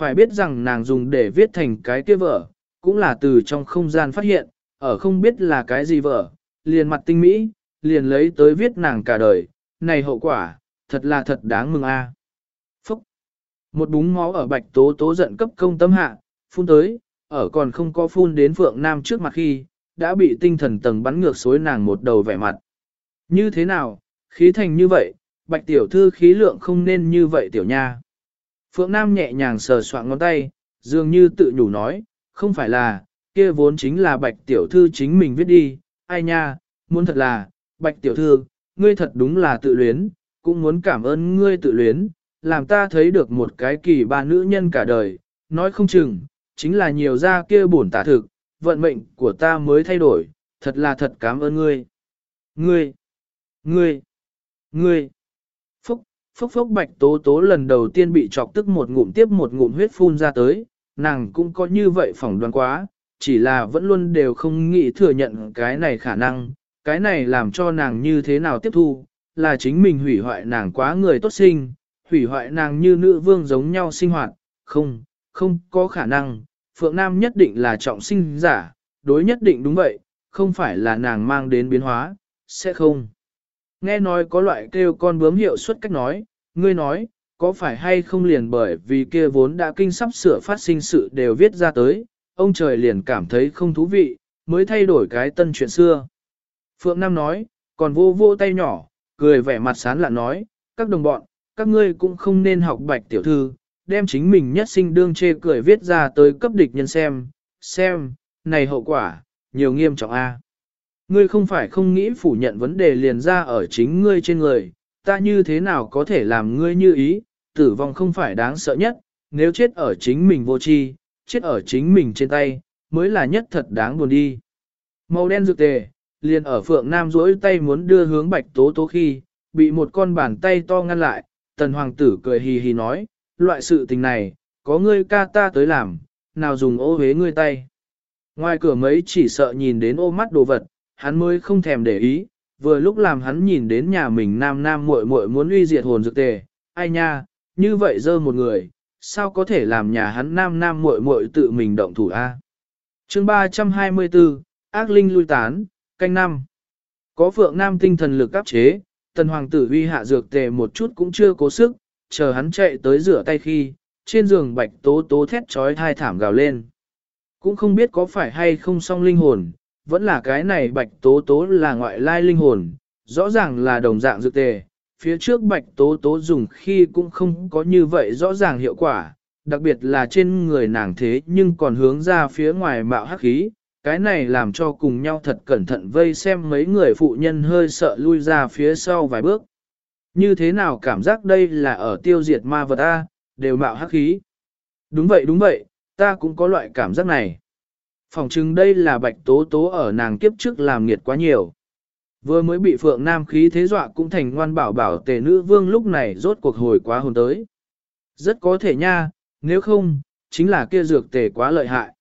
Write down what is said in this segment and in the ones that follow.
phải biết rằng nàng dùng để viết thành cái kia vở, cũng là từ trong không gian phát hiện, ở không biết là cái gì vở, liền mặt tinh mỹ, liền lấy tới viết nàng cả đời, này hậu quả, thật là thật đáng mừng a. Phúc! Một búng máu ở bạch tố tố giận cấp công tâm hạ, phun tới, ở còn không có phun đến Phượng Nam trước mặt khi, đã bị tinh thần tầng bắn ngược xối nàng một đầu vẻ mặt. Như thế nào, khí thành như vậy, bạch tiểu thư khí lượng không nên như vậy tiểu nha. Phượng Nam nhẹ nhàng sờ soạn ngón tay, dường như tự nhủ nói, không phải là, kia vốn chính là bạch tiểu thư chính mình viết đi, ai nha, muốn thật là, bạch tiểu thư, ngươi thật đúng là tự luyến, cũng muốn cảm ơn ngươi tự luyến, làm ta thấy được một cái kỳ ba nữ nhân cả đời, nói không chừng, chính là nhiều ra kia bổn tả thực, vận mệnh của ta mới thay đổi, thật là thật cảm ơn ngươi. Ngươi, ngươi, ngươi. Phúc, phúc bạch tố tố lần đầu tiên bị chọc tức một ngụm tiếp một ngụm huyết phun ra tới, nàng cũng có như vậy phỏng đoán quá, chỉ là vẫn luôn đều không nghĩ thừa nhận cái này khả năng, cái này làm cho nàng như thế nào tiếp thu, là chính mình hủy hoại nàng quá người tốt sinh, hủy hoại nàng như nữ vương giống nhau sinh hoạt, không, không có khả năng, Phượng Nam nhất định là trọng sinh giả, đối nhất định đúng vậy, không phải là nàng mang đến biến hóa, sẽ không. Nghe nói có loại kêu con bướm hiệu suất cách nói, ngươi nói, có phải hay không liền bởi vì kia vốn đã kinh sắp sửa phát sinh sự đều viết ra tới, ông trời liền cảm thấy không thú vị, mới thay đổi cái tân chuyện xưa. Phượng Nam nói, còn vô vô tay nhỏ, cười vẻ mặt sán lạ nói, các đồng bọn, các ngươi cũng không nên học bạch tiểu thư, đem chính mình nhất sinh đương chê cười viết ra tới cấp địch nhân xem, xem, này hậu quả, nhiều nghiêm trọng a. Ngươi không phải không nghĩ phủ nhận vấn đề liền ra ở chính ngươi trên người, ta như thế nào có thể làm ngươi như ý, tử vong không phải đáng sợ nhất, nếu chết ở chính mình vô tri, chết ở chính mình trên tay, mới là nhất thật đáng buồn đi. Màu đen dược tề, liền ở phượng nam duỗi tay muốn đưa hướng bạch tố tố khi, bị một con bàn tay to ngăn lại, tần hoàng tử cười hì hì nói, loại sự tình này, có ngươi ca ta tới làm, nào dùng ô hế ngươi tay. Ngoài cửa mấy chỉ sợ nhìn đến ô mắt đồ vật, hắn mới không thèm để ý, vừa lúc làm hắn nhìn đến nhà mình nam nam muội muội muốn uy diệt hồn dược tề, ai nha, như vậy dơ một người, sao có thể làm nhà hắn nam nam muội muội tự mình động thủ a? Chương 324, ác linh lui tán, canh năm. Có phượng nam tinh thần lực áp chế, tần hoàng tử uy hạ dược tề một chút cũng chưa cố sức, chờ hắn chạy tới rửa tay khi, trên giường bạch tố tố thét trói thai thảm gào lên. Cũng không biết có phải hay không song linh hồn, vẫn là cái này bạch tố tố là ngoại lai linh hồn, rõ ràng là đồng dạng dược tề. Phía trước bạch tố tố dùng khi cũng không có như vậy rõ ràng hiệu quả, đặc biệt là trên người nàng thế nhưng còn hướng ra phía ngoài mạo hắc khí, cái này làm cho cùng nhau thật cẩn thận vây xem mấy người phụ nhân hơi sợ lui ra phía sau vài bước. Như thế nào cảm giác đây là ở tiêu diệt ma vật A, đều mạo hắc khí. Đúng vậy đúng vậy, ta cũng có loại cảm giác này. Phòng chừng đây là bạch tố tố ở nàng kiếp trước làm nghiệt quá nhiều. Vừa mới bị phượng nam khí thế dọa cũng thành ngoan bảo bảo tề nữ vương lúc này rốt cuộc hồi quá hồn tới. Rất có thể nha, nếu không, chính là kia dược tề quá lợi hại.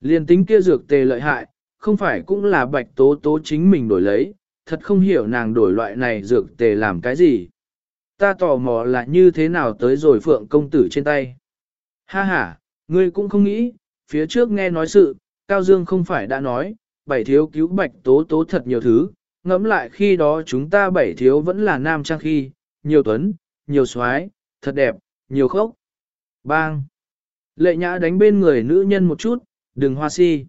Liên tính kia dược tề lợi hại, không phải cũng là bạch tố tố chính mình đổi lấy, thật không hiểu nàng đổi loại này dược tề làm cái gì. Ta tò mò là như thế nào tới rồi phượng công tử trên tay. Ha ha, ngươi cũng không nghĩ, phía trước nghe nói sự, Cao Dương không phải đã nói, bảy thiếu cứu bạch tố tố thật nhiều thứ, ngẫm lại khi đó chúng ta bảy thiếu vẫn là nam trang khi, nhiều tuấn, nhiều soái, thật đẹp, nhiều khốc. Bang! Lệ nhã đánh bên người nữ nhân một chút, đừng hoa si.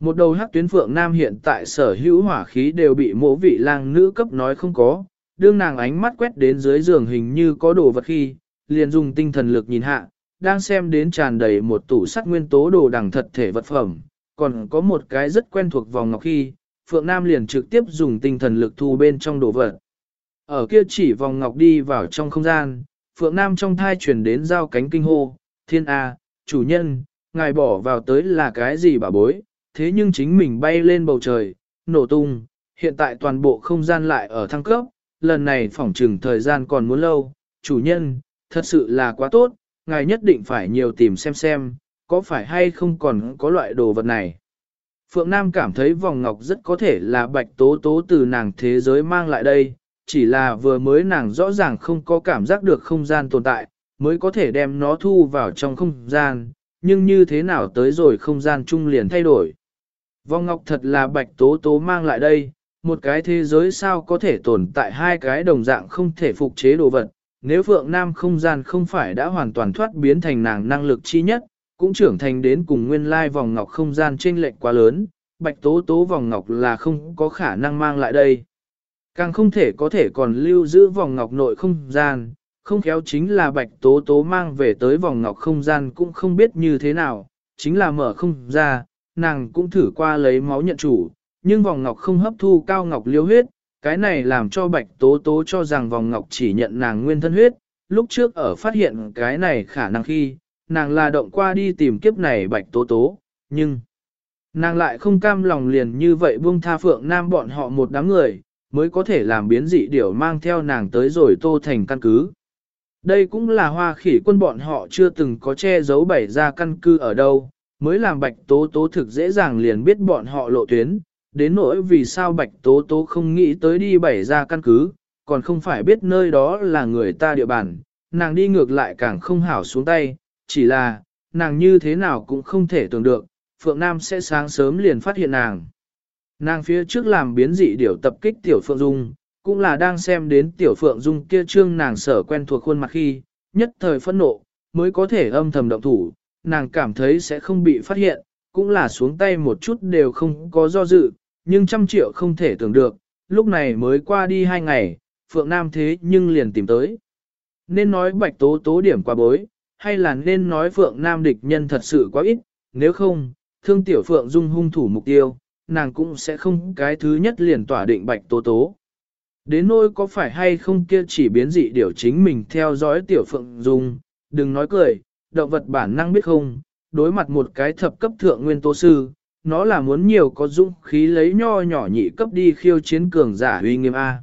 Một đầu hắc tuyến phượng nam hiện tại sở hữu hỏa khí đều bị mỗ vị lang nữ cấp nói không có, đương nàng ánh mắt quét đến dưới giường hình như có đồ vật khi, liền dùng tinh thần lực nhìn hạ, đang xem đến tràn đầy một tủ sắt nguyên tố đồ đằng thật thể vật phẩm, còn có một cái rất quen thuộc vòng ngọc khi, Phượng Nam liền trực tiếp dùng tinh thần lực thu bên trong đồ vật. Ở kia chỉ vòng ngọc đi vào trong không gian, Phượng Nam trong thai chuyển đến giao cánh kinh hô, thiên A, chủ nhân, ngài bỏ vào tới là cái gì bà bối, thế nhưng chính mình bay lên bầu trời, nổ tung, hiện tại toàn bộ không gian lại ở thăng cấp, lần này phỏng trừng thời gian còn muốn lâu, chủ nhân, thật sự là quá tốt, ngài nhất định phải nhiều tìm xem xem, có phải hay không còn có loại đồ vật này. Phượng Nam cảm thấy vòng ngọc rất có thể là bạch tố tố từ nàng thế giới mang lại đây, chỉ là vừa mới nàng rõ ràng không có cảm giác được không gian tồn tại, mới có thể đem nó thu vào trong không gian, nhưng như thế nào tới rồi không gian chung liền thay đổi. Vòng ngọc thật là bạch tố tố mang lại đây, một cái thế giới sao có thể tồn tại hai cái đồng dạng không thể phục chế đồ vật. Nếu Phượng Nam không gian không phải đã hoàn toàn thoát biến thành nàng năng lực chi nhất, cũng trưởng thành đến cùng nguyên lai vòng ngọc không gian trên lệch quá lớn, bạch tố tố vòng ngọc là không có khả năng mang lại đây. Càng không thể có thể còn lưu giữ vòng ngọc nội không gian, không khéo chính là bạch tố tố mang về tới vòng ngọc không gian cũng không biết như thế nào, chính là mở không ra, nàng cũng thử qua lấy máu nhận chủ, nhưng vòng ngọc không hấp thu cao ngọc liêu huyết, cái này làm cho bạch tố tố cho rằng vòng ngọc chỉ nhận nàng nguyên thân huyết, lúc trước ở phát hiện cái này khả năng khi, nàng là động qua đi tìm kiếp này bạch tố tố, nhưng nàng lại không cam lòng liền như vậy buông tha phượng nam bọn họ một đám người, mới có thể làm biến dị điểu mang theo nàng tới rồi tô thành căn cứ. Đây cũng là hoa khỉ quân bọn họ chưa từng có che giấu bảy ra căn cứ ở đâu, mới làm bạch tố tố thực dễ dàng liền biết bọn họ lộ tuyến, đến nỗi vì sao bạch tố tố không nghĩ tới đi bảy ra căn cứ, còn không phải biết nơi đó là người ta địa bàn, nàng đi ngược lại càng không hảo xuống tay, chỉ là, nàng như thế nào cũng không thể tưởng được, Phượng Nam sẽ sáng sớm liền phát hiện nàng. Nàng phía trước làm biến dị điều tập kích Tiểu Phượng Dung, cũng là đang xem đến Tiểu Phượng Dung kia trương nàng sở quen thuộc khuôn mặt khi, nhất thời phẫn nộ, mới có thể âm thầm động thủ, nàng cảm thấy sẽ không bị phát hiện, cũng là xuống tay một chút đều không có do dự, nhưng trăm triệu không thể tưởng được, lúc này mới qua đi hai ngày, Phượng Nam thế nhưng liền tìm tới. Nên nói bạch tố tố điểm qua bối, hay là nên nói Phượng Nam địch nhân thật sự quá ít, nếu không, thương tiểu Phượng dung hung thủ mục tiêu, nàng cũng sẽ không cái thứ nhất liền tỏa định bạch tố tố. Đến nỗi có phải hay không kia chỉ biến dị điều chính mình theo dõi tiểu Phượng dung, đừng nói cười, động vật bản năng biết không, đối mặt một cái thập cấp thượng nguyên tố sư, nó là muốn nhiều có dũng khí lấy nho nhỏ nhị cấp đi khiêu chiến cường giả uy nghiêm A.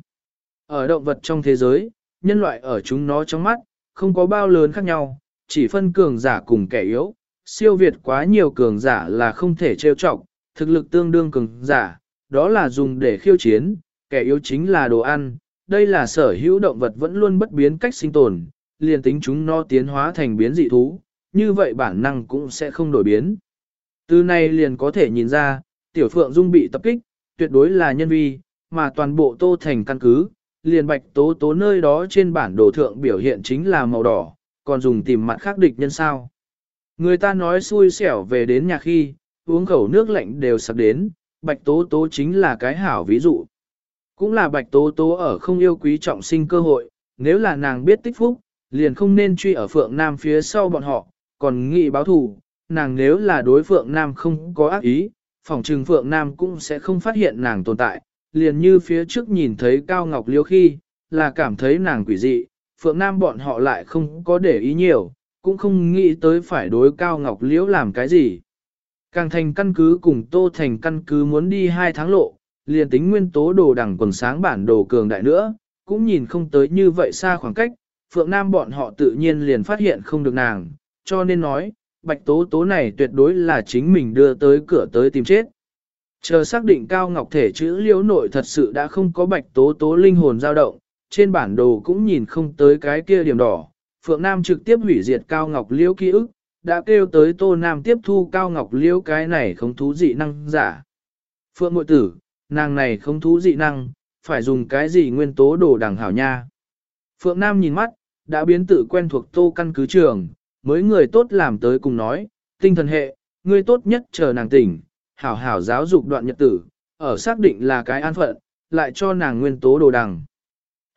Ở động vật trong thế giới, nhân loại ở chúng nó trong mắt, không có bao lớn khác nhau, chỉ phân cường giả cùng kẻ yếu, siêu việt quá nhiều cường giả là không thể trêu chọc, thực lực tương đương cường giả, đó là dùng để khiêu chiến, kẻ yếu chính là đồ ăn, đây là sở hữu động vật vẫn luôn bất biến cách sinh tồn, liền tính chúng nó tiến hóa thành biến dị thú, như vậy bản năng cũng sẽ không đổi biến. Từ này liền có thể nhìn ra, tiểu phượng dung bị tập kích, tuyệt đối là nhân vi, mà toàn bộ tô thành căn cứ, liền bạch tố tố nơi đó trên bản đồ thượng biểu hiện chính là màu đỏ, còn dùng tìm mặt khác địch nhân sao. Người ta nói xui xẻo về đến nhà khi, uống khẩu nước lạnh đều sặc đến, bạch tố tố chính là cái hảo ví dụ. Cũng là bạch tố tố ở không yêu quý trọng sinh cơ hội, nếu là nàng biết tích phúc, liền không nên truy ở phượng nam phía sau bọn họ, còn nghị báo thù, nàng nếu là đối phượng nam không có ác ý, phòng trừng phượng nam cũng sẽ không phát hiện nàng tồn tại, liền như phía trước nhìn thấy Cao Ngọc Liêu khi, là cảm thấy nàng quỷ dị, phượng nam bọn họ lại không có để ý nhiều, cũng không nghĩ tới phải đối Cao Ngọc Liễu làm cái gì. Càng thành căn cứ cùng Tô Thành căn cứ muốn đi hai tháng lộ, liền tính nguyên tố đồ đẳng quần sáng bản đồ cường đại nữa, cũng nhìn không tới như vậy xa khoảng cách, Phượng Nam bọn họ tự nhiên liền phát hiện không được nàng, cho nên nói, bạch tố tố này tuyệt đối là chính mình đưa tới cửa tới tìm chết. Chờ xác định cao ngọc thể chữ liễu nội thật sự đã không có bạch tố tố linh hồn dao động, trên bản đồ cũng nhìn không tới cái kia điểm đỏ. Phượng Nam trực tiếp hủy diệt cao ngọc liễu ký ức, đã kêu tới tô Nam tiếp thu cao ngọc liễu cái này không thú dị năng giả. Phượng mội tử, nàng này không thú dị năng, phải dùng cái gì nguyên tố đồ đằng hảo nha. Phượng Nam nhìn mắt, đã biến tự quen thuộc tô căn cứ trường, mới người tốt làm tới cùng nói, tinh thần hệ, người tốt nhất chờ nàng tỉnh, hảo hảo giáo dục đoạn nhật tử, ở xác định là cái an phận, lại cho nàng nguyên tố đồ đằng.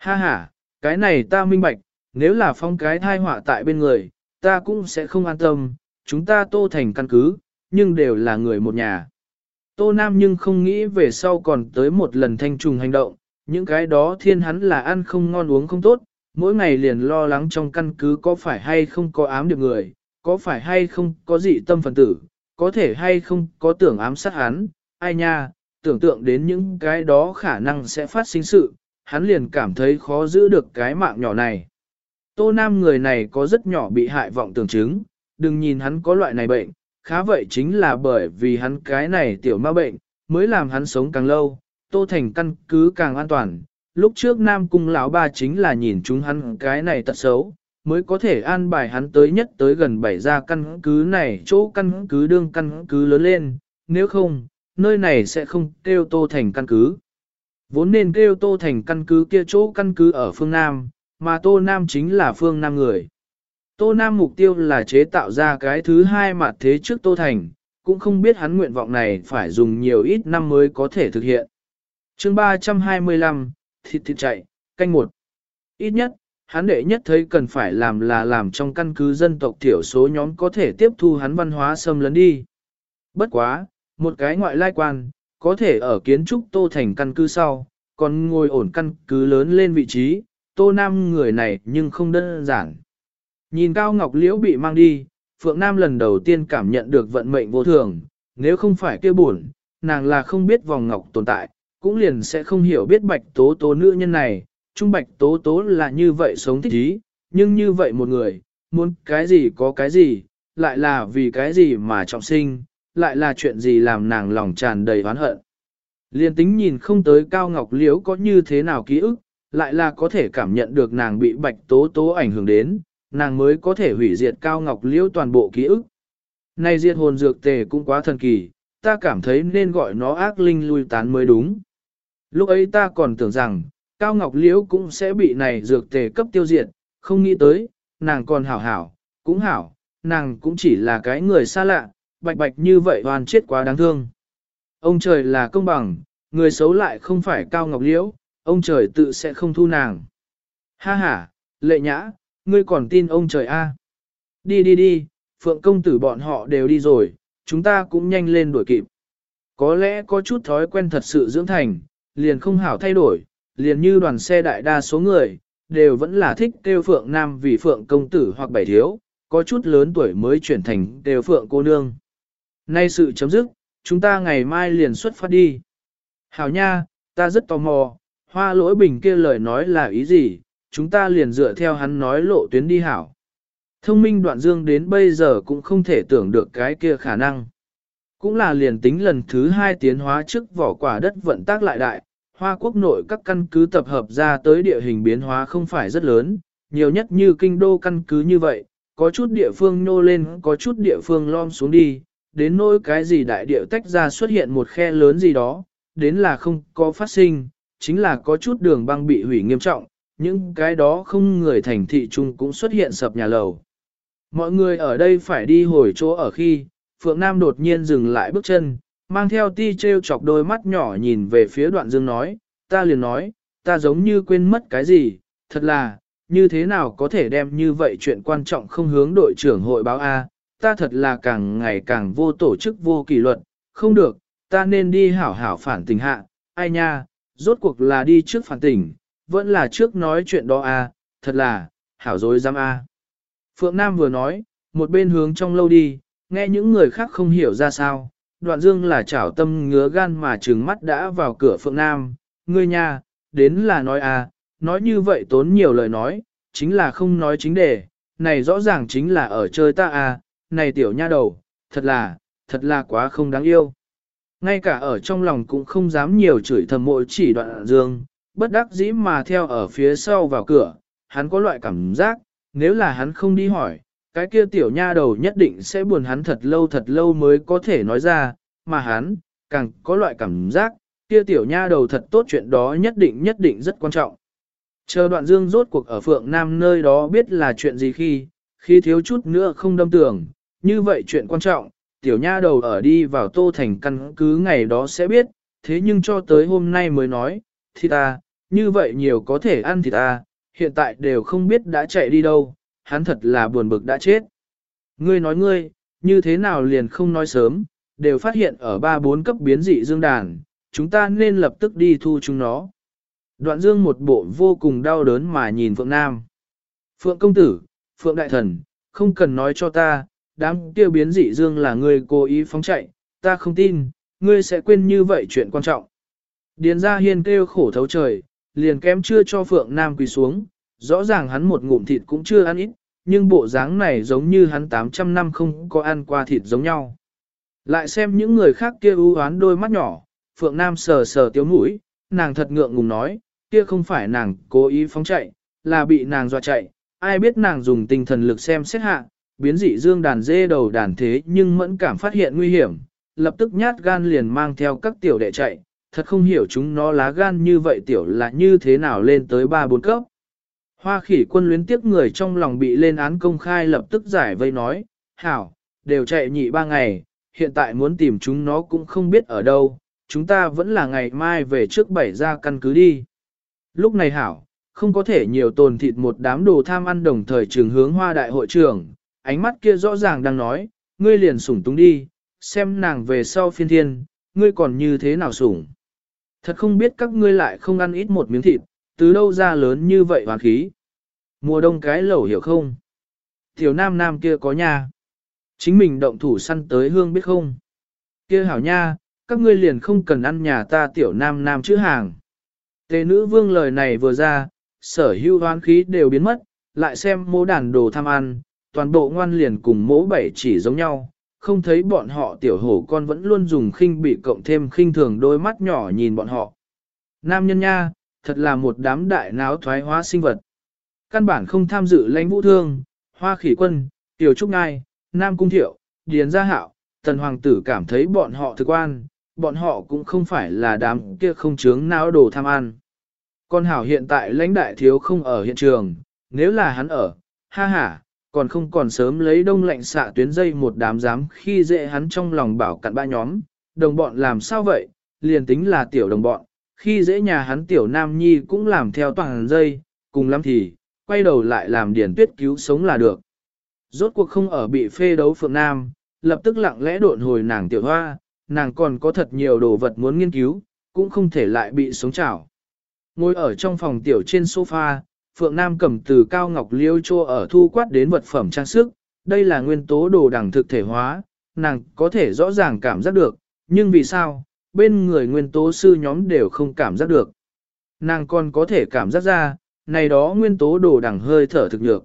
Ha ha, cái này ta minh bạch, nếu là phong cái thai họa tại bên người, ta cũng sẽ không an tâm, chúng ta tô thành căn cứ, nhưng đều là người một nhà. Tô Nam nhưng không nghĩ về sau còn tới một lần thanh trùng hành động, những cái đó thiên hắn là ăn không ngon uống không tốt, mỗi ngày liền lo lắng trong căn cứ có phải hay không có ám được người, có phải hay không có dị tâm phần tử, có thể hay không có tưởng ám sát hắn, ai nha, tưởng tượng đến những cái đó khả năng sẽ phát sinh sự, hắn liền cảm thấy khó giữ được cái mạng nhỏ này. Tô Nam người này có rất nhỏ bị hại vọng tưởng chứng, đừng nhìn hắn có loại này bệnh, khá vậy chính là bởi vì hắn cái này tiểu ma bệnh, mới làm hắn sống càng lâu, Tô Thành căn cứ càng an toàn, lúc trước Nam Cung lão ba chính là nhìn chúng hắn cái này tật xấu, mới có thể an bài hắn tới nhất tới gần bảy ra căn cứ này chỗ căn cứ đương căn cứ lớn lên, nếu không, nơi này sẽ không kêu tô thành căn cứ. Vốn nên kêu tô thành căn cứ kia chỗ căn cứ ở phương Nam, mà tô Nam chính là phương Nam người. Tô Nam mục tiêu là chế tạo ra cái thứ hai mặt thế trước tô thành, cũng không biết hắn nguyện vọng này phải dùng nhiều ít năm mới có thể thực hiện. chương 325, thịt thịt chạy, canh một. Ít nhất, hắn đệ nhất thấy cần phải làm là làm trong căn cứ dân tộc thiểu số nhóm có thể tiếp thu hắn văn hóa xâm lấn đi. Bất quá, một cái ngoại lai quan, có thể ở kiến trúc tô thành căn cứ sau, còn ngồi ổn căn cứ lớn lên vị trí, tô nam người này nhưng không đơn giản. Nhìn Cao Ngọc Liễu bị mang đi, Phượng Nam lần đầu tiên cảm nhận được vận mệnh vô thường, nếu không phải kia buồn, nàng là không biết vòng ngọc tồn tại, cũng liền sẽ không hiểu biết bạch tố tố nữ nhân này, trung bạch tố tố là như vậy sống thích ý, nhưng như vậy một người, muốn cái gì có cái gì, lại là vì cái gì mà trọng sinh, lại là chuyện gì làm nàng lòng tràn đầy oán hận. Liên tính nhìn không tới Cao Ngọc Liễu có như thế nào ký ức, lại là có thể cảm nhận được nàng bị bạch tố tố ảnh hưởng đến, nàng mới có thể hủy diệt Cao Ngọc Liễu toàn bộ ký ức. Này diệt hồn dược tề cũng quá thần kỳ, ta cảm thấy nên gọi nó ác linh lui tán mới đúng. Lúc ấy ta còn tưởng rằng, Cao Ngọc Liễu cũng sẽ bị này dược tề cấp tiêu diệt, không nghĩ tới, nàng còn hảo hảo, cũng hảo, nàng cũng chỉ là cái người xa lạ, bạch bạch như vậy hoàn chết quá đáng thương. Ông trời là công bằng, người xấu lại không phải Cao Ngọc Liễu, ông trời tự sẽ không thu nàng. Ha ha, lệ nhã, ngươi còn tin ông trời a? Đi đi đi, phượng công tử bọn họ đều đi rồi, chúng ta cũng nhanh lên đuổi kịp. Có lẽ có chút thói quen thật sự dưỡng thành, liền không hảo thay đổi, liền như đoàn xe đại đa số người, đều vẫn là thích kêu phượng nam vì phượng công tử hoặc bảy thiếu, có chút lớn tuổi mới chuyển thành đều phượng cô nương. Nay sự chấm dứt, chúng ta ngày mai liền xuất phát đi. Hảo nha, ta rất tò mò, hoa lỗi bình kia lời nói là ý gì, chúng ta liền dựa theo hắn nói lộ tuyến đi hảo. Thông minh đoạn dương đến bây giờ cũng không thể tưởng được cái kia khả năng. Cũng là liền tính lần thứ hai tiến hóa trước vỏ quả đất vận tác lại đại, Hoa quốc nội các căn cứ tập hợp ra tới địa hình biến hóa không phải rất lớn, nhiều nhất như kinh đô căn cứ như vậy, có chút địa phương nô lên có chút địa phương lom xuống đi, đến nỗi cái gì đại địa tách ra xuất hiện một khe lớn gì đó, đến là không có phát sinh, chính là có chút đường băng bị hủy nghiêm trọng, những cái đó không người thành thị trung cũng xuất hiện sập nhà lầu. Mọi người ở đây phải đi hồi chỗ ở khi, Phượng Nam đột nhiên dừng lại bước chân, mang theo ti treo chọc đôi mắt nhỏ nhìn về phía đoạn dương nói, ta liền nói, ta giống như quên mất cái gì, thật là, như thế nào có thể đem như vậy chuyện quan trọng không hướng đội trưởng hội báo A, ta thật là càng ngày càng vô tổ chức vô kỷ luật, không được, ta nên đi hảo hảo phản tình hạ, ai nha, rốt cuộc là đi trước phản tình, vẫn là trước nói chuyện đó à? thật là, hảo dối dám A. Phượng Nam vừa nói, một bên hướng trong lâu đi, nghe những người khác không hiểu ra sao, đoạn dương là chảo tâm ngứa gan mà trừng mắt đã vào cửa phượng nam, ngươi nha, đến là nói à, nói như vậy tốn nhiều lời nói, chính là không nói chính đề, này rõ ràng chính là ở chơi ta à, này tiểu nha đầu, thật là, thật là quá không đáng yêu. Ngay cả ở trong lòng cũng không dám nhiều chửi thầm mội chỉ đoạn dương, bất đắc dĩ mà theo ở phía sau vào cửa, hắn có loại cảm giác, nếu là hắn không đi hỏi, cái kia tiểu nha đầu nhất định sẽ buồn hắn thật lâu thật lâu mới có thể nói ra, mà hắn, càng có loại cảm giác, kia tiểu nha đầu thật tốt chuyện đó nhất định nhất định rất quan trọng. Chờ đoạn dương rốt cuộc ở phượng nam nơi đó biết là chuyện gì khi, khi thiếu chút nữa không đâm tưởng, như vậy chuyện quan trọng, tiểu nha đầu ở đi vào tô thành căn cứ ngày đó sẽ biết, thế nhưng cho tới hôm nay mới nói, thì ta, như vậy nhiều có thể ăn thì ta, hiện tại đều không biết đã chạy đi đâu, hắn thật là buồn bực đã chết. Ngươi nói ngươi, như thế nào liền không nói sớm, đều phát hiện ở ba bốn cấp biến dị dương đàn, chúng ta nên lập tức đi thu chúng nó. Đoạn dương một bộ vô cùng đau đớn mà nhìn Phượng Nam. Phượng công tử, Phượng đại thần, không cần nói cho ta, đám tiêu biến dị dương là ngươi cố ý phóng chạy, ta không tin, ngươi sẽ quên như vậy chuyện quan trọng. Điền ra hiên kêu khổ thấu trời, liền kém chưa cho Phượng Nam quỳ xuống, rõ ràng hắn một ngụm thịt cũng chưa ăn ít, nhưng bộ dáng này giống như hắn 800 năm không có ăn qua thịt giống nhau. Lại xem những người khác kia ưu hoán đôi mắt nhỏ, Phượng Nam sờ sờ tiếu mũi, nàng thật ngượng ngùng nói, kia không phải nàng cố ý phóng chạy, là bị nàng dọa chạy, ai biết nàng dùng tinh thần lực xem xét hạ, biến dị dương đàn dê đầu đàn thế nhưng mẫn cảm phát hiện nguy hiểm, lập tức nhát gan liền mang theo các tiểu đệ chạy, thật không hiểu chúng nó lá gan như vậy tiểu là như thế nào lên tới 3-4 cấp. Hoa khỉ quân luyến tiếc người trong lòng bị lên án công khai lập tức giải vây nói, hảo, đều chạy nhị ba ngày, hiện tại muốn tìm chúng nó cũng không biết ở đâu, chúng ta vẫn là ngày mai về trước bảy ra căn cứ đi. Lúc này hảo, không có thể nhiều tồn thịt một đám đồ tham ăn đồng thời trường hướng hoa đại hội trưởng, ánh mắt kia rõ ràng đang nói, ngươi liền sủng túng đi, xem nàng về sau phiên thiên, ngươi còn như thế nào sủng. Thật không biết các ngươi lại không ăn ít một miếng thịt, từ đâu ra lớn như vậy hoàn khí. Mùa đông cái lẩu hiểu không? Tiểu nam nam kia có nhà. Chính mình động thủ săn tới hương biết không? Kia hảo nha, các ngươi liền không cần ăn nhà ta tiểu nam nam chữ hàng. Tề nữ vương lời này vừa ra, sở hữu hoán khí đều biến mất, lại xem mô đàn đồ tham ăn, toàn bộ ngoan liền cùng mỗ bảy chỉ giống nhau, không thấy bọn họ tiểu hổ con vẫn luôn dùng khinh bị cộng thêm khinh thường đôi mắt nhỏ nhìn bọn họ. Nam nhân nha, thật là một đám đại náo thoái hóa sinh vật. Căn bản không tham dự lãnh vũ thương, hoa khỉ quân, tiểu trúc ngai, nam cung thiệu, điền gia hạo, tần hoàng tử cảm thấy bọn họ thực quan, bọn họ cũng không phải là đám kia không chướng não đồ tham ăn. Con hảo hiện tại lãnh đại thiếu không ở hiện trường, nếu là hắn ở, ha ha, còn không còn sớm lấy đông lạnh xạ tuyến dây một đám dám khi dễ hắn trong lòng bảo cặn ba nhóm, đồng bọn làm sao vậy, liền tính là tiểu đồng bọn, khi dễ nhà hắn tiểu nam nhi cũng làm theo toàn dây, cùng lắm thì, quay đầu lại làm điển tuyết cứu sống là được. Rốt cuộc không ở bị phê đấu phượng nam, lập tức lặng lẽ độn hồi nàng tiểu hoa, nàng còn có thật nhiều đồ vật muốn nghiên cứu, cũng không thể lại bị sống chảo. Ngồi ở trong phòng tiểu trên sofa, Phượng Nam cầm từ cao ngọc liêu chô ở thu quát đến vật phẩm trang sức, đây là nguyên tố đồ đẳng thực thể hóa, nàng có thể rõ ràng cảm giác được, nhưng vì sao, bên người nguyên tố sư nhóm đều không cảm giác được. Nàng còn có thể cảm giác ra, này đó nguyên tố đồ đẳng hơi thở thực nhược.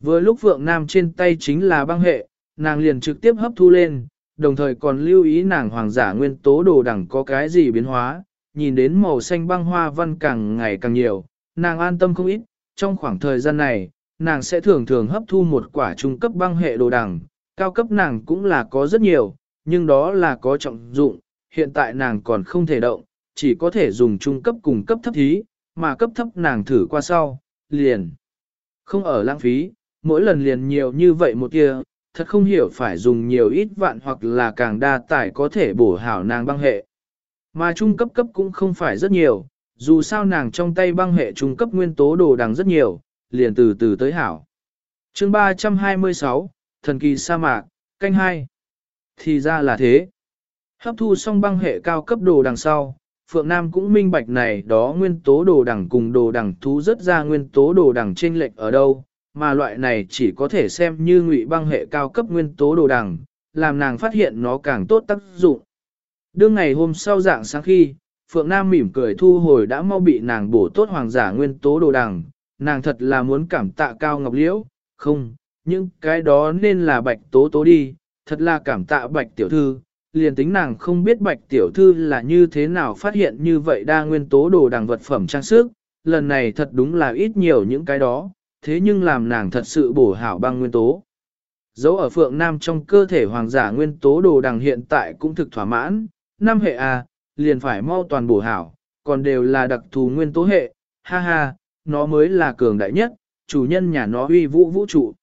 Vừa lúc Phượng Nam trên tay chính là băng hệ, nàng liền trực tiếp hấp thu lên, đồng thời còn lưu ý nàng hoàng giả nguyên tố đồ đẳng có cái gì biến hóa, nhìn đến màu xanh băng hoa văn càng ngày càng nhiều, nàng an tâm không ít, trong khoảng thời gian này, nàng sẽ thường thường hấp thu một quả trung cấp băng hệ đồ đằng, cao cấp nàng cũng là có rất nhiều, nhưng đó là có trọng dụng, hiện tại nàng còn không thể động, chỉ có thể dùng trung cấp cùng cấp thấp thí, mà cấp thấp nàng thử qua sau, liền. Không ở lãng phí, mỗi lần liền nhiều như vậy một kia, thật không hiểu phải dùng nhiều ít vạn hoặc là càng đa tải có thể bổ hảo nàng băng hệ. Mà trung cấp cấp cũng không phải rất nhiều, dù sao nàng trong tay băng hệ trung cấp nguyên tố đồ đằng rất nhiều, liền từ từ tới hảo. chương 326, Thần kỳ sa mạc, canh 2. Thì ra là thế. Hấp thu xong băng hệ cao cấp đồ đằng sau, Phượng Nam cũng minh bạch này đó nguyên tố đồ đằng cùng đồ đằng thú rất ra nguyên tố đồ đằng trên lệch ở đâu, mà loại này chỉ có thể xem như ngụy băng hệ cao cấp nguyên tố đồ đằng, làm nàng phát hiện nó càng tốt tác dụng. Đương ngày hôm sau dạng sáng khi, Phượng Nam mỉm cười thu hồi đã mau bị nàng bổ tốt hoàng giả nguyên tố đồ đằng, nàng thật là muốn cảm tạ Cao Ngọc Liễu, không, nhưng cái đó nên là bạch tố tố đi, thật là cảm tạ bạch tiểu thư, liền tính nàng không biết bạch tiểu thư là như thế nào phát hiện như vậy đa nguyên tố đồ đằng vật phẩm trang sức, lần này thật đúng là ít nhiều những cái đó, thế nhưng làm nàng thật sự bổ hảo băng nguyên tố. Dấu ở phượng nam trong cơ thể hoàng giả nguyên tố đồ đằng hiện tại cũng thực thỏa mãn, năm hệ A, liền phải mau toàn bổ hảo, còn đều là đặc thù nguyên tố hệ, ha ha, nó mới là cường đại nhất, chủ nhân nhà nó uy vũ vũ trụ.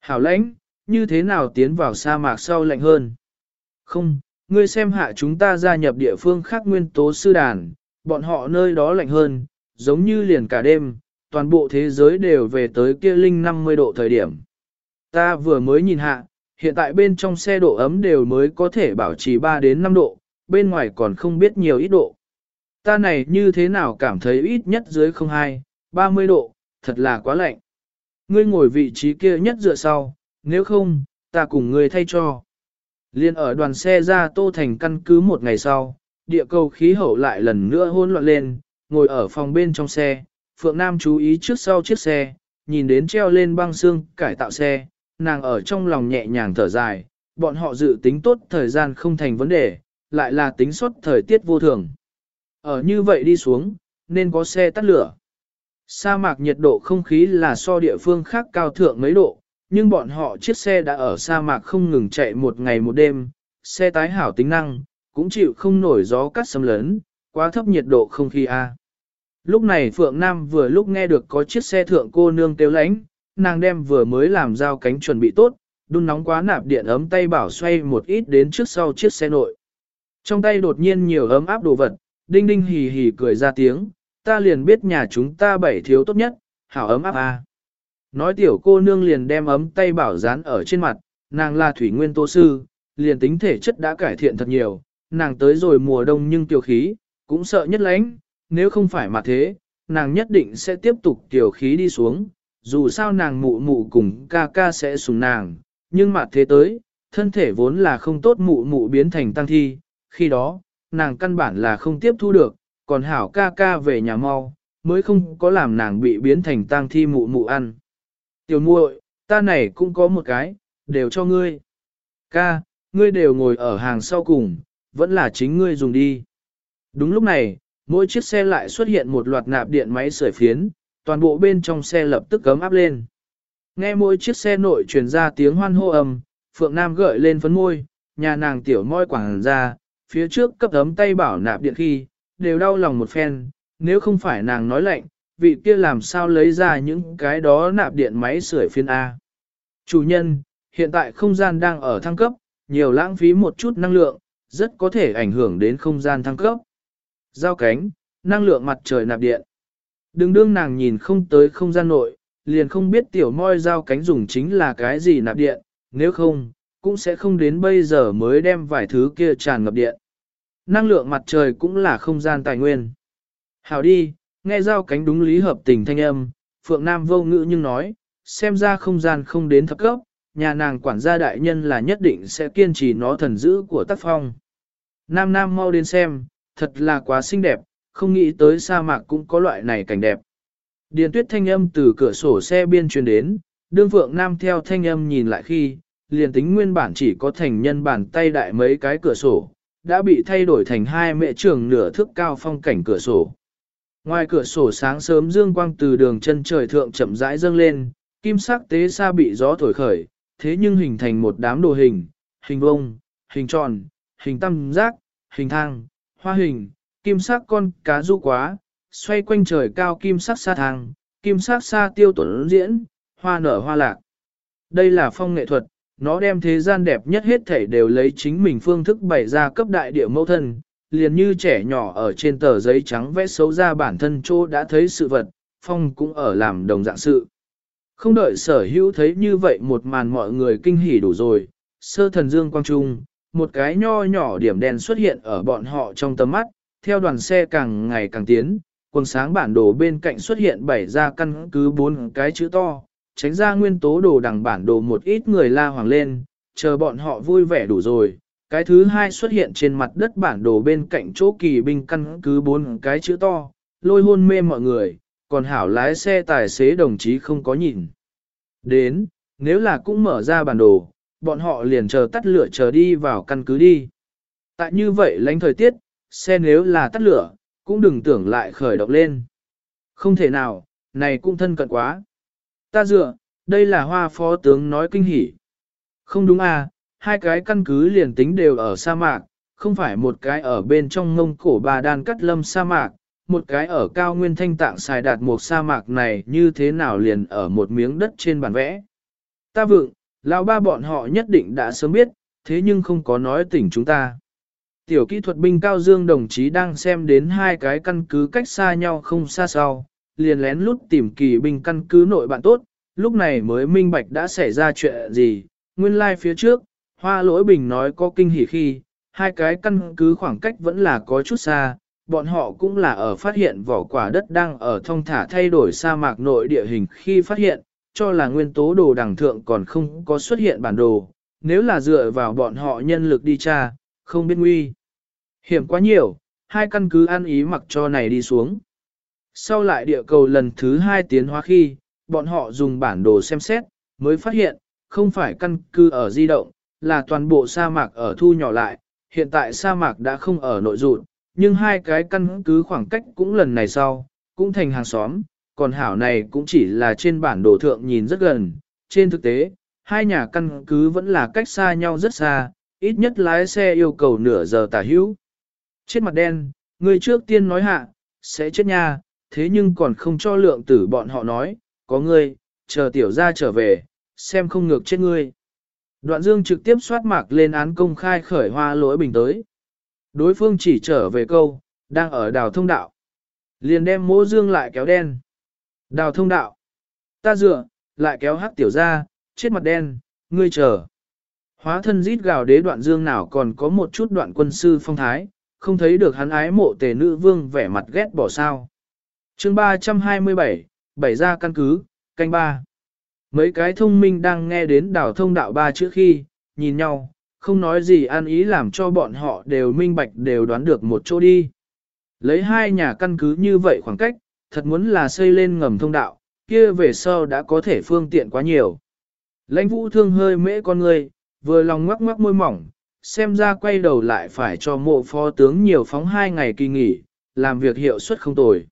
Hảo lãnh, như thế nào tiến vào sa mạc sau lạnh hơn? Không, ngươi xem hạ chúng ta gia nhập địa phương khác nguyên tố sư đàn, bọn họ nơi đó lạnh hơn, giống như liền cả đêm, toàn bộ thế giới đều về tới kia linh 50 độ thời điểm. Ta vừa mới nhìn hạ, hiện tại bên trong xe độ ấm đều mới có thể bảo trì 3 đến 5 độ, bên ngoài còn không biết nhiều ít độ. Ta này như thế nào cảm thấy ít nhất dưới 02, 30 độ, thật là quá lạnh. Ngươi ngồi vị trí kia nhất dựa sau, nếu không, ta cùng ngươi thay cho. Liên ở đoàn xe ra Tô Thành căn cứ một ngày sau, địa cầu khí hậu lại lần nữa hôn loạn lên, ngồi ở phòng bên trong xe, Phượng Nam chú ý trước sau chiếc xe, nhìn đến treo lên băng xương cải tạo xe, nàng ở trong lòng nhẹ nhàng thở dài, bọn họ dự tính tốt thời gian không thành vấn đề, lại là tính suất thời tiết vô thường. Ở như vậy đi xuống, nên có xe tắt lửa. Sa mạc nhiệt độ không khí là so địa phương khác cao thượng mấy độ, nhưng bọn họ chiếc xe đã ở sa mạc không ngừng chạy một ngày một đêm, xe tái hảo tính năng, cũng chịu không nổi gió cắt xâm lớn, quá thấp nhiệt độ không khí a. Lúc này Phượng Nam vừa lúc nghe được có chiếc xe thượng cô nương kêu lánh, nàng đem vừa mới làm giao cánh chuẩn bị tốt, đun nóng quá nạp điện ấm tay bảo xoay một ít đến trước sau chiếc xe nội. Trong tay đột nhiên nhiều ấm áp đồ vật, đinh đinh hì hì cười ra tiếng, ta liền biết nhà chúng ta bảy thiếu tốt nhất, hảo ấm áp à. Nói tiểu cô nương liền đem ấm tay bảo dán ở trên mặt, nàng là thủy nguyên tô sư, liền tính thể chất đã cải thiện thật nhiều, nàng tới rồi mùa đông nhưng tiểu khí, cũng sợ nhất lánh, nếu không phải mà thế, nàng nhất định sẽ tiếp tục tiểu khí đi xuống, dù sao nàng mụ mụ cùng ca ca sẽ sùng nàng, nhưng mà thế tới, thân thể vốn là không tốt mụ mụ biến thành tăng thi, khi đó, nàng căn bản là không tiếp thu được, còn hảo ca ca về nhà mau, mới không có làm nàng bị biến thành tang thi mụ mụ ăn. Tiểu muội, ta này cũng có một cái, đều cho ngươi. Ca, ngươi đều ngồi ở hàng sau cùng, vẫn là chính ngươi dùng đi. Đúng lúc này, mỗi chiếc xe lại xuất hiện một loạt nạp điện máy sưởi phiến, toàn bộ bên trong xe lập tức cấm áp lên. Nghe mỗi chiếc xe nội truyền ra tiếng hoan hô ầm, Phượng Nam gợi lên phấn môi, nhà nàng tiểu môi quảng ra, phía trước cấp ấm tay bảo nạp điện khi, đều đau lòng một phen, nếu không phải nàng nói lệnh, vị kia làm sao lấy ra những cái đó nạp điện máy sưởi phiên A. Chủ nhân, hiện tại không gian đang ở thăng cấp, nhiều lãng phí một chút năng lượng, rất có thể ảnh hưởng đến không gian thăng cấp. Giao cánh, năng lượng mặt trời nạp điện. Đừng đương nàng nhìn không tới không gian nội, liền không biết tiểu môi giao cánh dùng chính là cái gì nạp điện, nếu không, cũng sẽ không đến bây giờ mới đem vài thứ kia tràn ngập điện. Năng lượng mặt trời cũng là không gian tài nguyên. Hảo đi, nghe giao cánh đúng lý hợp tình thanh âm, Phượng Nam vô ngữ nhưng nói, xem ra không gian không đến thấp cấp, nhà nàng quản gia đại nhân là nhất định sẽ kiên trì nó thần giữ của tác phong. Nam Nam mau đến xem, thật là quá xinh đẹp, không nghĩ tới sa mạc cũng có loại này cảnh đẹp. Điền tuyết thanh âm từ cửa sổ xe biên truyền đến, đương Phượng Nam theo thanh âm nhìn lại khi, liền tính nguyên bản chỉ có thành nhân bản tay đại mấy cái cửa sổ, đã bị thay đổi thành hai mẹ trường nửa thước cao phong cảnh cửa sổ. Ngoài cửa sổ sáng sớm dương quang từ đường chân trời thượng chậm rãi dâng lên, kim sắc tế xa bị gió thổi khởi, thế nhưng hình thành một đám đồ hình, hình vông, hình tròn, hình tam giác, hình thang, hoa hình, kim sắc con cá du quá, xoay quanh trời cao kim sắc sa thang, kim sắc sa tiêu tuấn diễn, hoa nở hoa lạc. Đây là phong nghệ thuật, nó đem thế gian đẹp nhất hết thảy đều lấy chính mình phương thức bày ra cấp đại địa mẫu thân, liền như trẻ nhỏ ở trên tờ giấy trắng vẽ xấu ra bản thân chỗ đã thấy sự vật, phong cũng ở làm đồng dạng sự. Không đợi sở hữu thấy như vậy một màn mọi người kinh hỉ đủ rồi, sơ thần dương quang trung, một cái nho nhỏ điểm đen xuất hiện ở bọn họ trong tầm mắt, theo đoàn xe càng ngày càng tiến, quần sáng bản đồ bên cạnh xuất hiện bảy ra căn cứ bốn cái chữ to, tránh ra nguyên tố đồ đằng bản đồ một ít người la hoàng lên, chờ bọn họ vui vẻ đủ rồi. Cái thứ hai xuất hiện trên mặt đất bản đồ bên cạnh chỗ kỳ binh căn cứ bốn cái chữ to, lôi hôn mê mọi người, còn hảo lái xe tài xế đồng chí không có nhìn. Đến, nếu là cũng mở ra bản đồ, bọn họ liền chờ tắt lửa chờ đi vào căn cứ đi. Tại như vậy lãnh thời tiết, xe nếu là tắt lửa, cũng đừng tưởng lại khởi động lên. Không thể nào, này cũng thân cận quá. Ta dựa, đây là hoa phó tướng nói kinh hỉ. Không đúng à, hai cái căn cứ liền tính đều ở sa mạc, không phải một cái ở bên trong ngông cổ bà đan cắt lâm sa mạc, một cái ở cao nguyên thanh tạng xài đạt một sa mạc này như thế nào liền ở một miếng đất trên bản vẽ. Ta vượng, lão ba bọn họ nhất định đã sớm biết, thế nhưng không có nói tỉnh chúng ta. Tiểu kỹ thuật binh Cao Dương đồng chí đang xem đến hai cái căn cứ cách xa nhau không xa sau, liền lén lút tìm kỳ binh căn cứ nội bạn tốt, lúc này mới minh bạch đã xảy ra chuyện gì, nguyên lai like phía trước, hoa lỗi bình nói có kinh hỉ khi, hai cái căn cứ khoảng cách vẫn là có chút xa, bọn họ cũng là ở phát hiện vỏ quả đất đang ở thông thả thay đổi sa mạc nội địa hình khi phát hiện, cho là nguyên tố đồ đẳng thượng còn không có xuất hiện bản đồ, nếu là dựa vào bọn họ nhân lực đi tra, không biết nguy. Hiểm quá nhiều, hai căn cứ ăn ý mặc cho này đi xuống. Sau lại địa cầu lần thứ hai tiến hóa khi, bọn họ dùng bản đồ xem xét, mới phát hiện, không phải căn cứ ở di động, là toàn bộ sa mạc ở thu nhỏ lại, hiện tại sa mạc đã không ở nội rụt, nhưng hai cái căn cứ khoảng cách cũng lần này sau, cũng thành hàng xóm, còn hảo này cũng chỉ là trên bản đồ thượng nhìn rất gần, trên thực tế, hai nhà căn cứ vẫn là cách xa nhau rất xa, ít nhất lái xe yêu cầu nửa giờ tả hữu. Chết mặt đen, người trước tiên nói hạ, sẽ chết nha, thế nhưng còn không cho lượng tử bọn họ nói, có ngươi, chờ tiểu ra trở về, xem không ngược chết ngươi. Đoạn dương trực tiếp soát mạc lên án công khai khởi hoa lỗi bình tới. Đối phương chỉ trở về câu, đang ở đào thông đạo. Liền đem mỗ dương lại kéo đen. Đào thông đạo. Ta dựa, lại kéo hắc tiểu ra, chết mặt đen, ngươi chờ. Hóa thân rít gào đế đoạn dương nào còn có một chút đoạn quân sư phong thái, không thấy được hắn ái mộ tề nữ vương vẻ mặt ghét bỏ sao chương 327, bảy ra căn cứ, canh ba. Mấy cái thông minh đang nghe đến đảo thông đạo ba chữ khi, nhìn nhau, không nói gì an ý làm cho bọn họ đều minh bạch đều đoán được một chỗ đi. Lấy hai nhà căn cứ như vậy khoảng cách, thật muốn là xây lên ngầm thông đạo, kia về sau đã có thể phương tiện quá nhiều. Lãnh vũ thương hơi mễ con người, vừa lòng ngoắc ngoắc môi mỏng, xem ra quay đầu lại phải cho mộ phó tướng nhiều phóng hai ngày kỳ nghỉ, làm việc hiệu suất không tồi.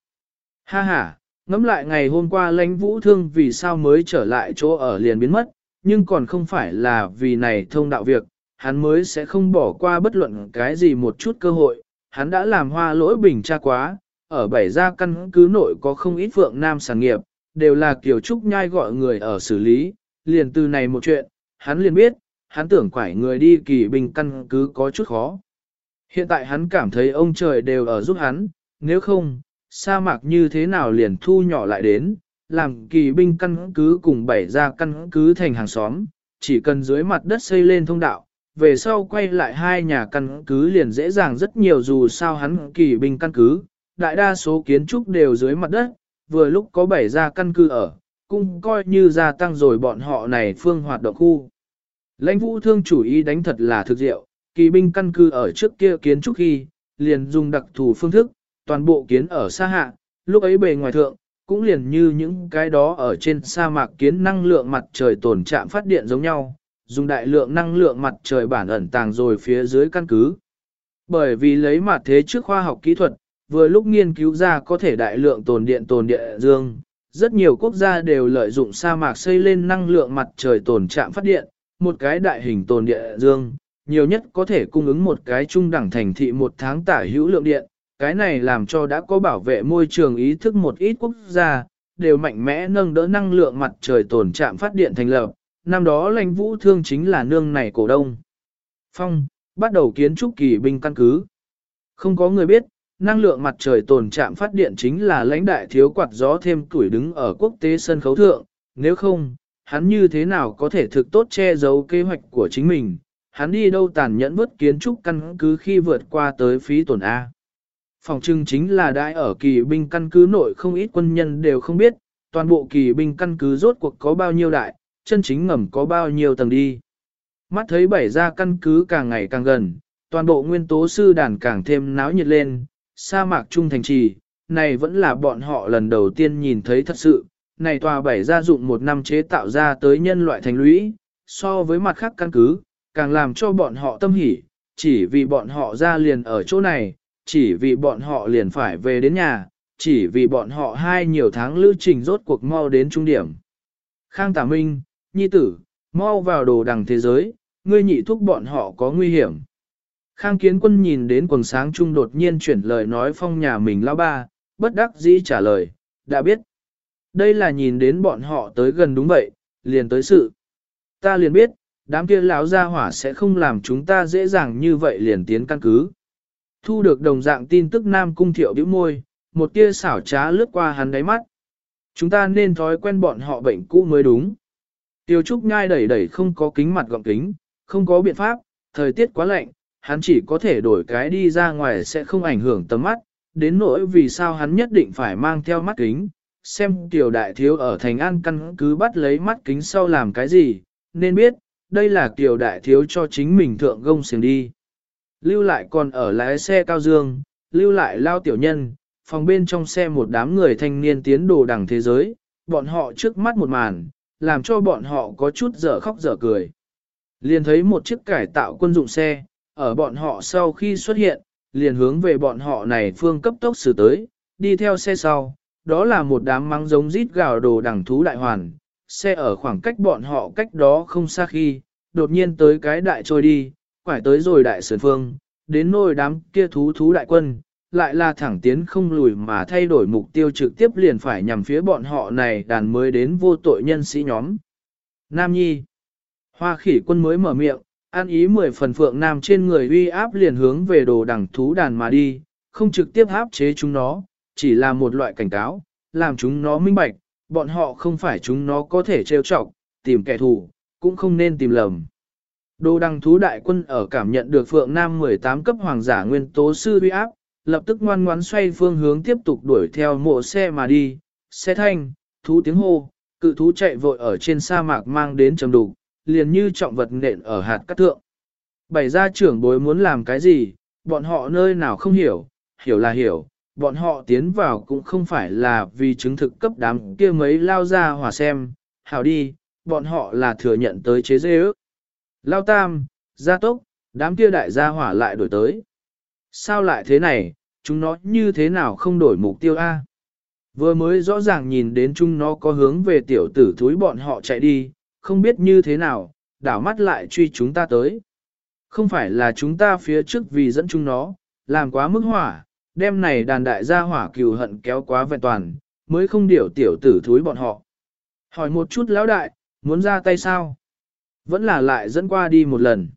Ha ha, ngẫm lại ngày hôm qua lãnh vũ thương vì sao mới trở lại chỗ ở liền biến mất, nhưng còn không phải là vì này thông đạo việc, hắn mới sẽ không bỏ qua bất luận cái gì một chút cơ hội, hắn đã làm hoa lỗi bình tra quá, ở bảy gia căn cứ nội có không ít phượng nam sản nghiệp, đều là kiểu trúc nhai gọi người ở xử lý, liền từ này một chuyện, hắn liền biết, hắn tưởng quải người đi kỳ bình căn cứ có chút khó. Hiện tại hắn cảm thấy ông trời đều ở giúp hắn, nếu không, sa mạc như thế nào liền thu nhỏ lại đến, làm kỳ binh căn cứ cùng bảy ra căn cứ thành hàng xóm, chỉ cần dưới mặt đất xây lên thông đạo, về sau quay lại hai nhà căn cứ liền dễ dàng rất nhiều dù sao hắn kỳ binh căn cứ, đại đa số kiến trúc đều dưới mặt đất, vừa lúc có bảy ra căn cứ ở, cũng coi như gia tăng rồi bọn họ này phương hoạt động khu. Lãnh vũ thương chủ ý đánh thật là thực diệu, kỳ binh căn cứ ở trước kia kiến trúc khi, liền dùng đặc thù phương thức, toàn bộ kiến ở xa hạ, lúc ấy bề ngoài thượng, cũng liền như những cái đó ở trên sa mạc kiến năng lượng mặt trời tổn trạm phát điện giống nhau, dùng đại lượng năng lượng mặt trời bản ẩn tàng rồi phía dưới căn cứ. Bởi vì lấy mặt thế trước khoa học kỹ thuật, vừa lúc nghiên cứu ra có thể đại lượng tồn điện tồn địa dương, rất nhiều quốc gia đều lợi dụng sa mạc xây lên năng lượng mặt trời tồn trạm phát điện, một cái đại hình tồn địa dương, nhiều nhất có thể cung ứng một cái trung đẳng thành thị một tháng tả hữu lượng điện, cái này làm cho đã có bảo vệ môi trường ý thức một ít quốc gia, đều mạnh mẽ nâng đỡ năng lượng mặt trời tồn trạm phát điện thành lập, năm đó lãnh vũ thương chính là nương này cổ đông. Phong, bắt đầu kiến trúc kỳ binh căn cứ. Không có người biết, năng lượng mặt trời tồn trạm phát điện chính là lãnh đại thiếu quạt gió thêm tuổi đứng ở quốc tế sân khấu thượng, nếu không, hắn như thế nào có thể thực tốt che giấu kế hoạch của chính mình, hắn đi đâu tàn nhẫn vứt kiến trúc căn cứ khi vượt qua tới phí tổn A. Phòng trưng chính là đại ở kỳ binh căn cứ nội không ít quân nhân đều không biết, toàn bộ kỳ binh căn cứ rốt cuộc có bao nhiêu đại, chân chính ngầm có bao nhiêu tầng đi. Mắt thấy bảy ra căn cứ càng ngày càng gần, toàn bộ nguyên tố sư đàn càng thêm náo nhiệt lên, sa mạc trung thành trì, này vẫn là bọn họ lần đầu tiên nhìn thấy thật sự, này tòa bảy gia dụng một năm chế tạo ra tới nhân loại thành lũy, so với mặt khác căn cứ, càng làm cho bọn họ tâm hỉ, chỉ vì bọn họ ra liền ở chỗ này, chỉ vì bọn họ liền phải về đến nhà, chỉ vì bọn họ hai nhiều tháng lưu trình rốt cuộc mau đến trung điểm. Khang Tả Minh, Nhi Tử, mau vào đồ đằng thế giới, ngươi nhị thúc bọn họ có nguy hiểm. Khang Kiến Quân nhìn đến quần sáng trung đột nhiên chuyển lời nói phong nhà mình lão ba, bất đắc dĩ trả lời, đã biết. Đây là nhìn đến bọn họ tới gần đúng vậy, liền tới sự. Ta liền biết, đám kia lão gia hỏa sẽ không làm chúng ta dễ dàng như vậy liền tiến căn cứ. Thu được đồng dạng tin tức Nam Cung Thiệu bĩu môi, một tia xảo trá lướt qua hắn đáy mắt. Chúng ta nên thói quen bọn họ bệnh cũ mới đúng. Tiêu Trúc nhai đẩy đẩy không có kính mặt gọng kính, không có biện pháp, thời tiết quá lạnh, hắn chỉ có thể đổi cái đi ra ngoài sẽ không ảnh hưởng tầm mắt, đến nỗi vì sao hắn nhất định phải mang theo mắt kính, xem tiểu đại thiếu ở thành an căn cứ bắt lấy mắt kính sau làm cái gì, nên biết, đây là tiểu đại thiếu cho chính mình thượng gông xiềng đi. Lưu lại còn ở lái xe cao dương, lưu lại lao tiểu nhân, phòng bên trong xe một đám người thanh niên tiến đồ đẳng thế giới, bọn họ trước mắt một màn, làm cho bọn họ có chút dở khóc dở cười. Liền thấy một chiếc cải tạo quân dụng xe, ở bọn họ sau khi xuất hiện, liền hướng về bọn họ này phương cấp tốc xử tới, đi theo xe sau, đó là một đám mắng giống rít gào đồ đẳng thú đại hoàn, xe ở khoảng cách bọn họ cách đó không xa khi, đột nhiên tới cái đại trôi đi, phải tới rồi đại sườn phương, đến nôi đám kia thú thú đại quân, lại là thẳng tiến không lùi mà thay đổi mục tiêu trực tiếp liền phải nhằm phía bọn họ này đàn mới đến vô tội nhân sĩ nhóm. Nam Nhi Hoa khỉ quân mới mở miệng, an ý mười phần phượng nam trên người uy áp liền hướng về đồ đẳng thú đàn mà đi, không trực tiếp áp chế chúng nó, chỉ là một loại cảnh cáo, làm chúng nó minh bạch, bọn họ không phải chúng nó có thể trêu chọc, tìm kẻ thù, cũng không nên tìm lầm. Đồ đằng thú đại quân ở cảm nhận được Phượng Nam 18 cấp hoàng giả nguyên tố sư uy áp, lập tức ngoan ngoãn xoay phương hướng tiếp tục đuổi theo mộ xe mà đi, xe thanh, thú tiếng hô, cự thú chạy vội ở trên sa mạc mang đến trầm đục, liền như trọng vật nện ở hạt cát thượng. Bảy gia trưởng bối muốn làm cái gì, bọn họ nơi nào không hiểu, hiểu là hiểu, bọn họ tiến vào cũng không phải là vì chứng thực cấp đám kia mấy lao ra hòa xem, hảo đi, bọn họ là thừa nhận tới chế dê ước. Lao tam, gia tốc, đám kia đại gia hỏa lại đổi tới. Sao lại thế này, chúng nó như thế nào không đổi mục tiêu A? Vừa mới rõ ràng nhìn đến chúng nó có hướng về tiểu tử thúi bọn họ chạy đi, không biết như thế nào, đảo mắt lại truy chúng ta tới. Không phải là chúng ta phía trước vì dẫn chúng nó, làm quá mức hỏa, đêm này đàn đại gia hỏa cừu hận kéo quá vẹn toàn, mới không điểu tiểu tử thúi bọn họ. Hỏi một chút lão đại, muốn ra tay sao? Vẫn là lại dẫn qua đi một lần.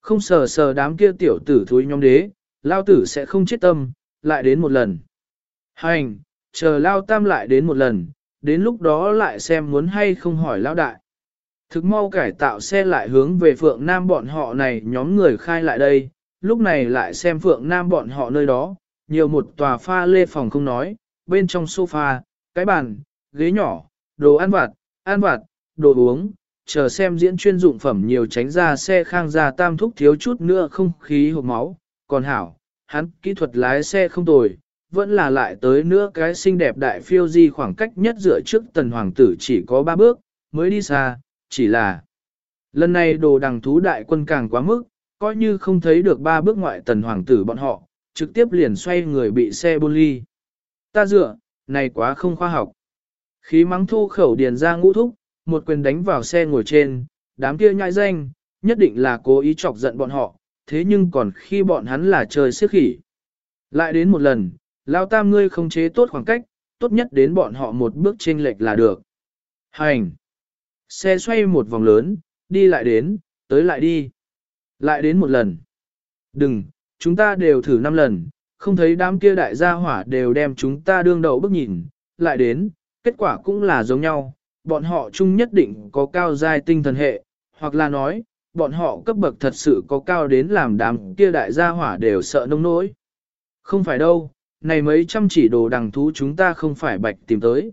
Không sờ sờ đám kia tiểu tử thúi nhóm đế, lao tử sẽ không chết tâm, lại đến một lần. Hành, chờ lao tam lại đến một lần, đến lúc đó lại xem muốn hay không hỏi lao đại. Thực mau cải tạo xe lại hướng về Phượng Nam bọn họ này nhóm người khai lại đây, lúc này lại xem Phượng Nam bọn họ nơi đó, nhiều một tòa pha lê phòng không nói, bên trong sofa, cái bàn, ghế nhỏ, đồ ăn vặt, ăn vặt, đồ uống, chờ xem diễn chuyên dụng phẩm nhiều tránh ra xe khang ra tam thúc thiếu chút nữa không khí hộp máu, còn hảo, hắn kỹ thuật lái xe không tồi, vẫn là lại tới nữa cái xinh đẹp đại phiêu di khoảng cách nhất dựa trước tần hoàng tử chỉ có ba bước, mới đi xa, chỉ là lần này đồ đằng thú đại quân càng quá mức, coi như không thấy được ba bước ngoại tần hoàng tử bọn họ, trực tiếp liền xoay người bị xe buôn ly. Ta dựa, này quá không khoa học. Khí mắng thu khẩu điền ra ngũ thúc, một quyền đánh vào xe ngồi trên, đám kia nhãi danh, nhất định là cố ý chọc giận bọn họ, thế nhưng còn khi bọn hắn là trời siếc khỉ. Lại đến một lần, lao tam ngươi không chế tốt khoảng cách, tốt nhất đến bọn họ một bước chênh lệch là được. Hành! Xe xoay một vòng lớn, đi lại đến, tới lại đi. Lại đến một lần. Đừng, chúng ta đều thử năm lần, không thấy đám kia đại gia hỏa đều đem chúng ta đương đầu bước nhìn, lại đến, kết quả cũng là giống nhau, bọn họ chung nhất định có cao giai tinh thần hệ, hoặc là nói, bọn họ cấp bậc thật sự có cao đến làm đám kia đại gia hỏa đều sợ nông nỗi. Không phải đâu, này mấy trăm chỉ đồ đằng thú chúng ta không phải bạch tìm tới.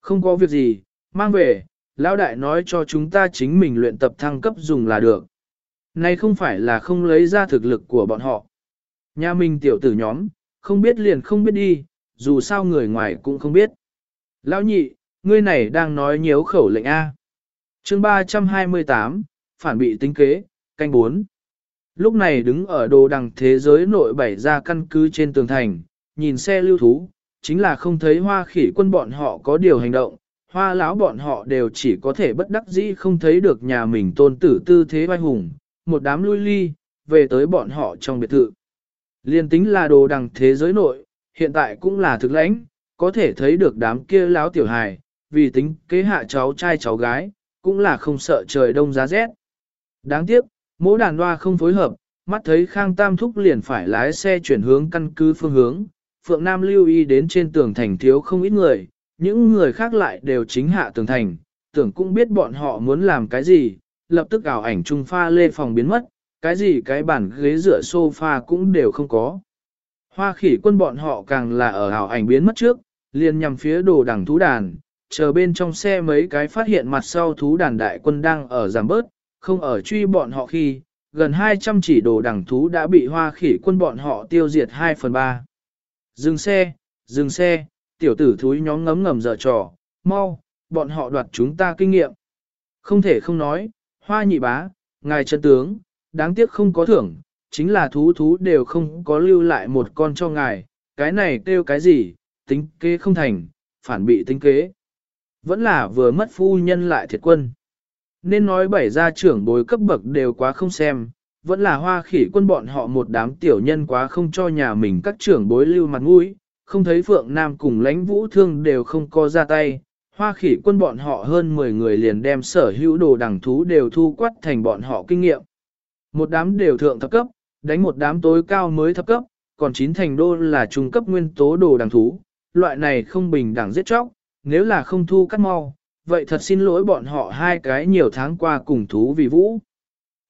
Không có việc gì, mang về, lão đại nói cho chúng ta chính mình luyện tập thăng cấp dùng là được. Này không phải là không lấy ra thực lực của bọn họ. Nhà mình tiểu tử nhóm, không biết liền không biết đi, dù sao người ngoài cũng không biết. Lão nhị, ngươi này đang nói nhiếu khẩu lệnh A. chương 328, phản bị tính kế, canh 4. Lúc này đứng ở đồ đằng thế giới nội bảy ra căn cứ trên tường thành, nhìn xe lưu thú, chính là không thấy hoa khỉ quân bọn họ có điều hành động, hoa lão bọn họ đều chỉ có thể bất đắc dĩ không thấy được nhà mình tôn tử tư thế vai hùng, một đám lui ly, về tới bọn họ trong biệt thự. Liên tính là đồ đằng thế giới nội, hiện tại cũng là thực lãnh, có thể thấy được đám kia lão tiểu hài, vì tính kế hạ cháu trai cháu gái, cũng là không sợ trời đông giá rét. Đáng tiếc, mỗi đàn loa không phối hợp, mắt thấy Khang Tam Thúc liền phải lái xe chuyển hướng căn cứ phương hướng, Phượng Nam lưu ý đến trên tường thành thiếu không ít người, những người khác lại đều chính hạ tường thành, tưởng cũng biết bọn họ muốn làm cái gì, lập tức ảo ảnh trung pha lê phòng biến mất, cái gì cái bàn ghế dựa sofa cũng đều không có. Hoa khỉ quân bọn họ càng là ở ảo ảnh biến mất trước, liền nhằm phía đồ đằng thú đàn, chờ bên trong xe mấy cái phát hiện mặt sau thú đàn đại quân đang ở giảm bớt, không ở truy bọn họ khi, gần 200 chỉ đồ đẳng thú đã bị hoa khỉ quân bọn họ tiêu diệt 2 phần 3. Dừng xe, dừng xe, tiểu tử thúi nhóm ngấm ngầm dở trò, mau, bọn họ đoạt chúng ta kinh nghiệm. Không thể không nói, hoa nhị bá, ngài chân tướng, đáng tiếc không có thưởng, chính là thú thú đều không có lưu lại một con cho ngài, cái này kêu cái gì, tính kế không thành, phản bị tính kế. Vẫn là vừa mất phu nhân lại thiệt quân. Nên nói bảy gia trưởng bối cấp bậc đều quá không xem, vẫn là hoa khỉ quân bọn họ một đám tiểu nhân quá không cho nhà mình các trưởng bối lưu mặt mũi, không thấy Phượng Nam cùng lãnh vũ thương đều không co ra tay. Hoa khỉ quân bọn họ hơn 10 người liền đem sở hữu đồ đẳng thú đều thu quát thành bọn họ kinh nghiệm. Một đám đều thượng thấp cấp, đánh một đám tối cao mới thấp cấp, còn chín thành đô là trung cấp nguyên tố đồ đẳng thú, loại này không bình đẳng giết chóc, nếu là không thu cắt mau, vậy thật xin lỗi bọn họ hai cái nhiều tháng qua cùng thú vì vũ.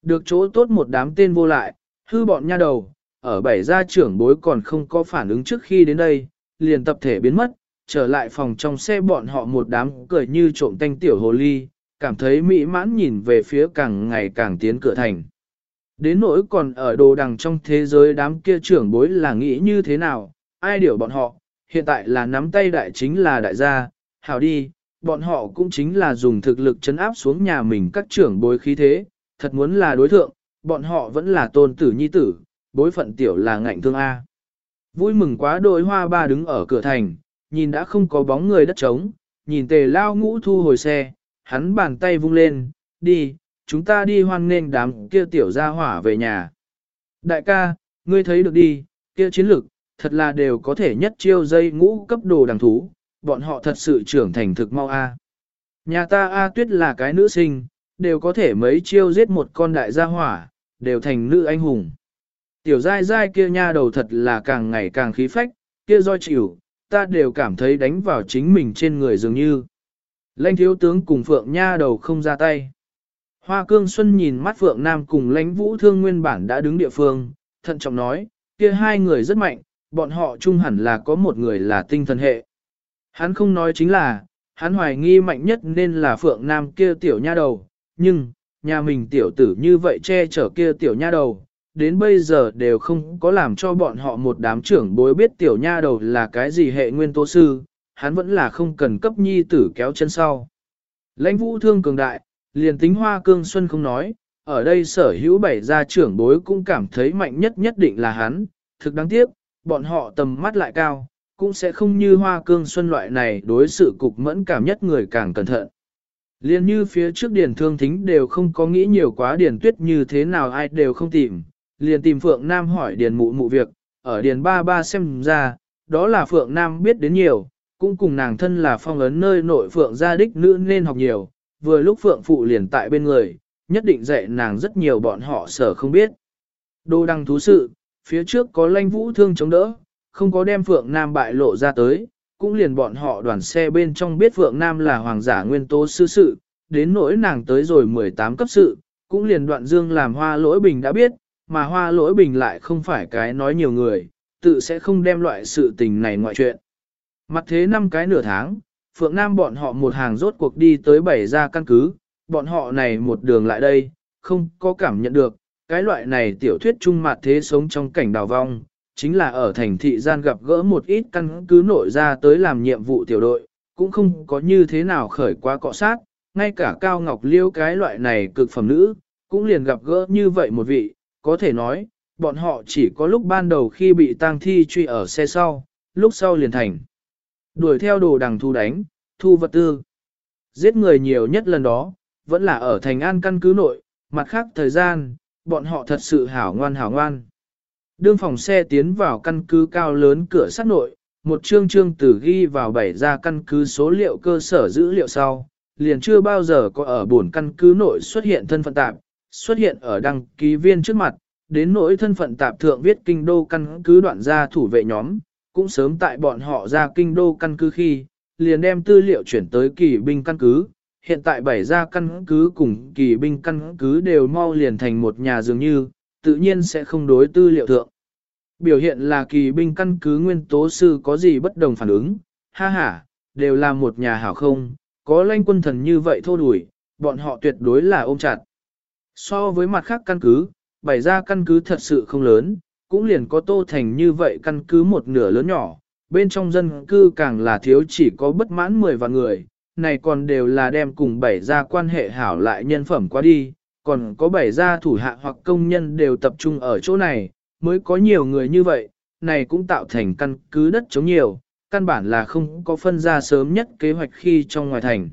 Được chỗ tốt một đám tên vô lại, hư bọn nha đầu, ở bảy gia trưởng bối còn không có phản ứng trước khi đến đây, liền tập thể biến mất, trở lại phòng trong xe bọn họ một đám cười như trộm tanh tiểu hồ ly, cảm thấy mỹ mãn nhìn về phía càng ngày càng tiến cửa thành. Đến nỗi còn ở đồ đằng trong thế giới đám kia trưởng bối là nghĩ như thế nào, ai điều bọn họ, hiện tại là nắm tay đại chính là đại gia, hảo đi, bọn họ cũng chính là dùng thực lực chấn áp xuống nhà mình các trưởng bối khí thế, thật muốn là đối thượng, bọn họ vẫn là tôn tử nhi tử, bối phận tiểu là ngạnh thương A. Vui mừng quá đôi hoa ba đứng ở cửa thành, nhìn đã không có bóng người đất trống, nhìn tề lao ngũ thu hồi xe, hắn bàn tay vung lên, đi, chúng ta đi hoan nghênh đám kia tiểu gia hỏa về nhà. Đại ca, ngươi thấy được đi, kia chiến lược, thật là đều có thể nhất chiêu dây ngũ cấp đồ đằng thú, bọn họ thật sự trưởng thành thực mau a. Nhà ta A tuyết là cái nữ sinh, đều có thể mấy chiêu giết một con đại gia hỏa, đều thành nữ anh hùng. Tiểu dai dai kia nha đầu thật là càng ngày càng khí phách, kia do chịu, ta đều cảm thấy đánh vào chính mình trên người dường như. Lãnh thiếu tướng cùng Phượng nha đầu không ra tay. Hoa Cương Xuân nhìn mắt Phượng Nam cùng lãnh vũ thương nguyên bản đã đứng địa phương, thận trọng nói, kia hai người rất mạnh, bọn họ chung hẳn là có một người là tinh thần hệ. Hắn không nói chính là, hắn hoài nghi mạnh nhất nên là Phượng Nam kia tiểu nha đầu, nhưng, nhà mình tiểu tử như vậy che chở kia tiểu nha đầu, đến bây giờ đều không có làm cho bọn họ một đám trưởng bối biết tiểu nha đầu là cái gì hệ nguyên tố sư, hắn vẫn là không cần cấp nhi tử kéo chân sau. Lãnh vũ thương cường đại, liền tính hoa cương xuân không nói, ở đây sở hữu bảy gia trưởng bối cũng cảm thấy mạnh nhất nhất định là hắn, thực đáng tiếc, bọn họ tầm mắt lại cao, cũng sẽ không như hoa cương xuân loại này đối sự cục mẫn cảm nhất người càng cẩn thận. Liên như phía trước điển thương thính đều không có nghĩ nhiều quá điển tuyết như thế nào ai đều không tìm, liền tìm Phượng Nam hỏi điển mụ mụ việc, ở điển ba ba xem ra, đó là Phượng Nam biết đến nhiều, cũng cùng nàng thân là phong ấn nơi nội Phượng gia đích nữ nên học nhiều, vừa lúc Phượng phụ liền tại bên người, nhất định dạy nàng rất nhiều bọn họ sở không biết. Đô đăng thú sự, phía trước có lanh vũ thương chống đỡ, không có đem Phượng Nam bại lộ ra tới, cũng liền bọn họ đoàn xe bên trong biết Phượng Nam là hoàng giả nguyên tố sư sự, đến nỗi nàng tới rồi 18 cấp sự, cũng liền đoạn dương làm hoa lỗi bình đã biết, mà hoa lỗi bình lại không phải cái nói nhiều người, tự sẽ không đem loại sự tình này ngoại chuyện. Mặt thế năm cái nửa tháng, Phượng Nam bọn họ một hàng rốt cuộc đi tới bảy ra căn cứ, bọn họ này một đường lại đây, không có cảm nhận được, cái loại này tiểu thuyết trung mặt thế sống trong cảnh đào vong, chính là ở thành thị gian gặp gỡ một ít căn cứ nội ra tới làm nhiệm vụ tiểu đội, cũng không có như thế nào khởi quá cọ sát, ngay cả Cao Ngọc Liêu cái loại này cực phẩm nữ, cũng liền gặp gỡ như vậy một vị, có thể nói, bọn họ chỉ có lúc ban đầu khi bị tang thi truy ở xe sau, lúc sau liền thành. Đuổi theo đồ đằng thu đánh, thu vật tư. Giết người nhiều nhất lần đó, vẫn là ở thành an căn cứ nội, mặt khác thời gian, bọn họ thật sự hảo ngoan hảo ngoan. Đương phòng xe tiến vào căn cứ cao lớn cửa sắt nội, một chương chương tử ghi vào bảy ra căn cứ số liệu cơ sở dữ liệu sau, liền chưa bao giờ có ở buồn căn cứ nội xuất hiện thân phận tạp, xuất hiện ở đăng ký viên trước mặt, đến nỗi thân phận tạp thượng viết kinh đô căn cứ đoạn ra thủ vệ nhóm, cũng sớm tại bọn họ ra kinh đô căn cứ khi, liền đem tư liệu chuyển tới kỳ binh căn cứ, hiện tại bảy gia căn cứ cùng kỳ binh căn cứ đều mau liền thành một nhà dường như, tự nhiên sẽ không đối tư liệu thượng. Biểu hiện là kỳ binh căn cứ nguyên tố sư có gì bất đồng phản ứng, ha ha, đều là một nhà hảo không, có lanh quân thần như vậy thô đuổi, bọn họ tuyệt đối là ôm chặt. So với mặt khác căn cứ, bày ra căn cứ thật sự không lớn, cũng liền có tô thành như vậy căn cứ một nửa lớn nhỏ, bên trong dân cư càng là thiếu chỉ có bất mãn 10 vạn người, này còn đều là đem cùng bảy gia quan hệ hảo lại nhân phẩm qua đi, còn có bảy gia thủ hạ hoặc công nhân đều tập trung ở chỗ này, mới có nhiều người như vậy, này cũng tạo thành căn cứ đất chống nhiều, căn bản là không có phân ra sớm nhất kế hoạch khi trong ngoài thành.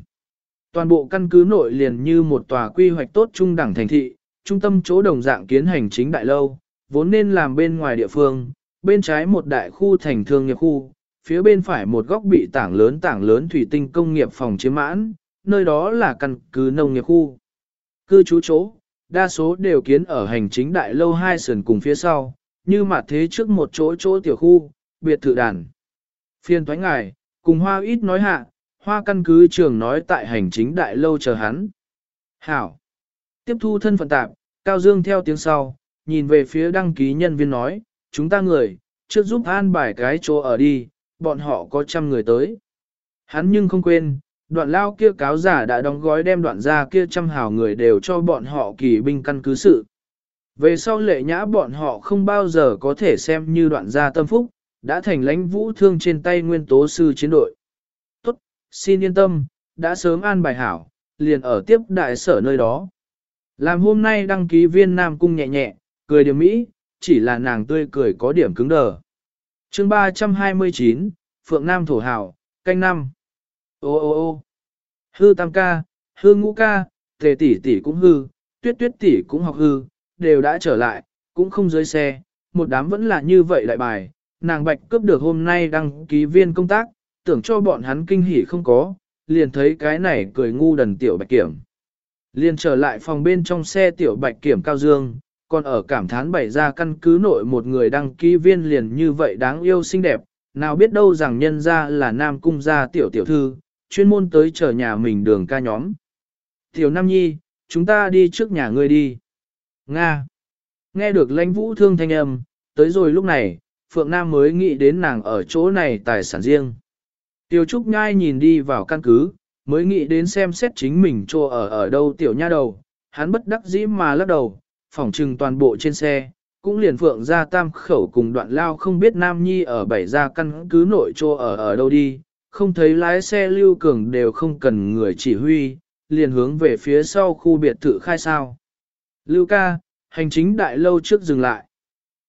Toàn bộ căn cứ nội liền như một tòa quy hoạch tốt trung đẳng thành thị, trung tâm chỗ đồng dạng kiến hành chính đại lâu, vốn nên làm bên ngoài địa phương, bên trái một đại khu thành thương nghiệp khu, phía bên phải một góc bị tảng lớn tảng lớn thủy tinh công nghiệp phòng chiếm mãn, nơi đó là căn cứ nông nghiệp khu. Cư trú chỗ, đa số đều kiến ở hành chính đại lâu hai sườn cùng phía sau, như mặt thế trước một chỗ chỗ tiểu khu, biệt thự đàn. Phiên thoái ngài, cùng hoa ít nói hạ, hoa căn cứ trường nói tại hành chính đại lâu chờ hắn. Hảo. Tiếp thu thân phận tạp, Cao Dương theo tiếng sau, nhìn về phía đăng ký nhân viên nói, chúng ta người, trước giúp an bài cái chỗ ở đi, bọn họ có trăm người tới. Hắn nhưng không quên, đoạn lao kia cáo giả đã đóng gói đem đoạn ra kia trăm hào người đều cho bọn họ kỳ binh căn cứ sự. Về sau lệ nhã bọn họ không bao giờ có thể xem như đoạn gia tâm phúc, đã thành lãnh vũ thương trên tay nguyên tố sư chiến đội. Tốt, xin yên tâm, đã sớm an bài hảo, liền ở tiếp đại sở nơi đó. Làm hôm nay đăng ký viên Nam Cung nhẹ nhẹ, cười điểm mỹ, chỉ là nàng tươi cười có điểm cứng đờ. chương 329, Phượng Nam Thổ Hảo, canh năm. Ô ô ô. Hư tam ca, hư ngũ ca, tề tỷ tỷ cũng hư, tuyết tuyết tỷ cũng học hư, đều đã trở lại, cũng không dưới xe, một đám vẫn là như vậy lại bài, nàng bạch cướp được hôm nay đăng ký viên công tác, tưởng cho bọn hắn kinh hỉ không có, liền thấy cái này cười ngu đần tiểu bạch kiểm. Liền trở lại phòng bên trong xe tiểu bạch kiểm cao dương, còn ở cảm thán bày ra căn cứ nội một người đăng ký viên liền như vậy đáng yêu xinh đẹp, nào biết đâu rằng nhân ra là nam cung gia tiểu tiểu thư, chuyên môn tới chờ nhà mình đường ca nhóm. Tiểu Nam Nhi, chúng ta đi trước nhà ngươi đi. Nga. Nghe được lãnh vũ thương thanh âm, tới rồi lúc này, Phượng Nam mới nghĩ đến nàng ở chỗ này tài sản riêng. Tiểu Trúc Nhai nhìn đi vào căn cứ, mới nghĩ đến xem xét chính mình chỗ ở ở đâu tiểu nha đầu, hắn bất đắc dĩ mà lắc đầu, phỏng trừng toàn bộ trên xe, cũng liền Phượng ra tam khẩu cùng đoạn lao không biết Nam Nhi ở bảy ra căn cứ nội chỗ ở ở đâu đi, không thấy lái xe lưu cường đều không cần người chỉ huy, liền hướng về phía sau khu biệt thự khai sao. Lưu ca, hành chính đại lâu trước dừng lại.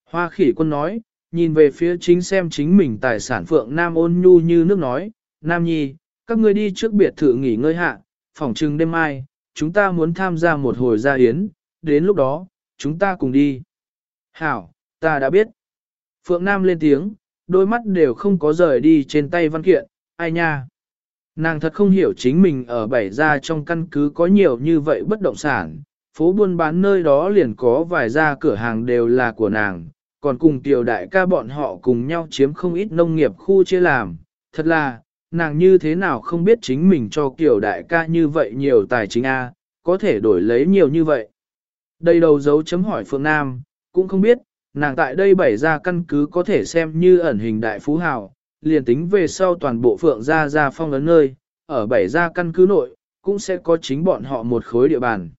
Hoa khỉ quân nói, nhìn về phía chính xem chính mình tài sản phượng Nam ôn nhu như nước nói, Nam Nhi, các ngươi đi trước biệt thự nghỉ ngơi hạ, phòng trừng đêm mai, chúng ta muốn tham gia một hồi gia yến, đến lúc đó, chúng ta cùng đi. Hảo, ta đã biết. Phượng Nam lên tiếng, đôi mắt đều không có rời đi trên tay văn kiện, ai nha. Nàng thật không hiểu chính mình ở bảy gia trong căn cứ có nhiều như vậy bất động sản, phố buôn bán nơi đó liền có vài gia cửa hàng đều là của nàng, còn cùng tiểu đại ca bọn họ cùng nhau chiếm không ít nông nghiệp khu chia làm. Thật là, nàng như thế nào không biết chính mình cho kiểu đại ca như vậy nhiều tài chính A, có thể đổi lấy nhiều như vậy. Đây đầu dấu chấm hỏi Phương Nam, cũng không biết, nàng tại đây bảy gia căn cứ có thể xem như ẩn hình đại phú hào, liền tính về sau toàn bộ Phượng gia gia phong ấn nơi, ở bảy gia căn cứ nội, cũng sẽ có chính bọn họ một khối địa bàn.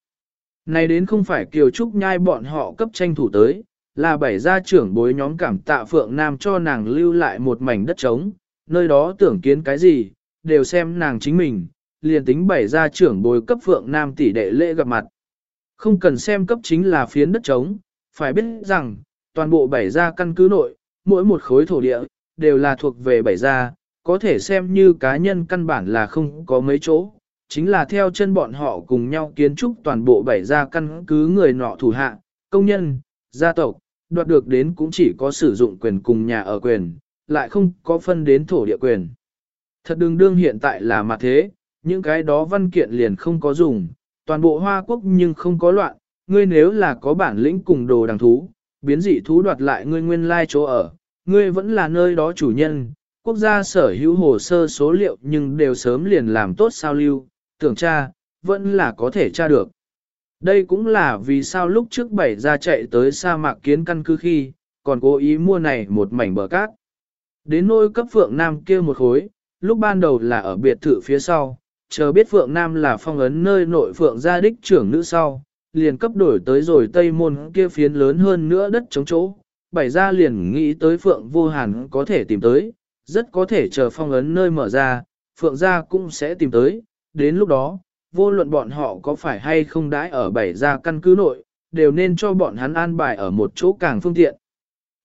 Này đến không phải Kiều Trúc nhai bọn họ cấp tranh thủ tới, là bảy gia trưởng bối nhóm cảm tạ Phượng Nam cho nàng lưu lại một mảnh đất trống, nơi đó tưởng kiến cái gì, đều xem nàng chính mình, liền tính bảy gia trưởng bối cấp Phượng Nam tỷ đệ lễ gặp mặt. Không cần xem cấp chính là phiến đất trống, phải biết rằng, toàn bộ bảy gia căn cứ nội, mỗi một khối thổ địa, đều là thuộc về bảy gia, có thể xem như cá nhân căn bản là không có mấy chỗ, chính là theo chân bọn họ cùng nhau kiến trúc toàn bộ bảy gia căn cứ người nọ thủ hạ, công nhân, gia tộc, đoạt được đến cũng chỉ có sử dụng quyền cùng nhà ở quyền, lại không có phân đến thổ địa quyền. Thật đừng đương hiện tại là mặt thế, những cái đó văn kiện liền không có dùng, toàn bộ Hoa Quốc nhưng không có loạn, ngươi nếu là có bản lĩnh cùng đồ đằng thú, biến dị thú đoạt lại ngươi nguyên lai chỗ ở, ngươi vẫn là nơi đó chủ nhân, quốc gia sở hữu hồ sơ số liệu nhưng đều sớm liền làm tốt sao lưu, tưởng tra, vẫn là có thể tra được. Đây cũng là vì sao lúc trước bảy ra chạy tới sa mạc kiến căn cứ khi, còn cố ý mua này một mảnh bờ cát. Đến nôi cấp Phượng Nam kia một khối, lúc ban đầu là ở biệt thự phía sau, chờ biết Phượng Nam là phong ấn nơi nội Phượng gia đích trưởng nữ sau, liền cấp đổi tới rồi Tây Môn kia phiến lớn hơn nữa đất chống chỗ. Bảy ra liền nghĩ tới Phượng vô hàn có thể tìm tới, rất có thể chờ phong ấn nơi mở ra, Phượng gia cũng sẽ tìm tới, đến lúc đó, vô luận bọn họ có phải hay không đãi ở bảy gia căn cứ nội, đều nên cho bọn hắn an bài ở một chỗ càng phương tiện.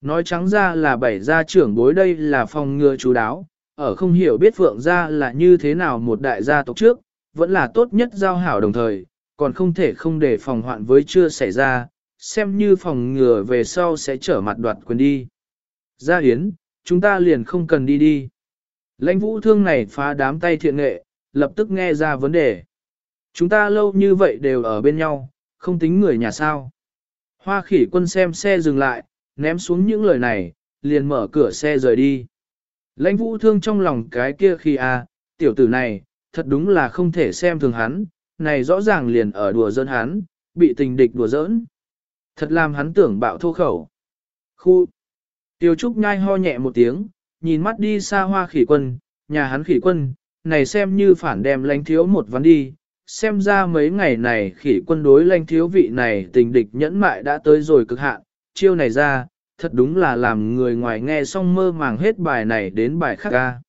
Nói trắng ra là bảy gia trưởng bối đây là phòng ngừa chú đáo, ở không hiểu biết Phượng gia là như thế nào một đại gia tộc trước, vẫn là tốt nhất giao hảo đồng thời, còn không thể không để phòng hoạn với chưa xảy ra, xem như phòng ngừa về sau sẽ trở mặt đoạt quyền đi. Gia Yến, chúng ta liền không cần đi đi. Lãnh vũ thương này phá đám tay thiện nghệ, lập tức nghe ra vấn đề. Chúng ta lâu như vậy đều ở bên nhau, không tính người nhà sao. Hoa khỉ quân xem xe dừng lại, ném xuống những lời này, liền mở cửa xe rời đi. Lãnh vũ thương trong lòng cái kia khi a à, tiểu tử này, thật đúng là không thể xem thường hắn, này rõ ràng liền ở đùa giỡn hắn, bị tình địch đùa giỡn. Thật làm hắn tưởng bạo thô khẩu. Khu. Tiêu Trúc nhai ho nhẹ một tiếng, nhìn mắt đi xa hoa khỉ quân, nhà hắn khỉ quân, này xem như phản đem lãnh thiếu một ván đi. Xem ra mấy ngày này khỉ quân đối lãnh thiếu vị này tình địch nhẫn mại đã tới rồi cực hạn, chiêu này ra, thật đúng là làm người ngoài nghe xong mơ màng hết bài này đến bài khác ca.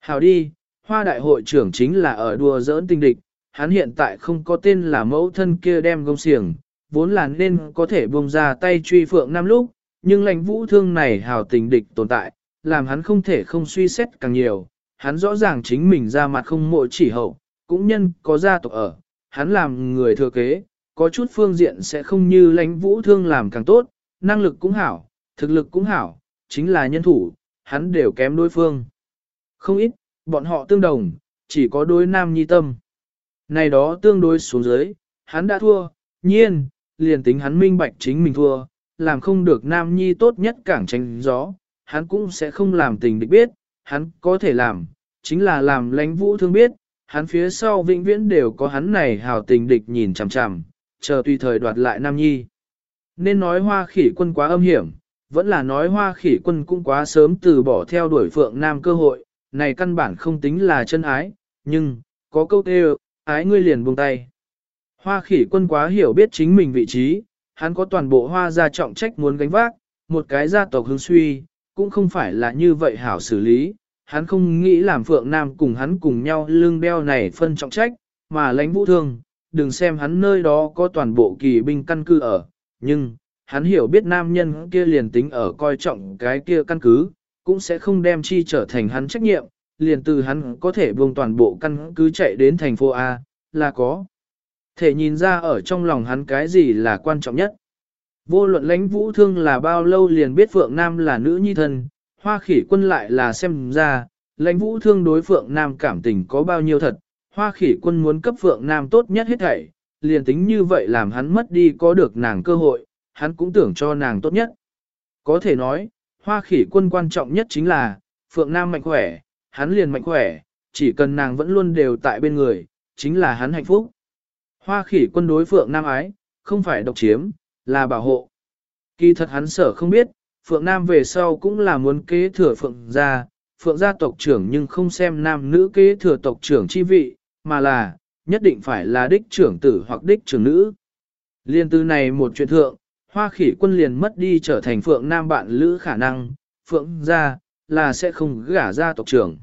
Hào đi, hoa đại hội trưởng chính là ở đùa giỡn tình địch, hắn hiện tại không có tên là mẫu thân kia đem gông xiềng, vốn là nên có thể buông ra tay truy phượng năm lúc, nhưng lãnh vũ thương này hào tình địch tồn tại, làm hắn không thể không suy xét càng nhiều, hắn rõ ràng chính mình ra mặt không mộ chỉ hậu, cũng nhân có gia tộc ở, hắn làm người thừa kế, có chút phương diện sẽ không như lãnh vũ thương làm càng tốt, năng lực cũng hảo, thực lực cũng hảo, chính là nhân thủ, hắn đều kém đối phương. Không ít, bọn họ tương đồng, chỉ có đối nam nhi tâm. Này đó tương đối xuống dưới, hắn đã thua, nhiên, liền tính hắn minh bạch chính mình thua, làm không được nam nhi tốt nhất cảng tranh gió, hắn cũng sẽ không làm tình địch biết, hắn có thể làm, chính là làm lãnh vũ thương biết, hắn phía sau vĩnh viễn đều có hắn này hào tình địch nhìn chằm chằm, chờ tùy thời đoạt lại nam nhi. Nên nói hoa khỉ quân quá âm hiểm, vẫn là nói hoa khỉ quân cũng quá sớm từ bỏ theo đuổi phượng nam cơ hội, này căn bản không tính là chân ái, nhưng, có câu kêu, ái ngươi liền buông tay. Hoa khỉ quân quá hiểu biết chính mình vị trí, hắn có toàn bộ hoa gia trọng trách muốn gánh vác, một cái gia tộc hưng suy, cũng không phải là như vậy hảo xử lý, hắn không nghĩ làm Phượng Nam cùng hắn cùng nhau lương đeo này phân trọng trách, mà lãnh vũ thương, đừng xem hắn nơi đó có toàn bộ kỳ binh căn cứ ở, nhưng, hắn hiểu biết nam nhân kia liền tính ở coi trọng cái kia căn cứ, cũng sẽ không đem chi trở thành hắn trách nhiệm, liền từ hắn có thể buông toàn bộ căn cứ chạy đến thành phố A, là có. Thể nhìn ra ở trong lòng hắn cái gì là quan trọng nhất. Vô luận lãnh vũ thương là bao lâu liền biết Phượng Nam là nữ nhi thân, hoa khỉ quân lại là xem ra, lãnh vũ thương đối Phượng Nam cảm tình có bao nhiêu thật, hoa khỉ quân muốn cấp Phượng Nam tốt nhất hết thảy, liền tính như vậy làm hắn mất đi có được nàng cơ hội, hắn cũng tưởng cho nàng tốt nhất. Có thể nói, hoa khỉ quân quan trọng nhất chính là, Phượng Nam mạnh khỏe, hắn liền mạnh khỏe, chỉ cần nàng vẫn luôn đều tại bên người, chính là hắn hạnh phúc. Hoa khỉ quân đối Phượng Nam ái, không phải độc chiếm, là bảo hộ. Kỳ thật hắn sở không biết, Phượng Nam về sau cũng là muốn kế thừa Phượng gia, Phượng gia tộc trưởng nhưng không xem nam nữ kế thừa tộc trưởng chi vị, mà là, nhất định phải là đích trưởng tử hoặc đích trưởng nữ. Liên tư này một chuyện thượng, hoa khỉ quân liền mất đi trở thành Phượng Nam bạn lữ khả năng, Phượng gia, là sẽ không gả ra tộc trưởng.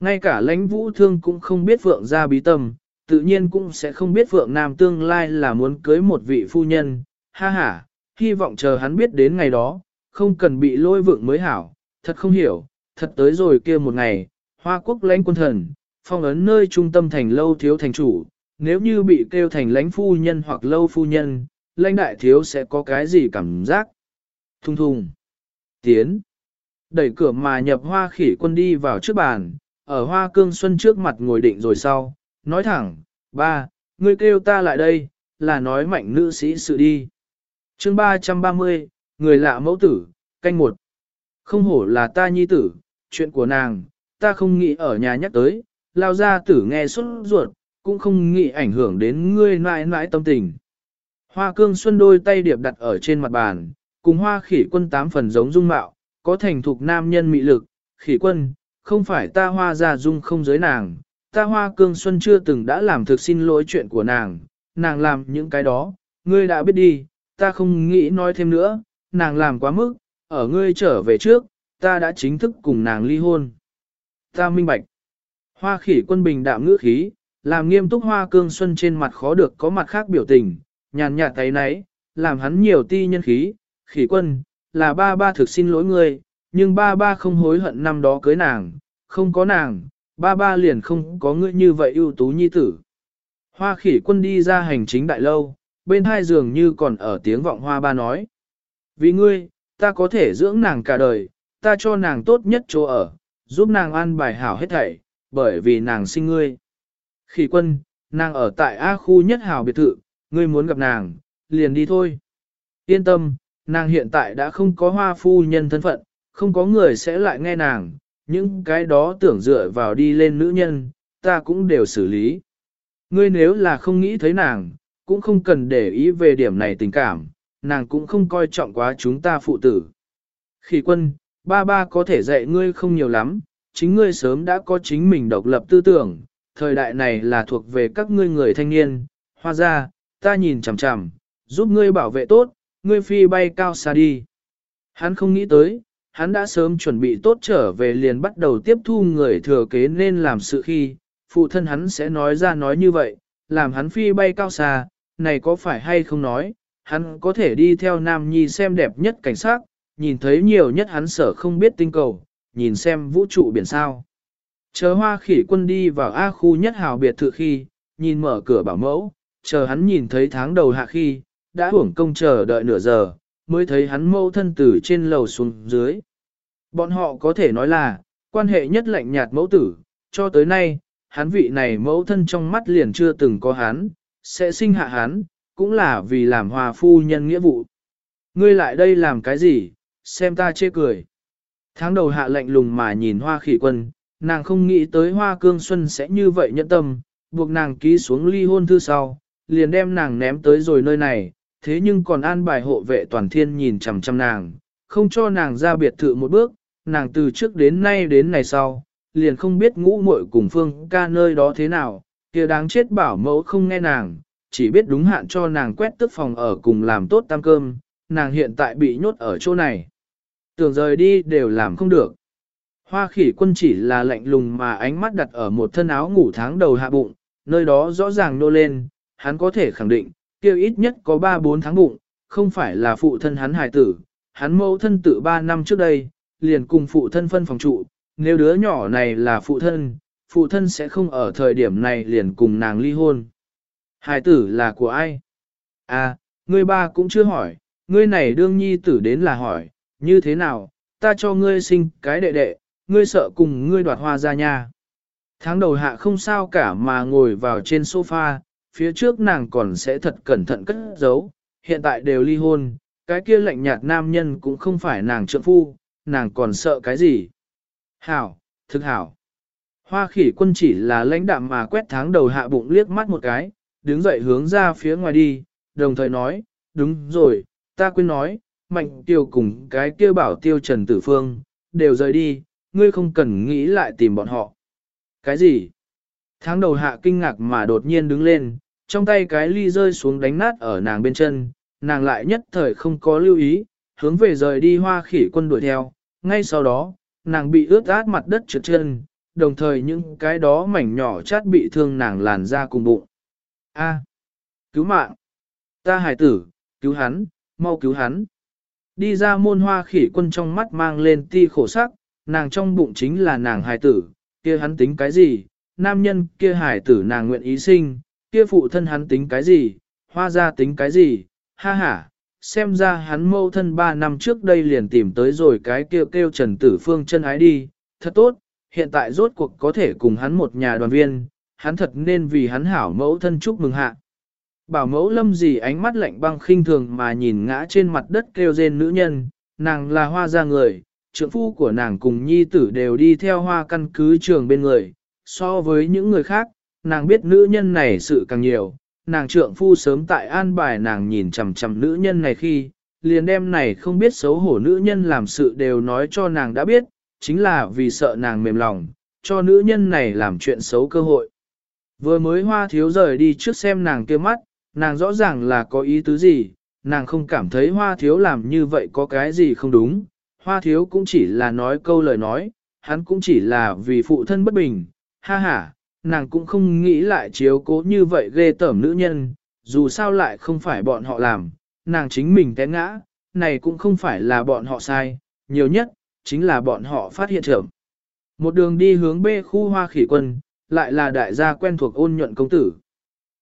Ngay cả lãnh vũ thương cũng không biết Phượng gia bí tâm, tự nhiên cũng sẽ không biết Phượng Nam tương lai là muốn cưới một vị phu nhân, ha ha, hy vọng chờ hắn biết đến ngày đó, không cần bị lôi vượng mới hảo, thật không hiểu, thật tới rồi kia một ngày, hoa quốc lãnh quân thần, phong ấn nơi trung tâm thành lâu thiếu thành chủ, nếu như bị kêu thành lãnh phu nhân hoặc lâu phu nhân, lãnh đại thiếu sẽ có cái gì cảm giác? Thung thùng. Tiến. Đẩy cửa mà nhập hoa khỉ quân đi vào trước bàn, ở hoa cương xuân trước mặt ngồi định rồi sau, nói thẳng, ba, ngươi kêu ta lại đây, là nói mạnh nữ sĩ sự đi. chương 330, người lạ mẫu tử, canh một. Không hổ là ta nhi tử, chuyện của nàng, ta không nghĩ ở nhà nhắc tới, lao ra tử nghe xuất ruột, cũng không nghĩ ảnh hưởng đến ngươi mãi mãi tâm tình. Hoa cương xuân đôi tay điệp đặt ở trên mặt bàn, cùng hoa khỉ quân tám phần giống dung mạo, có thành thục nam nhân mị lực, khỉ quân, không phải ta hoa ra dung không giới nàng, ta hoa cương xuân chưa từng đã làm thực xin lỗi chuyện của nàng, nàng làm những cái đó, ngươi đã biết đi, ta không nghĩ nói thêm nữa, nàng làm quá mức, ở ngươi trở về trước, ta đã chính thức cùng nàng ly hôn. Ta minh bạch. Hoa khỉ quân bình đạm ngữ khí, làm nghiêm túc hoa cương xuân trên mặt khó được có mặt khác biểu tình, nhàn nhạt thấy nấy, làm hắn nhiều ti nhân khí, khỉ quân, là ba ba thực xin lỗi ngươi, nhưng ba ba không hối hận năm đó cưới nàng, không có nàng, ba ba liền không có ngươi như vậy ưu tú nhi tử. Hoa khỉ quân đi ra hành chính đại lâu, bên hai giường như còn ở tiếng vọng hoa ba nói. Vì ngươi, ta có thể dưỡng nàng cả đời, ta cho nàng tốt nhất chỗ ở, giúp nàng ăn bài hảo hết thảy, bởi vì nàng sinh ngươi. Khỉ quân, nàng ở tại A khu nhất hảo biệt thự, ngươi muốn gặp nàng, liền đi thôi. Yên tâm, nàng hiện tại đã không có hoa phu nhân thân phận, không có người sẽ lại nghe nàng, những cái đó tưởng dựa vào đi lên nữ nhân, ta cũng đều xử lý. Ngươi nếu là không nghĩ thấy nàng, cũng không cần để ý về điểm này tình cảm, nàng cũng không coi trọng quá chúng ta phụ tử. Khi quân, ba ba có thể dạy ngươi không nhiều lắm, chính ngươi sớm đã có chính mình độc lập tư tưởng, thời đại này là thuộc về các ngươi người thanh niên, hoa ra, ta nhìn chằm chằm, giúp ngươi bảo vệ tốt, ngươi phi bay cao xa đi. Hắn không nghĩ tới, hắn đã sớm chuẩn bị tốt trở về liền bắt đầu tiếp thu người thừa kế nên làm sự khi, phụ thân hắn sẽ nói ra nói như vậy, làm hắn phi bay cao xa, này có phải hay không nói, hắn có thể đi theo Nam Nhi xem đẹp nhất cảnh sát, nhìn thấy nhiều nhất hắn sở không biết tinh cầu, nhìn xem vũ trụ biển sao. Chờ hoa khỉ quân đi vào A khu nhất hào biệt thự khi, nhìn mở cửa bảo mẫu, chờ hắn nhìn thấy tháng đầu hạ khi, đã hưởng công chờ đợi nửa giờ, mới thấy hắn mâu thân tử trên lầu xuống dưới. Bọn họ có thể nói là, quan hệ nhất lạnh nhạt mẫu tử, cho tới nay, hắn vị này mẫu thân trong mắt liền chưa từng có hắn, sẽ sinh hạ hắn, cũng là vì làm hòa phu nhân nghĩa vụ. Ngươi lại đây làm cái gì, xem ta chê cười. Tháng đầu hạ lạnh lùng mà nhìn hoa khỉ quân, nàng không nghĩ tới hoa cương xuân sẽ như vậy nhẫn tâm, buộc nàng ký xuống ly hôn thư sau, liền đem nàng ném tới rồi nơi này, thế nhưng còn an bài hộ vệ toàn thiên nhìn chằm chằm nàng, không cho nàng ra biệt thự một bước, nàng từ trước đến nay đến ngày sau, liền không biết ngũ muội cùng phương ca nơi đó thế nào, kia đáng chết bảo mẫu không nghe nàng, chỉ biết đúng hạn cho nàng quét tức phòng ở cùng làm tốt tam cơm, nàng hiện tại bị nhốt ở chỗ này. Tưởng rời đi đều làm không được. Hoa khỉ quân chỉ là lạnh lùng mà ánh mắt đặt ở một thân áo ngủ tháng đầu hạ bụng, nơi đó rõ ràng nô lên, hắn có thể khẳng định, kia ít nhất có 3-4 tháng bụng, không phải là phụ thân hắn hài tử, hắn mẫu thân tự 3 năm trước đây, liền cùng phụ thân phân phòng trụ, nếu đứa nhỏ này là phụ thân, phụ thân sẽ không ở thời điểm này liền cùng nàng ly hôn. Hài tử là của ai? À, ngươi ba cũng chưa hỏi, ngươi này đương nhi tử đến là hỏi, như thế nào, ta cho ngươi sinh cái đệ đệ, ngươi sợ cùng ngươi đoạt hoa ra nha. Tháng đầu hạ không sao cả mà ngồi vào trên sofa, phía trước nàng còn sẽ thật cẩn thận cất giấu, hiện tại đều ly hôn, cái kia lạnh nhạt nam nhân cũng không phải nàng trượng phu, nàng còn sợ cái gì. Hảo, thực hảo. Hoa khỉ quân chỉ là lãnh đạm mà quét tháng đầu hạ bụng liếc mắt một cái, đứng dậy hướng ra phía ngoài đi, đồng thời nói, đúng rồi, ta quên nói, mạnh tiêu cùng cái kia bảo tiêu Trần Tử Phương, đều rời đi, ngươi không cần nghĩ lại tìm bọn họ. Cái gì? Tháng đầu hạ kinh ngạc mà đột nhiên đứng lên, trong tay cái ly rơi xuống đánh nát ở nàng bên chân, nàng lại nhất thời không có lưu ý, hướng về rời đi hoa khỉ quân đuổi theo, ngay sau đó, nàng bị ướt át mặt đất trượt chân, đồng thời những cái đó mảnh nhỏ chát bị thương nàng làn ra cùng bụng. A, cứu mạng! Ta hải tử, cứu hắn, mau cứu hắn! Đi ra môn hoa khỉ quân trong mắt mang lên ti khổ sắc, nàng trong bụng chính là nàng hải tử, kia hắn tính cái gì, nam nhân kia hải tử nàng nguyện ý sinh, kia phụ thân hắn tính cái gì, hoa ra tính cái gì, ha ha, xem ra hắn mâu thân ba năm trước đây liền tìm tới rồi cái kêu kêu Trần Tử Phương chân ái đi, thật tốt, hiện tại rốt cuộc có thể cùng hắn một nhà đoàn viên, hắn thật nên vì hắn hảo mẫu thân chúc mừng hạ. Bảo mẫu lâm gì ánh mắt lạnh băng khinh thường mà nhìn ngã trên mặt đất kêu rên nữ nhân, nàng là hoa gia người, trưởng phu của nàng cùng nhi tử đều đi theo hoa căn cứ trường bên người, so với những người khác, nàng biết nữ nhân này sự càng nhiều, nàng trượng phu sớm tại an bài nàng nhìn chằm chằm nữ nhân này khi, liền đem này không biết xấu hổ nữ nhân làm sự đều nói cho nàng đã biết, chính là vì sợ nàng mềm lòng, cho nữ nhân này làm chuyện xấu cơ hội. Vừa mới hoa thiếu rời đi trước xem nàng kia mắt, nàng rõ ràng là có ý tứ gì, nàng không cảm thấy hoa thiếu làm như vậy có cái gì không đúng, hoa thiếu cũng chỉ là nói câu lời nói, hắn cũng chỉ là vì phụ thân bất bình, ha ha, nàng cũng không nghĩ lại chiếu cố như vậy ghê tởm nữ nhân, dù sao lại không phải bọn họ làm, nàng chính mình té ngã, này cũng không phải là bọn họ sai, nhiều nhất, chính là bọn họ phát hiện trưởng. Một đường đi hướng bê khu hoa khỉ quân, lại là đại gia quen thuộc ôn nhuận công tử.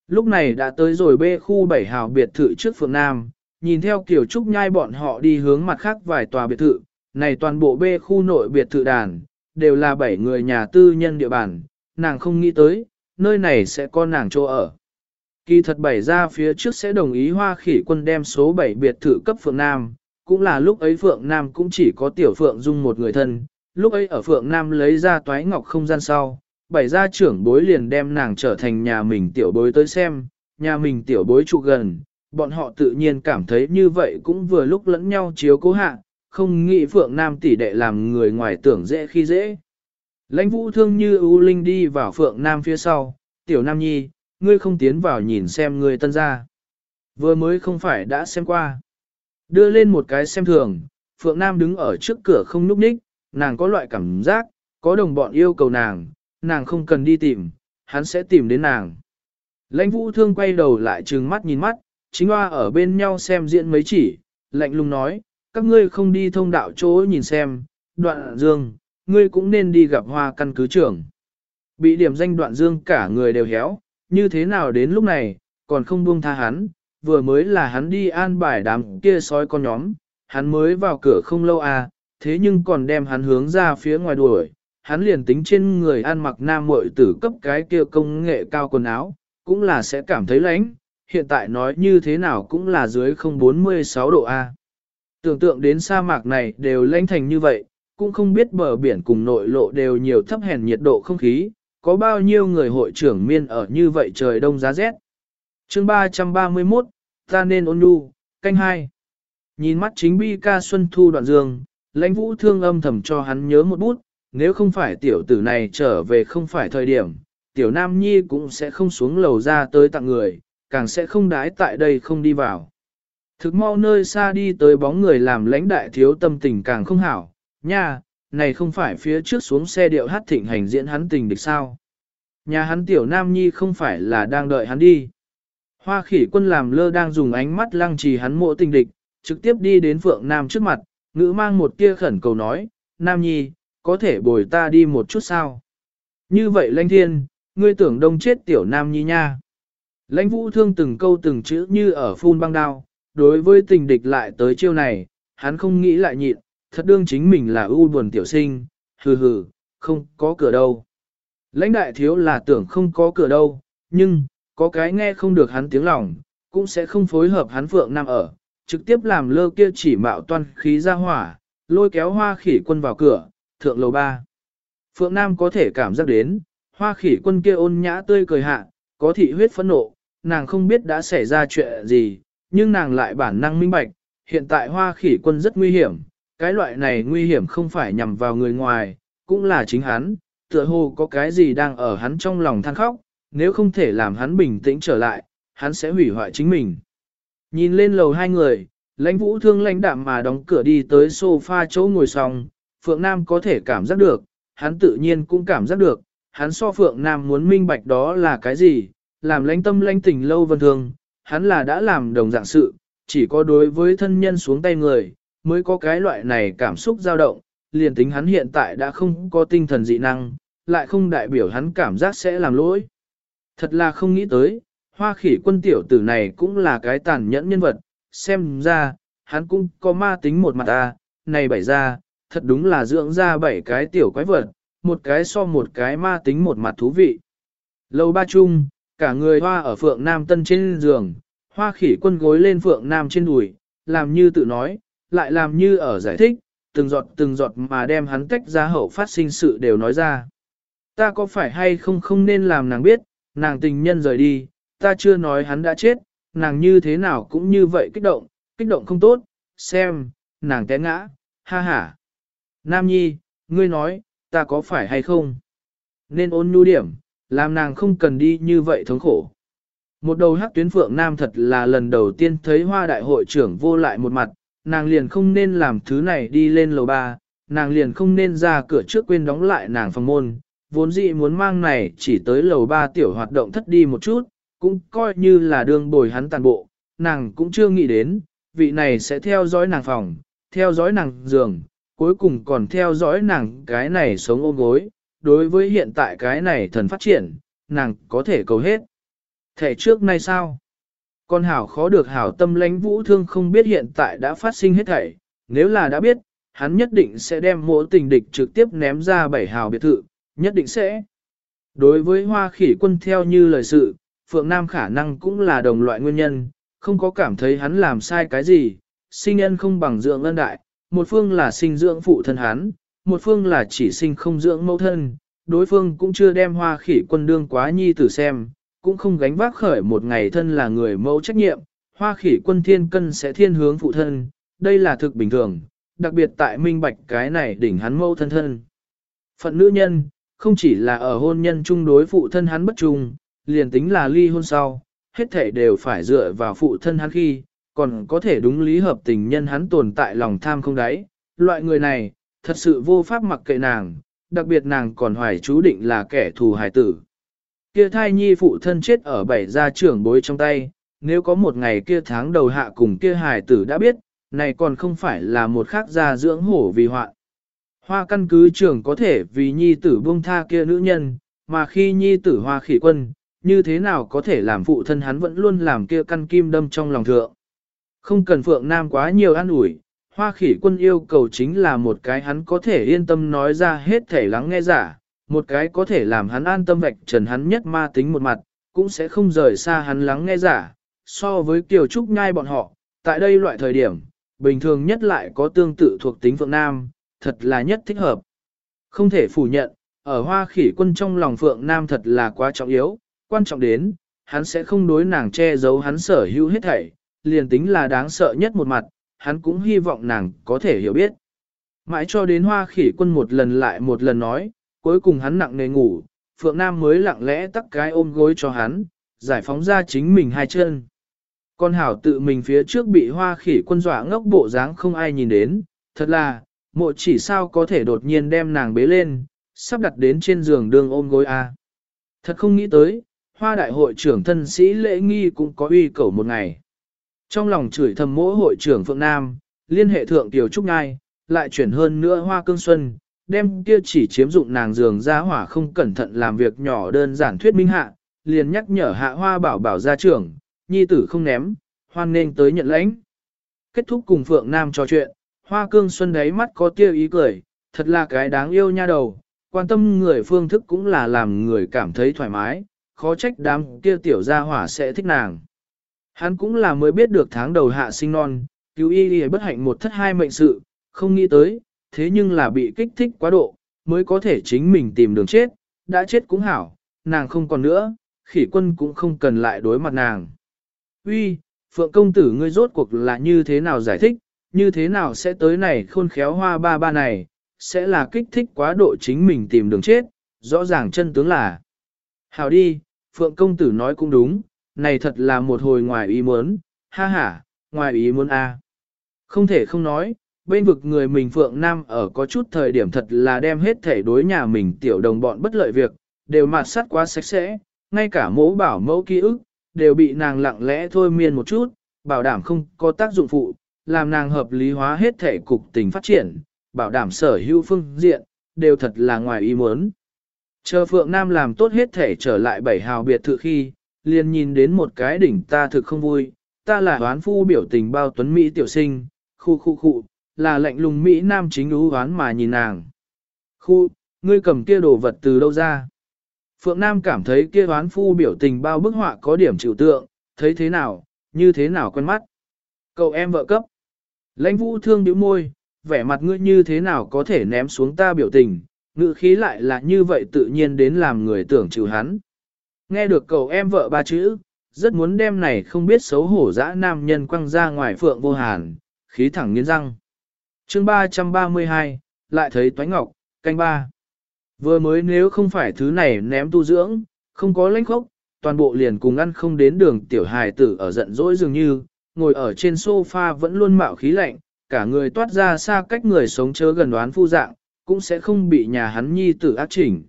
Lúc này đã tới rồi bê khu bảy hào biệt thự trước phường Nam, nhìn theo kiểu trúc nhai bọn họ đi hướng mặt khác vài tòa biệt thự, này toàn bộ bê khu nội biệt thự đàn, đều là bảy người nhà tư nhân địa bàn, nàng không nghĩ tới, nơi này sẽ có nàng chỗ ở. Kỳ thật bảy ra phía trước sẽ đồng ý hoa khỉ quân đem số 7 biệt thự cấp Phượng Nam, cũng là lúc ấy Phượng Nam cũng chỉ có tiểu Phượng Dung một người thân, lúc ấy ở Phượng Nam lấy ra toái ngọc không gian sau, bảy gia trưởng bối liền đem nàng trở thành nhà mình tiểu bối tới xem, nhà mình tiểu bối trụ gần, bọn họ tự nhiên cảm thấy như vậy cũng vừa lúc lẫn nhau chiếu cố hạ, không nghĩ Phượng Nam tỷ đệ làm người ngoài tưởng dễ khi dễ. Lãnh vũ thương như ưu linh đi vào Phượng Nam phía sau, tiểu Nam Nhi, ngươi không tiến vào nhìn xem ngươi tân gia. Vừa mới không phải đã xem qua. Đưa lên một cái xem thường, Phượng Nam đứng ở trước cửa không núp ních, nàng có loại cảm giác, có đồng bọn yêu cầu nàng, nàng không cần đi tìm, hắn sẽ tìm đến nàng. Lãnh vũ thương quay đầu lại trừng mắt nhìn mắt, chính hoa ở bên nhau xem diễn mấy chỉ, lạnh lùng nói, các ngươi không đi thông đạo chỗ nhìn xem, đoạn dương, ngươi cũng nên đi gặp hoa căn cứ trưởng. Bị điểm danh đoạn dương cả người đều héo, như thế nào đến lúc này, còn không buông tha hắn, vừa mới là hắn đi an bài đám kia sói con nhóm, hắn mới vào cửa không lâu à, thế nhưng còn đem hắn hướng ra phía ngoài đuổi, hắn liền tính trên người ăn mặc nam muội tử cấp cái kia công nghệ cao quần áo, cũng là sẽ cảm thấy lạnh, hiện tại nói như thế nào cũng là dưới 046 độ A. Tưởng tượng đến sa mạc này đều lãnh thành như vậy, cũng không biết bờ biển cùng nội lộ đều nhiều thấp hèn nhiệt độ không khí, có bao nhiêu người hội trưởng miên ở như vậy trời đông giá rét. chương 331, ta nên ôn nhu, canh hai. Nhìn mắt chính bi ca xuân thu đoạn dương, lãnh vũ thương âm thầm cho hắn nhớ một bút, nếu không phải tiểu tử này trở về không phải thời điểm, tiểu nam nhi cũng sẽ không xuống lầu ra tới tặng người, càng sẽ không đái tại đây không đi vào. Thực mau nơi xa đi tới bóng người làm lãnh đại thiếu tâm tình càng không hảo, nha, này không phải phía trước xuống xe điệu hát thịnh hành diễn hắn tình địch sao. Nhà hắn tiểu nam nhi không phải là đang đợi hắn đi. Hoa khỉ quân làm lơ đang dùng ánh mắt lăng trì hắn mộ tình địch, trực tiếp đi đến Phượng Nam trước mặt, ngữ mang một tia khẩn cầu nói, Nam nhi, có thể bồi ta đi một chút sao? Như vậy lãnh thiên, ngươi tưởng đông chết tiểu Nam nhi nha. Lãnh vũ thương từng câu từng chữ như ở phun băng đao, đối với tình địch lại tới chiêu này, hắn không nghĩ lại nhịn, thật đương chính mình là ưu buồn tiểu sinh, hừ hừ, không có cửa đâu. Lãnh đại thiếu là tưởng không có cửa đâu, nhưng, có cái nghe không được hắn tiếng lòng, cũng sẽ không phối hợp hắn phượng nam ở, trực tiếp làm lơ kia chỉ mạo toan khí ra hỏa, lôi kéo hoa khỉ quân vào cửa, thượng lầu ba. Phượng Nam có thể cảm giác đến, hoa khỉ quân kia ôn nhã tươi cười hạ, có thị huyết phẫn nộ, nàng không biết đã xảy ra chuyện gì, nhưng nàng lại bản năng minh bạch, hiện tại hoa khỉ quân rất nguy hiểm, cái loại này nguy hiểm không phải nhằm vào người ngoài, cũng là chính hắn, tựa hồ có cái gì đang ở hắn trong lòng than khóc, nếu không thể làm hắn bình tĩnh trở lại, hắn sẽ hủy hoại chính mình. Nhìn lên lầu hai người, lãnh vũ thương lãnh đạm mà đóng cửa đi tới sofa chỗ ngồi xong, Phượng Nam có thể cảm giác được, hắn tự nhiên cũng cảm giác được, hắn so Phượng Nam muốn minh bạch đó là cái gì, làm lãnh tâm lãnh tình lâu vân thường, hắn là đã làm đồng dạng sự, chỉ có đối với thân nhân xuống tay người, mới có cái loại này cảm xúc dao động, liền tính hắn hiện tại đã không có tinh thần dị năng, lại không đại biểu hắn cảm giác sẽ làm lỗi. Thật là không nghĩ tới, hoa khỉ quân tiểu tử này cũng là cái tàn nhẫn nhân vật, xem ra, hắn cũng có ma tính một mặt ta, à, này bảy ra, thật đúng là dưỡng ra bảy cái tiểu quái vật, một cái so một cái ma tính một mặt thú vị. Lâu ba chung, cả người hoa ở phượng nam tân trên giường, hoa khỉ quân gối lên phượng nam trên đùi, làm như tự nói, lại làm như ở giải thích, từng giọt từng giọt mà đem hắn tách ra hậu phát sinh sự đều nói ra. Ta có phải hay không không nên làm nàng biết, nàng tình nhân rời đi, ta chưa nói hắn đã chết, nàng như thế nào cũng như vậy kích động, kích động không tốt, xem, nàng té ngã, ha ha. Nam Nhi, ngươi nói, ta có phải hay không? Nên ôn nhu điểm, làm nàng không cần đi như vậy thống khổ. Một đầu hắc tuyến phượng nam thật là lần đầu tiên thấy hoa đại hội trưởng vô lại một mặt, nàng liền không nên làm thứ này đi lên lầu ba, nàng liền không nên ra cửa trước quên đóng lại nàng phòng môn, vốn dĩ muốn mang này chỉ tới lầu ba tiểu hoạt động thất đi một chút, cũng coi như là đương bồi hắn tàn bộ, nàng cũng chưa nghĩ đến, vị này sẽ theo dõi nàng phòng, theo dõi nàng giường, cuối cùng còn theo dõi nàng cái này sống ôm gối, đối với hiện tại cái này thần phát triển, nàng có thể cầu hết. Thể trước nay sao? Con hảo khó được hảo tâm lãnh vũ thương không biết hiện tại đã phát sinh hết thảy, nếu là đã biết, hắn nhất định sẽ đem mỗi tình địch trực tiếp ném ra bảy hào biệt thự, nhất định sẽ. Đối với hoa khỉ quân theo như lời sự, Phượng Nam khả năng cũng là đồng loại nguyên nhân, không có cảm thấy hắn làm sai cái gì, sinh nhân không bằng dưỡng ân đại, một phương là sinh dưỡng phụ thân hắn, một phương là chỉ sinh không dưỡng mẫu thân, đối phương cũng chưa đem hoa khỉ quân đương quá nhi tử xem, cũng không gánh vác khởi một ngày thân là người mẫu trách nhiệm, hoa khỉ quân thiên cân sẽ thiên hướng phụ thân, đây là thực bình thường, đặc biệt tại minh bạch cái này đỉnh hắn mẫu thân thân. Phận nữ nhân, không chỉ là ở hôn nhân chung đối phụ thân hắn bất trung, liền tính là ly hôn sau, hết thể đều phải dựa vào phụ thân hắn khi, còn có thể đúng lý hợp tình nhân hắn tồn tại lòng tham không đáy. Loại người này, thật sự vô pháp mặc kệ nàng, đặc biệt nàng còn hoài chú định là kẻ thù hài tử. Kia thai nhi phụ thân chết ở bảy gia trưởng bối trong tay, nếu có một ngày kia tháng đầu hạ cùng kia hài tử đã biết, này còn không phải là một khác gia dưỡng hổ vì hoạn. Hoa căn cứ trưởng có thể vì nhi tử buông tha kia nữ nhân, mà khi nhi tử hoa khỉ quân, như thế nào có thể làm phụ thân hắn vẫn luôn làm kia căn kim đâm trong lòng thượng. Không cần Phượng Nam quá nhiều an ủi, hoa khỉ quân yêu cầu chính là một cái hắn có thể yên tâm nói ra hết thể lắng nghe giả, một cái có thể làm hắn an tâm vạch trần hắn nhất ma tính một mặt, cũng sẽ không rời xa hắn lắng nghe giả. So với Kiều Trúc Nhai bọn họ, tại đây loại thời điểm, bình thường nhất lại có tương tự thuộc tính Phượng Nam, thật là nhất thích hợp. Không thể phủ nhận, ở hoa khỉ quân trong lòng Phượng Nam thật là quá trọng yếu, quan trọng đến, hắn sẽ không đối nàng che giấu hắn sở hữu hết thảy, liền tính là đáng sợ nhất một mặt, hắn cũng hy vọng nàng có thể hiểu biết. Mãi cho đến hoa khỉ quân một lần lại một lần nói, cuối cùng hắn nặng nề ngủ, Phượng Nam mới lặng lẽ tắt cái ôm gối cho hắn, giải phóng ra chính mình hai chân. Con hảo tự mình phía trước bị hoa khỉ quân dọa ngốc bộ dáng không ai nhìn đến, thật là, mộ chỉ sao có thể đột nhiên đem nàng bế lên, sắp đặt đến trên giường đường ôm gối a. Thật không nghĩ tới, hoa đại hội trưởng thân sĩ lễ nghi cũng có uy cầu một ngày. Trong lòng chửi thầm mỗi hội trưởng Phượng Nam, liên hệ thượng Tiểu Trúc Ngai, lại chuyển hơn nữa hoa cương xuân, đem kia chỉ chiếm dụng nàng giường ra hỏa không cẩn thận làm việc nhỏ đơn giản thuyết minh hạ, liền nhắc nhở hạ hoa bảo bảo gia trưởng, nhi tử không ném, hoan nên tới nhận lãnh. Kết thúc cùng Phượng Nam trò chuyện, hoa cương xuân đáy mắt có tiêu ý cười, thật là cái đáng yêu nha đầu, quan tâm người phương thức cũng là làm người cảm thấy thoải mái, khó trách đám kia tiểu gia hỏa sẽ thích nàng. Hắn cũng là mới biết được tháng đầu hạ sinh non, cứu y y bất hạnh một thất hai mệnh sự, không nghĩ tới, thế nhưng là bị kích thích quá độ, mới có thể chính mình tìm đường chết, đã chết cũng hảo, nàng không còn nữa, khỉ quân cũng không cần lại đối mặt nàng. Uy, Phượng công tử ngươi rốt cuộc là như thế nào giải thích, như thế nào sẽ tới này khôn khéo hoa ba ba này, sẽ là kích thích quá độ chính mình tìm đường chết, rõ ràng chân tướng là. Hảo đi, Phượng công tử nói cũng đúng, này thật là một hồi ngoài ý muốn, ha ha, ngoài ý muốn a. Không thể không nói, bên vực người mình Phượng Nam ở có chút thời điểm thật là đem hết thể đối nhà mình tiểu đồng bọn bất lợi việc, đều mạt sát quá sạch sẽ, ngay cả mẫu bảo mẫu ký ức, đều bị nàng lặng lẽ thôi miên một chút, bảo đảm không có tác dụng phụ, làm nàng hợp lý hóa hết thể cục tình phát triển, bảo đảm sở hữu phương diện, đều thật là ngoài ý muốn. Chờ Phượng Nam làm tốt hết thể trở lại bảy hào biệt thự khi, liền nhìn đến một cái đỉnh ta thực không vui, ta là hoán phu biểu tình bao tuấn Mỹ tiểu sinh, khu khu khu, là lệnh lùng Mỹ nam chính ú hoán mà nhìn nàng. Khu, ngươi cầm kia đồ vật từ đâu ra? Phượng Nam cảm thấy kia hoán phu biểu tình bao bức họa có điểm chịu tượng, thấy thế nào, như thế nào quen mắt. Cậu em vợ cấp. Lãnh vũ thương biểu môi, vẻ mặt ngươi như thế nào có thể ném xuống ta biểu tình, ngữ khí lại là như vậy tự nhiên đến làm người tưởng chịu hắn. Nghe được cậu em vợ ba chữ, rất muốn đem này không biết xấu hổ dã nam nhân quăng ra ngoài phượng vô hàn, khí thẳng nghiến răng chương 332, lại thấy toái ngọc, canh ba. Vừa mới nếu không phải thứ này ném tu dưỡng, không có lãnh khốc, toàn bộ liền cùng ăn không đến đường tiểu hài tử ở giận dỗi dường như, ngồi ở trên sofa vẫn luôn mạo khí lạnh, cả người toát ra xa cách người sống chớ gần đoán phu dạng, cũng sẽ không bị nhà hắn nhi tử ác chỉnh.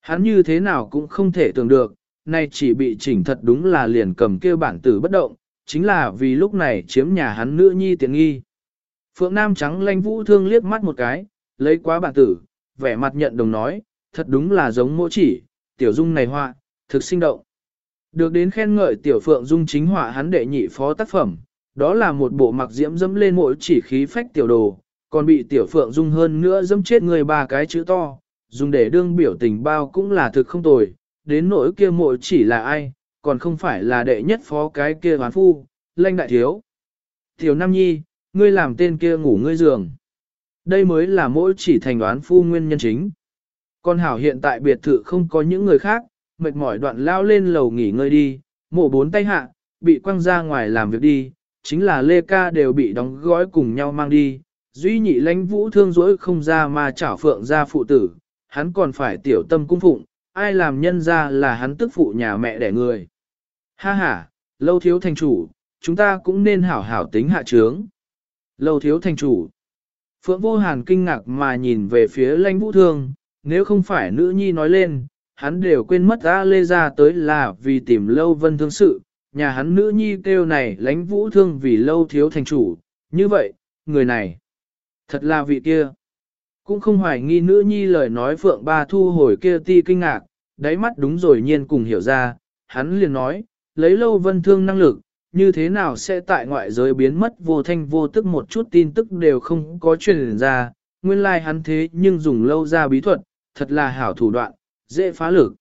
Hắn như thế nào cũng không thể tưởng được, nay chỉ bị chỉnh thật đúng là liền cầm kêu bản tử bất động, chính là vì lúc này chiếm nhà hắn nữ nhi tiện nghi. Phượng Nam trắng lanh vũ thương liếc mắt một cái, lấy quá bản tử, vẻ mặt nhận đồng nói, thật đúng là giống mỗ chỉ, tiểu dung này họa, thực sinh động. Được đến khen ngợi tiểu Phượng Dung chính họa hắn đệ nhị phó tác phẩm, đó là một bộ mặc diễm dẫm lên mỗi chỉ khí phách tiểu đồ, còn bị tiểu Phượng Dung hơn nữa dẫm chết người ba cái chữ to, dùng để đương biểu tình bao cũng là thực không tồi, đến nỗi kia mỗi chỉ là ai, còn không phải là đệ nhất phó cái kia hoán phu, lanh đại thiếu. Tiểu Nam Nhi, ngươi làm tên kia ngủ ngươi giường. Đây mới là mỗi chỉ thành đoán phu nguyên nhân chính. Con hảo hiện tại biệt thự không có những người khác, mệt mỏi đoạn lao lên lầu nghỉ ngơi đi, mổ bốn tay hạ, bị quăng ra ngoài làm việc đi, chính là Lê Ca đều bị đóng gói cùng nhau mang đi. Duy nhị lãnh vũ thương dỗi không ra mà chảo phượng ra phụ tử, hắn còn phải tiểu tâm cung phụng, ai làm nhân ra là hắn tức phụ nhà mẹ đẻ người. Ha ha, lâu thiếu thành chủ, chúng ta cũng nên hảo hảo tính hạ trướng. Lâu thiếu thành chủ. Phượng vô hàn kinh ngạc mà nhìn về phía lãnh vũ thương, nếu không phải nữ nhi nói lên, hắn đều quên mất A Lê ra tới là vì tìm lâu vân thương sự, nhà hắn nữ nhi kêu này lãnh vũ thương vì lâu thiếu thành chủ, như vậy, người này, thật là vị kia. Cũng không hoài nghi nữ nhi lời nói phượng ba thu hồi kia ti kinh ngạc, đáy mắt đúng rồi nhiên cùng hiểu ra, hắn liền nói, lấy lâu vân thương năng lực, như thế nào sẽ tại ngoại giới biến mất vô thanh vô tức một chút tin tức đều không có truyền ra, nguyên lai like hắn thế nhưng dùng lâu ra bí thuật, thật là hảo thủ đoạn, dễ phá lực.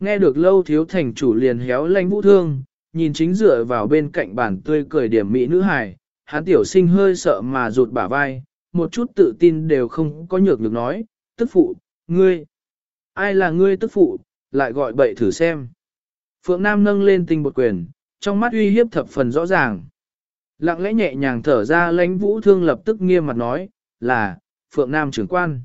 Nghe được lâu thiếu thành chủ liền héo lanh vũ thương, nhìn chính dựa vào bên cạnh bàn tươi cười điểm mỹ nữ hài, hắn tiểu sinh hơi sợ mà rụt bả vai, một chút tự tin đều không có nhược được nói, tức phụ, ngươi, ai là ngươi tức phụ, lại gọi bậy thử xem. Phượng Nam nâng lên tinh bột quyền, trong mắt uy hiếp thập phần rõ ràng. Lặng lẽ nhẹ nhàng thở ra lãnh vũ thương lập tức nghiêm mặt nói, là, Phượng Nam trưởng quan.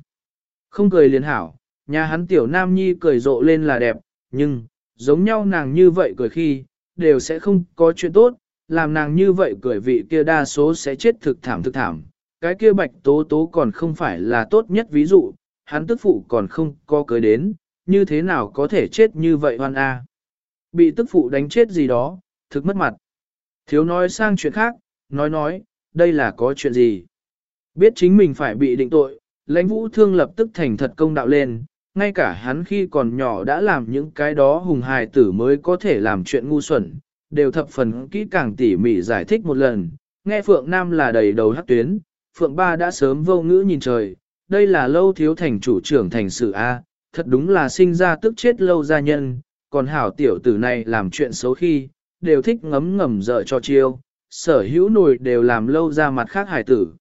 Không cười liền hảo, nhà hắn tiểu Nam Nhi cười rộ lên là đẹp, nhưng, giống nhau nàng như vậy cười khi, đều sẽ không có chuyện tốt, làm nàng như vậy cười vị kia đa số sẽ chết thực thảm thực thảm. Cái kia bạch tố tố còn không phải là tốt nhất ví dụ, hắn tức phụ còn không có cưới đến, như thế nào có thể chết như vậy hoan a? Bị tức phụ đánh chết gì đó, thực mất mặt. Thiếu nói sang chuyện khác, nói nói, đây là có chuyện gì? Biết chính mình phải bị định tội, lãnh vũ thương lập tức thành thật công đạo lên, ngay cả hắn khi còn nhỏ đã làm những cái đó hùng hài tử mới có thể làm chuyện ngu xuẩn, đều thập phần kỹ càng tỉ mỉ giải thích một lần. Nghe Phượng Nam là đầy đầu hát tuyến, Phượng Ba đã sớm vô ngữ nhìn trời, đây là lâu thiếu thành chủ trưởng thành sự A, thật đúng là sinh ra tức chết lâu gia nhân, còn hảo tiểu tử này làm chuyện xấu khi, đều thích ngấm ngầm dở cho chiêu, sở hữu nổi đều làm lâu ra mặt khác hải tử.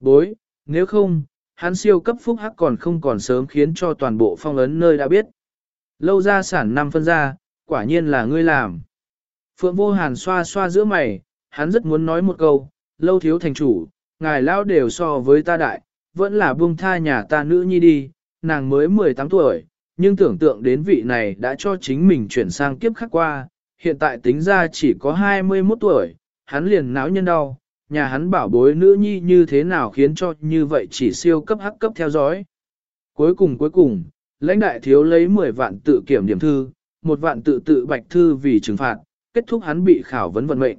Bối, nếu không, hắn siêu cấp phúc hắc còn không còn sớm khiến cho toàn bộ phong ấn nơi đã biết. Lâu ra sản năm phân ra, quả nhiên là ngươi làm. Phượng vô hàn xoa xoa giữa mày, hắn rất muốn nói một câu, lâu thiếu thành chủ, ngài lão đều so với ta đại, vẫn là buông tha nhà ta nữ nhi đi, nàng mới 18 tuổi, nhưng tưởng tượng đến vị này đã cho chính mình chuyển sang kiếp khác qua, hiện tại tính ra chỉ có 21 tuổi, hắn liền náo nhân đau, nhà hắn bảo bối nữ nhi như thế nào khiến cho như vậy chỉ siêu cấp hắc cấp theo dõi. Cuối cùng cuối cùng, lãnh đại thiếu lấy 10 vạn tự kiểm điểm thư, một vạn tự tự bạch thư vì trừng phạt, kết thúc hắn bị khảo vấn vận mệnh.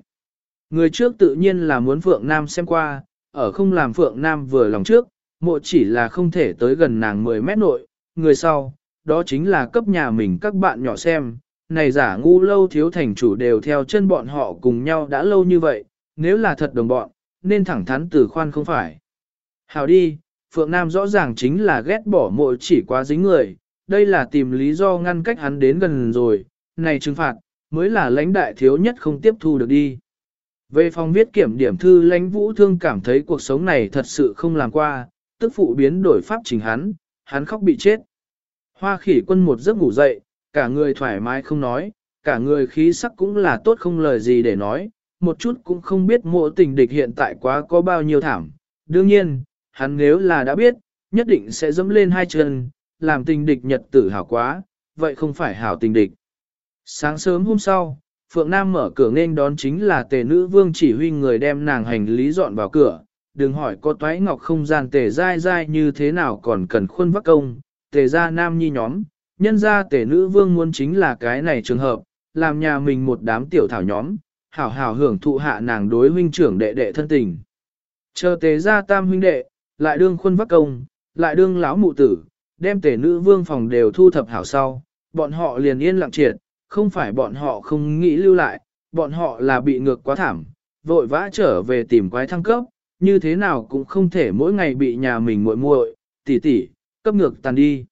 Người trước tự nhiên là muốn Phượng Nam xem qua, ở không làm Phượng Nam vừa lòng trước, mộ chỉ là không thể tới gần nàng 10 mét nội, người sau, đó chính là cấp nhà mình các bạn nhỏ xem, này giả ngu lâu thiếu thành chủ đều theo chân bọn họ cùng nhau đã lâu như vậy, nếu là thật đồng bọn, nên thẳng thắn từ khoan không phải. Hào đi, Phượng Nam rõ ràng chính là ghét bỏ mội chỉ quá dính người, đây là tìm lý do ngăn cách hắn đến gần rồi, này trừng phạt, mới là lãnh đại thiếu nhất không tiếp thu được đi. Về phòng viết kiểm điểm thư lãnh vũ thương cảm thấy cuộc sống này thật sự không làm qua, tức phụ biến đổi pháp trình hắn, hắn khóc bị chết. Hoa khỉ quân một giấc ngủ dậy, cả người thoải mái không nói, cả người khí sắc cũng là tốt không lời gì để nói, một chút cũng không biết mộ tình địch hiện tại quá có bao nhiêu thảm. Đương nhiên, hắn nếu là đã biết, nhất định sẽ dẫm lên hai chân, làm tình địch nhật tử hảo quá, vậy không phải hảo tình địch. Sáng sớm hôm sau, Phượng Nam mở cửa nên đón chính là tề nữ vương chỉ huy người đem nàng hành lý dọn vào cửa, đừng hỏi có toái ngọc không gian tề dai dai như thế nào còn cần khuôn vắc công, tề gia nam nhi nhóm, nhân ra tề nữ vương muốn chính là cái này trường hợp, làm nhà mình một đám tiểu thảo nhóm, hảo hảo hưởng thụ hạ nàng đối huynh trưởng đệ đệ thân tình. Chờ tề ra tam huynh đệ, lại đương khuân vắc công, lại đương lão mụ tử, đem tề nữ vương phòng đều thu thập hảo sau, bọn họ liền yên lặng triệt, không phải bọn họ không nghĩ lưu lại, bọn họ là bị ngược quá thảm, vội vã trở về tìm quái thăng cấp, như thế nào cũng không thể mỗi ngày bị nhà mình muội muội, tỷ tỷ, cấp ngược tàn đi.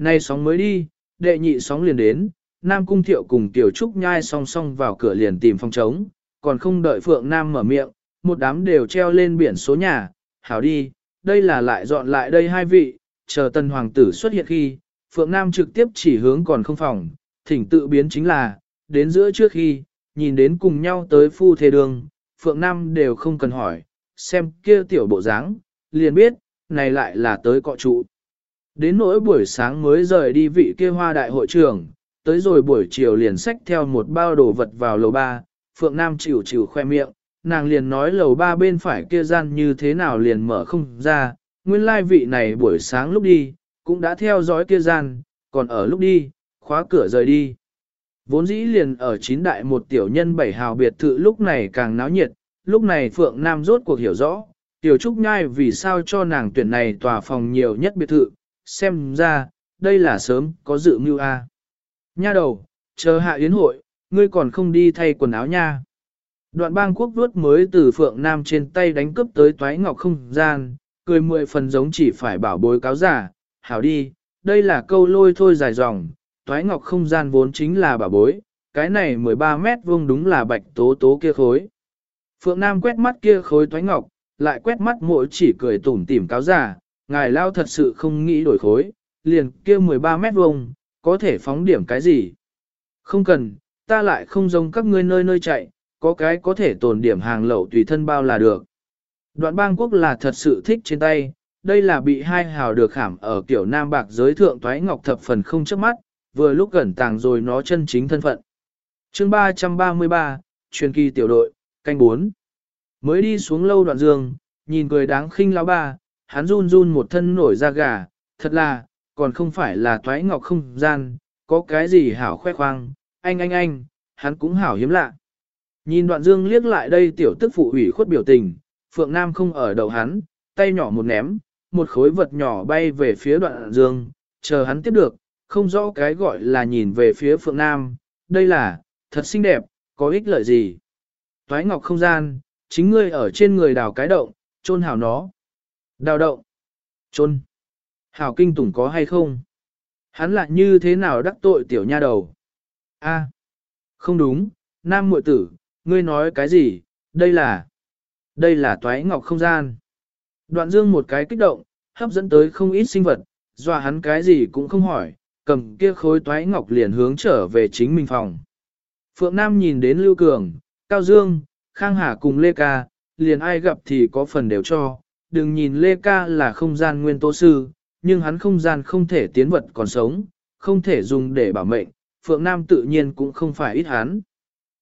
Nay sóng mới đi, đệ nhị sóng liền đến, Nam Cung Thiệu cùng Tiểu Trúc nhai song song vào cửa liền tìm phòng trống, còn không đợi Phượng Nam mở miệng, một đám đều treo lên biển số nhà, hảo đi, đây là lại dọn lại đây hai vị, chờ tân hoàng tử xuất hiện khi, Phượng Nam trực tiếp chỉ hướng còn không phòng, thỉnh tự biến chính là, đến giữa trước khi, nhìn đến cùng nhau tới phu thê đường, Phượng Nam đều không cần hỏi, xem kia tiểu bộ dáng, liền biết, này lại là tới cọ trụ. Đến nỗi buổi sáng mới rời đi vị kia hoa đại hội trưởng, tới rồi buổi chiều liền xách theo một bao đồ vật vào lầu ba, Phượng Nam chịu chịu khoe miệng, nàng liền nói lầu ba bên phải kia gian như thế nào liền mở không ra, nguyên lai vị này buổi sáng lúc đi, cũng đã theo dõi kia gian, còn ở lúc đi, khóa cửa rời đi. Vốn dĩ liền ở chín đại một tiểu nhân bảy hào biệt thự lúc này càng náo nhiệt, lúc này Phượng Nam rốt cuộc hiểu rõ, Tiểu Trúc Nhai vì sao cho nàng tuyển này tòa phòng nhiều nhất biệt thự, xem ra, đây là sớm có dự mưu a. Nha đầu, chờ hạ yến hội, ngươi còn không đi thay quần áo nha. Đoạn bang quốc vuốt mới từ Phượng Nam trên tay đánh cướp tới toái ngọc không gian, cười mười phần giống chỉ phải bảo bối cáo giả, hảo đi, đây là câu lôi thôi dài dòng, toái ngọc không gian vốn chính là bảo bối, cái này 13 mét vuông đúng là bạch tố tố kia khối. Phượng Nam quét mắt kia khối toái ngọc, lại quét mắt mỗi chỉ cười tủm tỉm cáo giả, ngài lao thật sự không nghĩ đổi khối, liền kia 13 mét vuông, có thể phóng điểm cái gì. Không cần, ta lại không giống các ngươi nơi nơi chạy, có cái có thể tồn điểm hàng lậu tùy thân bao là được. Đoạn bang quốc là thật sự thích trên tay, đây là bị hai hào được khảm ở kiểu nam bạc giới thượng toái ngọc thập phần không trước mắt, vừa lúc gần tàng rồi nó chân chính thân phận. chương 333, truyền kỳ tiểu đội, canh 4. Mới đi xuống lâu đoạn dương, nhìn cười đáng khinh lão ba, hắn run run một thân nổi da gà, thật là, còn không phải là toái ngọc không gian, có cái gì hảo khoe khoang, anh anh anh, hắn cũng hảo hiếm lạ. Nhìn đoạn dương liếc lại đây tiểu tức phụ ủy khuất biểu tình, Phượng Nam không ở đầu hắn, tay nhỏ một ném, một khối vật nhỏ bay về phía đoạn dương, chờ hắn tiếp được, không rõ cái gọi là nhìn về phía Phượng Nam, đây là, thật xinh đẹp, có ích lợi gì. Toái ngọc không gian, chính ngươi ở trên người đào cái động, trôn hảo nó. Đào động, chôn Hảo kinh tủng có hay không? Hắn lại như thế nào đắc tội tiểu nha đầu? A, không đúng, nam muội tử, ngươi nói cái gì, đây là, đây là toái ngọc không gian. Đoạn dương một cái kích động, hấp dẫn tới không ít sinh vật, dọa hắn cái gì cũng không hỏi, cầm kia khối toái ngọc liền hướng trở về chính mình phòng. Phượng Nam nhìn đến Lưu Cường, Cao Dương, Khang Hà cùng Lê Ca, liền ai gặp thì có phần đều cho, đừng nhìn Lê Ca là không gian nguyên tố sư, nhưng hắn không gian không thể tiến vật còn sống, không thể dùng để bảo mệnh, Phượng Nam tự nhiên cũng không phải ít hắn.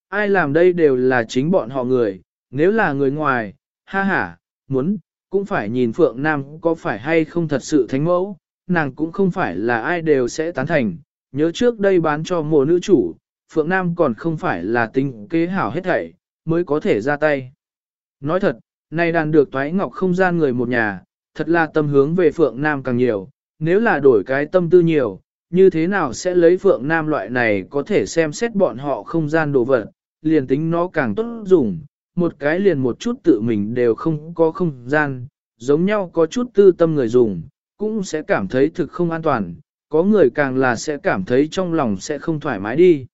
Ai làm đây đều là chính bọn họ người, nếu là người ngoài, ha ha, muốn, cũng phải nhìn Phượng Nam có phải hay không thật sự thánh mẫu, nàng cũng không phải là ai đều sẽ tán thành. Nhớ trước đây bán cho mùa nữ chủ, Phượng Nam còn không phải là tính kế hảo hết thảy, mới có thể ra tay. Nói thật, này đàn được toái ngọc không gian người một nhà, thật là tâm hướng về Phượng Nam càng nhiều, nếu là đổi cái tâm tư nhiều, như thế nào sẽ lấy Phượng Nam loại này có thể xem xét bọn họ không gian đồ vật, liền tính nó càng tốt dùng, một cái liền một chút tự mình đều không có không gian, giống nhau có chút tư tâm người dùng, cũng sẽ cảm thấy thực không an toàn, có người càng là sẽ cảm thấy trong lòng sẽ không thoải mái đi.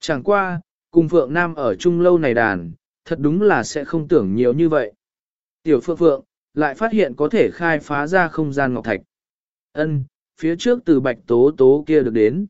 Chẳng qua, cùng Phượng Nam ở chung lâu này đàn, thật đúng là sẽ không tưởng nhiều như vậy. Tiểu Phượng Phượng, lại phát hiện có thể khai phá ra không gian ngọc thạch. Ân, phía trước từ bạch tố tố kia được đến.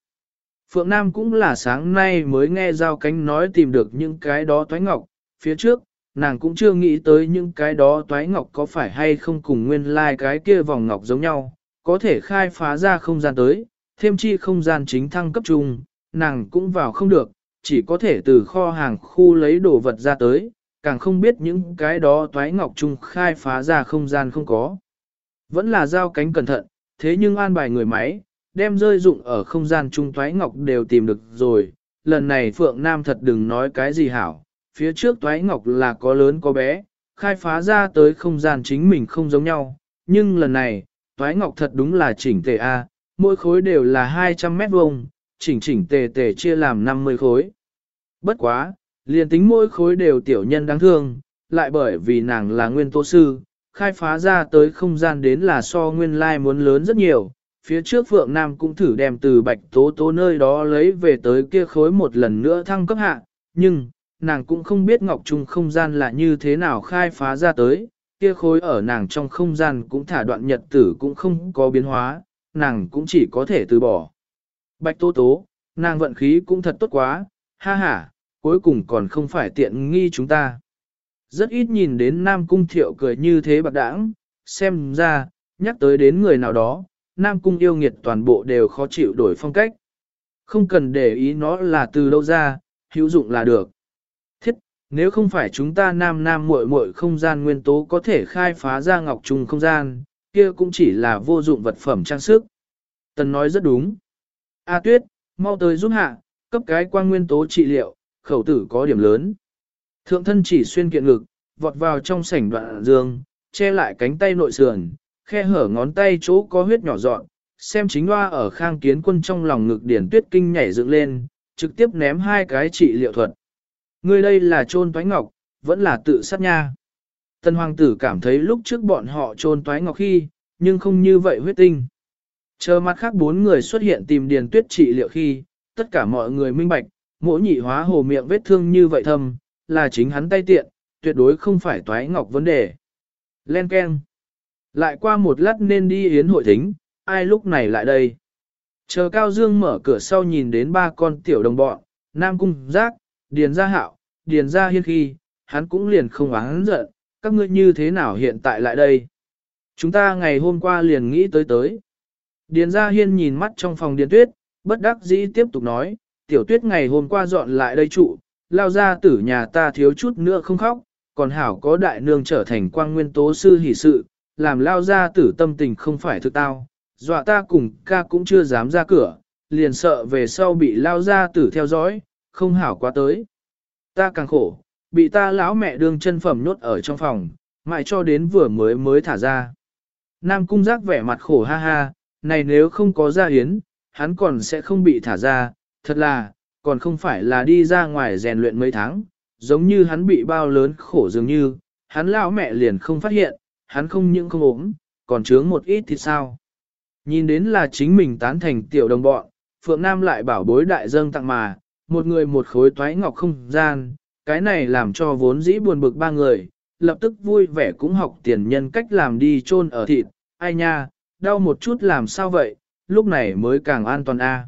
Phượng Nam cũng là sáng nay mới nghe giao cánh nói tìm được những cái đó toái ngọc, phía trước, nàng cũng chưa nghĩ tới những cái đó toái ngọc có phải hay không cùng nguyên lai like cái kia vòng ngọc giống nhau, có thể khai phá ra không gian tới, thêm chi không gian chính thăng cấp trung, nàng cũng vào không được, chỉ có thể từ kho hàng khu lấy đồ vật ra tới, càng không biết những cái đó toái ngọc trung khai phá ra không gian không có. Vẫn là giao cánh cẩn thận, thế nhưng an bài người máy, đem rơi dụng ở không gian trung toái ngọc đều tìm được rồi, lần này Phượng Nam thật đừng nói cái gì hảo, phía trước toái ngọc là có lớn có bé, khai phá ra tới không gian chính mình không giống nhau, nhưng lần này, toái ngọc thật đúng là chỉnh tề A, mỗi khối đều là 200 mét vuông, chỉnh chỉnh tề tề chia làm 50 khối. Bất quá, liền tính mỗi khối đều tiểu nhân đáng thương, lại bởi vì nàng là nguyên tố sư, khai phá ra tới không gian đến là so nguyên lai muốn lớn rất nhiều. Phía trước Phượng Nam cũng thử đem từ bạch tố tố nơi đó lấy về tới kia khối một lần nữa thăng cấp hạ, nhưng, nàng cũng không biết Ngọc Trung không gian là như thế nào khai phá ra tới, kia khối ở nàng trong không gian cũng thả đoạn nhật tử cũng không có biến hóa, nàng cũng chỉ có thể từ bỏ. Bạch tố tố, nàng vận khí cũng thật tốt quá, ha ha, cuối cùng còn không phải tiện nghi chúng ta. Rất ít nhìn đến Nam Cung Thiệu cười như thế bạc đãng, xem ra, nhắc tới đến người nào đó, Nam Cung yêu nghiệt toàn bộ đều khó chịu đổi phong cách. Không cần để ý nó là từ đâu ra, hữu dụng là được. Thiết, nếu không phải chúng ta nam nam muội muội không gian nguyên tố có thể khai phá ra ngọc trùng không gian, kia cũng chỉ là vô dụng vật phẩm trang sức. Tần nói rất đúng. A tuyết, mau tới giúp hạ, cấp cái quang nguyên tố trị liệu, khẩu tử có điểm lớn. Thượng thân chỉ xuyên kiện ngực, vọt vào trong sảnh đoạn dương, che lại cánh tay nội sườn, khe hở ngón tay chỗ có huyết nhỏ dọn, xem chính hoa ở khang kiến quân trong lòng ngực điển tuyết kinh nhảy dựng lên, trực tiếp ném hai cái trị liệu thuật. Người đây là trôn toái ngọc, vẫn là tự sát nha. Tân hoàng tử cảm thấy lúc trước bọn họ trôn toái ngọc khi, nhưng không như vậy huyết tinh. Chờ mặt khác bốn người xuất hiện tìm điền tuyết trị liệu khi, tất cả mọi người minh bạch, mỗi nhị hóa hồ miệng vết thương như vậy thâm, là chính hắn tay tiện, tuyệt đối không phải toái ngọc vấn đề. Len Ken. Lại qua một lát nên đi yến hội thính, ai lúc này lại đây? Chờ Cao Dương mở cửa sau nhìn đến ba con tiểu đồng bọn, Nam Cung Giác, Điền Gia Hạo, Điền Gia Hiên khi, hắn cũng liền không oán giận, các ngươi như thế nào hiện tại lại đây? Chúng ta ngày hôm qua liền nghĩ tới tới. Điền Gia Hiên nhìn mắt trong phòng Điền Tuyết, bất đắc dĩ tiếp tục nói, tiểu tuyết ngày hôm qua dọn lại đây trụ, lao ra tử nhà ta thiếu chút nữa không khóc, còn hảo có đại nương trở thành quang nguyên tố sư hỷ sự, làm lao ra tử tâm tình không phải thực tao, dọa ta cùng ca cũng chưa dám ra cửa, liền sợ về sau bị lao ra tử theo dõi, không hảo quá tới. Ta càng khổ, bị ta lão mẹ đương chân phẩm nhốt ở trong phòng, mãi cho đến vừa mới mới thả ra. Nam cung giác vẻ mặt khổ ha ha, này nếu không có gia hiến, hắn còn sẽ không bị thả ra, thật là, còn không phải là đi ra ngoài rèn luyện mấy tháng, giống như hắn bị bao lớn khổ dường như, hắn lão mẹ liền không phát hiện, hắn không những không ốm, còn chướng một ít thì sao. Nhìn đến là chính mình tán thành tiểu đồng bọn, Phượng Nam lại bảo bối đại dâng tặng mà, một người một khối toái ngọc không gian, cái này làm cho vốn dĩ buồn bực ba người, lập tức vui vẻ cũng học tiền nhân cách làm đi chôn ở thịt, ai nha, đau một chút làm sao vậy, lúc này mới càng an toàn a.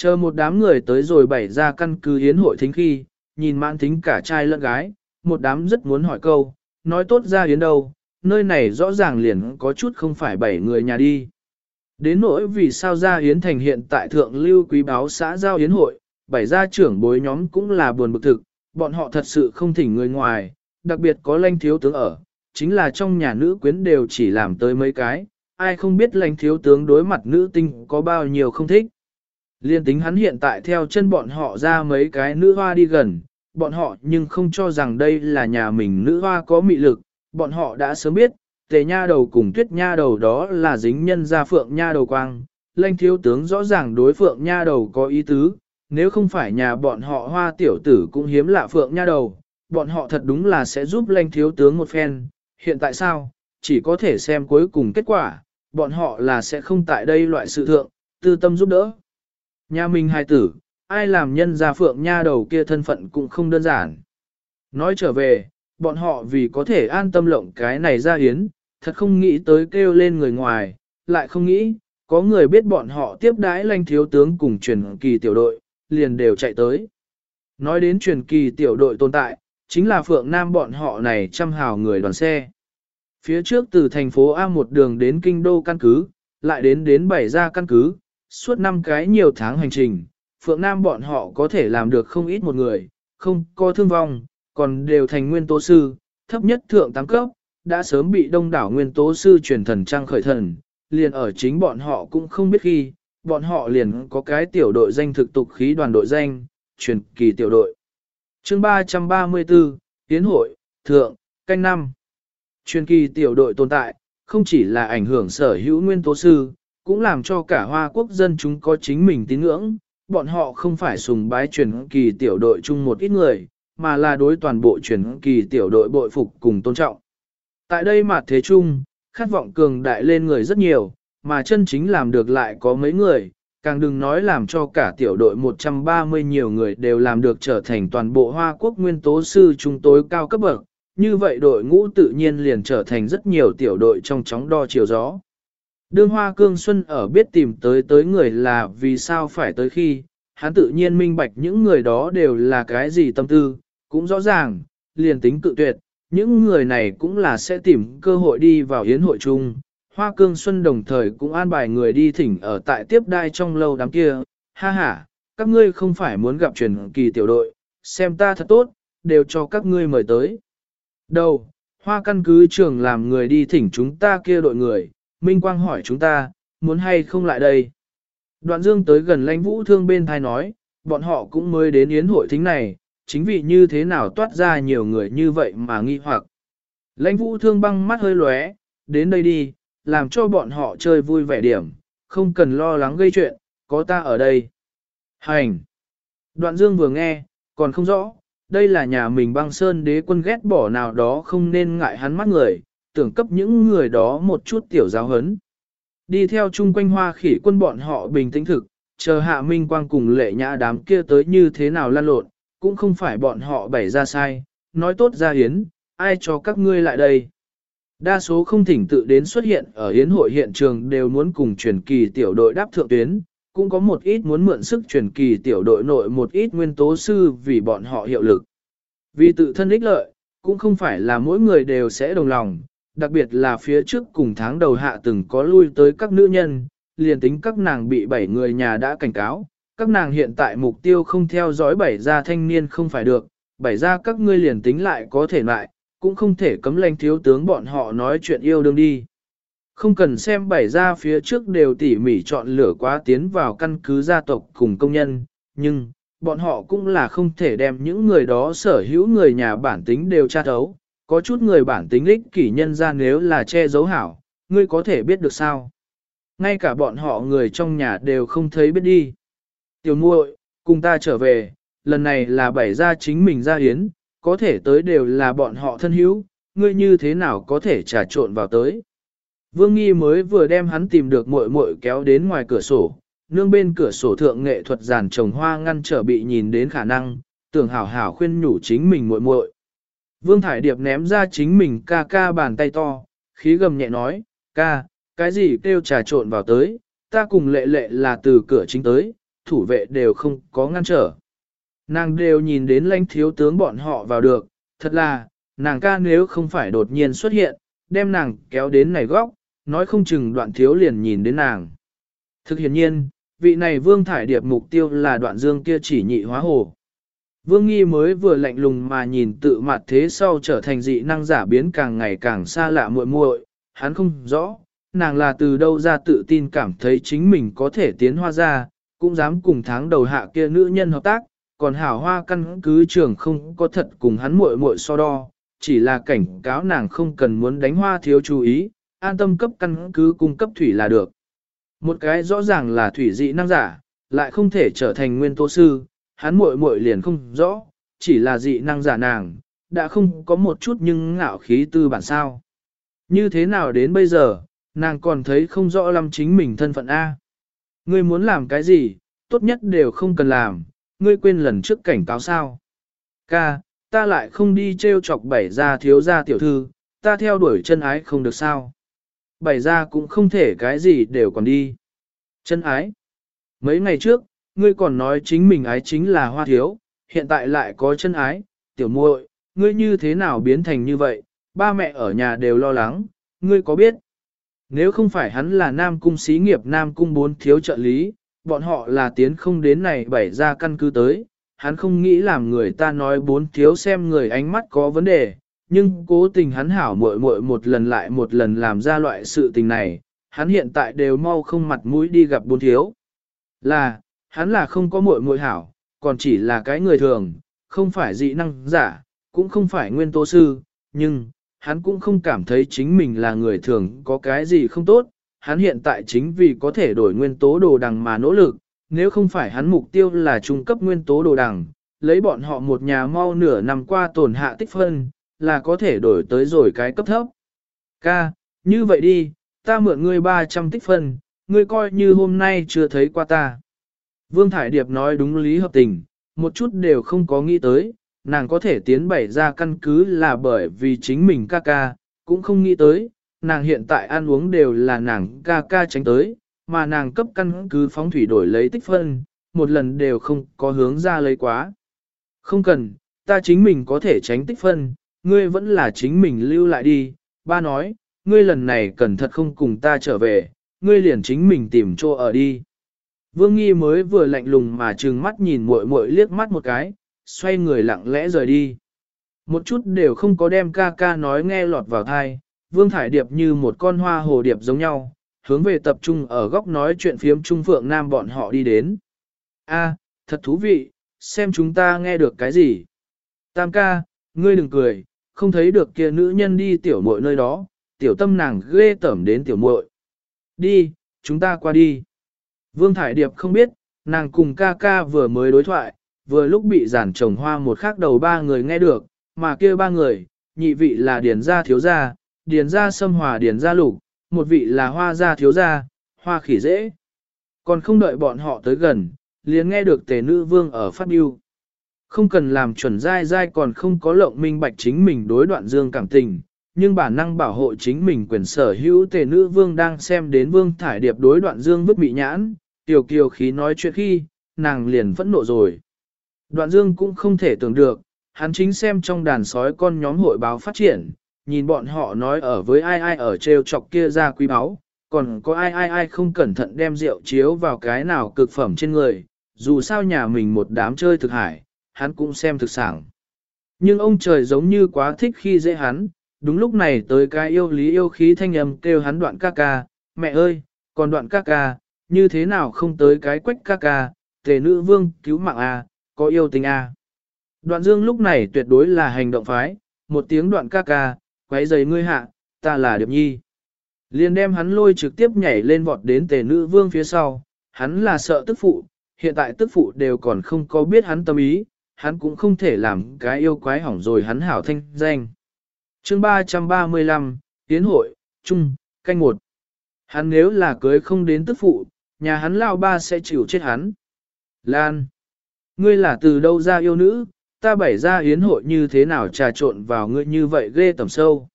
Chờ một đám người tới rồi bày ra căn cứ hiến hội thính khi, nhìn mãn thính cả trai lẫn gái, một đám rất muốn hỏi câu, nói tốt ra hiến đâu, nơi này rõ ràng liền có chút không phải bảy người nhà đi. Đến nỗi vì sao ra hiến thành hiện tại thượng lưu quý báo xã giao hiến hội, bảy gia trưởng bối nhóm cũng là buồn bực thực, bọn họ thật sự không thỉnh người ngoài, đặc biệt có lanh thiếu tướng ở, chính là trong nhà nữ quyến đều chỉ làm tới mấy cái, ai không biết lanh thiếu tướng đối mặt nữ tinh có bao nhiêu không thích. Liên tính hắn hiện tại theo chân bọn họ ra mấy cái nữ hoa đi gần, bọn họ nhưng không cho rằng đây là nhà mình nữ hoa có mị lực, bọn họ đã sớm biết, tề nha đầu cùng tuyết nha đầu đó là dính nhân gia phượng nha đầu quang, lanh thiếu tướng rõ ràng đối phượng nha đầu có ý tứ, nếu không phải nhà bọn họ hoa tiểu tử cũng hiếm lạ phượng nha đầu, bọn họ thật đúng là sẽ giúp lanh thiếu tướng một phen, hiện tại sao, chỉ có thể xem cuối cùng kết quả, bọn họ là sẽ không tại đây loại sự thượng, tư tâm giúp đỡ. Nhà mình hài tử, ai làm nhân gia phượng nha đầu kia thân phận cũng không đơn giản. Nói trở về, bọn họ vì có thể an tâm lộng cái này ra hiến, thật không nghĩ tới kêu lên người ngoài, lại không nghĩ, có người biết bọn họ tiếp đái lanh thiếu tướng cùng truyền kỳ tiểu đội, liền đều chạy tới. Nói đến truyền kỳ tiểu đội tồn tại, chính là Phượng Nam bọn họ này trăm hào người đoàn xe. Phía trước từ thành phố A một đường đến kinh đô căn cứ, lại đến đến bảy gia căn cứ, suốt năm cái nhiều tháng hành trình, Phượng Nam bọn họ có thể làm được không ít một người, không có thương vong, còn đều thành nguyên tố sư, thấp nhất thượng tám cấp, đã sớm bị đông đảo nguyên tố sư truyền thần trang khởi thần, liền ở chính bọn họ cũng không biết khi, bọn họ liền có cái tiểu đội danh thực tục khí đoàn đội danh, truyền kỳ tiểu đội. chương 334, Tiến hội, Thượng, Canh năm Truyền kỳ tiểu đội tồn tại, không chỉ là ảnh hưởng sở hữu nguyên tố sư, cũng làm cho cả hoa quốc dân chúng có chính mình tín ngưỡng, bọn họ không phải sùng bái truyền kỳ tiểu đội chung một ít người, mà là đối toàn bộ truyền kỳ tiểu đội bội phục cùng tôn trọng. Tại đây mà thế chung, khát vọng cường đại lên người rất nhiều, mà chân chính làm được lại có mấy người, càng đừng nói làm cho cả tiểu đội 130 nhiều người đều làm được trở thành toàn bộ Hoa Quốc nguyên tố sư trung tối cao cấp bậc, như vậy đội ngũ tự nhiên liền trở thành rất nhiều tiểu đội trong chóng đo chiều gió. Đương Hoa Cương Xuân ở biết tìm tới tới người là vì sao phải tới khi, hắn tự nhiên minh bạch những người đó đều là cái gì tâm tư, cũng rõ ràng, liền tính cự tuyệt, những người này cũng là sẽ tìm cơ hội đi vào yến hội chung. Hoa Cương Xuân đồng thời cũng an bài người đi thỉnh ở tại tiếp đai trong lâu đám kia, ha ha, các ngươi không phải muốn gặp truyền kỳ tiểu đội, xem ta thật tốt, đều cho các ngươi mời tới. Đâu, hoa căn cứ trường làm người đi thỉnh chúng ta kia đội người, Minh Quang hỏi chúng ta, muốn hay không lại đây. Đoạn dương tới gần lãnh vũ thương bên thai nói, bọn họ cũng mới đến yến hội thính này, chính vì như thế nào toát ra nhiều người như vậy mà nghi hoặc. Lãnh vũ thương băng mắt hơi lóe, đến đây đi, làm cho bọn họ chơi vui vẻ điểm, không cần lo lắng gây chuyện, có ta ở đây. Hành! Đoạn dương vừa nghe, còn không rõ, đây là nhà mình băng sơn đế quân ghét bỏ nào đó không nên ngại hắn mắt người, tưởng cấp những người đó một chút tiểu giáo hấn. Đi theo chung quanh hoa khỉ quân bọn họ bình tĩnh thực, chờ hạ minh quang cùng lệ nhã đám kia tới như thế nào lan lộn, cũng không phải bọn họ bày ra sai, nói tốt ra hiến, ai cho các ngươi lại đây. Đa số không thỉnh tự đến xuất hiện ở hiến hội hiện trường đều muốn cùng truyền kỳ tiểu đội đáp thượng tuyến, cũng có một ít muốn mượn sức truyền kỳ tiểu đội nội một ít nguyên tố sư vì bọn họ hiệu lực. Vì tự thân ích lợi, cũng không phải là mỗi người đều sẽ đồng lòng, đặc biệt là phía trước cùng tháng đầu hạ từng có lui tới các nữ nhân, liền tính các nàng bị bảy người nhà đã cảnh cáo, các nàng hiện tại mục tiêu không theo dõi bảy gia thanh niên không phải được, bảy gia các ngươi liền tính lại có thể lại, cũng không thể cấm lệnh thiếu tướng bọn họ nói chuyện yêu đương đi. Không cần xem bảy gia phía trước đều tỉ mỉ chọn lửa quá tiến vào căn cứ gia tộc cùng công nhân, nhưng, bọn họ cũng là không thể đem những người đó sở hữu người nhà bản tính đều tra thấu, có chút người bản tính lích kỷ nhân ra nếu là che giấu hảo, ngươi có thể biết được sao. Ngay cả bọn họ người trong nhà đều không thấy biết đi. Tiểu muội, cùng ta trở về, lần này là bảy gia chính mình ra hiến, có thể tới đều là bọn họ thân hữu, ngươi như thế nào có thể trà trộn vào tới. Vương Nghi mới vừa đem hắn tìm được muội muội kéo đến ngoài cửa sổ, nương bên cửa sổ thượng nghệ thuật giàn trồng hoa ngăn trở bị nhìn đến khả năng, tưởng hảo hảo khuyên nhủ chính mình muội muội. Vương Thải Điệp ném ra chính mình ca ca bàn tay to, khí gầm nhẹ nói, ca, cái gì kêu trà trộn vào tới, ta cùng lệ lệ là từ cửa chính tới, thủ vệ đều không có ngăn trở. Nàng đều nhìn đến lãnh thiếu tướng bọn họ vào được, thật là, nàng ca nếu không phải đột nhiên xuất hiện, đem nàng kéo đến này góc, nói không chừng đoạn thiếu liền nhìn đến nàng. Thực hiện nhiên, vị này vương thải điệp mục tiêu là đoạn dương kia chỉ nhị hóa hồ. Vương nghi mới vừa lạnh lùng mà nhìn tự mặt thế sau trở thành dị năng giả biến càng ngày càng xa lạ muội muội, hắn không rõ, nàng là từ đâu ra tự tin cảm thấy chính mình có thể tiến hoa ra, cũng dám cùng tháng đầu hạ kia nữ nhân hợp tác, còn hảo hoa căn cứ trưởng không có thật cùng hắn muội muội so đo, chỉ là cảnh cáo nàng không cần muốn đánh hoa thiếu chú ý, an tâm cấp căn cứ cung cấp thủy là được. Một cái rõ ràng là thủy dị năng giả, lại không thể trở thành nguyên tố sư, hắn muội muội liền không rõ, chỉ là dị năng giả nàng, đã không có một chút nhưng ngạo khí tư bản sao. Như thế nào đến bây giờ, nàng còn thấy không rõ lắm chính mình thân phận A. Ngươi muốn làm cái gì, tốt nhất đều không cần làm, ngươi quên lần trước cảnh cáo sao. Ca, ta lại không đi treo chọc bảy gia thiếu gia tiểu thư, ta theo đuổi chân ái không được sao. Bảy gia cũng không thể cái gì đều còn đi. Chân ái. Mấy ngày trước, ngươi còn nói chính mình ái chính là hoa thiếu, hiện tại lại có chân ái, tiểu muội, ngươi như thế nào biến thành như vậy, ba mẹ ở nhà đều lo lắng, ngươi có biết? Nếu không phải hắn là nam cung xí nghiệp nam cung bốn thiếu trợ lý, bọn họ là tiến không đến này bảy ra căn cứ tới, hắn không nghĩ làm người ta nói bốn thiếu xem người ánh mắt có vấn đề, nhưng cố tình hắn hảo muội muội một lần lại một lần làm ra loại sự tình này, hắn hiện tại đều mau không mặt mũi đi gặp bốn thiếu. Là, hắn là không có muội muội hảo, còn chỉ là cái người thường, không phải dị năng giả, cũng không phải nguyên tố sư, nhưng, hắn cũng không cảm thấy chính mình là người thường có cái gì không tốt, hắn hiện tại chính vì có thể đổi nguyên tố đồ đằng mà nỗ lực, nếu không phải hắn mục tiêu là trung cấp nguyên tố đồ đằng, lấy bọn họ một nhà mau nửa năm qua tổn hạ tích phân, là có thể đổi tới rồi cái cấp thấp. Ca, như vậy đi, ta mượn ngươi 300 tích phân, ngươi coi như hôm nay chưa thấy qua ta. Vương Thải Điệp nói đúng lý hợp tình, một chút đều không có nghĩ tới, nàng có thể tiến bảy ra căn cứ là bởi vì chính mình ca ca, cũng không nghĩ tới, nàng hiện tại ăn uống đều là nàng ca ca tránh tới, mà nàng cấp căn cứ phóng thủy đổi lấy tích phân, một lần đều không có hướng ra lấy quá. Không cần, ta chính mình có thể tránh tích phân, ngươi vẫn là chính mình lưu lại đi, ba nói, ngươi lần này cẩn thận không cùng ta trở về, ngươi liền chính mình tìm chỗ ở đi. Vương Nghi mới vừa lạnh lùng mà trừng mắt nhìn muội muội liếc mắt một cái, xoay người lặng lẽ rời đi. Một chút đều không có đem ca ca nói nghe lọt vào thai, Vương Thải Điệp như một con hoa hồ điệp giống nhau, hướng về tập trung ở góc nói chuyện phiếm Trung Phượng Nam bọn họ đi đến. A, thật thú vị, xem chúng ta nghe được cái gì. Tam ca, ngươi đừng cười, không thấy được kia nữ nhân đi tiểu muội nơi đó, tiểu tâm nàng ghê tẩm đến tiểu muội. Đi, chúng ta qua đi. Vương Thải Điệp không biết, nàng cùng ca ca vừa mới đối thoại, vừa lúc bị giản trồng hoa một khắc đầu ba người nghe được, mà kia ba người, nhị vị là điền gia thiếu gia, điền gia sâm hòa điền gia lục, một vị là hoa gia thiếu gia, hoa khỉ dễ. Còn không đợi bọn họ tới gần, liền nghe được tề nữ vương ở phát biêu. Không cần làm chuẩn dai dai còn không có lộng minh bạch chính mình đối đoạn dương cảm tình, nhưng bản năng bảo hộ chính mình quyền sở hữu tề nữ vương đang xem đến vương thải điệp đối đoạn dương vứt bị nhãn, tiểu kiều khí nói chuyện khi, nàng liền phẫn nộ rồi. Đoạn dương cũng không thể tưởng được, hắn chính xem trong đàn sói con nhóm hội báo phát triển, nhìn bọn họ nói ở với ai ai ở treo chọc kia ra quý báu, còn có ai ai ai không cẩn thận đem rượu chiếu vào cái nào cực phẩm trên người, dù sao nhà mình một đám chơi thực hải, hắn cũng xem thực sản. Nhưng ông trời giống như quá thích khi dễ hắn, đúng lúc này tới cái yêu lý yêu khí thanh âm kêu hắn đoạn ca ca, mẹ ơi, còn đoạn ca ca, như thế nào không tới cái quách ca ca, tề nữ vương cứu mạng a, có yêu tình a. Đoạn dương lúc này tuyệt đối là hành động phái, một tiếng đoạn ca ca, quấy giày ngươi hạ, ta là Điệp Nhi. Liền đem hắn lôi trực tiếp nhảy lên vọt đến tề nữ vương phía sau, hắn là sợ tức phụ, hiện tại tức phụ đều còn không có biết hắn tâm ý, hắn cũng không thể làm cái yêu quái hỏng rồi hắn hảo thanh danh. chương 335, Tiến hội, Trung, canh một. Hắn nếu là cưới không đến tức phụ, nhà hắn lao ba sẽ chịu chết hắn. Lan, ngươi là từ đâu ra yêu nữ, ta bảy ra yến hội như thế nào trà trộn vào ngươi như vậy ghê tầm sâu.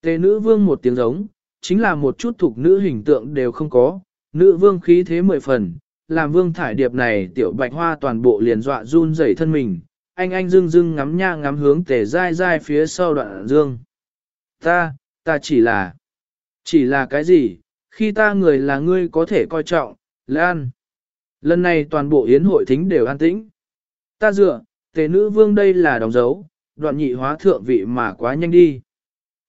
Tề nữ vương một tiếng giống, chính là một chút thuộc nữ hình tượng đều không có, nữ vương khí thế mười phần, làm vương thải điệp này tiểu bạch hoa toàn bộ liền dọa run rẩy thân mình, anh anh dưng dưng ngắm nha ngắm hướng tề dai dai phía sau đoạn dương. Ta, ta chỉ là, chỉ là cái gì, khi ta người là ngươi có thể coi trọng, Lan. Lần này toàn bộ yến hội thính đều an tĩnh. Ta dựa, tề nữ vương đây là đóng dấu, đoạn nhị hóa thượng vị mà quá nhanh đi.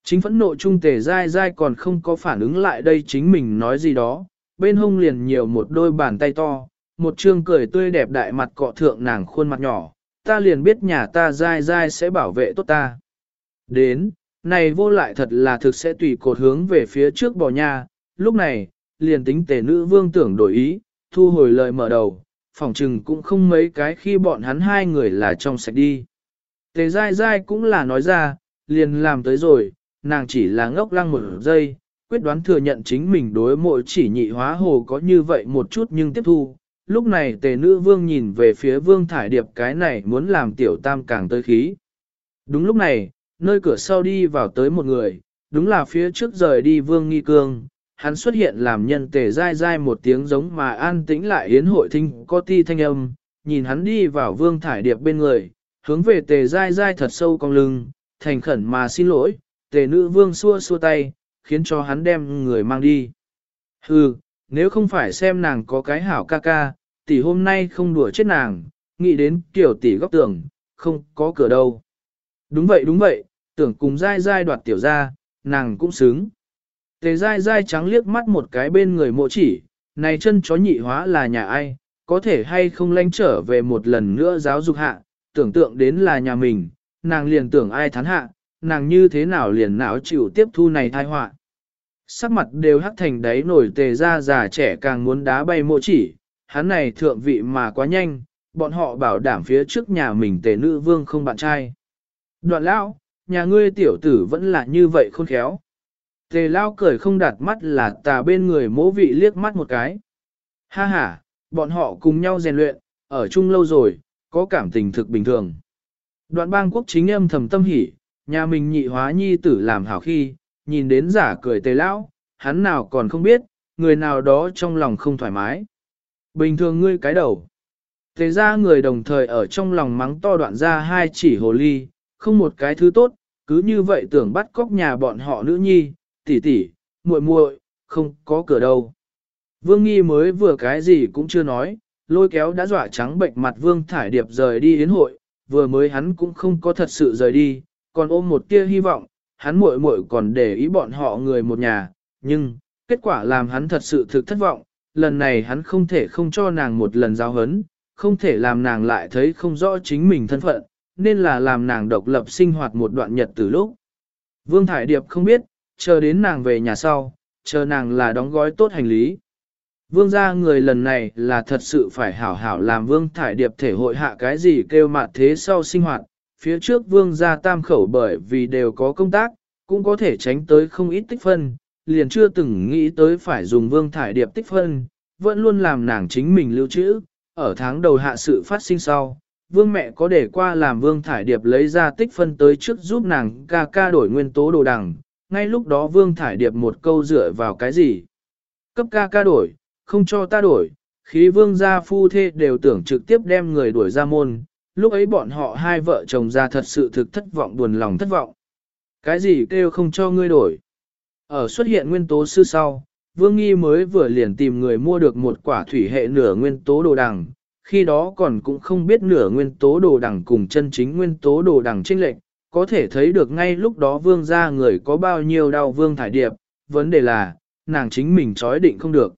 Chính phẫn nộ trung tề dai dai còn không có phản ứng lại đây chính mình nói gì đó, bên hông liền nhiều một đôi bàn tay to, một trương cười tươi đẹp đại mặt cọ thượng nàng khuôn mặt nhỏ, ta liền biết nhà ta dai dai sẽ bảo vệ tốt ta. Đến, này vô lại thật là thực sẽ tùy cột hướng về phía trước bò nha, lúc này, liền tính tề nữ vương tưởng đổi ý, thu hồi lời mở đầu, phỏng chừng cũng không mấy cái khi bọn hắn hai người là trong sạch đi. Tề dai dai cũng là nói ra, liền làm tới rồi, nàng chỉ là ngốc lăng một giây, quyết đoán thừa nhận chính mình đối mỗi chỉ nhị hóa hồ có như vậy một chút nhưng tiếp thu. Lúc này tề nữ vương nhìn về phía vương thải điệp cái này muốn làm tiểu tam càng tới khí. Đúng lúc này, nơi cửa sau đi vào tới một người, đúng là phía trước rời đi vương nghi cương, hắn xuất hiện làm nhân tề dai dai một tiếng giống mà an tĩnh lại yến hội thinh có ti thanh âm, nhìn hắn đi vào vương thải điệp bên người, hướng về tề dai dai thật sâu cong lưng, thành khẩn mà xin lỗi, tề nữ vương xua xua tay, khiến cho hắn đem người mang đi. Hừ, nếu không phải xem nàng có cái hảo ca ca, tỷ hôm nay không đùa chết nàng, nghĩ đến kiểu tỷ góc tưởng, không có cửa đâu. Đúng vậy đúng vậy, tưởng cùng dai dai đoạt tiểu ra, nàng cũng xứng. Tề dai dai trắng liếc mắt một cái bên người mộ chỉ, này chân chó nhị hóa là nhà ai, có thể hay không lanh trở về một lần nữa giáo dục hạ, tưởng tượng đến là nhà mình, nàng liền tưởng ai thán hạ, nàng như thế nào liền não chịu tiếp thu này thai họa. Sắc mặt đều hắc thành đáy nổi tề ra già trẻ càng muốn đá bay mộ chỉ, hắn này thượng vị mà quá nhanh, bọn họ bảo đảm phía trước nhà mình tề nữ vương không bạn trai. Đoạn lão, nhà ngươi tiểu tử vẫn là như vậy khôn khéo. Tề lao cười không đặt mắt là tà bên người mỗ vị liếc mắt một cái. Ha ha, bọn họ cùng nhau rèn luyện, ở chung lâu rồi, có cảm tình thực bình thường. Đoạn bang quốc chính âm thầm tâm hỉ, nhà mình nhị hóa nhi tử làm hảo khi, nhìn đến giả cười tề lão, hắn nào còn không biết, người nào đó trong lòng không thoải mái. Bình thường ngươi cái đầu. Tề ra người đồng thời ở trong lòng mắng to đoạn ra hai chỉ hồ ly, không một cái thứ tốt, cứ như vậy tưởng bắt cóc nhà bọn họ nữ nhi, tỷ tỷ, muội muội, không có cửa đâu. Vương Nghi mới vừa cái gì cũng chưa nói, lôi kéo đã dọa trắng bệnh mặt Vương Thải Điệp rời đi yến hội, vừa mới hắn cũng không có thật sự rời đi, còn ôm một tia hy vọng, hắn muội muội còn để ý bọn họ người một nhà, nhưng, kết quả làm hắn thật sự thực thất vọng, lần này hắn không thể không cho nàng một lần giao hấn, không thể làm nàng lại thấy không rõ chính mình thân phận, nên là làm nàng độc lập sinh hoạt một đoạn nhật từ lúc. Vương Thải Điệp không biết, chờ đến nàng về nhà sau, chờ nàng là đóng gói tốt hành lý. Vương gia người lần này là thật sự phải hảo hảo làm vương thải điệp thể hội hạ cái gì kêu mạt thế sau sinh hoạt. Phía trước vương gia tam khẩu bởi vì đều có công tác, cũng có thể tránh tới không ít tích phân, liền chưa từng nghĩ tới phải dùng vương thải điệp tích phân, vẫn luôn làm nàng chính mình lưu trữ. Ở tháng đầu hạ sự phát sinh sau, vương mẹ có để qua làm vương thải điệp lấy ra tích phân tới trước giúp nàng ca ca đổi nguyên tố đồ đằng. Ngay lúc đó vương thải điệp một câu dựa vào cái gì? Cấp ca ca đổi, không cho ta đổi, khí vương gia phu thê đều tưởng trực tiếp đem người đuổi ra môn, lúc ấy bọn họ hai vợ chồng ra thật sự thực thất vọng buồn lòng thất vọng. Cái gì kêu không cho ngươi đổi? Ở xuất hiện nguyên tố sư sau, Vương Nghi mới vừa liền tìm người mua được một quả thủy hệ nửa nguyên tố đồ đằng, khi đó còn cũng không biết nửa nguyên tố đồ đằng cùng chân chính nguyên tố đồ đằng chênh lệch, có thể thấy được ngay lúc đó Vương gia người có bao nhiêu đau Vương Thải Điệp, vấn đề là, nàng chính mình chói định không được.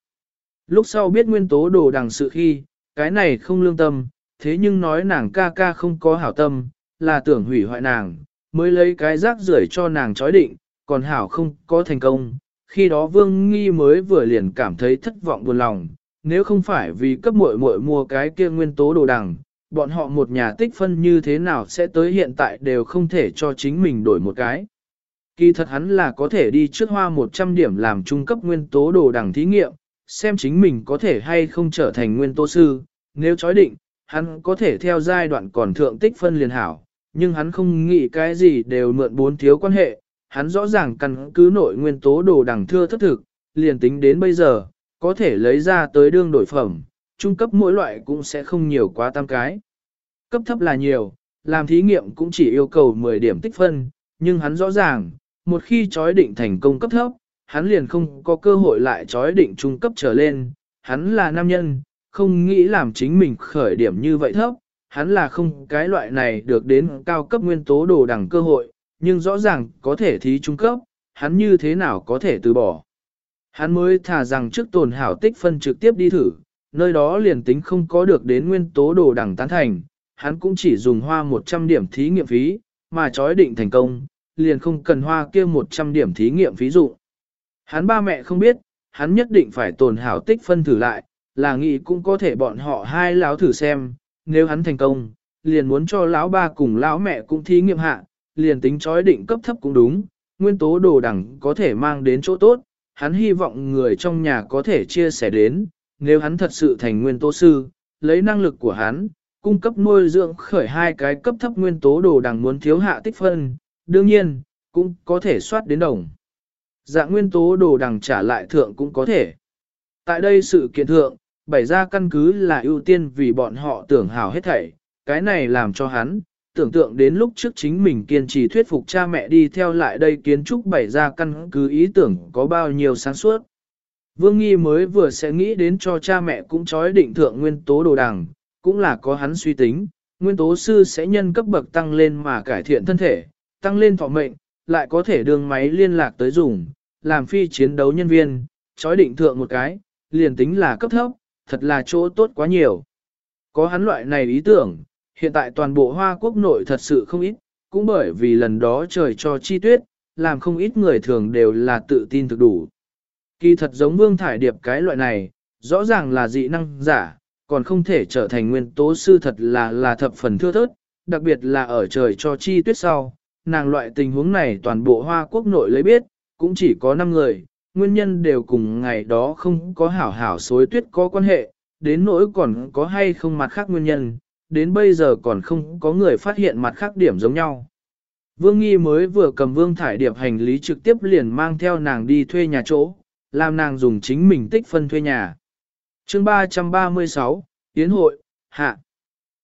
Lúc sau biết nguyên tố đồ đằng sự khi, cái này không lương tâm, thế nhưng nói nàng ca ca không có hảo tâm, là tưởng hủy hoại nàng, mới lấy cái rác rưởi cho nàng chói định, còn hảo không có thành công. Khi đó Vương Nghi mới vừa liền cảm thấy thất vọng buồn lòng, nếu không phải vì cấp muội muội mua cái kia nguyên tố đồ đằng, bọn họ một nhà tích phân như thế nào sẽ tới hiện tại đều không thể cho chính mình đổi một cái. Kỳ thật hắn là có thể đi trước hoa 100 điểm làm trung cấp nguyên tố đồ đẳng thí nghiệm, xem chính mình có thể hay không trở thành nguyên tố sư, nếu chói định, hắn có thể theo giai đoạn còn thượng tích phân liền hảo, nhưng hắn không nghĩ cái gì đều mượn bốn thiếu quan hệ, hắn rõ ràng căn cứ nội nguyên tố đồ đẳng thưa thất thực, liền tính đến bây giờ, có thể lấy ra tới đương đổi phẩm, trung cấp mỗi loại cũng sẽ không nhiều quá tam cái. Cấp thấp là nhiều, làm thí nghiệm cũng chỉ yêu cầu 10 điểm tích phân, nhưng hắn rõ ràng, một khi chói định thành công cấp thấp, hắn liền không có cơ hội lại trói định trung cấp trở lên, hắn là nam nhân, không nghĩ làm chính mình khởi điểm như vậy thấp, hắn là không cái loại này được đến cao cấp nguyên tố đồ đẳng cơ hội, nhưng rõ ràng có thể thí trung cấp, hắn như thế nào có thể từ bỏ. Hắn mới thả rằng trước tồn hảo tích phân trực tiếp đi thử, nơi đó liền tính không có được đến nguyên tố đồ đẳng tán thành, hắn cũng chỉ dùng hoa 100 điểm thí nghiệm phí, mà chói định thành công, liền không cần hoa kia 100 điểm thí nghiệm phí dụ. Hắn ba mẹ không biết, hắn nhất định phải tồn hảo tích phân thử lại, là nghĩ cũng có thể bọn họ hai lão thử xem, nếu hắn thành công, liền muốn cho lão ba cùng lão mẹ cũng thí nghiệm hạ, liền tính chói định cấp thấp cũng đúng, nguyên tố đồ đẳng có thể mang đến chỗ tốt, hắn hy vọng người trong nhà có thể chia sẻ đến, nếu hắn thật sự thành nguyên tố sư, lấy năng lực của hắn, cung cấp nuôi dưỡng khởi hai cái cấp thấp nguyên tố đồ đằng muốn thiếu hạ tích phân, đương nhiên, cũng có thể soát đến đồng dạng nguyên tố đồ đằng trả lại thượng cũng có thể. Tại đây sự kiện thượng, bày ra căn cứ là ưu tiên vì bọn họ tưởng hào hết thảy, cái này làm cho hắn, tưởng tượng đến lúc trước chính mình kiên trì thuyết phục cha mẹ đi theo lại đây kiến trúc bày ra căn cứ ý tưởng có bao nhiêu sáng suốt. Vương Nghi mới vừa sẽ nghĩ đến cho cha mẹ cũng chói định thượng nguyên tố đồ đằng, cũng là có hắn suy tính, nguyên tố sư sẽ nhân cấp bậc tăng lên mà cải thiện thân thể, tăng lên thọ mệnh, lại có thể đường máy liên lạc tới dùng, làm phi chiến đấu nhân viên, chói định thượng một cái, liền tính là cấp thấp, thật là chỗ tốt quá nhiều. Có hắn loại này ý tưởng, hiện tại toàn bộ Hoa Quốc nội thật sự không ít, cũng bởi vì lần đó trời cho chi tuyết, làm không ít người thường đều là tự tin thực đủ. Kỳ thật giống Vương Thải Điệp cái loại này, rõ ràng là dị năng giả, còn không thể trở thành nguyên tố sư thật là là thập phần thưa thớt, đặc biệt là ở trời cho chi tuyết sau. Nàng loại tình huống này toàn bộ Hoa Quốc nội lấy biết, cũng chỉ có 5 người, nguyên nhân đều cùng ngày đó không có hảo hảo xối tuyết có quan hệ, đến nỗi còn có hay không mặt khác nguyên nhân, đến bây giờ còn không có người phát hiện mặt khác điểm giống nhau. Vương Nghi mới vừa cầm Vương Thải Điệp hành lý trực tiếp liền mang theo nàng đi thuê nhà chỗ, làm nàng dùng chính mình tích phân thuê nhà. chương 336, Yến hội, hạ.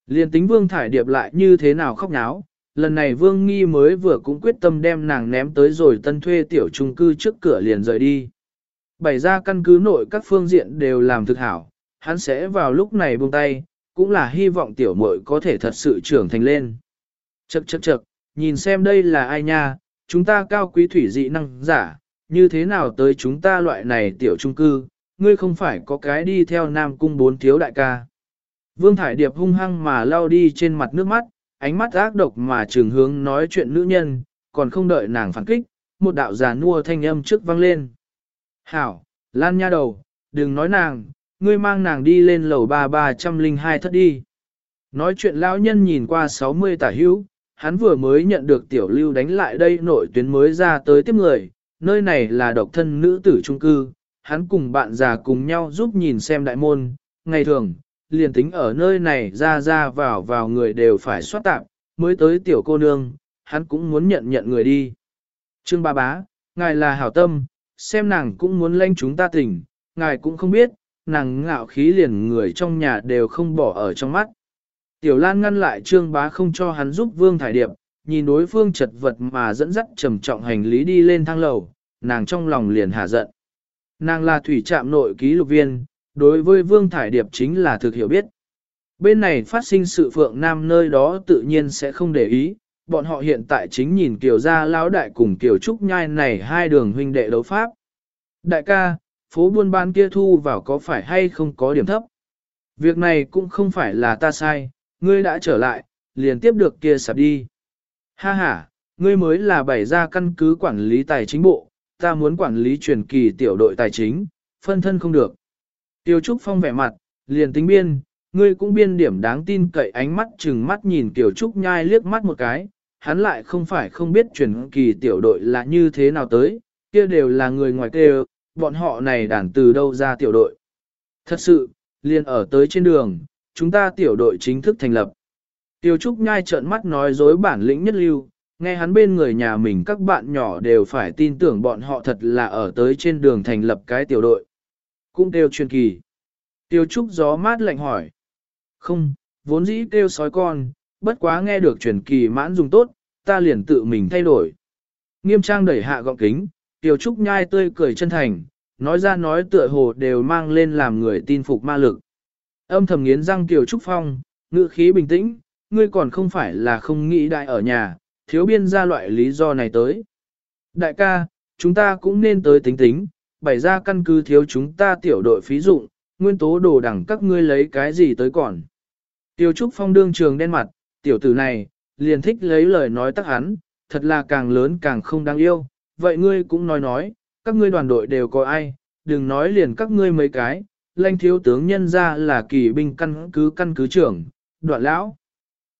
Liên tính Vương Thải Điệp lại như thế nào khóc náo, lần này Vương Nghi mới vừa cũng quyết tâm đem nàng ném tới rồi tân thuê tiểu trung cư trước cửa liền rời đi. Bày ra căn cứ nội các phương diện đều làm thực hảo, hắn sẽ vào lúc này buông tay, cũng là hy vọng tiểu muội có thể thật sự trưởng thành lên. Chậc chậc chậc, nhìn xem đây là ai nha, chúng ta cao quý thủy dị năng giả, như thế nào tới chúng ta loại này tiểu trung cư, ngươi không phải có cái đi theo nam cung bốn thiếu đại ca. Vương Thải Điệp hung hăng mà lao đi trên mặt nước mắt, ánh mắt ác độc mà trường hướng nói chuyện nữ nhân, còn không đợi nàng phản kích, một đạo giả nua thanh âm trước vang lên. Hảo, lan nha đầu, đừng nói nàng, ngươi mang nàng đi lên lầu ba ba trăm linh hai thất đi. Nói chuyện lão nhân nhìn qua 60 tả hữu, hắn vừa mới nhận được tiểu lưu đánh lại đây nội tuyến mới ra tới tiếp người, nơi này là độc thân nữ tử trung cư, hắn cùng bạn già cùng nhau giúp nhìn xem đại môn, ngày thường, liền tính ở nơi này ra ra vào vào người đều phải soát tạm, mới tới tiểu cô nương, hắn cũng muốn nhận nhận người đi. Trương ba bá, ngài là hảo tâm, xem nàng cũng muốn lanh chúng ta tỉnh, ngài cũng không biết, nàng ngạo khí liền người trong nhà đều không bỏ ở trong mắt. Tiểu Lan ngăn lại Trương Bá không cho hắn giúp Vương Thải Điệp, nhìn đối phương chật vật mà dẫn dắt trầm trọng hành lý đi lên thang lầu, nàng trong lòng liền hạ giận. Nàng là thủy trạm nội ký lục viên, đối với Vương Thải Điệp chính là thực hiểu biết. Bên này phát sinh sự phượng nam nơi đó tự nhiên sẽ không để ý, bọn họ hiện tại chính nhìn Kiều Gia Lão Đại cùng Kiều Trúc Nhai này hai đường huynh đệ đấu pháp. Đại ca, phố buôn bán kia thu vào có phải hay không có điểm thấp? Việc này cũng không phải là ta sai, ngươi đã trở lại, liền tiếp được kia sạp đi. Ha ha, ngươi mới là bày ra căn cứ quản lý tài chính bộ, ta muốn quản lý truyền kỳ tiểu đội tài chính, phân thân không được. Tiêu Trúc Phong vẻ mặt, liền tính biên, ngươi cũng biên điểm đáng tin cậy ánh mắt chừng mắt nhìn Tiểu Trúc nhai liếc mắt một cái, hắn lại không phải không biết truyền kỳ tiểu đội là như thế nào tới, kia đều là người ngoài kê bọn họ này đàn từ đâu ra tiểu đội. Thật sự, liền ở tới trên đường, chúng ta tiểu đội chính thức thành lập. Tiêu Trúc nhai trợn mắt nói dối bản lĩnh nhất lưu, nghe hắn bên người nhà mình các bạn nhỏ đều phải tin tưởng bọn họ thật là ở tới trên đường thành lập cái tiểu đội. Cũng kêu truyền kỳ. Tiêu Trúc gió mát lạnh hỏi. Không, vốn dĩ kêu sói con, bất quá nghe được truyền kỳ mãn dùng tốt, ta liền tự mình thay đổi. Nghiêm trang đẩy hạ gọng kính, Tiêu Trúc nhai tươi cười chân thành, nói ra nói tựa hồ đều mang lên làm người tin phục ma lực. Âm thầm nghiến răng Tiêu Trúc Phong, ngữ khí bình tĩnh, ngươi còn không phải là không nghĩ đại ở nhà, thiếu biên ra loại lý do này tới. Đại ca, chúng ta cũng nên tới tính tính, bày ra căn cứ thiếu chúng ta tiểu đội phí dụng, nguyên tố đồ đẳng các ngươi lấy cái gì tới còn. Tiêu Trúc Phong đương trường đen mặt, tiểu tử này, liền thích lấy lời nói tắc hắn, thật là càng lớn càng không đáng yêu, vậy ngươi cũng nói nói, các ngươi đoàn đội đều có ai, đừng nói liền các ngươi mấy cái, lanh thiếu tướng nhân ra là kỳ binh căn cứ căn cứ trưởng, đoạn lão.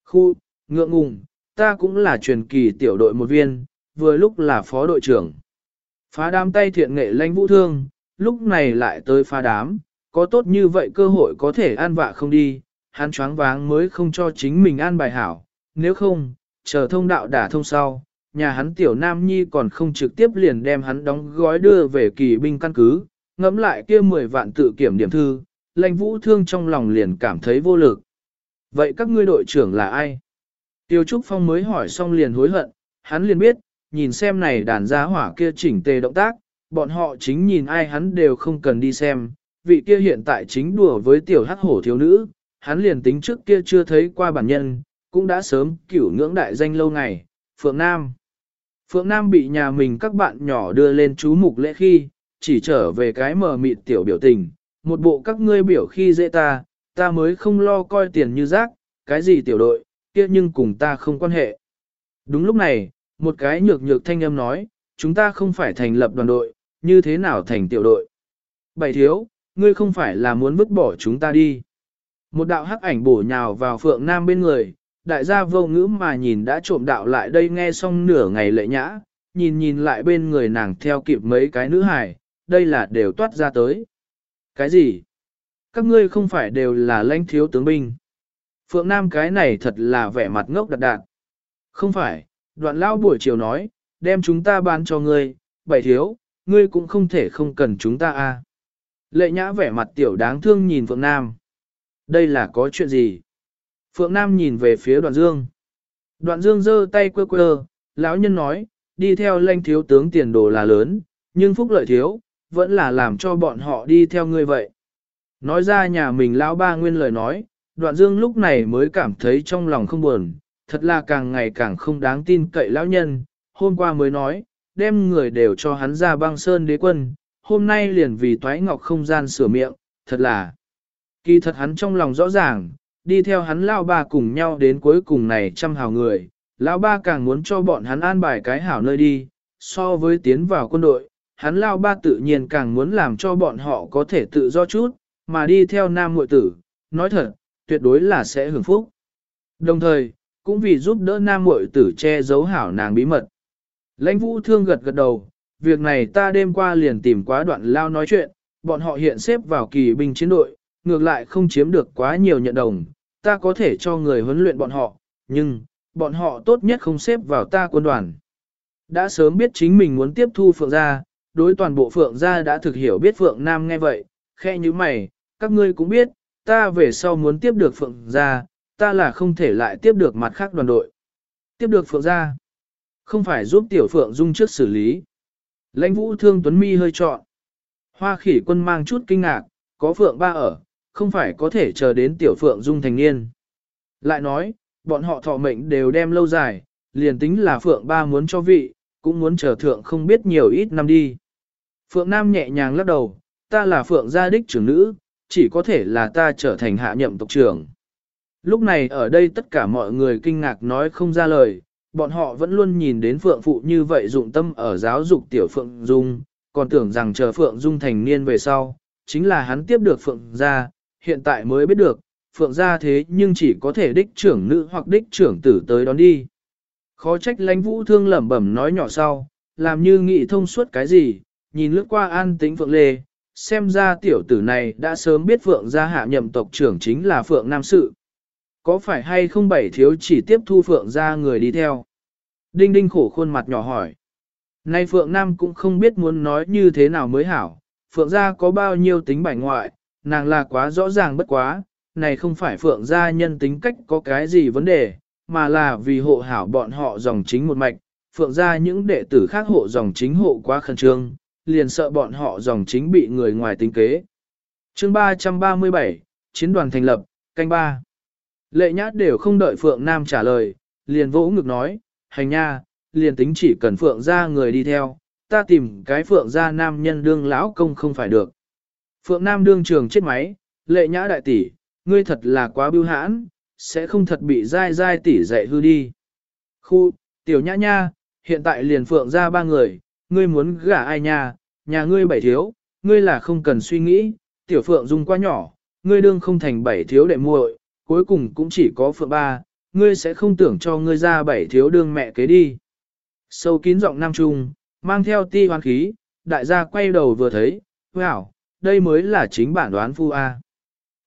Khu, ngượng ngùng, ta cũng là truyền kỳ tiểu đội một viên, vừa lúc là phó đội trưởng. Phá đám tay thiện nghệ lãnh vũ thương, lúc này lại tới phá đám, có tốt như vậy cơ hội có thể an vạ không đi, hắn choáng váng mới không cho chính mình an bài hảo, nếu không, chờ thông đạo đả thông sau, nhà hắn tiểu nam nhi còn không trực tiếp liền đem hắn đóng gói đưa về kỳ binh căn cứ, ngẫm lại kia 10 vạn tự kiểm điểm thư, lãnh vũ thương trong lòng liền cảm thấy vô lực. Vậy các ngươi đội trưởng là ai? Tiêu Trúc Phong mới hỏi xong liền hối hận, hắn liền biết, nhìn xem này đàn gia hỏa kia chỉnh tề động tác, bọn họ chính nhìn ai hắn đều không cần đi xem, vị kia hiện tại chính đùa với tiểu hắc hổ thiếu nữ, hắn liền tính trước kia chưa thấy qua bản nhân, cũng đã sớm cửu ngưỡng đại danh lâu ngày, Phượng Nam. Phượng Nam bị nhà mình các bạn nhỏ đưa lên chú mục lễ khi, chỉ trở về cái mờ mịt tiểu biểu tình, một bộ các ngươi biểu khi dễ ta, ta mới không lo coi tiền như rác, cái gì tiểu đội, kia nhưng cùng ta không quan hệ. Đúng lúc này, một cái nhược nhược thanh âm nói, chúng ta không phải thành lập đoàn đội, như thế nào thành tiểu đội. Bảy thiếu, ngươi không phải là muốn vứt bỏ chúng ta đi. Một đạo hắc ảnh bổ nhào vào phượng nam bên người, đại gia vô ngữ mà nhìn đã trộm đạo lại đây nghe xong nửa ngày lệ nhã, nhìn nhìn lại bên người nàng theo kịp mấy cái nữ hài, đây là đều toát ra tới. Cái gì? Các ngươi không phải đều là lãnh thiếu tướng binh. Phượng Nam cái này thật là vẻ mặt ngốc đặt đạn, Không phải, đoạn lao buổi chiều nói, đem chúng ta bán cho ngươi, bảy thiếu, ngươi cũng không thể không cần chúng ta a. À. Lệ nhã vẻ mặt tiểu đáng thương nhìn Phượng Nam. Đây là có chuyện gì? Phượng Nam nhìn về phía đoạn dương. Đoạn dương giơ tay quơ quơ, lão nhân nói, đi theo lãnh thiếu tướng tiền đồ là lớn, nhưng phúc lợi thiếu, vẫn là làm cho bọn họ đi theo ngươi vậy. Nói ra nhà mình lão ba nguyên lời nói, đoạn dương lúc này mới cảm thấy trong lòng không buồn, thật là càng ngày càng không đáng tin cậy lão nhân, hôm qua mới nói, đem người đều cho hắn ra băng sơn đế quân, hôm nay liền vì toái ngọc không gian sửa miệng, thật là. Kỳ thật hắn trong lòng rõ ràng, đi theo hắn lão ba cùng nhau đến cuối cùng này trăm hào người, lão ba càng muốn cho bọn hắn an bài cái hảo nơi đi, so với tiến vào quân đội, hắn lao ba tự nhiên càng muốn làm cho bọn họ có thể tự do chút, mà đi theo nam muội tử, nói thật, tuyệt đối là sẽ hưởng phúc. Đồng thời, cũng vì giúp đỡ nam muội tử che giấu hảo nàng bí mật. Lãnh vũ thương gật gật đầu, việc này ta đêm qua liền tìm quá đoạn lao nói chuyện, bọn họ hiện xếp vào kỳ binh chiến đội, ngược lại không chiếm được quá nhiều nhận đồng, ta có thể cho người huấn luyện bọn họ, nhưng, bọn họ tốt nhất không xếp vào ta quân đoàn. Đã sớm biết chính mình muốn tiếp thu Phượng Gia, đối toàn bộ Phượng Gia đã thực hiểu biết Phượng Nam nghe vậy, khe như mày, các ngươi cũng biết, ta về sau muốn tiếp được Phượng Gia, ta là không thể lại tiếp được mặt khác đoàn đội. Tiếp được Phượng Gia, không phải giúp Tiểu Phượng Dung trước xử lý. Lãnh vũ thương Tuấn Mi hơi trọn. Hoa khỉ quân mang chút kinh ngạc, có Phượng Ba ở, không phải có thể chờ đến Tiểu Phượng Dung thành niên. Lại nói, bọn họ thọ mệnh đều đem lâu dài, liền tính là Phượng Ba muốn cho vị, cũng muốn chờ thượng không biết nhiều ít năm đi. Phượng Nam nhẹ nhàng lắc đầu, ta là Phượng gia đích trưởng nữ, chỉ có thể là ta trở thành hạ nhậm tộc trưởng. Lúc này ở đây tất cả mọi người kinh ngạc nói không ra lời, bọn họ vẫn luôn nhìn đến Phượng Phụ như vậy dụng tâm ở giáo dục tiểu Phượng Dung, còn tưởng rằng chờ Phượng Dung thành niên về sau, chính là hắn tiếp được Phượng gia, hiện tại mới biết được, Phượng gia thế nhưng chỉ có thể đích trưởng nữ hoặc đích trưởng tử tới đón đi. Khó trách lãnh vũ thương lẩm bẩm nói nhỏ sau, làm như nghĩ thông suốt cái gì, nhìn lướt qua an tính Phượng Lê, xem ra tiểu tử này đã sớm biết Phượng gia hạ nhậm tộc trưởng chính là Phượng Nam Sự. Có phải hay không bảy thiếu chỉ tiếp thu Phượng gia người đi theo? Đinh đinh khổ khuôn mặt nhỏ hỏi. Nay Phượng Nam cũng không biết muốn nói như thế nào mới hảo, Phượng gia có bao nhiêu tính bài ngoại, nàng là quá rõ ràng bất quá, này không phải Phượng gia nhân tính cách có cái gì vấn đề, mà là vì hộ hảo bọn họ dòng chính một mạch, Phượng gia những đệ tử khác hộ dòng chính hộ quá khẩn trương, liền sợ bọn họ dòng chính bị người ngoài tính kế. chương 337, Chiến đoàn thành lập, canh ba Lệ nhát đều không đợi Phượng Nam trả lời, liền vỗ ngực nói, hành nha, liền tính chỉ cần Phượng gia người đi theo, ta tìm cái Phượng gia nam nhân đương lão công không phải được. Phượng Nam đương trường chết máy, lệ nhã đại tỷ, ngươi thật là quá biêu hãn, sẽ không thật bị dai dai tỷ dạy hư đi. Khu, tiểu nhã nha, hiện tại liền Phượng gia ba người, ngươi muốn gả ai nha, nhà ngươi bảy thiếu, ngươi là không cần suy nghĩ, tiểu Phượng dung quá nhỏ, ngươi đương không thành bảy thiếu đệ muội, cuối cùng cũng chỉ có Phượng ba, ngươi sẽ không tưởng cho ngươi ra bảy thiếu đương mẹ kế đi. Sâu kín giọng nam trung, mang theo ti hoan khí, đại gia quay đầu vừa thấy, wow, đây mới là chính bản đoán phu A.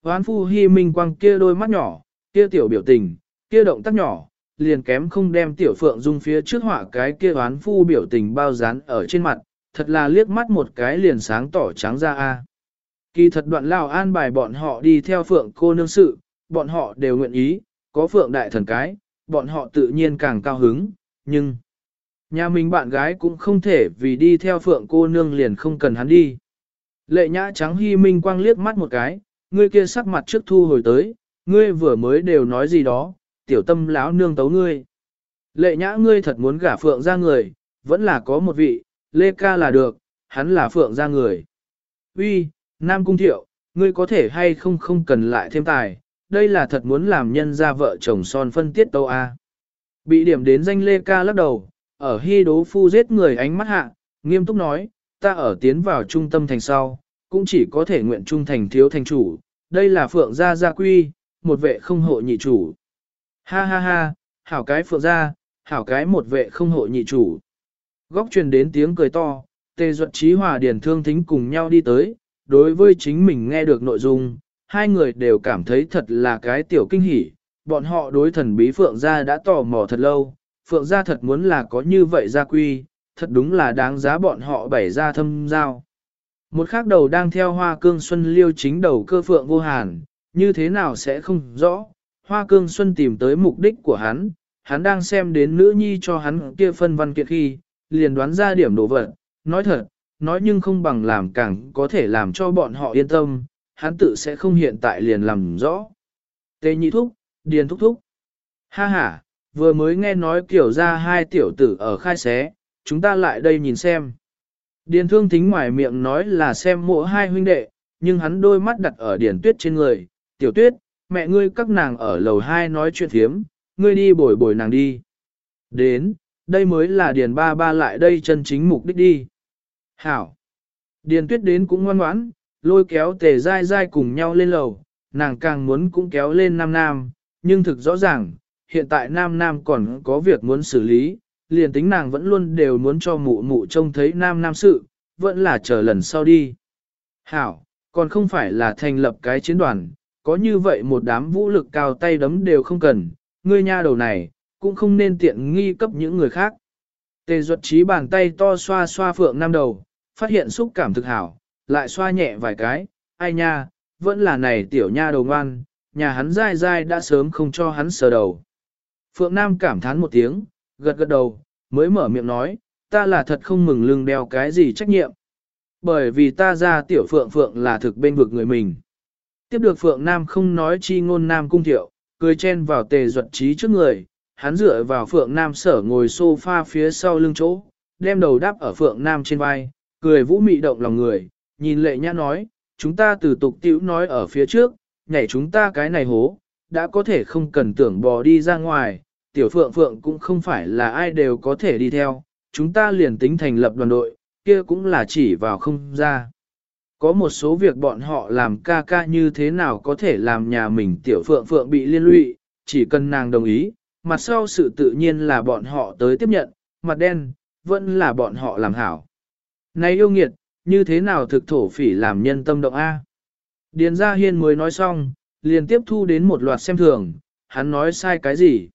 Đoán phu hy minh quang kia đôi mắt nhỏ, kia tiểu biểu tình, kia động tác nhỏ, liền kém không đem tiểu phượng dung phía trước họa cái kia oán phu biểu tình bao dán ở trên mặt, thật là liếc mắt một cái liền sáng tỏ trắng ra a. Kỳ thật đoạn lao an bài bọn họ đi theo phượng cô nương sự, bọn họ đều nguyện ý, có phượng đại thần cái, bọn họ tự nhiên càng cao hứng, nhưng nhà mình bạn gái cũng không thể vì đi theo phượng cô nương liền không cần hắn đi. Lệ nhã trắng hy minh quang liếc mắt một cái, ngươi kia sắc mặt trước thu hồi tới, ngươi vừa mới đều nói gì đó, tiểu tâm lão nương tấu ngươi. Lệ nhã ngươi thật muốn gả phượng ra người, vẫn là có một vị, lê ca là được, hắn là phượng ra người. Uy, Nam Cung Thiệu, ngươi có thể hay không không cần lại thêm tài, đây là thật muốn làm nhân ra vợ chồng son phân tiết tâu a. Bị điểm đến danh Lê Ca lắc đầu, ở hy đố phu giết người ánh mắt hạ, nghiêm túc nói, ta ở tiến vào trung tâm thành sau, cũng chỉ có thể nguyện trung thành thiếu thành chủ, đây là phượng gia gia quy, một vệ không hộ nhị chủ. Ha ha ha, hảo cái phượng gia, hảo cái một vệ không hộ nhị chủ. Góc truyền đến tiếng cười to, tề duật trí hòa điển thương thính cùng nhau đi tới, đối với chính mình nghe được nội dung, hai người đều cảm thấy thật là cái tiểu kinh hỉ, bọn họ đối thần bí phượng gia đã tò mò thật lâu, phượng gia thật muốn là có như vậy gia quy, thật đúng là đáng giá bọn họ bày ra thâm giao. Một khác đầu đang theo hoa cương xuân liêu chính đầu cơ phượng vô hàn, như thế nào sẽ không rõ, hoa cương xuân tìm tới mục đích của hắn, hắn đang xem đến nữ nhi cho hắn kia phân văn kiện khi, liền đoán ra điểm đổ vật, nói thật, nói nhưng không bằng làm càng có thể làm cho bọn họ yên tâm, hắn tự sẽ không hiện tại liền làm rõ. Tê nhị thúc, điền thúc thúc. Ha ha, vừa mới nghe nói kiểu ra hai tiểu tử ở khai xé, chúng ta lại đây nhìn xem. Điền thương thính ngoài miệng nói là xem mộ hai huynh đệ, nhưng hắn đôi mắt đặt ở điền tuyết trên người. Tiểu tuyết, mẹ ngươi các nàng ở lầu hai nói chuyện thiếm, ngươi đi bồi bồi nàng đi. Đến, đây mới là điền ba ba lại đây chân chính mục đích đi. Hảo. Điền tuyết đến cũng ngoan ngoãn, lôi kéo tề dai dai cùng nhau lên lầu, nàng càng muốn cũng kéo lên nam nam, nhưng thực rõ ràng, hiện tại nam nam còn có việc muốn xử lý, liền tính nàng vẫn luôn đều muốn cho mụ mụ trông thấy nam nam sự, vẫn là chờ lần sau đi. Hảo, còn không phải là thành lập cái chiến đoàn, có như vậy một đám vũ lực cao tay đấm đều không cần, ngươi nha đầu này, cũng không nên tiện nghi cấp những người khác. Tề duật trí bàn tay to xoa xoa phượng nam đầu, phát hiện xúc cảm thực hảo, lại xoa nhẹ vài cái, ai nha, vẫn là này tiểu nha đầu ngoan, nhà hắn dai dai đã sớm không cho hắn sờ đầu. Phượng Nam cảm thán một tiếng, gật gật đầu, mới mở miệng nói, ta là thật không mừng lưng đeo cái gì trách nhiệm. Bởi vì ta ra tiểu Phượng Phượng là thực bên vực người mình. Tiếp được Phượng Nam không nói chi ngôn Nam cung thiệu, cười chen vào tề duật trí trước người, hắn dựa vào Phượng Nam sở ngồi sofa phía sau lưng chỗ, đem đầu đáp ở Phượng Nam trên vai, cười vũ mị động lòng người, nhìn lệ nhã nói, chúng ta từ tục tiểu nói ở phía trước, nhảy chúng ta cái này hố, đã có thể không cần tưởng bò đi ra ngoài, tiểu phượng phượng cũng không phải là ai đều có thể đi theo, chúng ta liền tính thành lập đoàn đội, kia cũng là chỉ vào không ra. Có một số việc bọn họ làm ca ca như thế nào có thể làm nhà mình tiểu phượng phượng bị liên lụy, chỉ cần nàng đồng ý, mặt sau sự tự nhiên là bọn họ tới tiếp nhận, mặt đen, vẫn là bọn họ làm hảo. Này yêu nghiệt, như thế nào thực thổ phỉ làm nhân tâm động A? Điền Gia Hiên mới nói xong, liền tiếp thu đến một loạt xem thường, hắn nói sai cái gì?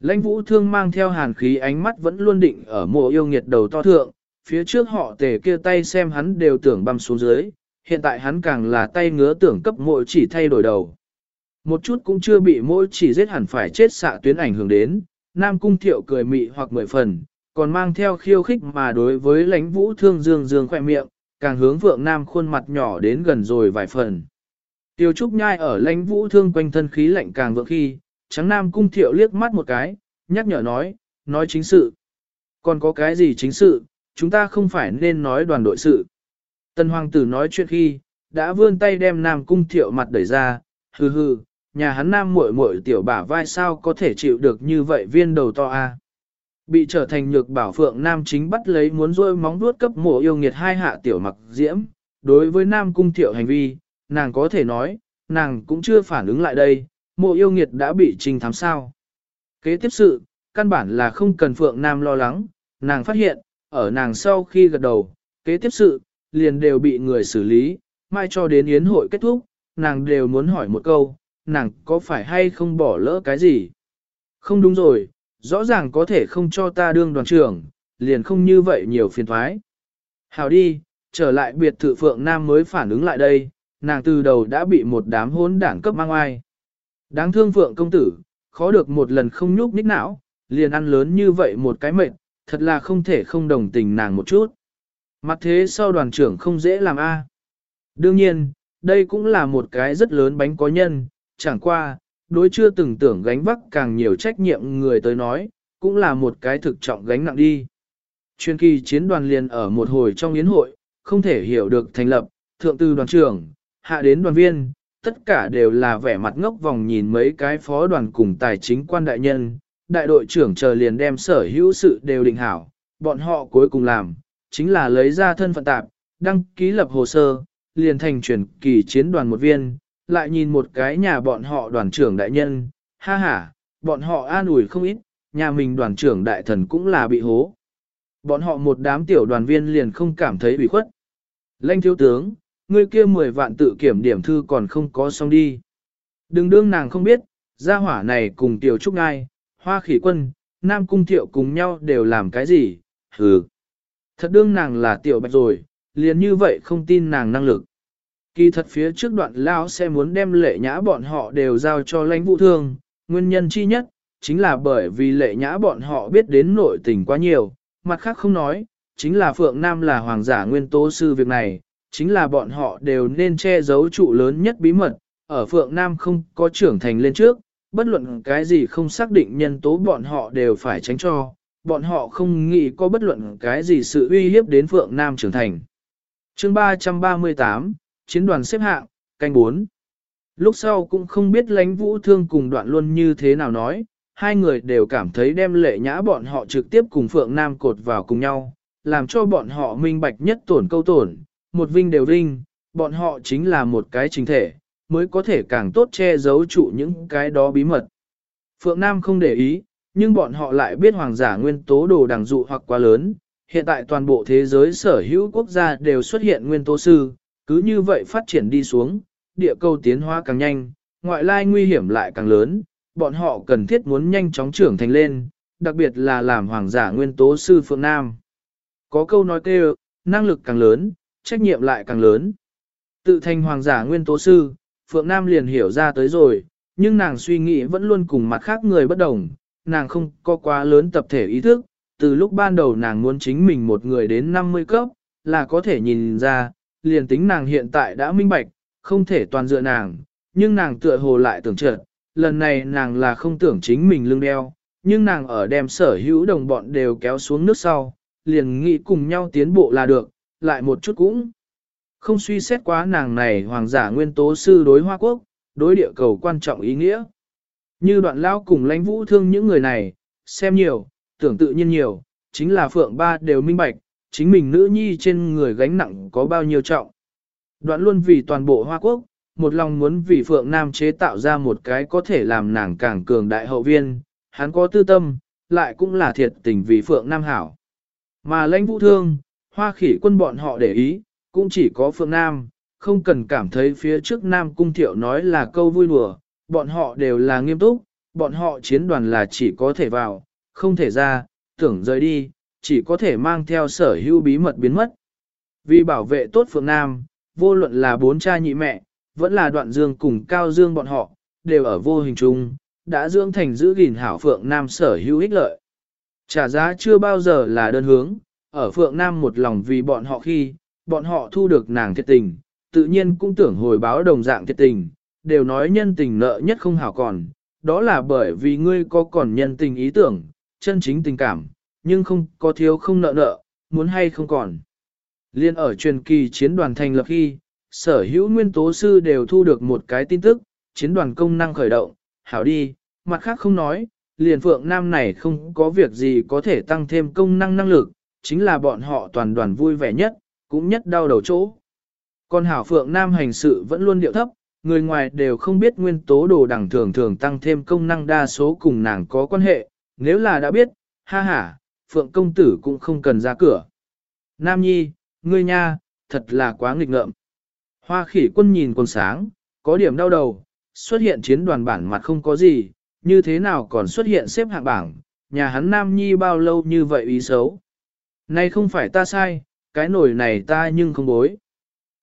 Lãnh vũ thương mang theo hàn khí ánh mắt vẫn luôn định ở mộ yêu nghiệt đầu to thượng, phía trước họ tề kia tay xem hắn đều tưởng băm xuống dưới, hiện tại hắn càng là tay ngứa tưởng cấp mỗi chỉ thay đổi đầu. Một chút cũng chưa bị mỗi chỉ giết hẳn phải chết xạ tuyến ảnh hưởng đến, Nam Cung Thiệu cười mị hoặc mười phần, còn mang theo khiêu khích mà đối với lãnh vũ thương dương dương khỏe miệng, càng hướng vượng Nam khuôn mặt nhỏ đến gần rồi vài phần. Tiêu Trúc Nhai ở lãnh vũ thương quanh thân khí lạnh càng vượng khi, trắng Nam Cung Thiệu liếc mắt một cái, nhắc nhở nói, nói chính sự. Còn có cái gì chính sự, chúng ta không phải nên nói đoàn đội sự. Tân Hoàng tử nói chuyện khi, đã vươn tay đem Nam Cung Thiệu mặt đẩy ra, hừ hừ, nhà hắn nam muội muội tiểu bả vai sao có thể chịu được như vậy viên đầu to a. Bị trở thành nhược bảo phượng nam chính bắt lấy muốn rôi móng vuốt cấp mộ yêu nghiệt hai hạ tiểu mặc diễm, đối với nam cung thiệu hành vi, nàng có thể nói, nàng cũng chưa phản ứng lại đây, mộ yêu nghiệt đã bị trình thám sao. Kế tiếp sự, căn bản là không cần phượng nam lo lắng, nàng phát hiện, ở nàng sau khi gật đầu, kế tiếp sự, liền đều bị người xử lý, mai cho đến yến hội kết thúc, nàng đều muốn hỏi một câu, nàng có phải hay không bỏ lỡ cái gì? Không đúng rồi, rõ ràng có thể không cho ta đương đoàn trưởng, liền không như vậy nhiều phiền thoái. Hào đi, trở lại biệt thự Phượng Nam mới phản ứng lại đây, nàng từ đầu đã bị một đám hôn đảng cấp mang ai. Đáng thương Phượng công tử, khó được một lần không nhúc nhích não, liền ăn lớn như vậy một cái mệnh, thật là không thể không đồng tình nàng một chút. Mặt thế sau đoàn trưởng không dễ làm a. Đương nhiên, đây cũng là một cái rất lớn bánh có nhân, chẳng qua, đối chưa từng tưởng gánh vác càng nhiều trách nhiệm người tới nói, cũng là một cái thực trọng gánh nặng đi. Chuyên kỳ chiến đoàn liền ở một hồi trong yến hội, không thể hiểu được thành lập, thượng từ đoàn trưởng, hạ đến đoàn viên, tất cả đều là vẻ mặt ngốc vòng nhìn mấy cái phó đoàn cùng tài chính quan đại nhân, đại đội trưởng chờ liền đem sở hữu sự đều định hảo, bọn họ cuối cùng làm, chính là lấy ra thân phận tạp, đăng ký lập hồ sơ, liền thành chuyển kỳ chiến đoàn một viên, lại nhìn một cái nhà bọn họ đoàn trưởng đại nhân, ha ha, bọn họ an ủi không ít, nhà mình đoàn trưởng đại thần cũng là bị hố. Bọn họ một đám tiểu đoàn viên liền không cảm thấy bị khuất. Lênh thiếu tướng, ngươi kia 10 vạn tự kiểm điểm thư còn không có xong đi. Đừng đương nàng không biết, gia hỏa này cùng tiểu trúc ngai, hoa khỉ quân, nam cung thiệu cùng nhau đều làm cái gì, hừ. Thật đương nàng là tiểu bạch rồi, liền như vậy không tin nàng năng lực. Kỳ thật phía trước đoạn lao sẽ muốn đem lệ nhã bọn họ đều giao cho lãnh vũ thương, nguyên nhân chi nhất, chính là bởi vì lệ nhã bọn họ biết đến nội tình quá nhiều, mặt khác không nói, chính là Phượng Nam là hoàng giả nguyên tố sư việc này, chính là bọn họ đều nên che giấu trụ lớn nhất bí mật, ở Phượng Nam không có trưởng thành lên trước, bất luận cái gì không xác định nhân tố bọn họ đều phải tránh cho, bọn họ không nghĩ có bất luận cái gì sự uy hiếp đến Phượng Nam trưởng thành. chương 338, Chiến đoàn xếp hạng, canh 4. Lúc sau cũng không biết lánh vũ thương cùng đoạn luôn như thế nào nói, hai người đều cảm thấy đem lệ nhã bọn họ trực tiếp cùng Phượng Nam cột vào cùng nhau, làm cho bọn họ minh bạch nhất tổn câu tổn, một vinh đều vinh, bọn họ chính là một cái chính thể, mới có thể càng tốt che giấu trụ những cái đó bí mật. Phượng Nam không để ý, nhưng bọn họ lại biết hoàng giả nguyên tố đồ đằng dụ hoặc quá lớn, hiện tại toàn bộ thế giới sở hữu quốc gia đều xuất hiện nguyên tố sư, cứ như vậy phát triển đi xuống, địa cầu tiến hóa càng nhanh, ngoại lai nguy hiểm lại càng lớn, bọn họ cần thiết muốn nhanh chóng trưởng thành lên, đặc biệt là làm hoàng giả nguyên tố sư Phượng Nam. Có câu nói kêu, năng lực càng lớn, trách nhiệm lại càng lớn. Tự thành hoàng giả nguyên tố sư, Phượng Nam liền hiểu ra tới rồi, nhưng nàng suy nghĩ vẫn luôn cùng mặt khác người bất đồng, nàng không có quá lớn tập thể ý thức, từ lúc ban đầu nàng muốn chính mình một người đến 50 cấp, là có thể nhìn ra, liền tính nàng hiện tại đã minh bạch, không thể toàn dựa nàng, nhưng nàng tựa hồ lại tưởng trợt, lần này nàng là không tưởng chính mình lưng đeo, nhưng nàng ở đem sở hữu đồng bọn đều kéo xuống nước sau, liền nghĩ cùng nhau tiến bộ là được, lại một chút cũng không suy xét quá nàng này hoàng giả nguyên tố sư đối Hoa Quốc, đối địa cầu quan trọng ý nghĩa. Như đoạn lao cùng lãnh vũ thương những người này, xem nhiều, tưởng tự nhiên nhiều, chính là phượng ba đều minh bạch, chính mình nữ nhi trên người gánh nặng có bao nhiêu trọng. Đoạn luôn vì toàn bộ Hoa Quốc, một lòng muốn vì Phượng Nam chế tạo ra một cái có thể làm nàng càng cường đại hậu viên, hắn có tư tâm, lại cũng là thiệt tình vì Phượng Nam hảo. Mà lãnh vũ thương, hoa khỉ quân bọn họ để ý, cũng chỉ có Phượng Nam, không cần cảm thấy phía trước Nam Cung Thiệu nói là câu vui đùa, bọn họ đều là nghiêm túc, bọn họ chiến đoàn là chỉ có thể vào, không thể ra, tưởng rời đi, chỉ có thể mang theo sở hữu bí mật biến mất. Vì bảo vệ tốt Phượng Nam, vô luận là bốn cha nhị mẹ, vẫn là đoạn dương cùng cao dương bọn họ, đều ở vô hình chung, đã dưỡng thành giữ gìn hảo Phượng Nam sở hữu ích lợi. Trả giá chưa bao giờ là đơn hướng, ở Phượng Nam một lòng vì bọn họ khi, bọn họ thu được nàng thiệt tình, tự nhiên cũng tưởng hồi báo đồng dạng thiệt tình, đều nói nhân tình nợ nhất không hảo còn, đó là bởi vì ngươi có còn nhân tình ý tưởng, chân chính tình cảm, nhưng không có thiếu không nợ nợ, muốn hay không còn. Liên ở truyền kỳ chiến đoàn thành lập khi, sở hữu nguyên tố sư đều thu được một cái tin tức, chiến đoàn công năng khởi động, hảo đi, mặt khác không nói, liền phượng nam này không có việc gì có thể tăng thêm công năng năng lực, chính là bọn họ toàn đoàn vui vẻ nhất, cũng nhất đau đầu chỗ. Còn hảo phượng nam hành sự vẫn luôn điệu thấp, người ngoài đều không biết nguyên tố đồ đẳng thường thường tăng thêm công năng đa số cùng nàng có quan hệ, nếu là đã biết, ha ha, phượng công tử cũng không cần ra cửa. Nam nhi, ngươi nha, thật là quá nghịch ngợm. Hoa khỉ quân nhìn quần sáng, có điểm đau đầu, xuất hiện chiến đoàn bản mặt không có gì, như thế nào còn xuất hiện xếp hạng bảng, nhà hắn Nam Nhi bao lâu như vậy ý xấu. Này không phải ta sai, cái nổi này ta nhưng không bối.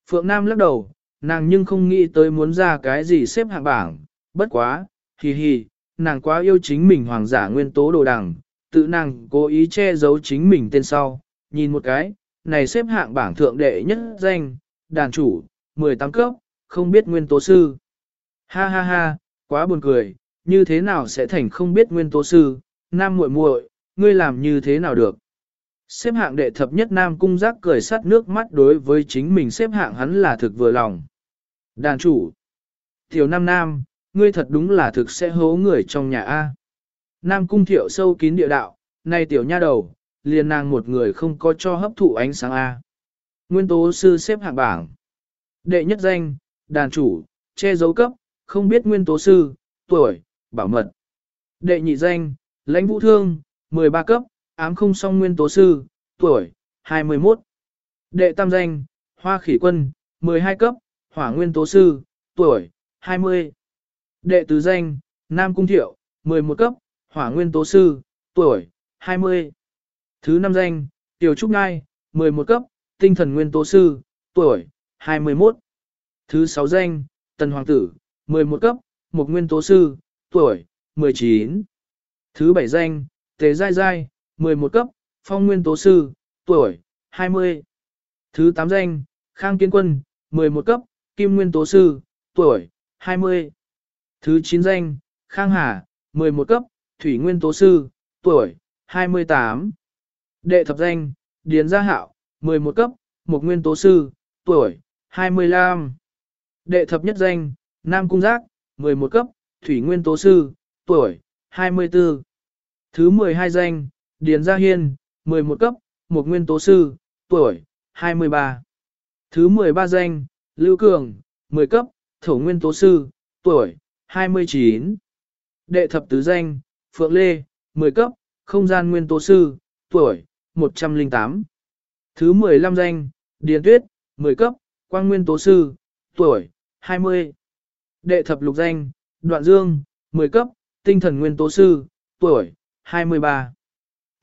Phượng Nam lắc đầu, nàng nhưng không nghĩ tới muốn ra cái gì xếp hạng bảng, bất quá, hì hì, nàng quá yêu chính mình hoàng giả nguyên tố đồ đằng, tự nàng cố ý che giấu chính mình tên sau, nhìn một cái, này xếp hạng bảng thượng đệ nhất danh, đàn chủ, 18 cấp, không biết nguyên tố sư. Ha ha ha, quá buồn cười, như thế nào sẽ thành không biết nguyên tố sư, nam muội muội, ngươi làm như thế nào được. Xếp hạng đệ thập nhất nam cung giác cười sắt nước mắt đối với chính mình xếp hạng hắn là thực vừa lòng. Đàn chủ, tiểu nam nam, ngươi thật đúng là thực sẽ hố người trong nhà A. Nam Cung Thiệu sâu kín địa đạo, nay tiểu nha đầu, liền nàng một người không có cho hấp thụ ánh sáng A. Nguyên tố sư xếp hạng bảng. Đệ nhất danh, đàn chủ, che giấu cấp, không biết nguyên tố sư, tuổi, bảo mật. Đệ nhị danh, lãnh vũ thương, 13 cấp, ám không song nguyên tố sư, tuổi, 21. Đệ tam danh, hoa khỉ quân, 12 cấp, hỏa nguyên tố sư, tuổi, 20. Đệ tứ danh, nam cung thiệu, 11 cấp, hỏa nguyên tố sư, tuổi, 20. Thứ năm danh, tiểu trúc ngai, 11 cấp, tinh thần nguyên tố sư, tuổi, 21. Thứ sáu danh, tần hoàng tử, 11 cấp, một nguyên tố sư, tuổi, 19. Thứ bảy danh, Tề Giai Giai, 11 cấp, phong nguyên tố sư, tuổi, 20. Thứ 8 danh, Khang Kiên Quân, 11 cấp, kim nguyên tố sư, tuổi, 20. Thứ 9 danh, Khang Hà, 11 cấp, thủy nguyên tố sư, tuổi, 28. Đệ thập danh, Điền Gia Hạo, 11 cấp, một nguyên tố sư, tuổi, 25. Đệ thập nhất danh, Nam Cung Giác, 11 cấp, thủy nguyên tố sư, tuổi, 24. Thứ 12 danh, Điền Gia Hiên, 11 cấp, một nguyên tố sư, tuổi, 23. Thứ 13 danh, Lưu Cường, 10 cấp, thổ nguyên tố sư, tuổi, 29. Đệ thập tứ danh, Phượng Lê, 10 cấp, không gian nguyên tố sư, tuổi, 108. Thứ 15 danh, Điền Tuyết, 10 cấp, quang nguyên tố sư, tuổi, 20. Đệ thập lục danh, Đoạn Dương, 10 cấp, tinh thần nguyên tố sư, tuổi, 23.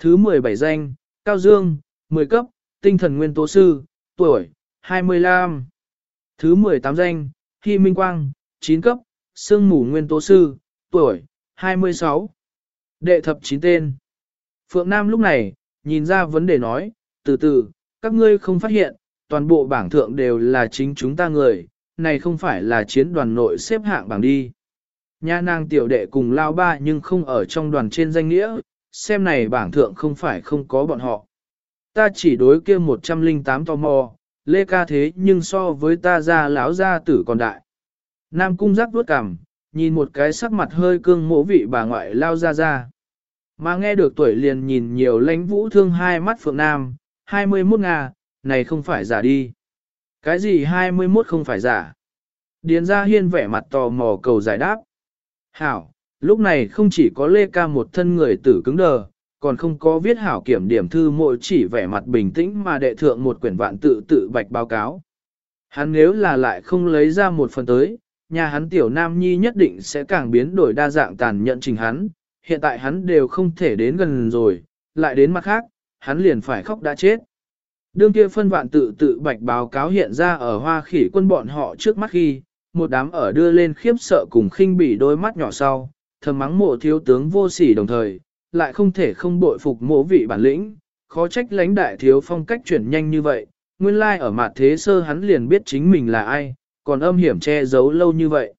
Thứ 17 danh, Cao Dương, 10 cấp, tinh thần nguyên tố sư, tuổi, 25. Thứ 18 danh, Hy Minh Quang, 9 cấp, sương mù nguyên tố sư, tuổi, 26. Đệ thập 9 tên. Phượng Nam lúc này, nhìn ra vấn đề nói, từ từ, các ngươi không phát hiện, toàn bộ bảng thượng đều là chính chúng ta người, này không phải là chiến đoàn nội xếp hạng bảng đi. Nha nàng tiểu đệ cùng lao ba nhưng không ở trong đoàn trên danh nghĩa, xem này bảng thượng không phải không có bọn họ. Ta chỉ đối kia 108 tò mò, lê ca thế nhưng so với ta ra lão gia tử còn đại. Nam cung giác vuốt cằm, nhìn một cái sắc mặt hơi cương mỗ vị bà ngoại lao ra ra. Mà nghe được tuổi liền nhìn nhiều lãnh vũ thương hai mắt phượng nam, 21 Nga, này không phải giả đi. Cái gì 21 không phải giả? Điền ra hiên vẻ mặt tò mò cầu giải đáp. Hảo, lúc này không chỉ có Lê Ca một thân người tử cứng đờ, còn không có viết hảo kiểm điểm thư mỗi chỉ vẻ mặt bình tĩnh mà đệ thượng một quyển vạn tự tự bạch báo cáo. Hắn nếu là lại không lấy ra một phần tới, nhà hắn tiểu nam nhi nhất định sẽ càng biến đổi đa dạng tàn nhận trình hắn, hiện tại hắn đều không thể đến gần rồi, lại đến mặt khác, hắn liền phải khóc đã chết. Đương kia phân vạn tự tự bạch báo cáo hiện ra ở hoa khỉ quân bọn họ trước mắt khi, một đám ở đưa lên khiếp sợ cùng khinh bỉ đôi mắt nhỏ sau, thầm mắng mộ thiếu tướng vô sỉ đồng thời, lại không thể không bội phục mộ vị bản lĩnh, khó trách lãnh đại thiếu phong cách chuyển nhanh như vậy, nguyên lai like ở mặt thế sơ hắn liền biết chính mình là ai, còn âm hiểm che giấu lâu như vậy.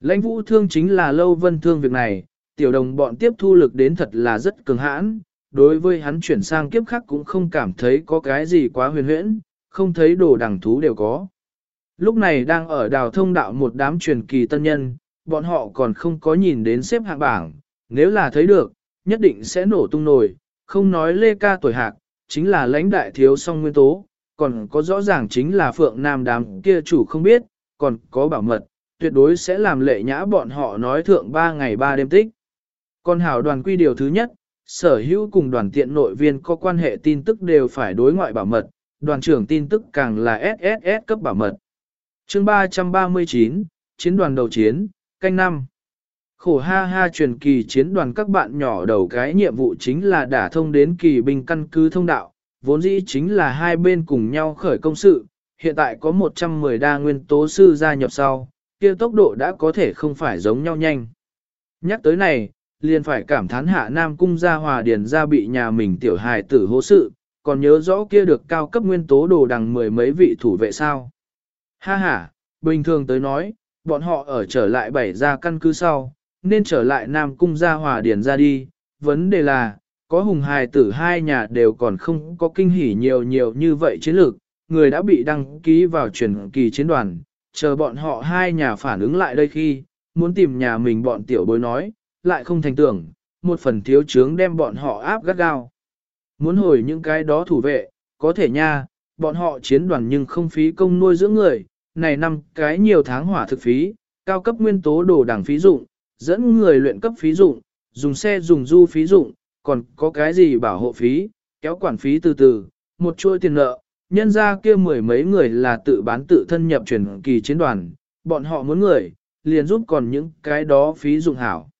Lãnh vũ thương chính là lâu vân thương việc này, tiểu đồng bọn tiếp thu lực đến thật là rất cường hãn, đối với hắn chuyển sang kiếp khác cũng không cảm thấy có cái gì quá huyền huyễn, không thấy đồ đằng thú đều có. Lúc này đang ở đào thông đạo một đám truyền kỳ tân nhân, bọn họ còn không có nhìn đến xếp hạng bảng, nếu là thấy được, nhất định sẽ nổ tung nổi, không nói lê ca tuổi hạc, chính là lãnh đại thiếu song nguyên tố, còn có rõ ràng chính là phượng nam đám kia chủ không biết, còn có bảo mật, tuyệt đối sẽ làm lệ nhã bọn họ nói thượng 3 ngày 3 đêm tích. Còn hảo đoàn quy điều thứ nhất, sở hữu cùng đoàn tiện nội viên có quan hệ tin tức đều phải đối ngoại bảo mật, đoàn trưởng tin tức càng là SSS cấp bảo mật. chương 339, chiến đoàn đầu chiến, canh năm. Khổ ha ha truyền kỳ chiến đoàn các bạn nhỏ đầu cái nhiệm vụ chính là đả thông đến kỳ binh căn cứ thông đạo, vốn dĩ chính là hai bên cùng nhau khởi công sự, hiện tại có 110 đa nguyên tố sư gia nhập sau, kia tốc độ đã có thể không phải giống nhau nhanh. Nhắc tới này, liền phải cảm thán hạ Nam Cung gia hòa điền gia bị nhà mình tiểu hài tử hố sự, còn nhớ rõ kia được cao cấp nguyên tố đồ đằng mười mấy vị thủ vệ sao. Ha ha, bình thường tới nói, bọn họ ở trở lại bảy gia căn cứ sau, nên trở lại Nam Cung gia hòa điển ra đi, vấn đề là, có hùng hài tử hai nhà đều còn không có kinh hỉ nhiều nhiều như vậy chiến lược, người đã bị đăng ký vào truyền kỳ chiến đoàn, chờ bọn họ hai nhà phản ứng lại đây khi, muốn tìm nhà mình bọn tiểu bối nói, lại không thành tưởng, một phần thiếu chướng đem bọn họ áp gắt gao. Muốn hồi những cái đó thủ vệ, có thể nha, bọn họ chiến đoàn nhưng không phí công nuôi dưỡng người, này năm cái nhiều tháng hỏa thực phí, cao cấp nguyên tố đồ đảng phí dụng, dẫn người luyện cấp phí dụng, dùng xe dùng du phí dụng, còn có cái gì bảo hộ phí, kéo quản phí từ từ, một chuỗi tiền nợ, nhân ra kia mười mấy người là tự bán tự thân nhập truyền kỳ chiến đoàn, bọn họ muốn người, liền giúp còn những cái đó phí dụng hảo.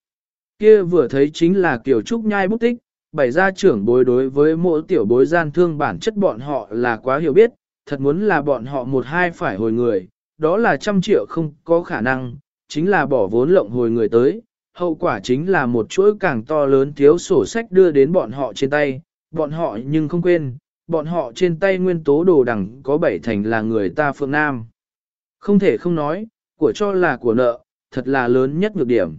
Kia vừa thấy chính là kiểu trúc nhai bút tích, bày ra trưởng bối đối với mỗi tiểu bối gian thương bản chất bọn họ là quá hiểu biết, thật muốn là bọn họ một hai phải hồi người, đó là trăm triệu không có khả năng, chính là bỏ vốn lộng hồi người tới, hậu quả chính là một chuỗi càng to lớn thiếu sổ sách đưa đến bọn họ trên tay, bọn họ nhưng không quên, bọn họ trên tay nguyên tố đồ đẳng có bảy thành là người ta phương Nam. Không thể không nói, của cho là của nợ, thật là lớn nhất ngược điểm.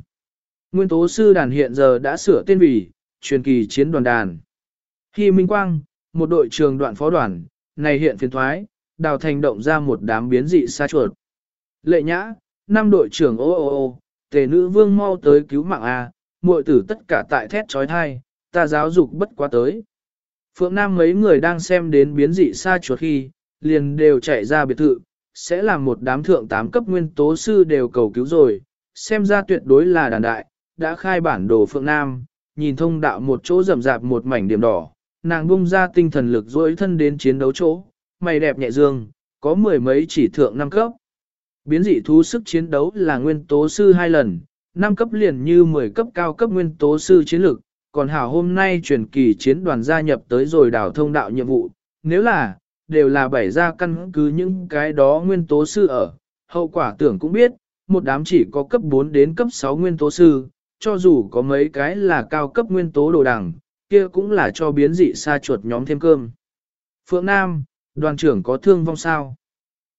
Nguyên tố sư đàn hiện giờ đã sửa tên vì, truyền kỳ chiến đoàn đàn. Khi Minh Quang, một đội trường đoạn phó đoàn, này hiện phiền thoái, đào thành động ra một đám biến dị xa chuột. Lệ nhã, năm đội trưởng ô ô ô, tề nữ vương mau tới cứu mạng A, muội tử tất cả tại thét trói thai, ta giáo dục bất quá tới. Phượng Nam mấy người đang xem đến biến dị xa chuột khi, liền đều chạy ra biệt thự, sẽ làm một đám thượng tám cấp nguyên tố sư đều cầu cứu rồi, xem ra tuyệt đối là đàn đại, đã khai bản đồ Phượng Nam, nhìn thông đạo một chỗ rầm rạp một mảnh điểm đỏ, nàng bung ra tinh thần lực dối thân đến chiến đấu chỗ, mày đẹp nhẹ dương, có mười mấy chỉ thượng năm cấp. Biến dị thú sức chiến đấu là nguyên tố sư hai lần, năm cấp liền như 10 cấp cao cấp nguyên tố sư chiến lực, còn hảo hôm nay truyền kỳ chiến đoàn gia nhập tới rồi đảo thông đạo nhiệm vụ, nếu là, đều là bảy ra căn cứ những cái đó nguyên tố sư ở, hậu quả tưởng cũng biết, một đám chỉ có cấp 4 đến cấp 6 nguyên tố sư, cho dù có mấy cái là cao cấp nguyên tố đồ đẳng kia cũng là cho biến dị sa chuột nhóm thêm cơm. Phượng Nam, đoàn trưởng có thương vong sao?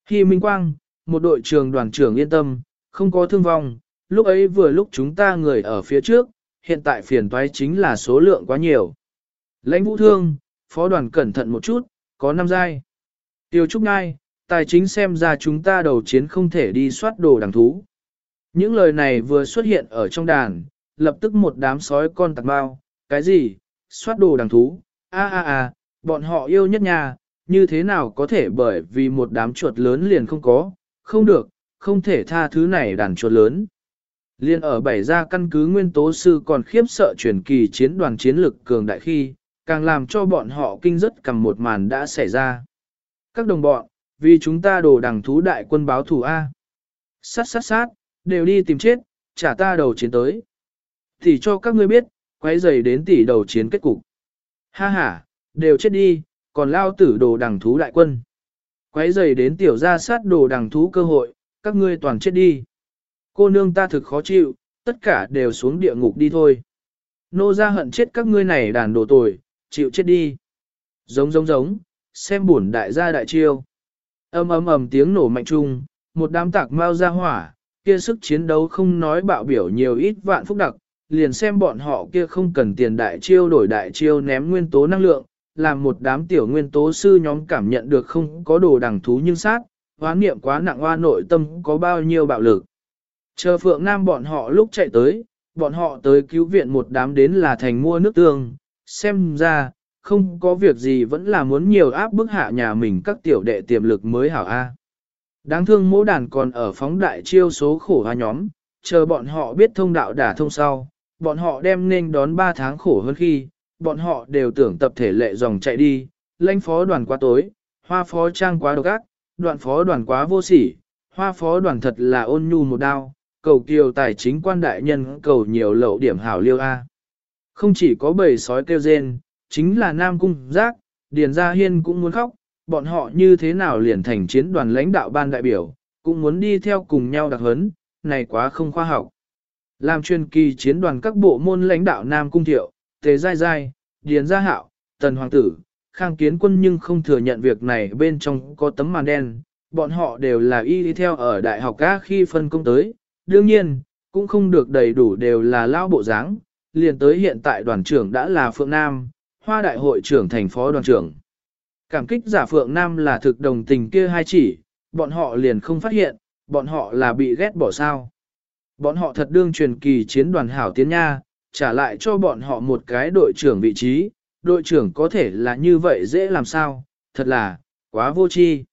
Khi Minh Quang, một đội trường đoàn trưởng yên tâm, không có thương vong, lúc ấy vừa lúc chúng ta người ở phía trước, hiện tại phiền toái chính là số lượng quá nhiều. Lãnh vũ thương, phó đoàn cẩn thận một chút, có năm giai. Tiêu Trúc Ngai, tài chính xem ra chúng ta đầu chiến không thể đi soát đồ đằng thú. Những lời này vừa xuất hiện ở trong đàn, lập tức một đám sói con tặc bao, cái gì, soát đồ đằng thú, a a a, bọn họ yêu nhất nhà, như thế nào có thể bởi vì một đám chuột lớn liền không có, không được, không thể tha thứ này đàn chuột lớn. Liên ở bảy gia căn cứ nguyên tố sư còn khiếp sợ truyền kỳ chiến đoàn chiến lực cường đại khi, càng làm cho bọn họ kinh rất cầm một màn đã xảy ra. Các đồng bọn, vì chúng ta đồ đằng thú đại quân báo thủ A. Sát sát sát, đều đi tìm chết, trả ta đầu chiến tới. Thì cho các ngươi biết, quay dày đến tỷ đầu chiến kết cục. Ha ha, đều chết đi, còn lao tử đồ đằng thú đại quân. Quấy dày đến tiểu gia sát đồ đằng thú cơ hội, các ngươi toàn chết đi. Cô nương ta thực khó chịu, tất cả đều xuống địa ngục đi thôi. Nô ra hận chết các ngươi này đàn đồ tồi, chịu chết đi. Giống giống giống, xem buồn đại gia đại chiêu. Âm ầm ầm tiếng nổ mạnh chung, một đám tạc mau ra hỏa, kia sức chiến đấu không nói bạo biểu nhiều ít vạn phúc đặc, liền xem bọn họ kia không cần tiền đại chiêu đổi đại chiêu ném nguyên tố năng lượng, làm một đám tiểu nguyên tố sư nhóm cảm nhận được không có đồ đằng thú nhưng sát, hoán niệm quá nặng hoa nội tâm có bao nhiêu bạo lực. Chờ Phượng Nam bọn họ lúc chạy tới, bọn họ tới cứu viện một đám đến là thành mua nước tương, xem ra, không có việc gì vẫn là muốn nhiều áp bức hạ nhà mình các tiểu đệ tiềm lực mới hảo A. Đáng thương mỗ đàn còn ở phóng đại chiêu số khổ hoa nhóm, chờ bọn họ biết thông đạo đả thông sau, bọn họ đem nên đón 3 tháng khổ hơn khi, bọn họ đều tưởng tập thể lệ dòng chạy đi, lãnh phó đoàn quá tối, hoa phó trang quá độc ác, đoạn phó đoàn quá vô sỉ, hoa phó đoàn thật là ôn nhu một đao, cầu kiều tài chính quan đại nhân cầu nhiều lậu điểm hảo liêu A. Không chỉ có bầy sói kêu rên, chính là Nam Cung Giác, Điền Gia Hiên cũng muốn khóc, bọn họ như thế nào liền thành chiến đoàn lãnh đạo ban đại biểu, cũng muốn đi theo cùng nhau đặc hấn, này quá không khoa học. Làm truyền kỳ chiến đoàn các bộ môn lãnh đạo Nam Cung Thiệu, Tề Giai Giai, Điền Gia Hạo, Tần Hoàng Tử, Khang Kiến Quân nhưng không thừa nhận việc này bên trong có tấm màn đen, bọn họ đều là y đi theo ở đại học các khi phân công tới, đương nhiên, cũng không được đầy đủ đều là lao bộ dáng, liền tới hiện tại đoàn trưởng đã là Phượng Nam, hoa đại hội trưởng thành phó đoàn trưởng. Cảm kích giả Phượng Nam là thực đồng tình kia hai chỉ, bọn họ liền không phát hiện, bọn họ là bị ghét bỏ sao. Bọn họ thật đương truyền kỳ chiến đoàn hảo tiến nha, trả lại cho bọn họ một cái đội trưởng vị trí, đội trưởng có thể là như vậy dễ làm sao, thật là, quá vô tri.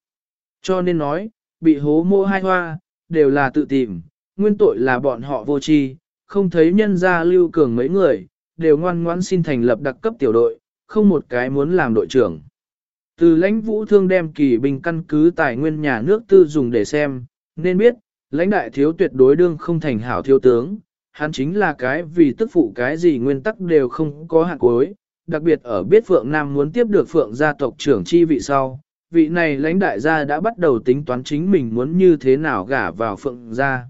Cho nên nói, bị hố mô hai hoa, đều là tự tìm, nguyên tội là bọn họ vô tri, không thấy nhân gia lưu cường mấy người, đều ngoan ngoãn xin thành lập đặc cấp tiểu đội, không một cái muốn làm đội trưởng. Từ lãnh vũ thương đem kỳ binh căn cứ tài nguyên nhà nước tư dùng để xem, nên biết, lãnh đại thiếu tuyệt đối đương không thành hảo thiếu tướng, hắn chính là cái vì tức phụ cái gì nguyên tắc đều không có hạn cuối, đặc biệt ở biết Phượng Nam muốn tiếp được Phượng gia tộc trưởng chi vị sau, vị này lãnh đại gia đã bắt đầu tính toán chính mình muốn như thế nào gả vào Phượng gia.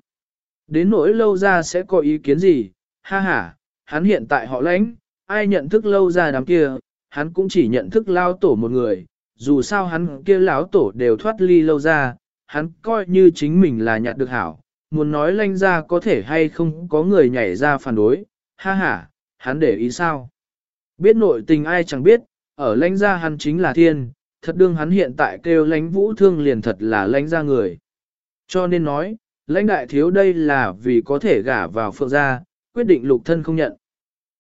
Đến nỗi lâu ra sẽ có ý kiến gì, ha ha, hắn hiện tại họ lãnh, ai nhận thức lâu ra đám kia, hắn cũng chỉ nhận thức lao tổ một người, dù sao hắn kia lão tổ đều thoát ly lâu ra, hắn coi như chính mình là nhặt được hảo, muốn nói lãnh ra có thể hay không có người nhảy ra phản đối, ha ha, hắn để ý sao? Biết nội tình ai chẳng biết, ở lãnh ra hắn chính là thiên, thật đương hắn hiện tại kêu lãnh vũ thương liền thật là lãnh ra người. Cho nên nói, lãnh đại thiếu đây là vì có thể gả vào phượng gia, quyết định lục thân không nhận.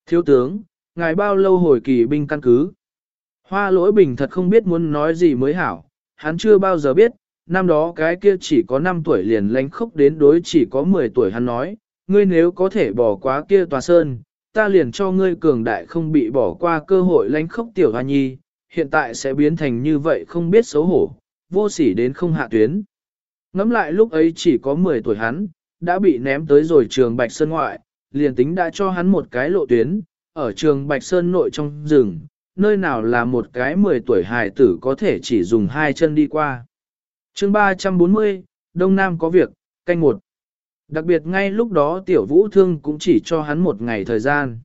Thiếu tướng, ngài bao lâu hồi kỳ binh căn cứ? Hoa lỗi bình thật không biết muốn nói gì mới hảo, hắn chưa bao giờ biết, năm đó cái kia chỉ có 5 tuổi liền lánh khốc đến đối chỉ có 10 tuổi hắn nói, ngươi nếu có thể bỏ qua kia tòa sơn, ta liền cho ngươi cường đại không bị bỏ qua cơ hội lánh khốc tiểu hoa nhi, hiện tại sẽ biến thành như vậy không biết xấu hổ, vô sỉ đến không hạ tuyến. Ngắm lại lúc ấy chỉ có 10 tuổi hắn, đã bị ném tới rồi trường Bạch Sơn ngoại, liền tính đã cho hắn một cái lộ tuyến, ở trường Bạch Sơn nội trong rừng, nơi nào là một cái 10 tuổi hài tử có thể chỉ dùng hai chân đi qua chương 340, Đông Nam có việc, canh một. Đặc biệt ngay lúc đó tiểu vũ thương cũng chỉ cho hắn một ngày thời gian.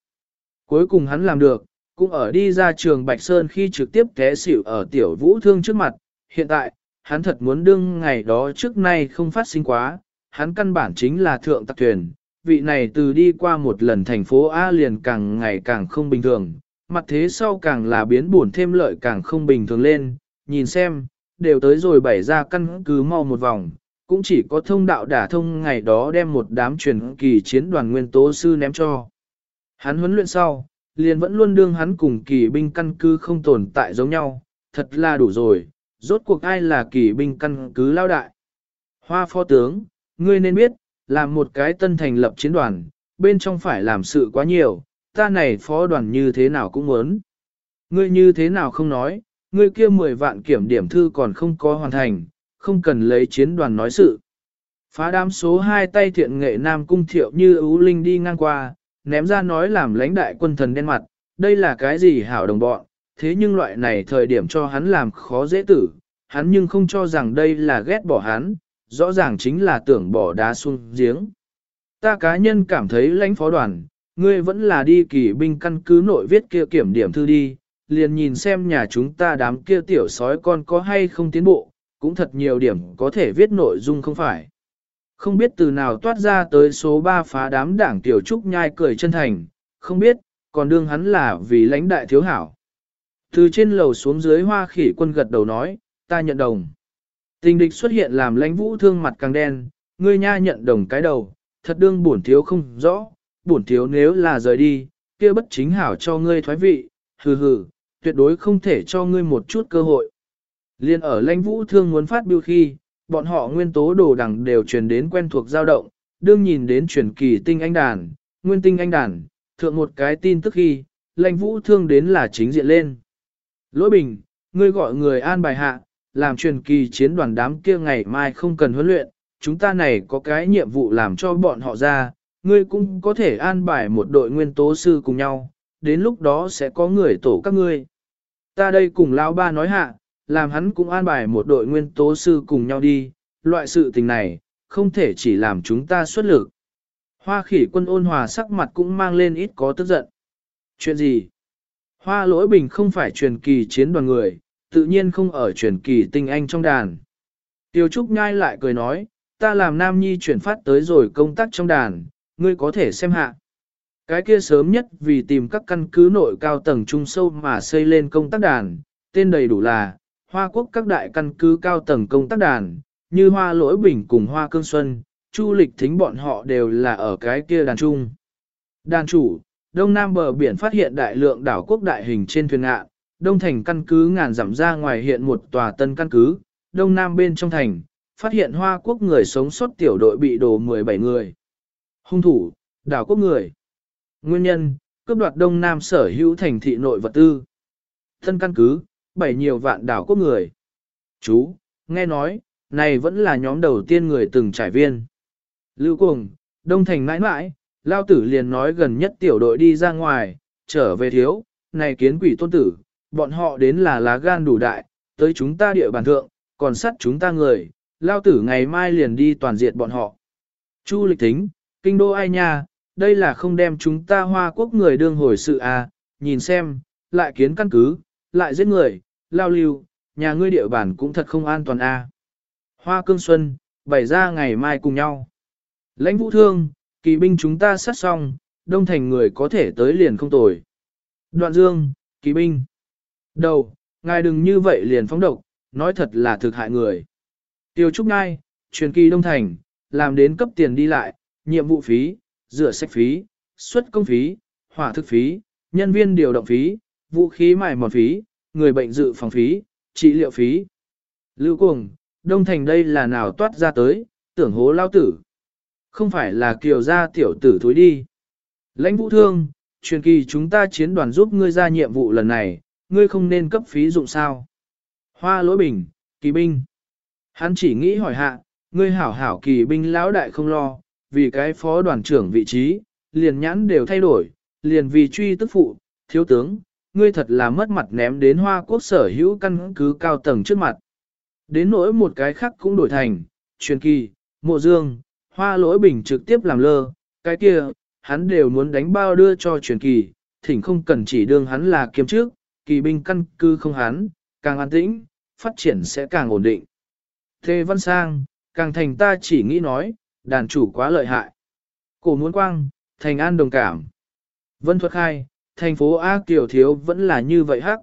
Cuối cùng hắn làm được, cũng ở đi ra trường Bạch Sơn khi trực tiếp té xỉu ở tiểu vũ thương trước mặt. Hiện tại, hắn thật muốn đương ngày đó trước nay không phát sinh quá, hắn căn bản chính là thượng tạc thuyền. Vị này từ đi qua một lần thành phố A liền càng ngày càng không bình thường, mặt thế sau càng là biến buồn thêm lợi càng không bình thường lên, nhìn xem, đều tới rồi bảy ra căn cứ mau một vòng, cũng chỉ có thông đạo đả thông ngày đó đem một đám truyền kỳ chiến đoàn nguyên tố sư ném cho. Hắn huấn luyện sau, liền vẫn luôn đương hắn cùng kỳ binh căn cứ không tồn tại giống nhau, thật là đủ rồi, rốt cuộc ai là kỳ binh căn cứ lao đại. Hoa phó tướng, ngươi nên biết, làm một cái tân thành lập chiến đoàn, bên trong phải làm sự quá nhiều, ta này phó đoàn như thế nào cũng muốn. Ngươi như thế nào không nói, ngươi kia 10 vạn kiểm điểm thư còn không có hoàn thành, không cần lấy chiến đoàn nói sự. Phá đám số 2 tay thiện nghệ nam cung thiệu như ưu linh đi ngang qua, ném ra nói làm lãnh đại quân thần đen mặt, đây là cái gì hảo đồng bọn, thế nhưng loại này thời điểm cho hắn làm khó dễ tử, hắn nhưng không cho rằng đây là ghét bỏ hắn, rõ ràng chính là tưởng bỏ đá xuống giếng. Ta cá nhân cảm thấy lãnh phó đoàn, ngươi vẫn là đi kỳ binh căn cứ nội viết kia kiểm điểm thư đi, liền nhìn xem nhà chúng ta đám kia tiểu sói con có hay không tiến bộ, cũng thật nhiều điểm có thể viết nội dung không phải. Không biết từ nào toát ra tới số 3 phá đám đảng tiểu trúc nhai cười chân thành, không biết, còn đương hắn là vì lãnh đại thiếu hảo. Từ trên lầu xuống dưới hoa khỉ quân gật đầu nói, ta nhận đồng. Tình địch xuất hiện làm lãnh vũ thương mặt càng đen, ngươi nha nhận đồng cái đầu, thật đương bổn thiếu không rõ, bổn thiếu nếu là rời đi, kia bất chính hảo cho ngươi thoái vị, hừ hừ, tuyệt đối không thể cho ngươi một chút cơ hội. Liên ở lãnh vũ thương muốn phát biểu khi, bọn họ nguyên tố đồ đằng đều truyền đến quen thuộc dao động, đương nhìn đến truyền kỳ tinh anh đàn, nguyên tinh anh đàn, thượng một cái tin tức khi, lãnh vũ thương đến là chính diện lên. Lỗi bình, ngươi gọi người an bài hạ, làm truyền kỳ chiến đoàn đám kia ngày mai không cần huấn luyện, chúng ta này có cái nhiệm vụ làm cho bọn họ ra, ngươi cũng có thể an bài một đội nguyên tố sư cùng nhau, đến lúc đó sẽ có người tổ các ngươi. Ta đây cùng lão ba nói hạ, làm hắn cũng an bài một đội nguyên tố sư cùng nhau đi, loại sự tình này, không thể chỉ làm chúng ta xuất lực. Hoa khỉ quân ôn hòa sắc mặt cũng mang lên ít có tức giận. Chuyện gì? Hoa lỗi bình không phải truyền kỳ chiến đoàn người, tự nhiên không ở truyền kỳ tinh anh trong đàn. Tiêu Trúc nhai lại cười nói, ta làm nam nhi chuyển phát tới rồi công tác trong đàn, ngươi có thể xem hạ. Cái kia sớm nhất vì tìm các căn cứ nội cao tầng trung sâu mà xây lên công tác đàn, tên đầy đủ là Hoa Quốc các đại căn cứ cao tầng công tác đàn, như Hoa Lỗi Bình cùng Hoa Cương Xuân, Chu Lịch Thính bọn họ đều là ở cái kia đàn trung. Đàn chủ, đông nam bờ biển phát hiện đại lượng đảo quốc đại hình trên thuyền ngạ, đông thành căn cứ ngàn dặm ra ngoài hiện một tòa tân căn cứ, đông nam bên trong thành, phát hiện hoa quốc người sống sót tiểu đội bị đổ 17 người. Hung thủ, đảo quốc người. Nguyên nhân, cướp đoạt đông nam sở hữu thành thị nội vật tư. thân căn cứ, bảy nhiều vạn đảo quốc người. Chú, nghe nói, này vẫn là nhóm đầu tiên người từng trải viên. Lưu Cuồng, Đông Thành mãi mãi, Lao Tử liền nói gần nhất tiểu đội đi ra ngoài, trở về thiếu, này kiến quỷ tôn tử, bọn họ đến là lá gan đủ đại, tới chúng ta địa bàn thượng, còn sát chúng ta người, Lao Tử ngày mai liền đi toàn diệt bọn họ. Chu lịch thính, kinh đô ai nha, đây là không đem chúng ta hoa quốc người đương hồi sự à, nhìn xem, lại kiến căn cứ, lại giết người, lao lưu, nhà ngươi địa bản cũng thật không an toàn à. Hoa cương xuân, bày ra ngày mai cùng nhau. Lãnh vũ thương, kỳ binh chúng ta sát xong, đông thành người có thể tới liền không tồi. Đoạn dương, kỳ binh. Đầu, ngài đừng như vậy liền phóng độc, nói thật là thực hại người. Tiêu Trúc Ngai, truyền kỳ đông thành, làm đến cấp tiền đi lại, nhiệm vụ phí, rửa sách phí, xuất công phí, hỏa thực phí, nhân viên điều động phí, vũ khí mài mòn phí, người bệnh dự phòng phí, trị liệu phí. Lưu cuồng, đông thành đây là nào toát ra tới, tưởng hố lao tử. Không phải là kiều gia tiểu tử thối đi. Lãnh vũ thương, truyền kỳ chúng ta chiến đoàn giúp ngươi ra nhiệm vụ lần này, ngươi không nên cấp phí dụng sao. Hoa lỗi bình, kỳ binh. Hắn chỉ nghĩ hỏi hạ, ngươi hảo hảo kỳ binh lão đại không lo, vì cái phó đoàn trưởng vị trí, liền nhãn đều thay đổi, liền vì truy tức phụ, thiếu tướng, ngươi thật là mất mặt ném đến hoa quốc sở hữu căn cứ cao tầng trước mặt. Đến nỗi một cái khác cũng đổi thành, truyền kỳ, mộ dương, hoa lỗi bình trực tiếp làm lơ, cái kia, hắn đều muốn đánh bao đưa cho truyền kỳ, thỉnh không cần chỉ đương hắn là kiêm trước, kỳ binh căn cứ không hắn, càng an tĩnh, phát triển sẽ càng ổn định. Thê Văn Sang, càng thành ta chỉ nghĩ nói, đàn chủ quá lợi hại. Cổ muốn quang, thành an đồng cảm. Vân Thuật Khai, thành phố A Kiều Thiếu vẫn là như vậy hắc.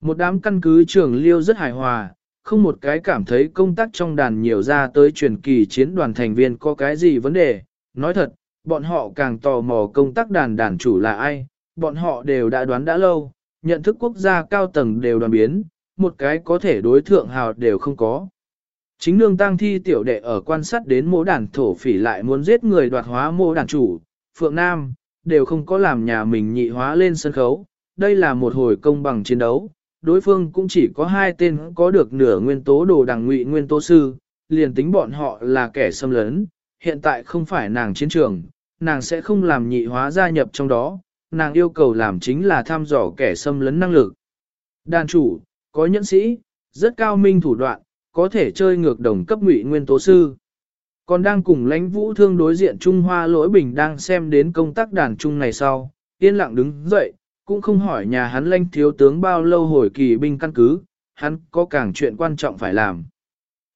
Một đám căn cứ trưởng liêu rất hài hòa, không một cái cảm thấy công tác trong đàn nhiều ra tới truyền kỳ chiến đoàn thành viên có cái gì vấn đề. Nói thật, bọn họ càng tò mò công tác đàn đàn chủ là ai, bọn họ đều đã đoán đã lâu, nhận thức quốc gia cao tầng đều đoàn biến, một cái có thể đối thượng hào đều không có. Chính nương tang thi tiểu đệ ở quan sát đến mô đàn thổ phỉ lại muốn giết người đoạt hóa mô đàn chủ, Phượng Nam, đều không có làm nhà mình nhị hóa lên sân khấu. Đây là một hồi công bằng chiến đấu, đối phương cũng chỉ có hai tên có được nửa nguyên tố đồ đằng ngụy nguyên tố sư, liền tính bọn họ là kẻ xâm lấn, hiện tại không phải nàng chiến trường, nàng sẽ không làm nhị hóa gia nhập trong đó, nàng yêu cầu làm chính là thăm dò kẻ xâm lấn năng lực. Đàn chủ, có nhẫn sĩ, rất cao minh thủ đoạn, có thể chơi ngược đồng cấp ngụy nguyên tố sư. Còn đang cùng lãnh vũ thương đối diện Trung Hoa lỗi bình đang xem đến công tác đàn trung này sau, yên lặng đứng dậy, cũng không hỏi nhà hắn lãnh thiếu tướng bao lâu hồi kỳ binh căn cứ, hắn có càng chuyện quan trọng phải làm.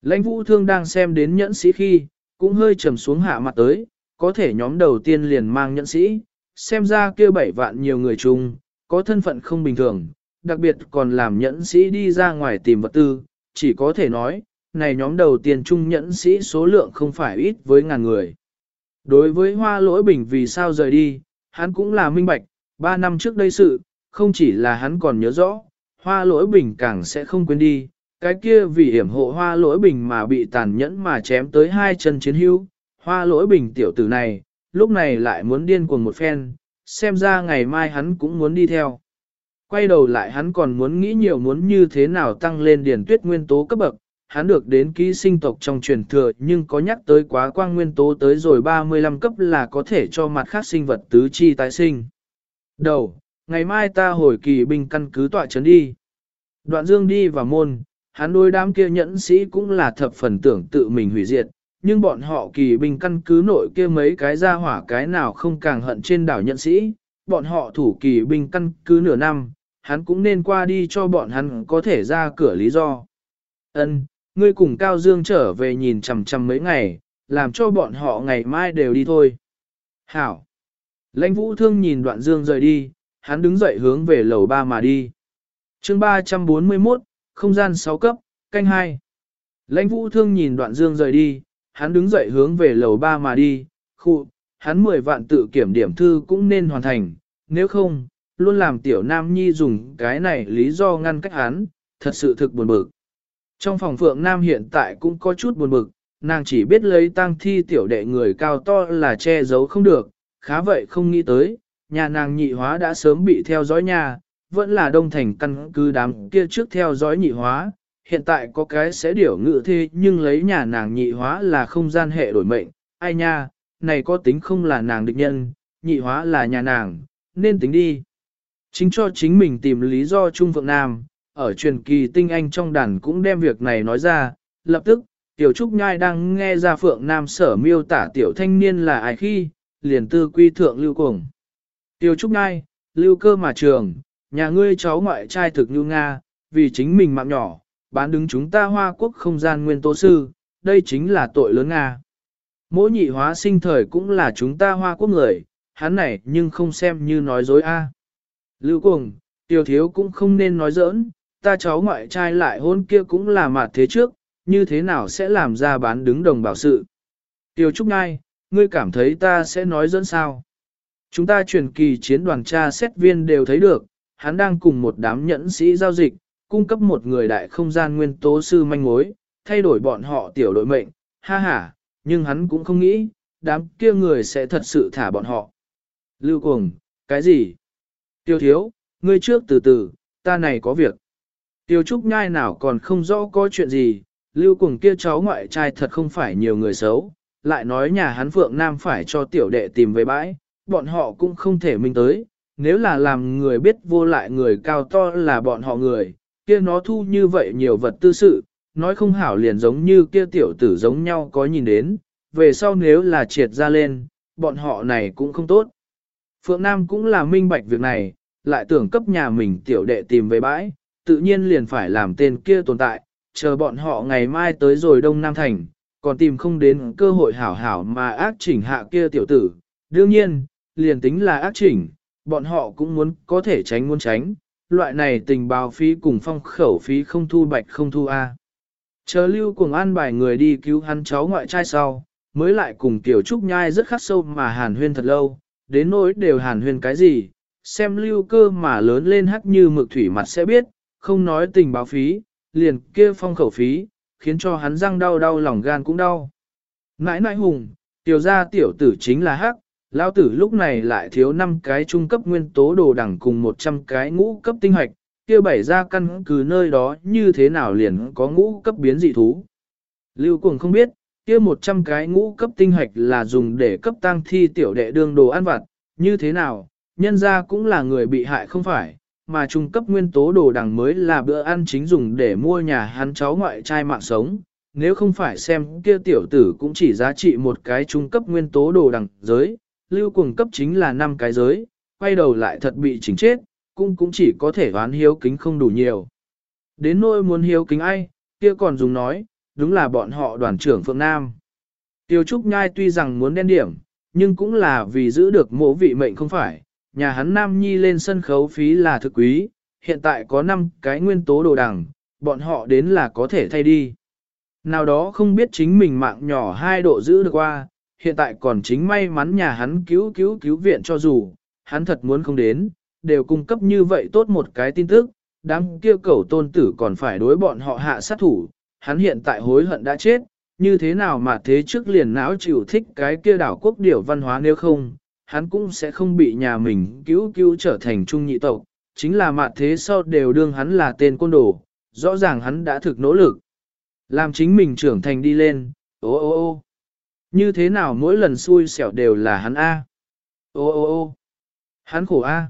Lãnh vũ thương đang xem đến nhẫn sĩ khi, cũng hơi trầm xuống hạ mặt tới, có thể nhóm đầu tiên liền mang nhẫn sĩ, xem ra kia bảy vạn nhiều người chung, có thân phận không bình thường, đặc biệt còn làm nhẫn sĩ đi ra ngoài tìm vật tư, chỉ có thể nói, này nhóm đầu tiên trung nhẫn sĩ số lượng không phải ít với ngàn người. Đối với hoa lỗi bình vì sao rời đi, hắn cũng là minh bạch, ba năm trước đây sự, không chỉ là hắn còn nhớ rõ, hoa lỗi bình càng sẽ không quên đi, cái kia vì hiểm hộ hoa lỗi bình mà bị tàn nhẫn mà chém tới hai chân chiến hữu, hoa lỗi bình tiểu tử này, lúc này lại muốn điên cuồng một phen, xem ra ngày mai hắn cũng muốn đi theo. Quay đầu lại hắn còn muốn nghĩ nhiều muốn như thế nào tăng lên điển tuyết nguyên tố cấp bậc, hắn được đến ký sinh tộc trong truyền thừa nhưng có nhắc tới quá quang nguyên tố tới rồi 35 cấp là có thể cho mặt khác sinh vật tứ chi tái sinh. Đầu, ngày mai ta hồi kỳ binh căn cứ tọa chấn đi. Đoạn dương đi vào môn, hắn đôi đám kia nhẫn sĩ cũng là thập phần tưởng tự mình hủy diệt, nhưng bọn họ kỳ binh căn cứ nội kia mấy cái ra hỏa cái nào không càng hận trên đảo nhẫn sĩ, bọn họ thủ kỳ binh căn cứ nửa năm, hắn cũng nên qua đi cho bọn hắn có thể ra cửa lý do. Ân, ngươi cùng Cao Dương trở về nhìn chằm chằm mấy ngày, làm cho bọn họ ngày mai đều đi thôi. Hảo. Lãnh vũ thương nhìn đoạn Dương rời đi, hắn đứng dậy hướng về lầu ba mà đi. chương 341, không gian 6 cấp, canh 2. Lãnh vũ thương nhìn đoạn Dương rời đi, hắn đứng dậy hướng về lầu ba mà đi, khu, hắn 10 vạn tự kiểm điểm thư cũng nên hoàn thành, nếu không, luôn làm tiểu nam nhi dùng cái này lý do ngăn cách hắn, thật sự thực buồn bực. Trong phòng phượng nam hiện tại cũng có chút buồn bực, nàng chỉ biết lấy tang thi tiểu đệ người cao to là che giấu không được, khá vậy không nghĩ tới, nhà nàng nhị hóa đã sớm bị theo dõi nhà, vẫn là đông thành căn cứ đám kia trước theo dõi nhị hóa, hiện tại có cái sẽ điểu ngự thế nhưng lấy nhà nàng nhị hóa là không gian hệ đổi mệnh, ai nha, này có tính không là nàng địch nhân, nhị hóa là nhà nàng, nên tính đi. Chính cho chính mình tìm lý do Trung Phượng Nam, ở truyền kỳ tinh anh trong đàn cũng đem việc này nói ra, lập tức, Tiểu Trúc Nhai đang nghe ra Phượng Nam sở miêu tả tiểu thanh niên là ai khi, liền tư quy thượng lưu cùng. Tiểu Trúc Nhai, lưu cơ mà trường, nhà ngươi cháu ngoại trai thực như Nga, vì chính mình mạng nhỏ, bán đứng chúng ta hoa quốc không gian nguyên tố sư, đây chính là tội lớn Nga. Mỗi nhị hóa sinh thời cũng là chúng ta hoa quốc người, hắn này nhưng không xem như nói dối a. Lưu cuồng, tiểu thiếu cũng không nên nói giỡn, ta cháu ngoại trai lại hôn kia cũng là mặt thế trước, như thế nào sẽ làm ra bán đứng đồng bảo sự. Tiểu Trúc Ngai, ngươi cảm thấy ta sẽ nói dẫn sao? Chúng ta truyền kỳ chiến đoàn tra xét viên đều thấy được, hắn đang cùng một đám nhẫn sĩ giao dịch, cung cấp một người đại không gian nguyên tố sư manh mối, thay đổi bọn họ tiểu đội mệnh, ha ha, nhưng hắn cũng không nghĩ, đám kia người sẽ thật sự thả bọn họ. Lưu cuồng, cái gì? Tiêu thiếu, ngươi trước từ từ, ta này có việc. Tiêu trúc nhai nào còn không rõ có chuyện gì, lưu cùng kia cháu ngoại trai thật không phải nhiều người xấu, lại nói nhà hắn Phượng Nam phải cho tiểu đệ tìm về bãi, bọn họ cũng không thể minh tới, nếu là làm người biết vô lại người cao to là bọn họ người, kia nó thu như vậy nhiều vật tư sự, nói không hảo liền giống như kia tiểu tử giống nhau có nhìn đến, về sau nếu là triệt ra lên, bọn họ này cũng không tốt. Phượng Nam cũng là minh bạch việc này, lại tưởng cấp nhà mình tiểu đệ tìm về bãi, tự nhiên liền phải làm tên kia tồn tại, chờ bọn họ ngày mai tới rồi Đông Nam Thành, còn tìm không đến cơ hội hảo hảo mà ác chỉnh hạ kia tiểu tử. Đương nhiên, liền tính là ác chỉnh, bọn họ cũng muốn có thể tránh muốn tránh, loại này tình báo phí cùng phong khẩu phí không thu bạch không thu A. Chờ lưu cùng an bài người đi cứu hắn cháu ngoại trai sau, mới lại cùng tiểu trúc nhai rất khắc sâu mà hàn huyên thật lâu, đến nỗi đều hàn huyên cái gì, xem lưu cơ mà lớn lên hắc như mực thủy mặt sẽ biết, không nói tình báo phí, liền kia phong khẩu phí, khiến cho hắn răng đau đau lòng gan cũng đau. Nãi nãi hùng, tiểu gia tiểu tử chính là hắc, lao tử lúc này lại thiếu 5 cái trung cấp nguyên tố đồ đẳng cùng 100 cái ngũ cấp tinh hoạch, kia bảy ra căn cứ nơi đó như thế nào liền có ngũ cấp biến dị thú. Lưu Cuồng không biết, kia 100 cái ngũ cấp tinh hạch là dùng để cấp tăng thi tiểu đệ đương đồ ăn vặt, như thế nào, nhân ra cũng là người bị hại không phải, mà trung cấp nguyên tố đồ đằng mới là bữa ăn chính dùng để mua nhà hắn cháu ngoại trai mạng sống. Nếu không phải xem kia tiểu tử cũng chỉ giá trị một cái trung cấp nguyên tố đồ đằng giới, lưu cuồng cấp chính là 5 cái giới, quay đầu lại thật bị chính chết, cũng cũng chỉ có thể đoán hiếu kính không đủ nhiều. Đến nỗi muốn hiếu kính ai, kia còn dùng nói, đúng là bọn họ đoàn trưởng Phượng Nam. Tiêu Trúc Nhai tuy rằng muốn đen điểm, nhưng cũng là vì giữ được mộ vị mệnh không phải, nhà hắn Nam Nhi lên sân khấu phí là thực quý, hiện tại có 5 cái nguyên tố đồ đằng, bọn họ đến là có thể thay đi. Nào đó không biết chính mình mạng nhỏ hai độ giữ được qua, hiện tại còn chính may mắn nhà hắn cứu cứu cứu viện cho dù, hắn thật muốn không đến, đều cung cấp như vậy tốt một cái tin tức, đám kia cầu tôn tử còn phải đối bọn họ hạ sát thủ, hắn hiện tại hối hận đã chết, như thế nào mà thế trước liền não chịu thích cái kia đảo quốc điểu văn hóa nếu không, hắn cũng sẽ không bị nhà mình cứu cứu trở thành trung nhị tộc, chính là mạt thế sau đều đương hắn là tên côn đồ, rõ ràng hắn đã thực nỗ lực. Làm chính mình trưởng thành đi lên, ô ô ô. Như thế nào mỗi lần xui xẻo đều là hắn A. Ô ô ô. Hắn khổ A.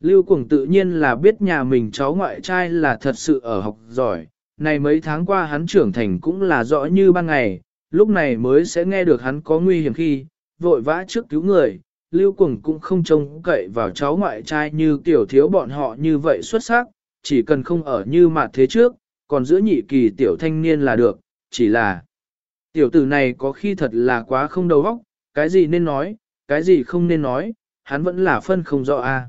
Lưu Cuồng tự nhiên là biết nhà mình cháu ngoại trai là thật sự ở học giỏi, này mấy tháng qua hắn trưởng thành cũng là rõ như ban ngày, lúc này mới sẽ nghe được hắn có nguy hiểm khi, vội vã trước cứu người, Lưu cùng cũng không trông cậy vào cháu ngoại trai như tiểu thiếu bọn họ như vậy xuất sắc, chỉ cần không ở như mặt thế trước, còn giữa nhị kỳ tiểu thanh niên là được, chỉ là tiểu tử này có khi thật là quá không đầu óc, cái gì nên nói, cái gì không nên nói, hắn vẫn là phân không rõ a.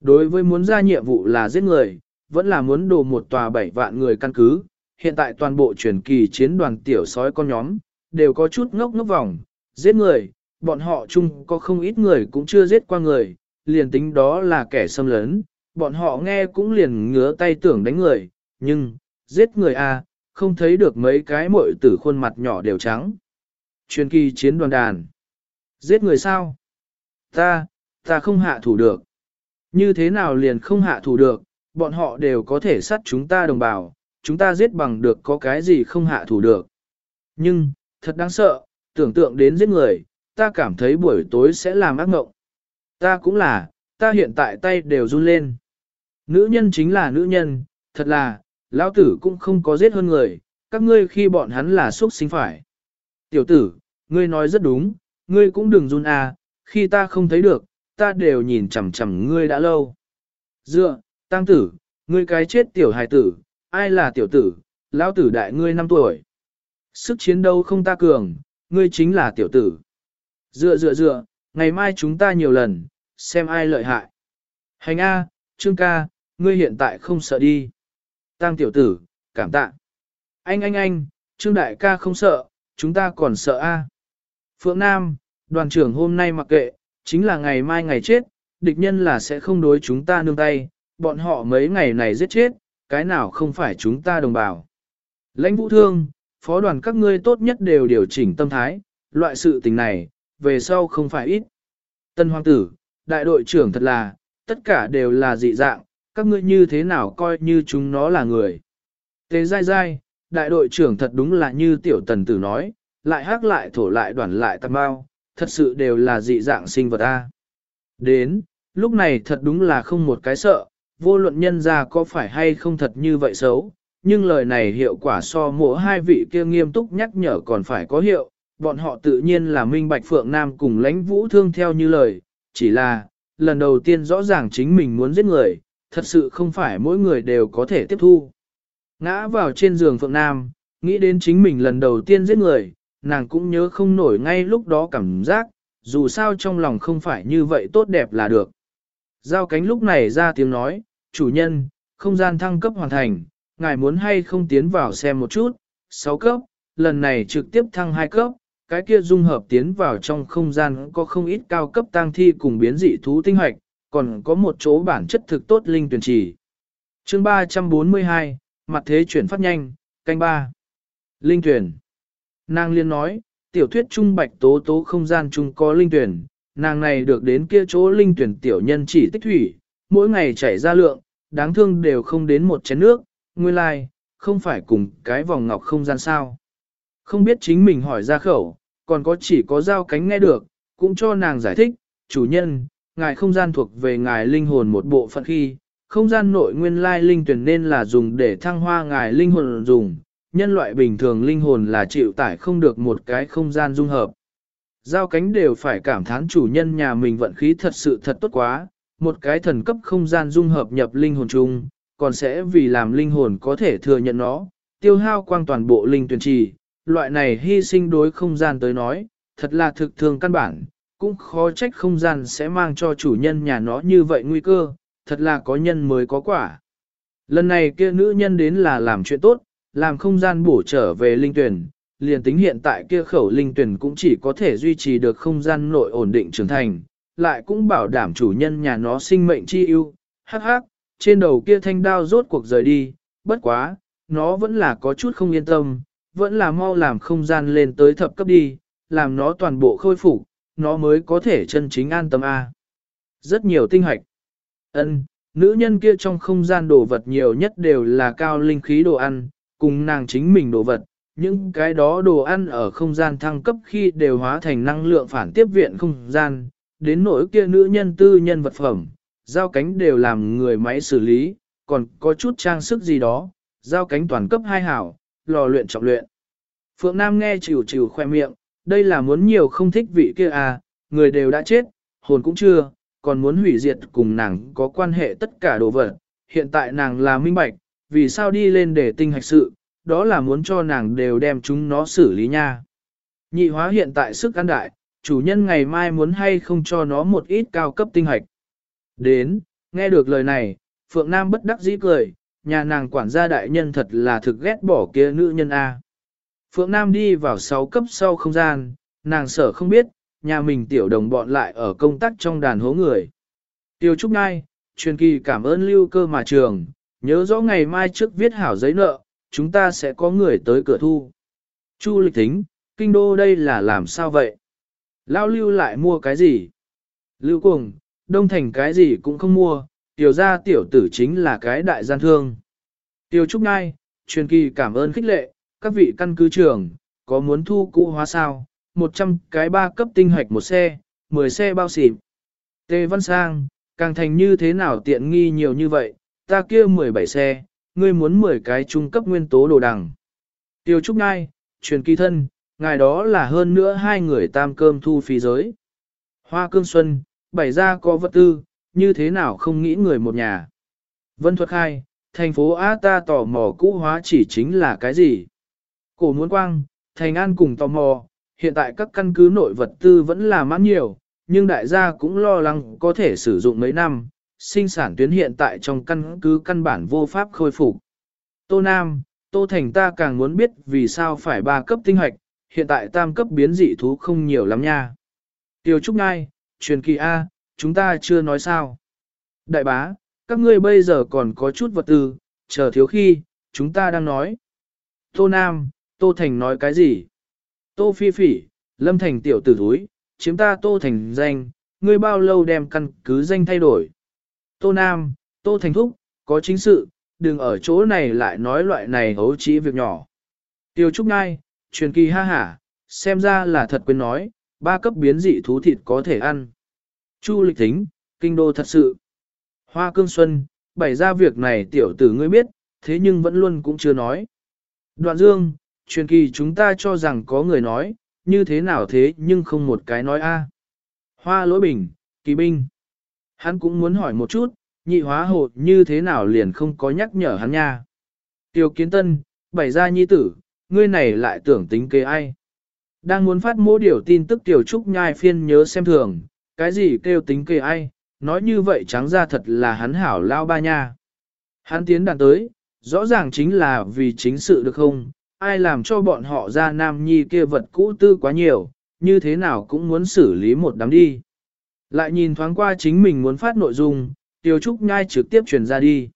Đối với muốn ra nhiệm vụ là giết người, vẫn là muốn đồ một tòa bảy vạn người căn cứ, hiện tại toàn bộ truyền kỳ chiến đoàn tiểu sói con nhóm, đều có chút ngốc ngốc vòng, giết người, bọn họ chung có không ít người cũng chưa giết qua người, liền tính đó là kẻ xâm lấn, bọn họ nghe cũng liền ngứa tay tưởng đánh người, nhưng, giết người a, không thấy được mấy cái mội tử khuôn mặt nhỏ đều trắng. Truyền kỳ chiến đoàn đàn. Giết người sao? Ta, ta không hạ thủ được. Như thế nào liền không hạ thủ được, bọn họ đều có thể sát chúng ta đồng bào, chúng ta giết bằng được có cái gì không hạ thủ được. Nhưng, thật đáng sợ, tưởng tượng đến giết người, ta cảm thấy buổi tối sẽ làm ác mộng. Ta cũng là, ta hiện tại tay đều run lên. Nữ nhân chính là nữ nhân, thật là, lão tử cũng không có giết hơn người, các ngươi khi bọn hắn là xuất sinh phải. Tiểu tử, ngươi nói rất đúng, ngươi cũng đừng run à, khi ta không thấy được, ta đều nhìn chằm chằm ngươi đã lâu. Dựa, tăng tử, ngươi cái chết tiểu hài tử, ai là tiểu tử, lão tử đại ngươi 5 tuổi. Sức chiến đấu không ta cường, ngươi chính là tiểu tử. Dựa dựa dựa, ngày mai chúng ta nhiều lần, xem ai lợi hại. Hành A, Trương ca, ngươi hiện tại không sợ đi. Tăng tiểu tử, cảm tạ. Anh anh anh, Trương đại ca không sợ, chúng ta còn sợ A. Phượng Nam, đoàn trưởng hôm nay mặc kệ, chính là ngày mai ngày chết, địch nhân là sẽ không đối chúng ta nương tay, bọn họ mấy ngày này giết chết, cái nào không phải chúng ta đồng bào. Lãnh vũ thương, phó đoàn các ngươi tốt nhất đều điều chỉnh tâm thái, loại sự tình này, về sau không phải ít. Tân hoàng tử, đại đội trưởng thật là, tất cả đều là dị dạng, các ngươi như thế nào coi như chúng nó là người. Tế dai dai, đại đội trưởng thật đúng là như tiểu tần tử nói, lại hát lại thổ lại đoàn lại tạm bao, thật sự đều là dị dạng sinh vật A. Đến, lúc này thật đúng là không một cái sợ, vô luận nhân ra có phải hay không thật như vậy xấu, nhưng lời này hiệu quả so mỗi hai vị kia nghiêm túc nhắc nhở còn phải có hiệu, bọn họ tự nhiên là minh bạch Phượng Nam cùng lãnh vũ thương theo như lời, chỉ là, lần đầu tiên rõ ràng chính mình muốn giết người, thật sự không phải mỗi người đều có thể tiếp thu. Ngã vào trên giường Phượng Nam, nghĩ đến chính mình lần đầu tiên giết người, nàng cũng nhớ không nổi ngay lúc đó cảm giác, dù sao trong lòng không phải như vậy tốt đẹp là được. Giao cánh lúc này ra tiếng nói, chủ nhân, không gian thăng cấp hoàn thành, ngài muốn hay không tiến vào xem một chút, 6 cấp, lần này trực tiếp thăng 2 cấp, cái kia dung hợp tiến vào trong không gian có không ít cao cấp tang thi cùng biến dị thú tinh hoạch, còn có một chỗ bản chất thực tốt linh tuyển trì. Chương 342, mặt thế chuyển phát nhanh, canh 3. Linh tuyển. Nàng liên nói, tiểu thuyết trung bạch tố tố không gian chung có linh tuyển, nàng này được đến kia chỗ linh tuyển tiểu nhân chỉ tích thủy, mỗi ngày chảy ra lượng, đáng thương đều không đến một chén nước, nguyên lai, like, không phải cùng cái vòng ngọc không gian sao. Không biết chính mình hỏi ra khẩu, còn có chỉ có giao cánh nghe được, cũng cho nàng giải thích, chủ nhân, ngài không gian thuộc về ngài linh hồn một bộ phận khi, không gian nội nguyên lai linh tuyển nên là dùng để thăng hoa ngài linh hồn dùng, nhân loại bình thường linh hồn là chịu tải không được một cái không gian dung hợp. Giao cánh đều phải cảm thán chủ nhân nhà mình vận khí thật sự thật tốt quá, một cái thần cấp không gian dung hợp nhập linh hồn chung, còn sẽ vì làm linh hồn có thể thừa nhận nó, tiêu hao quang toàn bộ linh tuyển trì, loại này hy sinh đối không gian tới nói, thật là thực thường căn bản, cũng khó trách không gian sẽ mang cho chủ nhân nhà nó như vậy nguy cơ, thật là có nhân mới có quả. Lần này kia nữ nhân đến là làm chuyện tốt, làm không gian bổ trở về linh tuyển, liền tính hiện tại kia khẩu linh tuyển cũng chỉ có thể duy trì được không gian nội ổn định trưởng thành, lại cũng bảo đảm chủ nhân nhà nó sinh mệnh chi ưu. Hắc hắc, trên đầu kia thanh đao rốt cuộc rời đi, bất quá, nó vẫn là có chút không yên tâm, vẫn là mau làm không gian lên tới thập cấp đi, làm nó toàn bộ khôi phục, nó mới có thể chân chính an tâm a. Rất nhiều tinh hạch Ân, nữ nhân kia trong không gian đồ vật nhiều nhất đều là cao linh khí đồ ăn, cùng nàng chính mình đồ vật, những cái đó đồ ăn ở không gian thăng cấp khi đều hóa thành năng lượng phản tiếp viện không gian, đến nỗi kia nữ nhân tư nhân vật phẩm, giao cánh đều làm người máy xử lý, còn có chút trang sức gì đó, giao cánh toàn cấp hai hảo, lò luyện trọng luyện. Phượng Nam nghe chịu chịu khoe miệng, đây là muốn nhiều không thích vị kia à, người đều đã chết, hồn cũng chưa, còn muốn hủy diệt cùng nàng có quan hệ tất cả đồ vật. Hiện tại nàng là minh bạch, vì sao đi lên để tinh hạch sự, đó là muốn cho nàng đều đem chúng nó xử lý nha. Nhị hóa hiện tại sức ăn đại, chủ nhân ngày mai muốn hay không cho nó một ít cao cấp tinh hạch. Đến, nghe được lời này, Phượng Nam bất đắc dĩ cười, nhà nàng quản gia đại nhân thật là thực ghét bỏ kia nữ nhân A. Phượng Nam đi vào 6 cấp sau không gian, nàng sợ không biết, nhà mình tiểu đồng bọn lại ở công tác trong đàn hố người. Tiêu Trúc Ngai, truyền kỳ cảm ơn lưu cơ mà trường, nhớ rõ ngày mai trước viết hảo giấy nợ, chúng ta sẽ có người tới cửa thu. Chu lịch thính, kinh đô đây là làm sao vậy? Lao lưu lại mua cái gì? Lưu cuồng, đông thành cái gì cũng không mua, tiểu ra tiểu tử chính là cái đại gian thương. Tiêu Trúc Ngai, truyền kỳ cảm ơn khích lệ, các vị căn cứ trưởng, có muốn thu cũ hóa sao? 100 cái ba cấp tinh hoạch một xe, 10 xe bao xịp. Tề Văn Sang, càng thành như thế nào tiện nghi nhiều như vậy, ta kia 17 xe, ngươi muốn 10 cái trung cấp nguyên tố đồ đằng. Tiêu Trúc Ngai, truyền kỳ thân, ngài đó là hơn nữa hai người tam cơm thu phí giới. Hoa Cương Xuân, bảy ra có vật tư, như thế nào không nghĩ người một nhà. Vân Thuật Khai, thành phố A ta tò mò cũ hóa chỉ chính là cái gì? Cổ muốn quang, thành an cùng tò mò, hiện tại các căn cứ nội vật tư vẫn là mãn nhiều, nhưng đại gia cũng lo lắng có thể sử dụng mấy năm, sinh sản tuyến hiện tại trong căn cứ căn bản vô pháp khôi phục. Tô Nam, Tô Thành ta càng muốn biết vì sao phải ba cấp tinh hoạch, hiện tại tam cấp biến dị thú không nhiều lắm nha. Tiêu Trúc Ngai, truyền kỳ A, chúng ta chưa nói sao. Đại bá, các ngươi bây giờ còn có chút vật tư, chờ thiếu khi, chúng ta đang nói. Tô Nam, Tô Thành nói cái gì? Tô Phi Phỉ, Lâm Thành tiểu tử thúi, chiếm ta Tô Thành danh, ngươi bao lâu đem căn cứ danh thay đổi? Tô Nam, Tô Thành Thúc, có chính sự, đừng ở chỗ này lại nói loại này hấu trí việc nhỏ. Tiêu Trúc Ngai, truyền kỳ ha hả, xem ra là thật quên nói, ba cấp biến dị thú thịt có thể ăn. Chu lịch thính, kinh đô thật sự. Hoa cương xuân, bày ra việc này tiểu tử ngươi biết, thế nhưng vẫn luôn cũng chưa nói. Đoạn dương, truyền kỳ chúng ta cho rằng có người nói, như thế nào thế nhưng không một cái nói a. Hoa lỗi bình, kỳ binh. Hắn cũng muốn hỏi một chút, nhị hóa hộ như thế nào liền không có nhắc nhở hắn nha. Tiêu kiến tân, bày ra nhi tử, ngươi này lại tưởng tính kế ai. Đang muốn phát mô điều tin tức tiểu trúc nhai phiên nhớ xem thường, cái gì kêu tính kế ai, nói như vậy trắng ra thật là hắn hảo lao ba nha. Hắn tiến đàn tới, rõ ràng chính là vì chính sự được không, ai làm cho bọn họ ra nam nhi kia vật cũ tư quá nhiều, như thế nào cũng muốn xử lý một đám đi. Lại nhìn thoáng qua chính mình muốn phát nội dung, Tiêu Trúc Nhai trực tiếp truyền ra đi.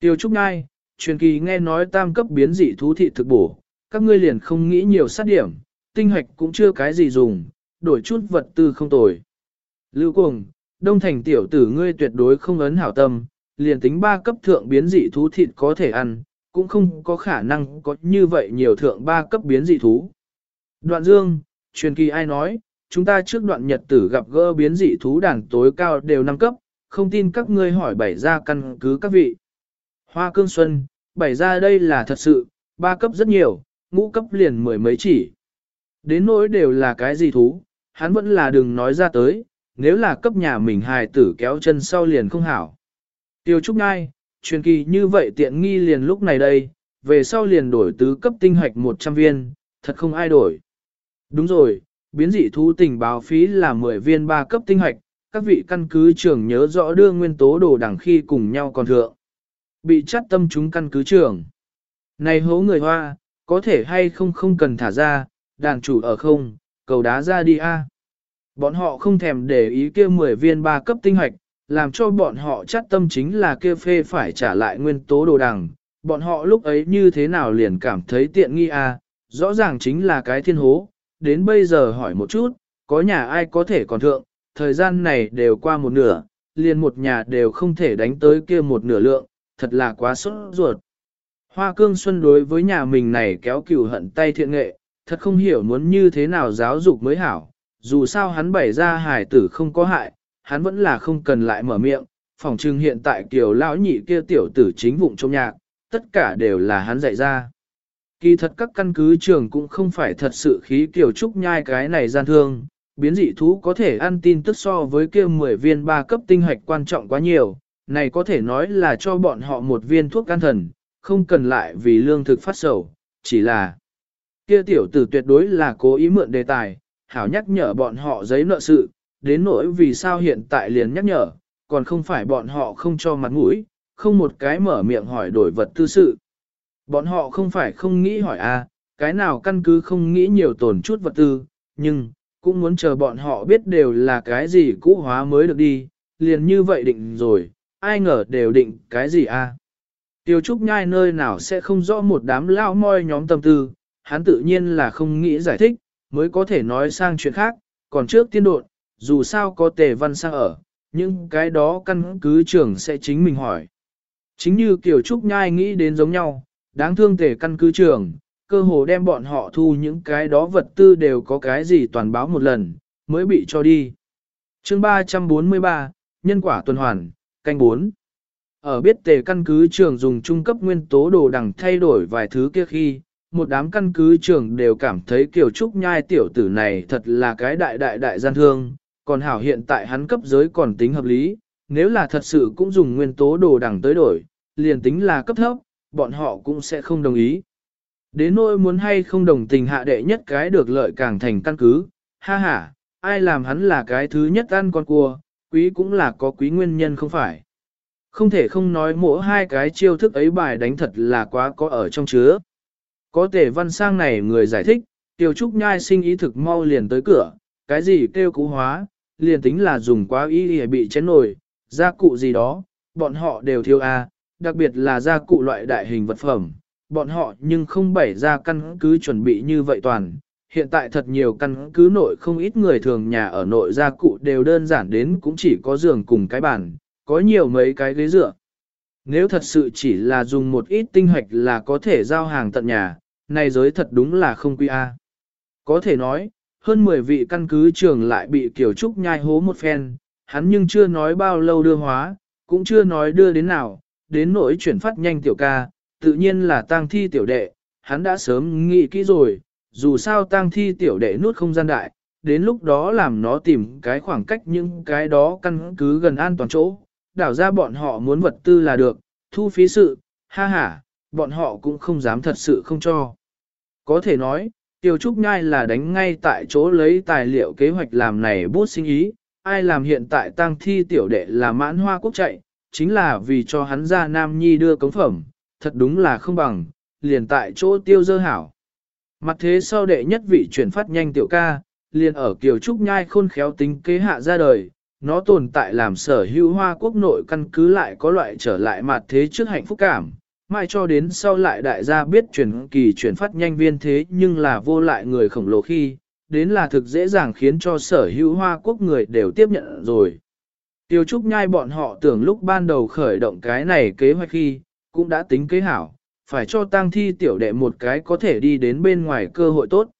Tiêu Trúc Nhai, truyền kỳ nghe nói tam cấp biến dị thú thị thực bổ, các ngươi liền không nghĩ nhiều sát điểm, tinh hoạch cũng chưa cái gì dùng, đổi chút vật tư không tồi. Lưu Cuồng, Đông Thành tiểu tử ngươi tuyệt đối không ấn hảo tâm, liền tính ba cấp thượng biến dị thú thịt có thể ăn, cũng không có khả năng có như vậy nhiều thượng ba cấp biến dị thú. Đoạn Dương, truyền kỳ ai nói, chúng ta trước đoạn nhật tử gặp gỡ biến dị thú đàn tối cao đều năm cấp, không tin các ngươi hỏi bảy ra căn cứ các vị. Hoa Cương Xuân, bảy ra đây là thật sự, ba cấp rất nhiều, ngũ cấp liền mười mấy chỉ. Đến nỗi đều là cái gì thú, hắn vẫn là đừng nói ra tới, nếu là cấp nhà mình hài tử kéo chân sau liền không hảo. Tiêu Trúc Ngai, truyền kỳ như vậy tiện nghi liền lúc này đây, về sau liền đổi tứ cấp tinh hạch 100 viên, thật không ai đổi. Đúng rồi, biến dị thú tình báo phí là 10 viên 3 cấp tinh hạch, các vị căn cứ trưởng nhớ rõ đưa nguyên tố đồ đằng khi cùng nhau còn thượng. Bị chắt tâm chúng căn cứ trưởng. Này hố người hoa, có thể hay không không cần thả ra, đàn chủ ở không, cầu đá ra đi a. Bọn họ không thèm để ý kia 10 viên ba cấp tinh hoạch, làm cho bọn họ chắt tâm chính là kia phê phải trả lại nguyên tố đồ đằng. Bọn họ lúc ấy như thế nào liền cảm thấy tiện nghi a, rõ ràng chính là cái thiên hố, đến bây giờ hỏi một chút, có nhà ai có thể còn thượng, thời gian này đều qua một nửa, liền một nhà đều không thể đánh tới kia một nửa lượng, thật là quá sốt ruột. Hoa cương xuân đối với nhà mình này kéo cửu hận tay thiện nghệ, thật không hiểu muốn như thế nào giáo dục mới hảo, dù sao hắn bày ra hài tử không có hại, hắn vẫn là không cần lại mở miệng, phòng trưng hiện tại kiểu lão nhị kia tiểu tử chính vụng trong nhạc, tất cả đều là hắn dạy ra. Kỳ thật các căn cứ trường cũng không phải thật sự khí kiểu trúc nhai cái này gian thương, biến dị thú có thể ăn tin tức so với kia 10 viên ba cấp tinh hạch quan trọng quá nhiều, này có thể nói là cho bọn họ một viên thuốc can thần, không cần lại vì lương thực phát sầu, chỉ là kia tiểu tử tuyệt đối là cố ý mượn đề tài, hảo nhắc nhở bọn họ giấy nợ sự, đến nỗi vì sao hiện tại liền nhắc nhở, còn không phải bọn họ không cho mặt mũi, không một cái mở miệng hỏi đổi vật tư sự. Bọn họ không phải không nghĩ hỏi a, à, cái nào căn cứ không nghĩ nhiều tổn chút vật tư, nhưng, cũng muốn chờ bọn họ biết đều là cái gì cũ hóa mới được đi, liền như vậy định rồi, ai ngờ đều định cái gì a? Tiêu Trúc Nhai nơi nào sẽ không rõ một đám lao moi nhóm tâm tư, hắn tự nhiên là không nghĩ giải thích, mới có thể nói sang chuyện khác, còn trước tiên đột, dù sao có tề văn sang ở, nhưng cái đó căn cứ trưởng sẽ chính mình hỏi. Chính như Kiều Trúc Nhai nghĩ đến giống nhau, đáng thương tề căn cứ trưởng, cơ hồ đem bọn họ thu những cái đó vật tư đều có cái gì toàn báo một lần, mới bị cho đi. chương 343, Nhân quả tuần hoàn, canh 4. Ở biết tề căn cứ trường dùng trung cấp nguyên tố đồ đằng thay đổi vài thứ kia khi, một đám căn cứ trường đều cảm thấy kiểu trúc nhai tiểu tử này thật là cái đại đại đại gian thương, còn hảo hiện tại hắn cấp giới còn tính hợp lý, nếu là thật sự cũng dùng nguyên tố đồ đằng tới đổi, liền tính là cấp thấp, bọn họ cũng sẽ không đồng ý. Đến nỗi muốn hay không đồng tình hạ đệ nhất cái được lợi càng thành căn cứ, ha ha, ai làm hắn là cái thứ nhất ăn con cua, quý cũng là có quý nguyên nhân không phải. Không thể không nói mỗi hai cái chiêu thức ấy bài đánh thật là quá có ở trong chứa. Có thể văn sang này người giải thích, tiêu trúc nhai sinh ý thực mau liền tới cửa, cái gì kêu cú hóa, liền tính là dùng quá ý để bị chén nổi, gia cụ gì đó, bọn họ đều thiếu a, đặc biệt là gia cụ loại đại hình vật phẩm, bọn họ nhưng không bày ra căn cứ chuẩn bị như vậy toàn. Hiện tại thật nhiều căn cứ nội không ít người thường nhà ở nội gia cụ đều đơn giản đến cũng chỉ có giường cùng cái bàn, có nhiều mấy cái ghế dựa. Nếu thật sự chỉ là dùng một ít tinh hoạch là có thể giao hàng tận nhà, này giới thật đúng là không quy a. Có thể nói, hơn 10 vị căn cứ trường lại bị kiểu Trúc nhai hố một phen, hắn nhưng chưa nói bao lâu đưa hóa, cũng chưa nói đưa đến nào, đến nỗi chuyển phát nhanh tiểu ca, tự nhiên là tang thi tiểu đệ, hắn đã sớm nghĩ kỹ rồi, dù sao tang thi tiểu đệ nút không gian đại, đến lúc đó làm nó tìm cái khoảng cách những cái đó căn cứ gần an toàn chỗ, đảo ra bọn họ muốn vật tư là được, thu phí sự, ha ha, bọn họ cũng không dám thật sự không cho. Có thể nói, Tiêu Trúc Nhai là đánh ngay tại chỗ lấy tài liệu kế hoạch làm này bút sinh ý, ai làm hiện tại tăng thi tiểu đệ là mãn hoa quốc chạy, chính là vì cho hắn ra Nam Nhi đưa cống phẩm, thật đúng là không bằng, liền tại chỗ tiêu dơ hảo. Mặt thế sau đệ nhất vị chuyển phát nhanh tiểu ca, liền ở Kiều Trúc Nhai khôn khéo tính kế hạ ra đời, nó tồn tại làm sở hữu hoa quốc nội căn cứ lại có loại trở lại mặt thế trước hạnh phúc cảm. Mai cho đến sau lại đại gia biết chuyển kỳ chuyển phát nhanh viên thế nhưng là vô lại người khổng lồ khi, đến là thực dễ dàng khiến cho sở hữu hoa quốc người đều tiếp nhận rồi. Tiêu Trúc Nhai bọn họ tưởng lúc ban đầu khởi động cái này kế hoạch khi, cũng đã tính kế hảo, phải cho tang thi tiểu đệ một cái có thể đi đến bên ngoài cơ hội tốt.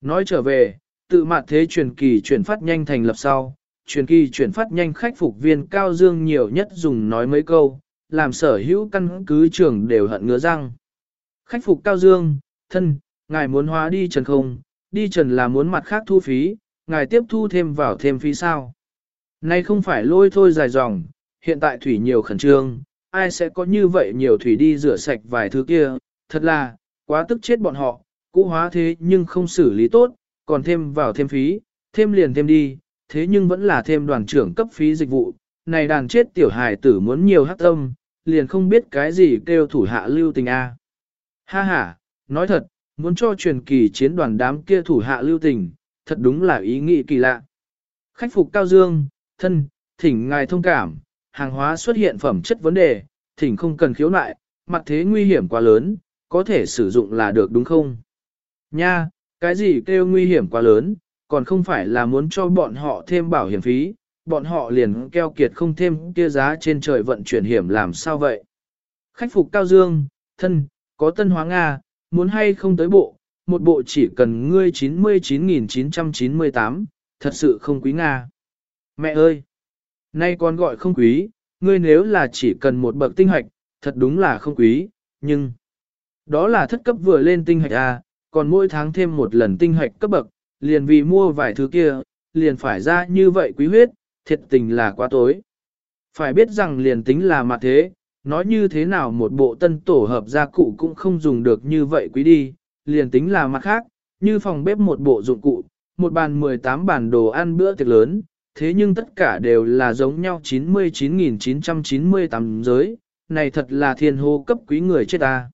Nói trở về, tự mặt thế truyền kỳ chuyển phát nhanh thành lập sau, truyền kỳ chuyển phát nhanh khách phục viên Cao Dương nhiều nhất dùng nói mấy câu, làm sở hữu căn cứ trưởng đều hận ngứa răng. Khách phục Cao Dương, thân, ngài muốn hóa đi trần không, đi trần là muốn mặt khác thu phí, ngài tiếp thu thêm vào thêm phí sao. Nay không phải lôi thôi dài dòng, hiện tại thủy nhiều khẩn trương, ai sẽ có như vậy nhiều thủy đi rửa sạch vài thứ kia, thật là, quá tức chết bọn họ, cũ hóa thế nhưng không xử lý tốt, còn thêm vào thêm phí, thêm liền thêm đi, thế nhưng vẫn là thêm đoàn trưởng cấp phí dịch vụ, này đàn chết tiểu hài tử muốn nhiều hắc tâm, liền không biết cái gì kêu thủ hạ lưu tình a. Ha ha, nói thật, muốn cho truyền kỳ chiến đoàn đám kia thủ hạ lưu tình, thật đúng là ý nghĩ kỳ lạ. Khách phục Cao Dương, thân, thỉnh ngài thông cảm, hàng hóa xuất hiện phẩm chất vấn đề, thỉnh không cần khiếu nại, mặt thế nguy hiểm quá lớn, có thể sử dụng là được đúng không? Nha, cái gì kêu nguy hiểm quá lớn, còn không phải là muốn cho bọn họ thêm bảo hiểm phí, bọn họ liền keo kiệt không thêm kia giá trên trời vận chuyển hiểm làm sao vậy? Khách phục Cao Dương, thân, có tân hóa Nga, muốn hay không tới bộ, một bộ chỉ cần ngươi 99.998, thật sự không quý Nga. Mẹ ơi! Nay con gọi không quý, ngươi nếu là chỉ cần một bậc tinh hạch, thật đúng là không quý, nhưng... Đó là thất cấp vừa lên tinh hạch A, còn mỗi tháng thêm một lần tinh hạch cấp bậc, liền vì mua vài thứ kia, liền phải ra như vậy quý huyết, thiệt tình là quá tối. Phải biết rằng liền tính là mặt thế, nói như thế nào một bộ tân tổ hợp gia cụ cũng không dùng được như vậy quý đi, liền tính là mặt khác, như phòng bếp một bộ dụng cụ, một bàn 18 bàn đồ ăn bữa tiệc lớn, thế nhưng tất cả đều là giống nhau 99.998 giới, này thật là thiên hô cấp quý người chết ta.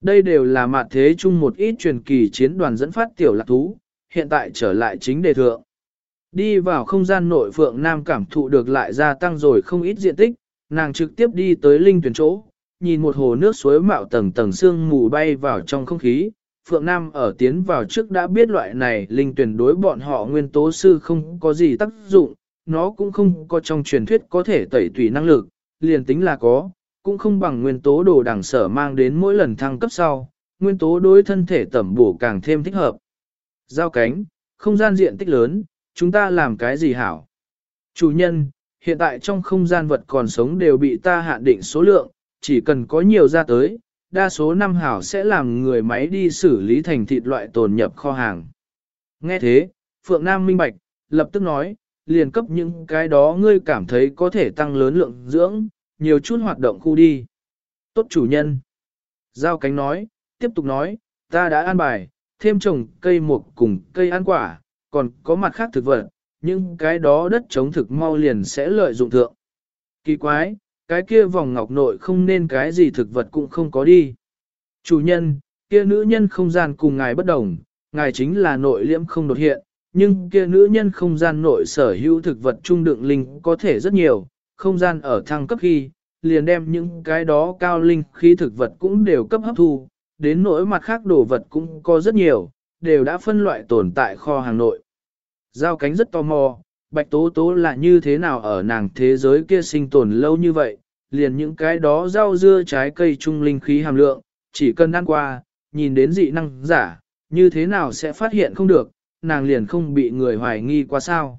Đây đều là mặt thế chung một ít truyền kỳ chiến đoàn dẫn phát tiểu lạc thú, hiện tại trở lại chính đề thượng. Đi vào không gian nội Phượng Nam cảm thụ được lại gia tăng rồi không ít diện tích, nàng trực tiếp đi tới linh tuyển chỗ, nhìn một hồ nước suối mạo tầng tầng sương mù bay vào trong không khí. Phượng Nam ở tiến vào trước đã biết loại này linh tuyển đối bọn họ nguyên tố sư không có gì tác dụng, nó cũng không có trong truyền thuyết có thể tẩy tùy năng lực, liền tính là có, cũng không bằng nguyên tố đồ đẳng sở mang đến mỗi lần thăng cấp sau, nguyên tố đối thân thể tẩm bổ càng thêm thích hợp. Giao cánh, không gian diện tích lớn, chúng ta làm cái gì hảo? Chủ nhân, hiện tại trong không gian vật còn sống đều bị ta hạn định số lượng, chỉ cần có nhiều ra tới, đa số năm hảo sẽ làm người máy đi xử lý thành thịt loại tồn nhập kho hàng. Nghe thế, Phượng Nam minh bạch, lập tức nói, liền cấp những cái đó ngươi cảm thấy có thể tăng lớn lượng dưỡng, nhiều chút hoạt động khu đi. Tốt chủ nhân. Giao cánh nói, tiếp tục nói, ta đã an bài, thêm trồng cây mục cùng cây ăn quả, còn có mặt khác thực vật, nhưng cái đó đất chống thực mau liền sẽ lợi dụng thượng. Kỳ quái, cái kia vòng ngọc nội không nên cái gì thực vật cũng không có đi. Chủ nhân, kia nữ nhân không gian cùng ngài bất đồng, ngài chính là nội liễm không đột hiện, nhưng kia nữ nhân không gian nội sở hữu thực vật trung đựng linh có thể rất nhiều, không gian ở thăng cấp khi, liền đem những cái đó cao linh khí thực vật cũng đều cấp hấp thu, đến nỗi mặt khác đồ vật cũng có rất nhiều, đều đã phân loại tồn tại kho hàng nội. Giao cánh rất tò mò, bạch tố tố là như thế nào ở nàng thế giới kia sinh tồn lâu như vậy, liền những cái đó rau dưa trái cây trung linh khí hàm lượng, chỉ cần ăn qua, nhìn đến dị năng giả, như thế nào sẽ phát hiện không được, nàng liền không bị người hoài nghi qua sao.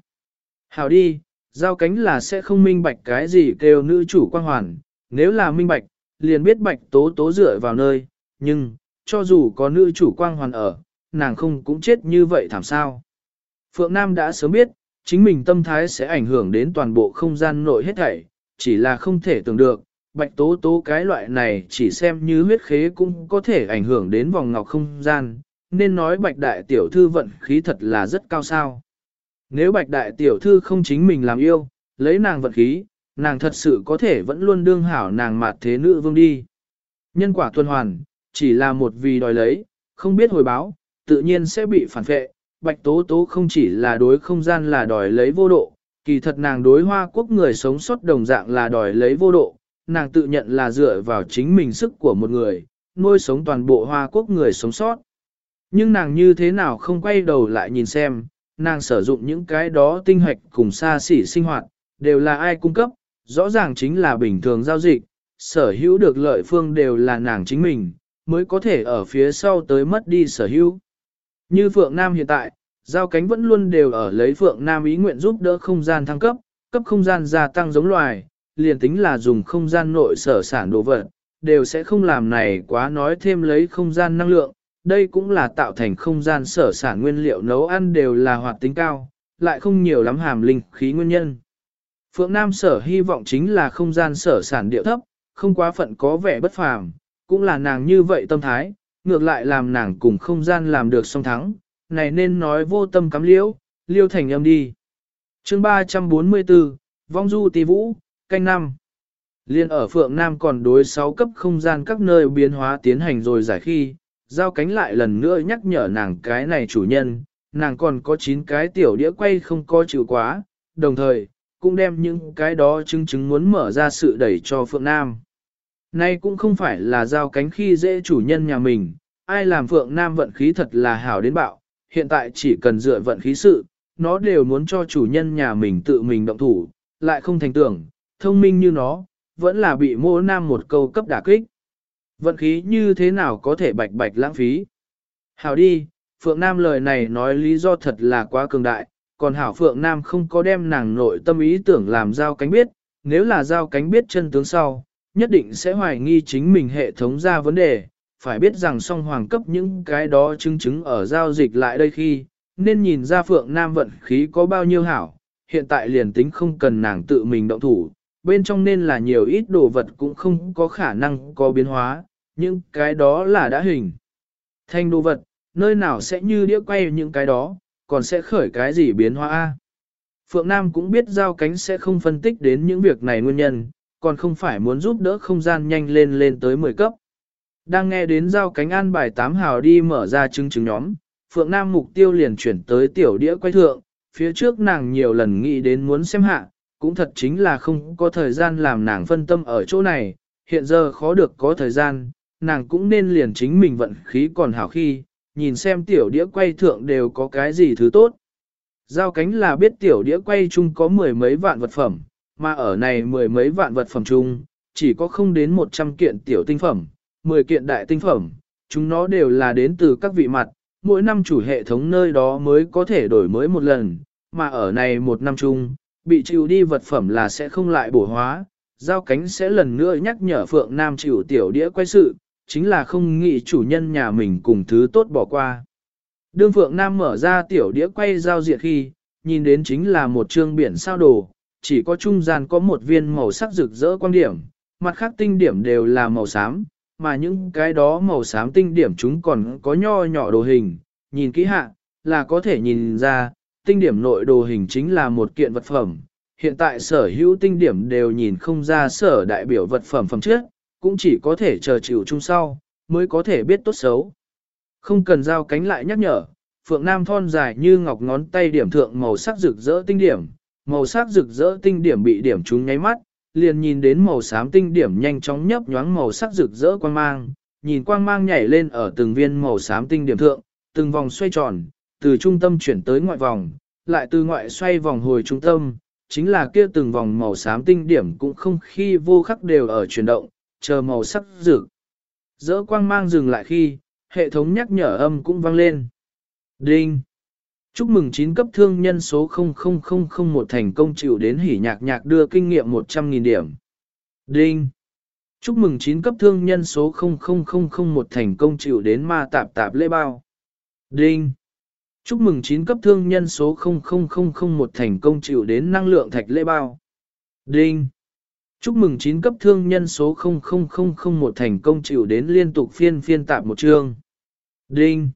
Hảo đi, giao cánh là sẽ không minh bạch cái gì kêu nữ chủ quan hoàn, nếu là minh bạch, liền biết bạch tố tố dựa vào nơi, nhưng, cho dù có nữ chủ quang hoàn ở, nàng không cũng chết như vậy thảm sao. Phượng Nam đã sớm biết, chính mình tâm thái sẽ ảnh hưởng đến toàn bộ không gian nội hết thảy, chỉ là không thể tưởng được, bạch tố tố cái loại này chỉ xem như huyết khế cũng có thể ảnh hưởng đến vòng ngọc không gian, nên nói bạch đại tiểu thư vận khí thật là rất cao sao. Nếu bạch đại tiểu thư không chính mình làm yêu, lấy nàng vận khí, nàng thật sự có thể vẫn luôn đương hảo nàng mạt thế nữ vương đi. Nhân quả tuần hoàn, chỉ là một vì đòi lấy, không biết hồi báo, tự nhiên sẽ bị phản vệ. Bạch Tố Tố không chỉ là đối không gian là đòi lấy vô độ, kỳ thật nàng đối hoa quốc người sống sót đồng dạng là đòi lấy vô độ, nàng tự nhận là dựa vào chính mình sức của một người, nuôi sống toàn bộ hoa quốc người sống sót. Nhưng nàng như thế nào không quay đầu lại nhìn xem, nàng sử dụng những cái đó tinh hoạch cùng xa xỉ sinh hoạt, đều là ai cung cấp, rõ ràng chính là bình thường giao dịch, sở hữu được lợi phương đều là nàng chính mình, mới có thể ở phía sau tới mất đi sở hữu. Như Phượng Nam hiện tại, giao cánh vẫn luôn đều ở lấy Phượng Nam ý nguyện giúp đỡ không gian thăng cấp, cấp không gian gia tăng giống loài, liền tính là dùng không gian nội sở sản đồ vật, đều sẽ không làm này quá nói thêm lấy không gian năng lượng, đây cũng là tạo thành không gian sở sản nguyên liệu nấu ăn đều là hoạt tính cao, lại không nhiều lắm hàm linh khí nguyên nhân. Phượng Nam sở hy vọng chính là không gian sở sản điệu thấp, không quá phận có vẻ bất phàm, cũng là nàng như vậy tâm thái, ngược lại làm nàng cùng không gian làm được song thắng, này nên nói vô tâm cắm liễu, liêu thành âm đi. chương 344, Vong Du Tì Vũ, canh năm. Liên ở Phượng Nam còn đối 6 cấp không gian các nơi biến hóa tiến hành rồi giải khi, giao cánh lại lần nữa nhắc nhở nàng cái này chủ nhân, nàng còn có 9 cái tiểu đĩa quay không có chịu quá, đồng thời, cũng đem những cái đó chứng chứng muốn mở ra sự đẩy cho Phượng Nam. Nay cũng không phải là giao cánh khi dễ chủ nhân nhà mình, ai làm Phượng Nam vận khí thật là hảo đến bạo, hiện tại chỉ cần dựa vận khí sự, nó đều muốn cho chủ nhân nhà mình tự mình động thủ, lại không thành tưởng, thông minh như nó, vẫn là bị mô nam một câu cấp đả kích. Vận khí như thế nào có thể bạch bạch lãng phí? Hảo đi, Phượng Nam lời này nói lý do thật là quá cường đại, còn Hảo Phượng Nam không có đem nàng nội tâm ý tưởng làm giao cánh biết, nếu là giao cánh biết chân tướng sau, nhất định sẽ hoài nghi chính mình hệ thống ra vấn đề, phải biết rằng song hoàng cấp những cái đó chứng chứng ở giao dịch lại đây khi, nên nhìn ra Phượng Nam vận khí có bao nhiêu hảo, hiện tại liền tính không cần nàng tự mình động thủ, bên trong nên là nhiều ít đồ vật cũng không có khả năng có biến hóa, những cái đó là đã hình. Thanh đồ vật, nơi nào sẽ như đĩa quay những cái đó, còn sẽ khởi cái gì biến hóa A. Phượng Nam cũng biết giao cánh sẽ không phân tích đến những việc này nguyên nhân, còn không phải muốn giúp đỡ không gian nhanh lên lên tới 10 cấp. Đang nghe đến giao cánh an bài 8 hào đi mở ra chứng chứng nhóm, Phượng Nam mục tiêu liền chuyển tới tiểu đĩa quay thượng, phía trước nàng nhiều lần nghĩ đến muốn xem hạ, cũng thật chính là không có thời gian làm nàng phân tâm ở chỗ này, hiện giờ khó được có thời gian, nàng cũng nên liền chính mình vận khí còn hảo khi, nhìn xem tiểu đĩa quay thượng đều có cái gì thứ tốt. Giao cánh là biết tiểu đĩa quay chung có mười mấy vạn vật phẩm, mà ở này mười mấy vạn vật phẩm chung, chỉ có không đến một trăm kiện tiểu tinh phẩm, mười kiện đại tinh phẩm, chúng nó đều là đến từ các vị mặt, mỗi năm chủ hệ thống nơi đó mới có thể đổi mới một lần, mà ở này một năm chung, bị chịu đi vật phẩm là sẽ không lại bổ hóa, giao cánh sẽ lần nữa nhắc nhở Phượng Nam chịu tiểu đĩa quay sự, chính là không nghĩ chủ nhân nhà mình cùng thứ tốt bỏ qua. Đương Phượng Nam mở ra tiểu đĩa quay giao diện khi, nhìn đến chính là một chương biển sao đồ, chỉ có trung gian có một viên màu sắc rực rỡ quan điểm, mặt khác tinh điểm đều là màu xám, mà những cái đó màu xám tinh điểm chúng còn có nho nhỏ đồ hình, nhìn kỹ hạ, là có thể nhìn ra, tinh điểm nội đồ hình chính là một kiện vật phẩm. Hiện tại sở hữu tinh điểm đều nhìn không ra sở đại biểu vật phẩm phẩm trước, cũng chỉ có thể chờ chịu chung sau, mới có thể biết tốt xấu. Không cần giao cánh lại nhắc nhở, phượng nam thon dài như ngọc ngón tay điểm thượng màu sắc rực rỡ tinh điểm, màu sắc rực rỡ tinh điểm bị điểm trúng nháy mắt, liền nhìn đến màu xám tinh điểm nhanh chóng nhấp nhoáng màu sắc rực rỡ quang mang, nhìn quang mang nhảy lên ở từng viên màu xám tinh điểm thượng, từng vòng xoay tròn, từ trung tâm chuyển tới ngoại vòng, lại từ ngoại xoay vòng hồi trung tâm, chính là kia từng vòng màu xám tinh điểm cũng không khi vô khắc đều ở chuyển động, chờ màu sắc rực. Dỡ quang mang dừng lại khi, hệ thống nhắc nhở âm cũng vang lên. Đinh! Chúc mừng 9 cấp thương nhân số 00001 thành công chịu đến hỉ nhạc nhạc đưa kinh nghiệm 100.000 điểm. Đinh! Chúc mừng 9 cấp thương nhân số 00001 thành công chịu đến ma tạp tạp lễ bao. Đinh! Chúc mừng 9 cấp thương nhân số 00001 thành công chịu đến năng lượng thạch lễ bao. Đinh! Chúc mừng 9 cấp thương nhân số 00001 thành công chịu đến liên tục phiên phiên tạp một chương. Đinh!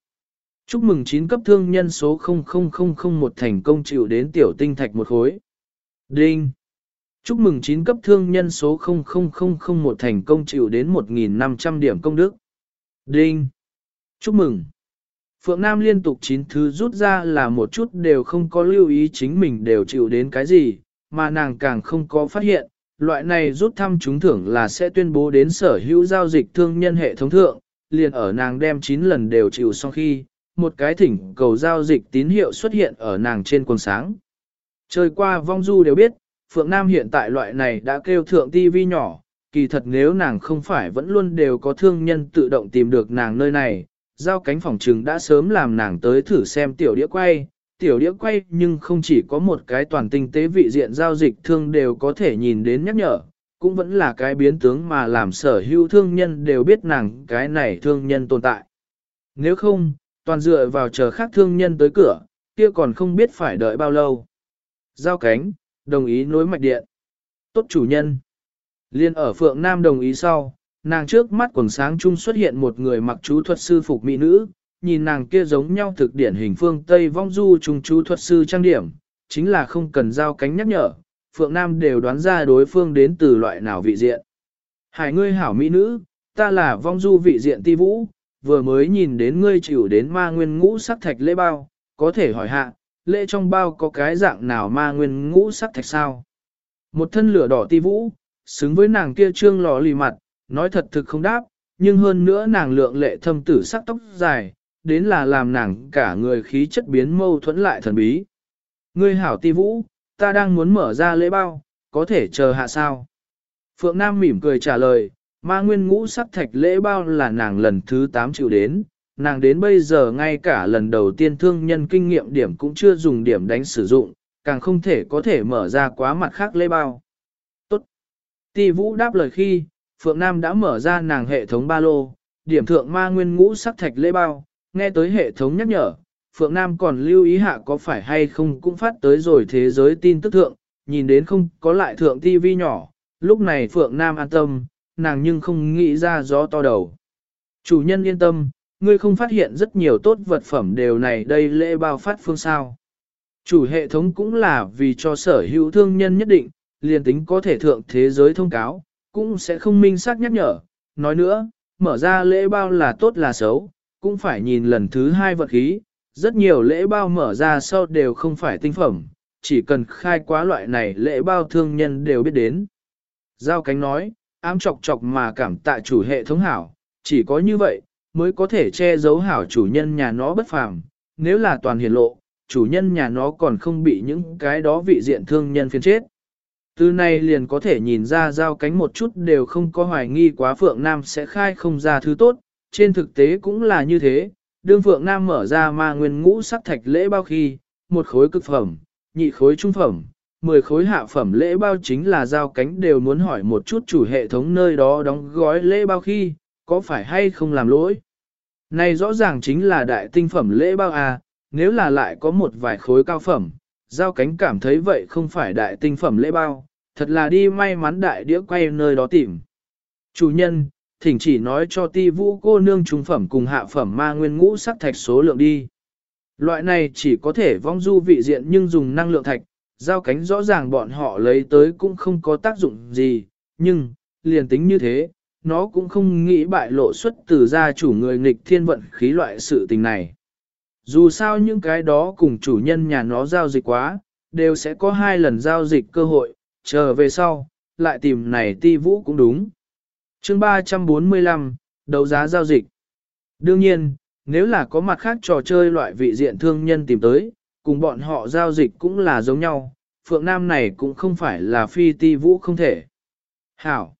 Chúc mừng 9 cấp thương nhân số 00001 thành công chịu đến tiểu tinh thạch một khối. Đinh! Chúc mừng 9 cấp thương nhân số 00001 thành công chịu đến 1.500 điểm công đức. Đinh! Chúc mừng! Phượng Nam liên tục 9 thứ rút ra là một chút đều không có lưu ý chính mình đều chịu đến cái gì, mà nàng càng không có phát hiện, loại này rút thăm trúng thưởng là sẽ tuyên bố đến sở hữu giao dịch thương nhân hệ thống thượng, liền ở nàng đem 9 lần đều chịu xong khi, một cái thỉnh cầu giao dịch tín hiệu xuất hiện ở nàng trên quần sáng. Trời qua vong du đều biết, Phượng Nam hiện tại loại này đã kêu thượng tivi nhỏ, kỳ thật nếu nàng không phải vẫn luôn đều có thương nhân tự động tìm được nàng nơi này, giao cánh phòng trừng đã sớm làm nàng tới thử xem tiểu đĩa quay, tiểu đĩa quay nhưng không chỉ có một cái toàn tinh tế vị diện giao dịch thương đều có thể nhìn đến nhắc nhở, cũng vẫn là cái biến tướng mà làm sở hữu thương nhân đều biết nàng cái này thương nhân tồn tại. Nếu không, toàn dựa vào chờ khác thương nhân tới cửa, kia còn không biết phải đợi bao lâu. Giao cánh, đồng ý nối mạch điện. Tốt chủ nhân. Liên ở Phượng Nam đồng ý sau, nàng trước mắt quần sáng chung xuất hiện một người mặc chú thuật sư phục mỹ nữ, nhìn nàng kia giống nhau thực điển hình phương Tây vong du trùng chú thuật sư trang điểm, chính là không cần giao cánh nhắc nhở, Phượng Nam đều đoán ra đối phương đến từ loại nào vị diện. Hải ngươi hảo mỹ nữ, ta là vong du vị diện ti vũ, vừa mới nhìn đến ngươi chịu đến ma nguyên ngũ sắc thạch lễ bao, có thể hỏi hạ, lễ trong bao có cái dạng nào ma nguyên ngũ sắc thạch sao? Một thân lửa đỏ ti vũ, xứng với nàng kia trương lò lì mặt, nói thật thực không đáp, nhưng hơn nữa nàng lượng lệ thâm tử sắc tóc dài, đến là làm nàng cả người khí chất biến mâu thuẫn lại thần bí. Ngươi hảo ti vũ, ta đang muốn mở ra lễ bao, có thể chờ hạ sao? Phượng Nam mỉm cười trả lời, ma nguyên ngũ sắc thạch lễ bao là nàng lần thứ 8 chịu đến, nàng đến bây giờ ngay cả lần đầu tiên thương nhân kinh nghiệm điểm cũng chưa dùng điểm đánh sử dụng, càng không thể có thể mở ra quá mặt khác lễ bao. Tốt. Ti vũ đáp lời khi, Phượng Nam đã mở ra nàng hệ thống ba lô, điểm thượng ma nguyên ngũ sắc thạch lễ bao, nghe tới hệ thống nhắc nhở, Phượng Nam còn lưu ý hạ có phải hay không cũng phát tới rồi thế giới tin tức thượng, nhìn đến không có lại thượng TV nhỏ, lúc này Phượng Nam an tâm, nàng nhưng không nghĩ ra gió to đầu. Chủ nhân yên tâm, ngươi không phát hiện rất nhiều tốt vật phẩm đều này đây lễ bao phát phương sao. Chủ hệ thống cũng là vì cho sở hữu thương nhân nhất định, liền tính có thể thượng thế giới thông cáo, cũng sẽ không minh xác nhắc nhở. Nói nữa, mở ra lễ bao là tốt là xấu, cũng phải nhìn lần thứ hai vật khí, rất nhiều lễ bao mở ra sau đều không phải tinh phẩm, chỉ cần khai quá loại này lễ bao thương nhân đều biết đến. Giao cánh nói, ám chọc chọc mà cảm tạ chủ hệ thống hảo, chỉ có như vậy, mới có thể che giấu hảo chủ nhân nhà nó bất phàm, nếu là toàn hiển lộ, chủ nhân nhà nó còn không bị những cái đó vị diện thương nhân phiền chết. Từ này liền có thể nhìn ra giao cánh một chút đều không có hoài nghi quá Phượng Nam sẽ khai không ra thứ tốt, trên thực tế cũng là như thế, đương Phượng Nam mở ra ma nguyên ngũ sắc thạch lễ bao khi, một khối cực phẩm, nhị khối trung phẩm, mười khối hạ phẩm lễ bao chính là giao cánh đều muốn hỏi một chút chủ hệ thống nơi đó đóng gói lễ bao khi, có phải hay không làm lỗi. Này rõ ràng chính là đại tinh phẩm lễ bao à, nếu là lại có một vài khối cao phẩm, giao cánh cảm thấy vậy không phải đại tinh phẩm lễ bao, thật là đi may mắn đại đĩa quay nơi đó tìm. Chủ nhân, thỉnh chỉ nói cho ti vũ cô nương trung phẩm cùng hạ phẩm ma nguyên ngũ sắc thạch số lượng đi. Loại này chỉ có thể vong du vị diện nhưng dùng năng lượng thạch, giao cánh rõ ràng bọn họ lấy tới cũng không có tác dụng gì, nhưng, liền tính như thế, nó cũng không nghĩ bại lộ xuất từ gia chủ người nghịch thiên vận khí loại sự tình này. Dù sao những cái đó cùng chủ nhân nhà nó giao dịch quá, đều sẽ có hai lần giao dịch cơ hội, chờ về sau, lại tìm này ti vũ cũng đúng. chương 345, đấu giá giao dịch. Đương nhiên, nếu là có mặt khác trò chơi loại vị diện thương nhân tìm tới, cùng bọn họ giao dịch cũng là giống nhau, Phượng Nam này cũng không phải là phi ti vũ không thể. Hảo!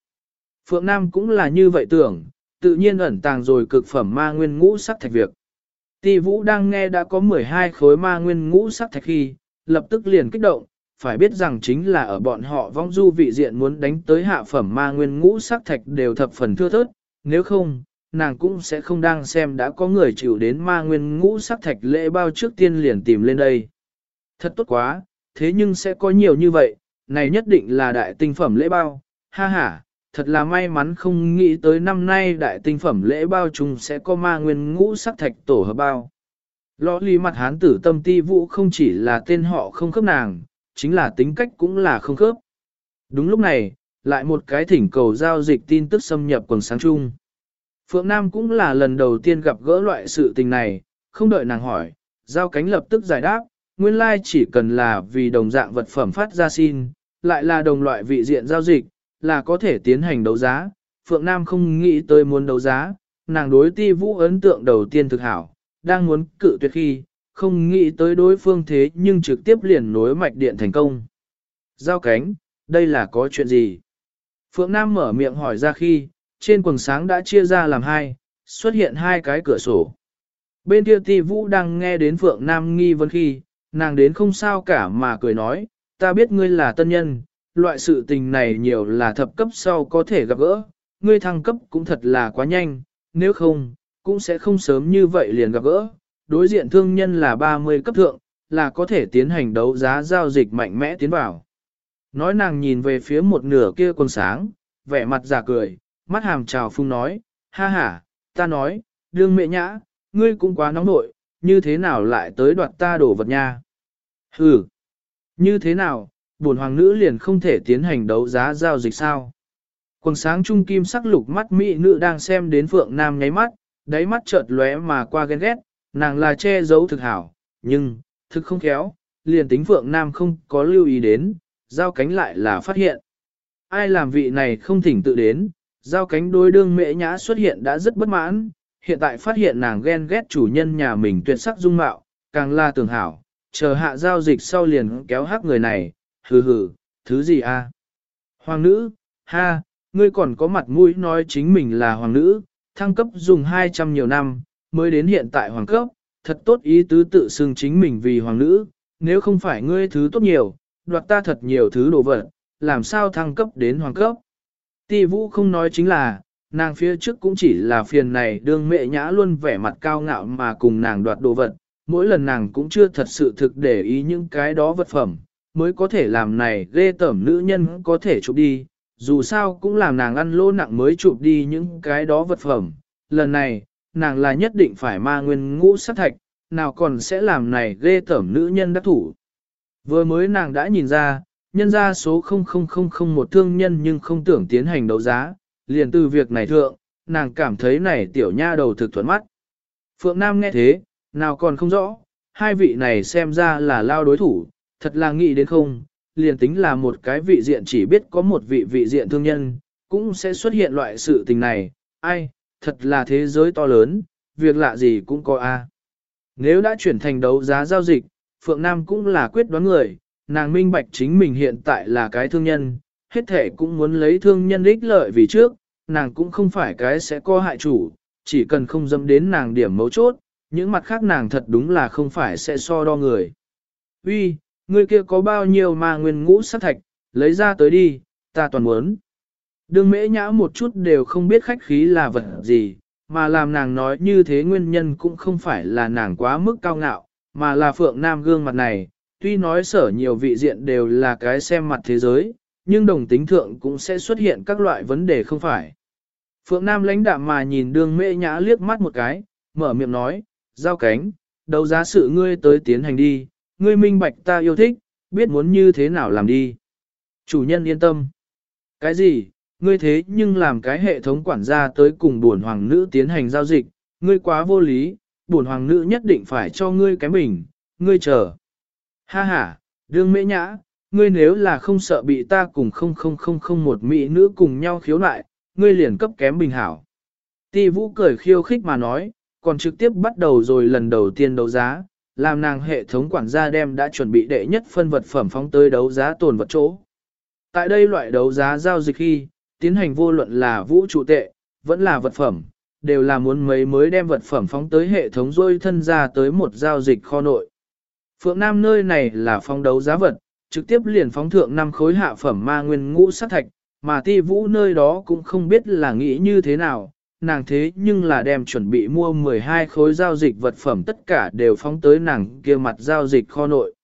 Phượng Nam cũng là như vậy tưởng, tự nhiên ẩn tàng rồi cực phẩm ma nguyên ngũ sắc thạch việc. Ti vũ đang nghe đã có 12 khối ma nguyên ngũ sắc thạch khi, lập tức liền kích động, phải biết rằng chính là ở bọn họ vong du vị diện muốn đánh tới hạ phẩm ma nguyên ngũ sắc thạch đều thập phần thưa thớt, nếu không, nàng cũng sẽ không đang xem đã có người chịu đến ma nguyên ngũ sắc thạch lễ bao trước tiên liền tìm lên đây. Thật tốt quá, thế nhưng sẽ có nhiều như vậy, này nhất định là đại tinh phẩm lễ bao, ha ha, thật là may mắn không nghĩ tới năm nay đại tinh phẩm lễ bao chung sẽ có ma nguyên ngũ sắc thạch tổ hợp bao. Lõ ly mặt hán tử tâm ti vũ không chỉ là tên họ không khớp nàng, chính là tính cách cũng là không khớp. Đúng lúc này, lại một cái thỉnh cầu giao dịch tin tức xâm nhập quần sáng chung. Phượng Nam cũng là lần đầu tiên gặp gỡ loại sự tình này, không đợi nàng hỏi, giao cánh lập tức giải đáp, nguyên lai chỉ cần là vì đồng dạng vật phẩm phát ra xin, lại là đồng loại vị diện giao dịch, là có thể tiến hành đấu giá. Phượng Nam không nghĩ tới muốn đấu giá, nàng đối ti vũ ấn tượng đầu tiên thực hảo, đang muốn cự tuyệt khi, không nghĩ tới đối phương thế nhưng trực tiếp liền nối mạch điện thành công. Giao cánh, đây là có chuyện gì? Phượng Nam mở miệng hỏi ra khi, trên quần sáng đã chia ra làm hai, xuất hiện hai cái cửa sổ. Bên kia ti vũ đang nghe đến Phượng Nam nghi vấn khi, nàng đến không sao cả mà cười nói, ta biết ngươi là tân nhân, loại sự tình này nhiều là thập cấp sau có thể gặp gỡ, ngươi thăng cấp cũng thật là quá nhanh, nếu không, cũng sẽ không sớm như vậy liền gặp gỡ. Đối diện thương nhân là 30 cấp thượng, là có thể tiến hành đấu giá giao dịch mạnh mẽ tiến vào. Nói nàng nhìn về phía một nửa kia quần sáng, vẻ mặt giả cười, mắt hàm trào phung nói, ha ha, ta nói, đương mẹ nhã, ngươi cũng quá nóng nội, như thế nào lại tới đoạt ta đổ vật nha? ừ, như thế nào, buồn hoàng nữ liền không thể tiến hành đấu giá giao dịch sao? Quần sáng trung kim sắc lục mắt mỹ nữ đang xem đến Phượng Nam nháy mắt, đáy mắt chợt lóe mà qua ghen ghét, nàng là che giấu thực hảo, nhưng, thực không khéo, liền tính Phượng Nam không có lưu ý đến, giao cánh lại là phát hiện. Ai làm vị này không thỉnh tự đến, giao cánh đôi đương mẹ nhã xuất hiện đã rất bất mãn, hiện tại phát hiện nàng ghen ghét chủ nhân nhà mình tuyệt sắc dung mạo, càng là tường hảo, chờ hạ giao dịch sau liền kéo hắc người này, hừ hừ, thứ gì a? Hoàng nữ, ha, ngươi còn có mặt mũi nói chính mình là hoàng nữ, thăng cấp dùng 200 nhiều năm, mới đến hiện tại hoàng cấp, thật tốt ý tứ tự xưng chính mình vì hoàng nữ, nếu không phải ngươi thứ tốt nhiều, đoạt ta thật nhiều thứ đồ vật, làm sao thăng cấp đến hoàng cấp. Ti vũ không nói chính là, nàng phía trước cũng chỉ là phiền này đương mẹ nhã luôn vẻ mặt cao ngạo mà cùng nàng đoạt đồ vật, mỗi lần nàng cũng chưa thật sự thực để ý những cái đó vật phẩm, mới có thể làm này ghê tẩm nữ nhân có thể chụp đi, dù sao cũng làm nàng ăn lô nặng mới chụp đi những cái đó vật phẩm. Lần này, nàng là nhất định phải ma nguyên ngũ sát thạch, nào còn sẽ làm này ghê tẩm nữ nhân đắc thủ. Vừa mới nàng đã nhìn ra, nhân ra số 0000 một thương nhân nhưng không tưởng tiến hành đấu giá, liền từ việc này thượng, nàng cảm thấy này tiểu nha đầu thực thuận mắt. Phượng Nam nghe thế, nào còn không rõ, hai vị này xem ra là lao đối thủ, thật là nghĩ đến không, liền tính là một cái vị diện chỉ biết có một vị vị diện thương nhân, cũng sẽ xuất hiện loại sự tình này, ai, thật là thế giới to lớn, việc lạ gì cũng có a. Nếu đã chuyển thành đấu giá giao dịch, Phượng Nam cũng là quyết đoán người, nàng minh bạch chính mình hiện tại là cái thương nhân, hết thể cũng muốn lấy thương nhân ích lợi vì trước, nàng cũng không phải cái sẽ có hại chủ, chỉ cần không dâm đến nàng điểm mấu chốt, những mặt khác nàng thật đúng là không phải sẽ so đo người. Uy, người kia có bao nhiêu mà nguyên ngũ sát thạch, lấy ra tới đi, ta toàn muốn. Đường mễ nhã một chút đều không biết khách khí là vật gì, mà làm nàng nói như thế nguyên nhân cũng không phải là nàng quá mức cao ngạo, mà là phượng nam gương mặt này, tuy nói sở nhiều vị diện đều là cái xem mặt thế giới, nhưng đồng tính thượng cũng sẽ xuất hiện các loại vấn đề không phải. Phượng Nam lãnh đạm mà nhìn đường mễ nhã liếc mắt một cái, mở miệng nói, giao cánh, đấu giá sự ngươi tới tiến hành đi, ngươi minh bạch ta yêu thích, biết muốn như thế nào làm đi. Chủ nhân yên tâm. Cái gì, ngươi thế nhưng làm cái hệ thống quản gia tới cùng buồn hoàng nữ tiến hành giao dịch, ngươi quá vô lý, buồn hoàng nữ nhất định phải cho ngươi cái bình, ngươi chờ. Ha ha, đương mễ nhã, ngươi nếu là không sợ bị ta cùng không không không không một mỹ nữ cùng nhau khiếu nại, ngươi liền cấp kém bình hảo. Ti vũ cười khiêu khích mà nói, còn trực tiếp bắt đầu rồi lần đầu tiên đấu giá, làm nàng hệ thống quản gia đem đã chuẩn bị đệ nhất phân vật phẩm phóng tới đấu giá tồn vật chỗ. Tại đây loại đấu giá giao dịch khi, tiến hành vô luận là vũ trụ tệ, vẫn là vật phẩm, đều là muốn mấy mới đem vật phẩm phóng tới hệ thống rôi thân ra tới một giao dịch kho nội. Phượng Nam nơi này là phong đấu giá vật, trực tiếp liền phóng thượng năm khối hạ phẩm ma nguyên ngũ sát thạch, mà ti vũ nơi đó cũng không biết là nghĩ như thế nào, nàng thế nhưng là đem chuẩn bị mua 12 khối giao dịch vật phẩm tất cả đều phóng tới nàng kia mặt giao dịch kho nội.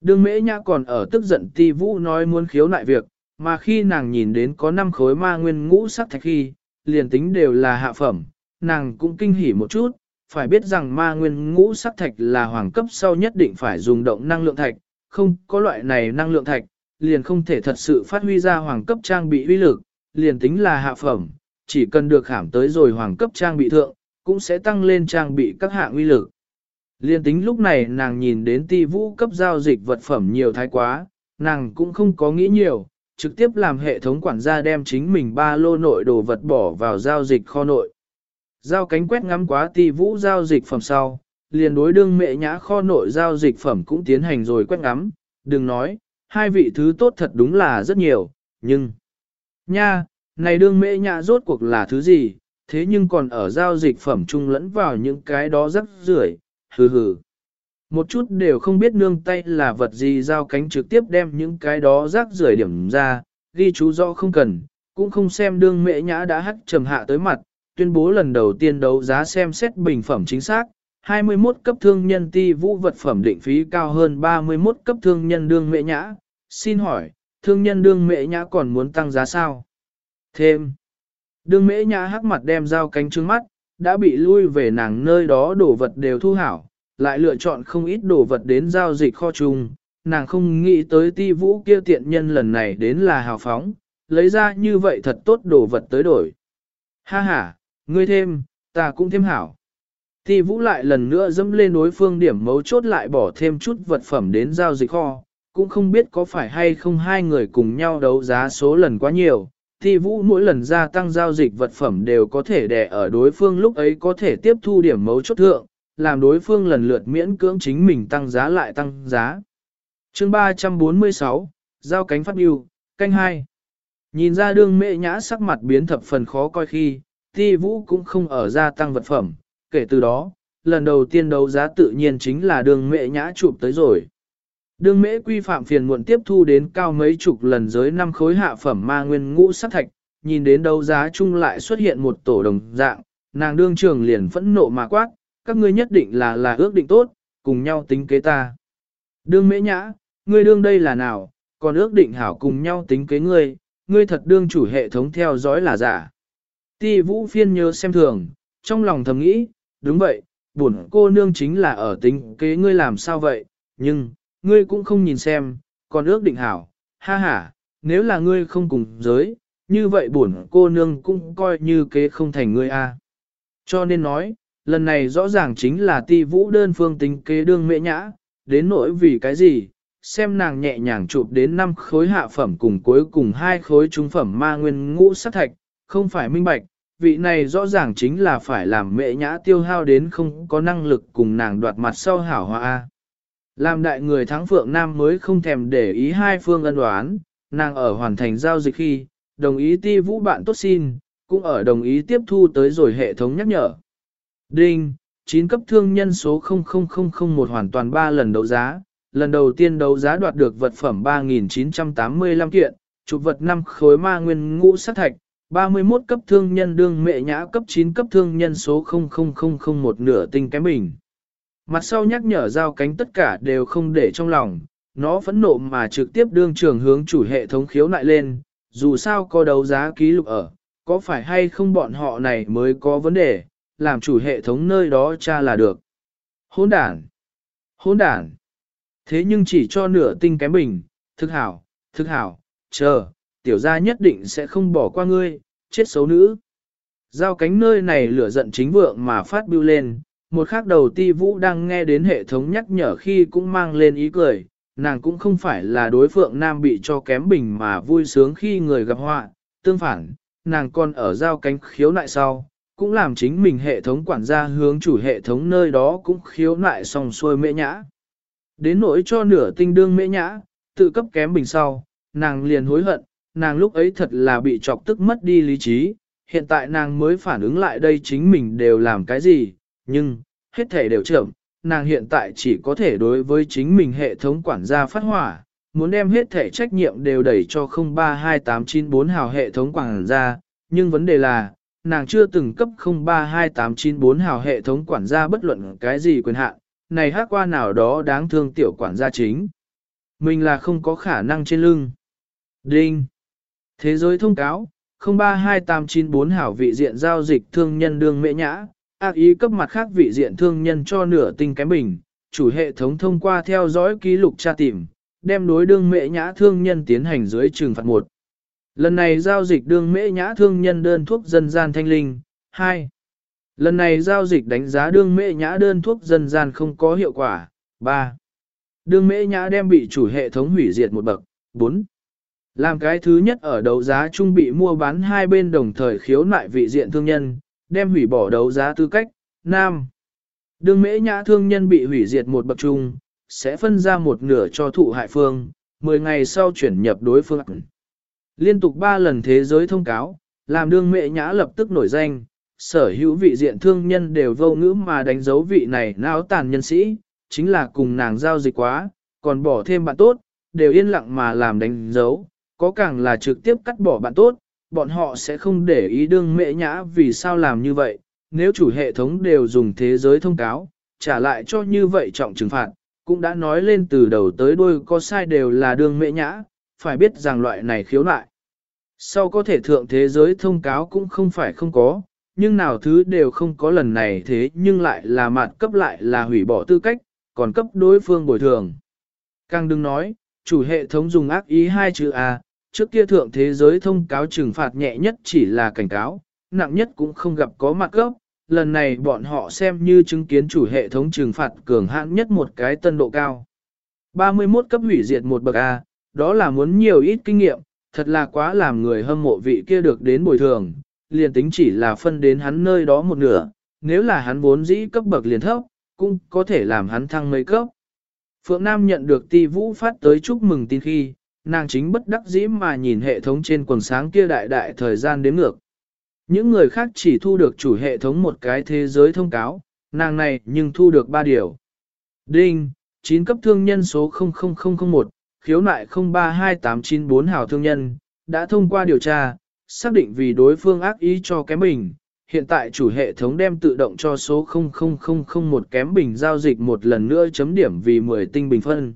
Đương mễ nhã còn ở tức giận ti vũ nói muốn khiếu nại việc, mà khi nàng nhìn đến có 5 khối ma nguyên ngũ sắc thạch khi, liền tính đều là hạ phẩm, nàng cũng kinh hỉ một chút, phải biết rằng ma nguyên ngũ sắc thạch là hoàng cấp sau nhất định phải dùng động năng lượng thạch, không có loại này năng lượng thạch, liền không thể thật sự phát huy ra hoàng cấp trang bị uy lực, liền tính là hạ phẩm, chỉ cần được hãm tới rồi hoàng cấp trang bị thượng, cũng sẽ tăng lên trang bị các hạng uy lực. Liên tính lúc này nàng nhìn đến ti vũ cấp giao dịch vật phẩm nhiều thái quá, nàng cũng không có nghĩ nhiều, trực tiếp làm hệ thống quản gia đem chính mình ba lô nội đồ vật bỏ vào giao dịch kho nội. Giao cánh quét ngắm quá ti vũ giao dịch phẩm sau, liền đối đương mẹ nhã kho nội giao dịch phẩm cũng tiến hành rồi quét ngắm, đừng nói, hai vị thứ tốt thật đúng là rất nhiều, nhưng... Nha, này đương mẹ nhã rốt cuộc là thứ gì, thế nhưng còn ở giao dịch phẩm chung lẫn vào những cái đó rất rưởi, hừ hừ. Một chút đều không biết nương tay là vật gì giao cánh trực tiếp đem những cái đó rác rưởi điểm ra, ghi chú rõ không cần, cũng không xem đương mẹ nhã đã hắc trầm hạ tới mặt, tuyên bố lần đầu tiên đấu giá xem xét bình phẩm chính xác, 21 cấp thương nhân ti vũ vật phẩm định phí cao hơn 31 cấp thương nhân đương mễ nhã. Xin hỏi, thương nhân đương mễ nhã còn muốn tăng giá sao? Thêm, đương mễ nhã hắc mặt đem dao cánh trứng mắt, đã bị lui về nàng nơi đó đổ vật đều thu hảo, lại lựa chọn không ít đồ vật đến giao dịch kho chung. Nàng không nghĩ tới ti vũ kia tiện nhân lần này đến là hào phóng, lấy ra như vậy thật tốt đồ vật tới đổi. Ha ha, ngươi thêm, ta cũng thêm hảo. Ti vũ lại lần nữa dẫm lên đối phương điểm mấu chốt lại bỏ thêm chút vật phẩm đến giao dịch kho, cũng không biết có phải hay không hai người cùng nhau đấu giá số lần quá nhiều. Ti vũ mỗi lần gia tăng giao dịch vật phẩm đều có thể đè ở đối phương lúc ấy có thể tiếp thu điểm mấu chốt thượng, làm đối phương lần lượt miễn cưỡng chính mình tăng giá lại tăng giá. chương 346, giao cánh phát biểu, canh 2. Nhìn ra đương mệ nhã sắc mặt biến thập phần khó coi khi, ti vũ cũng không ở gia tăng vật phẩm, kể từ đó, lần đầu tiên đấu giá tự nhiên chính là đường mệ nhã chụp tới rồi. Đường mễ quy phạm phiền muộn tiếp thu đến cao mấy chục lần giới năm khối hạ phẩm ma nguyên ngũ sắc thạch, nhìn đến đấu giá chung lại xuất hiện một tổ đồng dạng, nàng đương trường liền phẫn nộ mà quát, các ngươi nhất định là là ước định tốt, cùng nhau tính kế ta. Đương mễ nhã, ngươi đương đây là nào, còn ước định hảo cùng nhau tính kế ngươi, ngươi thật đương chủ hệ thống theo dõi là giả. Ti vũ phiên nhớ xem thường, trong lòng thầm nghĩ, đúng vậy, bổn cô nương chính là ở tính kế ngươi làm sao vậy, nhưng, ngươi cũng không nhìn xem, còn ước định hảo, ha ha, nếu là ngươi không cùng giới, như vậy bổn cô nương cũng coi như kế không thành ngươi a. Cho nên nói, lần này rõ ràng chính là ti vũ đơn phương tính kế đương mệ nhã, đến nỗi vì cái gì, xem nàng nhẹ nhàng chụp đến năm khối hạ phẩm cùng cuối cùng hai khối trung phẩm ma nguyên ngũ sát thạch, không phải minh bạch, vị này rõ ràng chính là phải làm mẹ nhã tiêu hao đến không có năng lực cùng nàng đoạt mặt sau hảo hoa. Làm đại người thắng phượng nam mới không thèm để ý hai phương ân đoán, nàng ở hoàn thành giao dịch khi, đồng ý ti vũ bạn tốt xin, cũng ở đồng ý tiếp thu tới rồi hệ thống nhắc nhở. Đinh, 9 cấp thương nhân số 00001 hoàn toàn 3 lần đấu giá, lần đầu tiên đấu giá đoạt được vật phẩm 3.985 kiện, chụp vật 5 khối ma nguyên ngũ sát thạch, 31 cấp thương nhân đương mệ nhã cấp 9 cấp thương nhân số 00001 nửa tinh kém bình. Mặt sau nhắc nhở giao cánh tất cả đều không để trong lòng, nó phẫn nộ mà trực tiếp đương trường hướng chủ hệ thống khiếu nại lên, dù sao có đấu giá ký lục ở, có phải hay không bọn họ này mới có vấn đề, làm chủ hệ thống nơi đó tra là được. Hỗn đản! Hỗn đản! Thế nhưng chỉ cho nửa tinh kém bình, thực hảo, thực hảo, chờ, tiểu gia nhất định sẽ không bỏ qua ngươi, chết xấu nữ. Giao cánh nơi này lửa giận chính vượng mà phát bưu lên, một khắc đầu ti vũ đang nghe đến hệ thống nhắc nhở khi cũng mang lên ý cười, nàng cũng không phải là đối phượng nam bị cho kém bình mà vui sướng khi người gặp họa, tương phản, nàng còn ở giao cánh khiếu nại sau, cũng làm chính mình hệ thống quản gia hướng chủ hệ thống nơi đó cũng khiếu nại xong xuôi mễ nhã. Đến nỗi cho nửa tinh đương mễ nhã, tự cấp kém bình sau, nàng liền hối hận, nàng lúc ấy thật là bị chọc tức mất đi lý trí, hiện tại nàng mới phản ứng lại đây chính mình đều làm cái gì, nhưng, hết thể đều chậm, nàng hiện tại chỉ có thể đối với chính mình hệ thống quản gia phát hỏa, muốn đem hết thể trách nhiệm đều đẩy cho 032894 hào hệ thống quản gia, nhưng vấn đề là, nàng chưa từng cấp 032894 hào hệ thống quản gia bất luận cái gì quyền hạn, này hát qua nào đó đáng thương tiểu quản gia chính. Mình là không có khả năng trên lưng. Đinh. Thế giới thông cáo, 032894 hảo vị diện giao dịch thương nhân đương mệ nhã, ác ý cấp mặt khác vị diện thương nhân cho nửa tinh kém bình, chủ hệ thống thông qua theo dõi ký lục tra tìm, đem đối đương mệ nhã thương nhân tiến hành dưới trừng phạt một. Lần này giao dịch đương mễ nhã thương nhân đơn thuốc dân gian thanh linh. 2. Lần này giao dịch đánh giá đương mễ nhã đơn thuốc dân gian không có hiệu quả. 3. Đương mễ nhã đem bị chủ hệ thống hủy diệt một bậc. 4. Làm cái thứ nhất ở đấu giá trung bị mua bán hai bên đồng thời khiếu nại vị diện thương nhân, đem hủy bỏ đấu giá tư cách. Nam. Đương mễ nhã thương nhân bị hủy diệt một bậc trung, sẽ phân ra một nửa cho thụ hại phương, 10 ngày sau chuyển nhập đối phương. Liên tục 3 lần thế giới thông cáo, làm đương mẹ nhã lập tức nổi danh, sở hữu vị diện thương nhân đều vô ngữ mà đánh dấu vị này não tàn nhân sĩ, chính là cùng nàng giao dịch quá, còn bỏ thêm bạn tốt, đều yên lặng mà làm đánh dấu, có càng là trực tiếp cắt bỏ bạn tốt, bọn họ sẽ không để ý đương mẹ nhã vì sao làm như vậy, nếu chủ hệ thống đều dùng thế giới thông cáo, trả lại cho như vậy trọng trừng phạt, cũng đã nói lên từ đầu tới đuôi có sai đều là đương mẹ nhã, phải biết rằng loại này khiếu nại. Sau có thể thượng thế giới thông cáo cũng không phải không có, nhưng nào thứ đều không có lần này thế nhưng lại là mặt cấp lại là hủy bỏ tư cách, còn cấp đối phương bồi thường. Càng đừng nói, chủ hệ thống dùng ác ý hai chữ A, trước kia thượng thế giới thông cáo trừng phạt nhẹ nhất chỉ là cảnh cáo, nặng nhất cũng không gặp có mặt cấp, lần này bọn họ xem như chứng kiến chủ hệ thống trừng phạt cường hãn nhất một cái tân độ cao. 31 cấp hủy diệt một bậc A, đó là muốn nhiều ít kinh nghiệm, thật là quá làm người hâm mộ vị kia được đến bồi thường, liền tính chỉ là phân đến hắn nơi đó một nửa, nếu là hắn vốn dĩ cấp bậc liền thấp, cũng có thể làm hắn thăng mấy cấp. Phượng Nam nhận được ti vũ phát tới chúc mừng tin khi, nàng chính bất đắc dĩ mà nhìn hệ thống trên quần sáng kia đại đại thời gian đếm ngược. Những người khác chỉ thu được chủ hệ thống một cái thế giới thông cáo, nàng này nhưng thu được ba điều. Đinh, 9 cấp thương nhân số 00001, khiếu nại 032894 hào thương nhân, đã thông qua điều tra, xác định vì đối phương ác ý cho kém bình. Hiện tại chủ hệ thống đem tự động cho số 00001 kém bình giao dịch một lần nữa chấm điểm vì 10 tinh bình phân.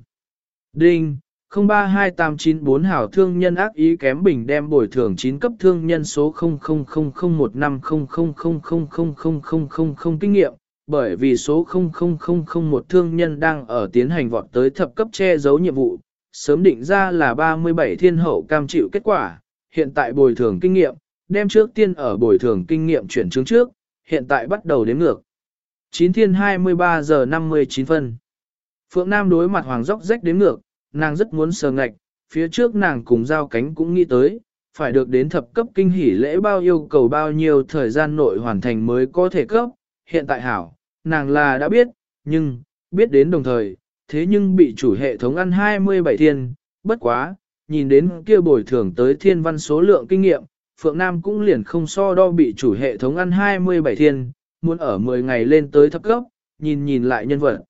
Đinh, 032894 hảo thương nhân ác ý kém bình đem bồi thường 9 cấp thương nhân số 00001500000000 kinh nghiệm, bởi vì số 00001 thương nhân đang ở tiến hành vọt tới thập cấp che giấu nhiệm vụ, sớm định ra là 37 thiên hậu cam chịu kết quả, hiện tại bồi thường kinh nghiệm, đem trước tiên ở bồi thường kinh nghiệm chuyển chứng trước, hiện tại bắt đầu đếm ngược. 9 thiên 23 giờ 59 phân. Phượng Nam đối mặt hoàng dốc rách đến ngược, nàng rất muốn sờ ngạch, phía trước nàng cùng giao cánh cũng nghĩ tới, phải được đến thập cấp kinh hỉ lễ bao yêu cầu bao nhiêu thời gian nội hoàn thành mới có thể cấp, hiện tại hảo, nàng là đã biết, nhưng, biết đến đồng thời, thế nhưng bị chủ hệ thống ăn 27 thiên, bất quá, nhìn đến kia bồi thường tới thiên văn số lượng kinh nghiệm, Phượng Nam cũng liền không so đo bị chủ hệ thống ăn 27 thiên, muốn ở 10 ngày lên tới thấp cấp, nhìn nhìn lại nhân vật.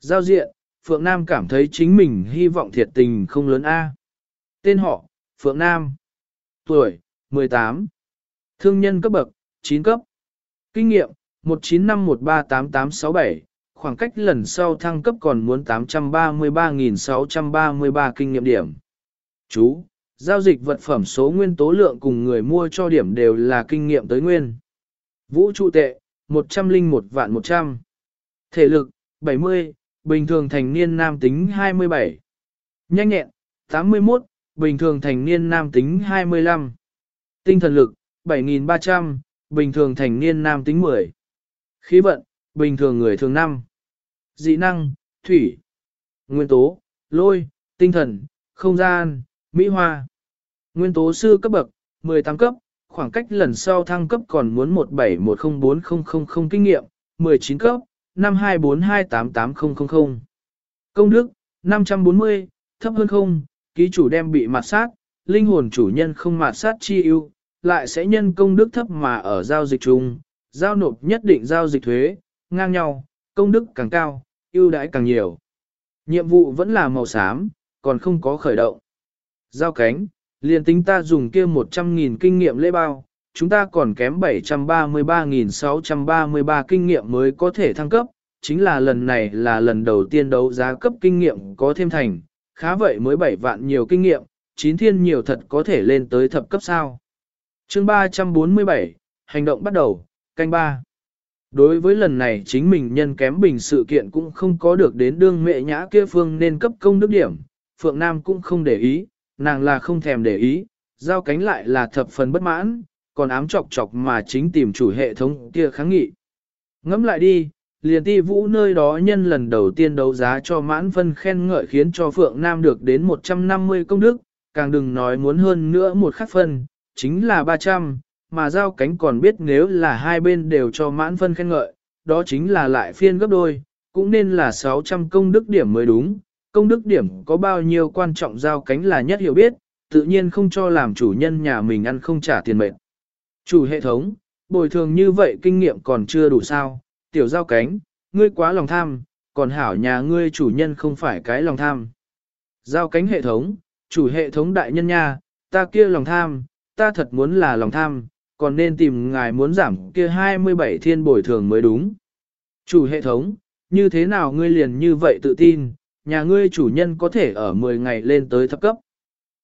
Giao diện, Phượng Nam cảm thấy chính mình hy vọng thiệt tình không lớn A. Tên họ, Phượng Nam. Tuổi, 18. Thương nhân cấp bậc, 9 cấp. Kinh nghiệm, 195138867, khoảng cách lần sau thăng cấp còn muốn 833.633 kinh nghiệm điểm. Chú, giao dịch vật phẩm số nguyên tố lượng cùng người mua cho điểm đều là kinh nghiệm tới nguyên. Vũ trụ tệ, 101 vạn 100. Thể lực, 70, bình thường thành niên nam tính 27. Nhanh nhẹn, 81, bình thường thành niên nam tính 25. Tinh thần lực, 7.300, bình thường thành niên nam tính 10. Khí vận, bình thường người thường 5. Dị năng, thủy, nguyên tố, lôi, tinh thần, không gian, mỹ hoa. Nguyên tố sư cấp bậc, 18 cấp, khoảng cách lần sau thăng cấp còn muốn 17104000 kinh nghiệm, 19 cấp, 524288000 Công đức, 540, thấp hơn không, ký chủ đem bị mạt sát, linh hồn chủ nhân không mạt sát chi ưu, lại sẽ nhân công đức thấp mà ở giao dịch chung, giao nộp nhất định giao dịch thuế, ngang nhau, công đức càng cao, ưu đãi càng nhiều. Nhiệm vụ vẫn là màu xám, còn không có khởi động. Giao cánh, liền tính ta dùng kia 100.000 kinh nghiệm lễ bao, chúng ta còn kém 733.633 kinh nghiệm mới có thể thăng cấp, chính là lần này là lần đầu tiên đấu giá cấp kinh nghiệm có thêm thành, khá vậy mới 7 vạn nhiều kinh nghiệm, 9 thiên nhiều thật có thể lên tới thập cấp sao. Chương 347, hành động bắt đầu, canh 3. Đối với lần này chính mình nhân kém bình sự kiện cũng không có được đến đương mẹ nhã kia phương nên cấp công đức điểm, Phượng Nam cũng không để ý, nàng là không thèm để ý, giao cánh lại là thập phần bất mãn, còn ám chọc chọc mà chính tìm chủ hệ thống kia kháng nghị. Ngẫm lại đi, liền ti vũ nơi đó nhân lần đầu tiên đấu giá cho mãn phân khen ngợi khiến cho Phượng Nam được đến 150 công đức, càng đừng nói muốn hơn nữa một khắc phân, chính là 300, mà giao cánh còn biết nếu là hai bên đều cho mãn phân khen ngợi, đó chính là lại phiên gấp đôi, cũng nên là 600 công đức điểm mới đúng, công đức điểm có bao nhiêu quan trọng giao cánh là nhất hiểu biết, tự nhiên không cho làm chủ nhân nhà mình ăn không trả tiền mệnh. Chủ hệ thống, bồi thường như vậy kinh nghiệm còn chưa đủ sao, tiểu giao cánh, ngươi quá lòng tham, còn hảo nhà ngươi chủ nhân không phải cái lòng tham. Giao cánh hệ thống, chủ hệ thống đại nhân nha, ta kia lòng tham, ta thật muốn là lòng tham, còn nên tìm ngài muốn giảm kia 27 thiên bồi thường mới đúng. Chủ hệ thống, như thế nào ngươi liền như vậy tự tin, nhà ngươi chủ nhân có thể ở 10 ngày lên tới thấp cấp.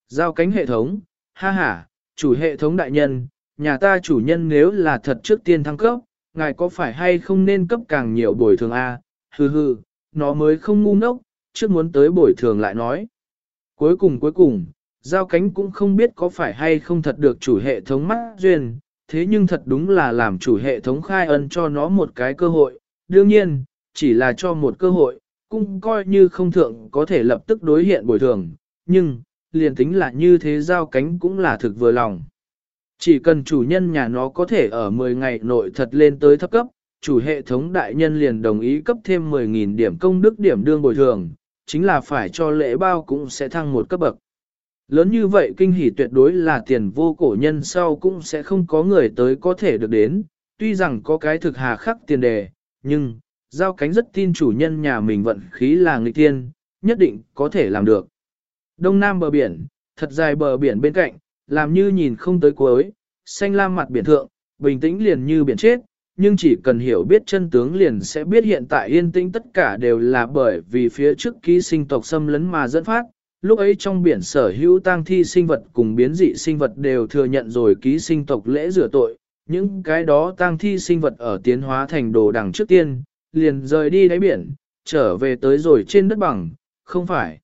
Giao cánh hệ thống, ha ha, chủ hệ thống đại nhân, nhà ta chủ nhân nếu là thật trước tiên thăng cấp, ngài có phải hay không nên cấp càng nhiều bồi thường a? Hừ hừ, nó mới không ngu ngốc, trước muốn tới bồi thường lại nói. Cuối cùng cuối cùng, giao cánh cũng không biết có phải hay không thật được chủ hệ thống mắt duyên, thế nhưng thật đúng là làm chủ hệ thống khai ân cho nó một cái cơ hội. Đương nhiên, chỉ là cho một cơ hội, cũng coi như không thượng có thể lập tức đối hiện bồi thường, nhưng, liền tính là như thế giao cánh cũng là thực vừa lòng. Chỉ cần chủ nhân nhà nó có thể ở 10 ngày nội thật lên tới thấp cấp, chủ hệ thống đại nhân liền đồng ý cấp thêm 10.000 điểm công đức điểm đương bồi thường, chính là phải cho lễ bao cũng sẽ thăng một cấp bậc. Lớn như vậy kinh hỉ tuyệt đối là tiền vô cổ nhân sau cũng sẽ không có người tới có thể được đến, tuy rằng có cái thực hà khắc tiền đề, nhưng, giao cánh rất tin chủ nhân nhà mình vận khí là nghịch tiên, nhất định có thể làm được. Đông Nam bờ biển, thật dài bờ biển bên cạnh, làm như nhìn không tới cuối, xanh lam mặt biển thượng, bình tĩnh liền như biển chết, nhưng chỉ cần hiểu biết chân tướng liền sẽ biết hiện tại yên tĩnh tất cả đều là bởi vì phía trước ký sinh tộc xâm lấn mà dẫn phát. Lúc ấy trong biển sở hữu tang thi sinh vật cùng biến dị sinh vật đều thừa nhận rồi ký sinh tộc lễ rửa tội, những cái đó tang thi sinh vật ở tiến hóa thành đồ đằng trước tiên, liền rời đi đáy biển, trở về tới rồi trên đất bằng, không phải.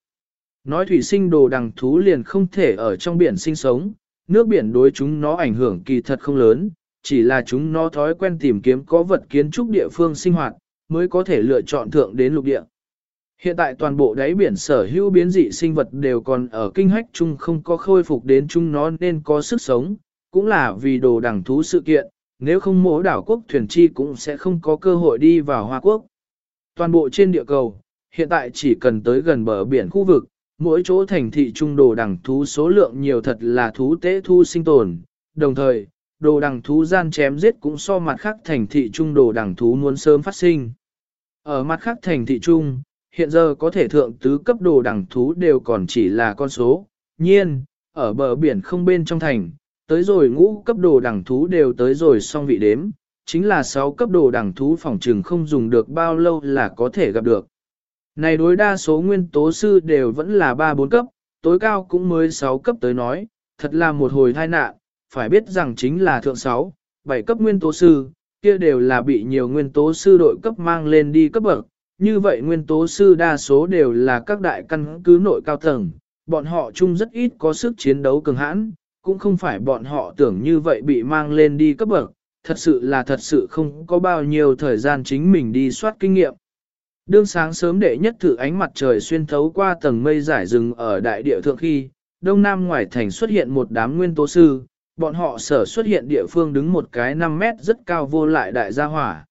Nói thủy sinh đồ đằng thú liền không thể ở trong biển sinh sống, nước biển đối chúng nó ảnh hưởng kỳ thật không lớn, chỉ là chúng nó thói quen tìm kiếm có vật kiến trúc địa phương sinh hoạt, mới có thể lựa chọn thượng đến lục địa. Hiện tại toàn bộ đáy biển sở hữu biến dị sinh vật đều còn ở kinh hách chung không có khôi phục đến chúng nó nên có sức sống, cũng là vì đồ đẳng thú sự kiện, nếu không mỗi đảo quốc thuyền chi cũng sẽ không có cơ hội đi vào Hoa Quốc. Toàn bộ trên địa cầu, hiện tại chỉ cần tới gần bờ biển khu vực, mỗi chỗ thành thị trung đồ đẳng thú số lượng nhiều thật là thú tế thu sinh tồn, đồng thời, đồ đẳng thú gian chém giết cũng so mặt khác thành thị trung đồ đẳng thú muốn sớm phát sinh. Ở mặt khác thành thị trung, hiện giờ có thể thượng tứ cấp đồ đẳng thú đều còn chỉ là con số, nhiên, ở bờ biển không bên trong thành, tới rồi ngũ cấp đồ đẳng thú đều tới rồi xong vị đếm, chính là 6 cấp đồ đẳng thú phòng trừng không dùng được bao lâu là có thể gặp được. Này đối đa số nguyên tố sư đều vẫn là 3-4 cấp, tối cao cũng mới 6 cấp tới nói, thật là một hồi tai nạn, phải biết rằng chính là thượng 6, 7 cấp nguyên tố sư, kia đều là bị nhiều nguyên tố sư đội cấp mang lên đi cấp bậc. Như vậy nguyên tố sư đa số đều là các đại căn cứ nội cao tầng, bọn họ chung rất ít có sức chiến đấu cường hãn, cũng không phải bọn họ tưởng như vậy bị mang lên đi cấp bậc, thật sự là thật sự không có bao nhiêu thời gian chính mình đi soát kinh nghiệm. Đương sáng sớm đệ nhất thử ánh mặt trời xuyên thấu qua tầng mây giải rừng ở đại địa thượng khi, đông nam ngoài thành xuất hiện một đám nguyên tố sư, bọn họ sở xuất hiện địa phương đứng một cái 5 mét rất cao vô lại đại gia hỏa.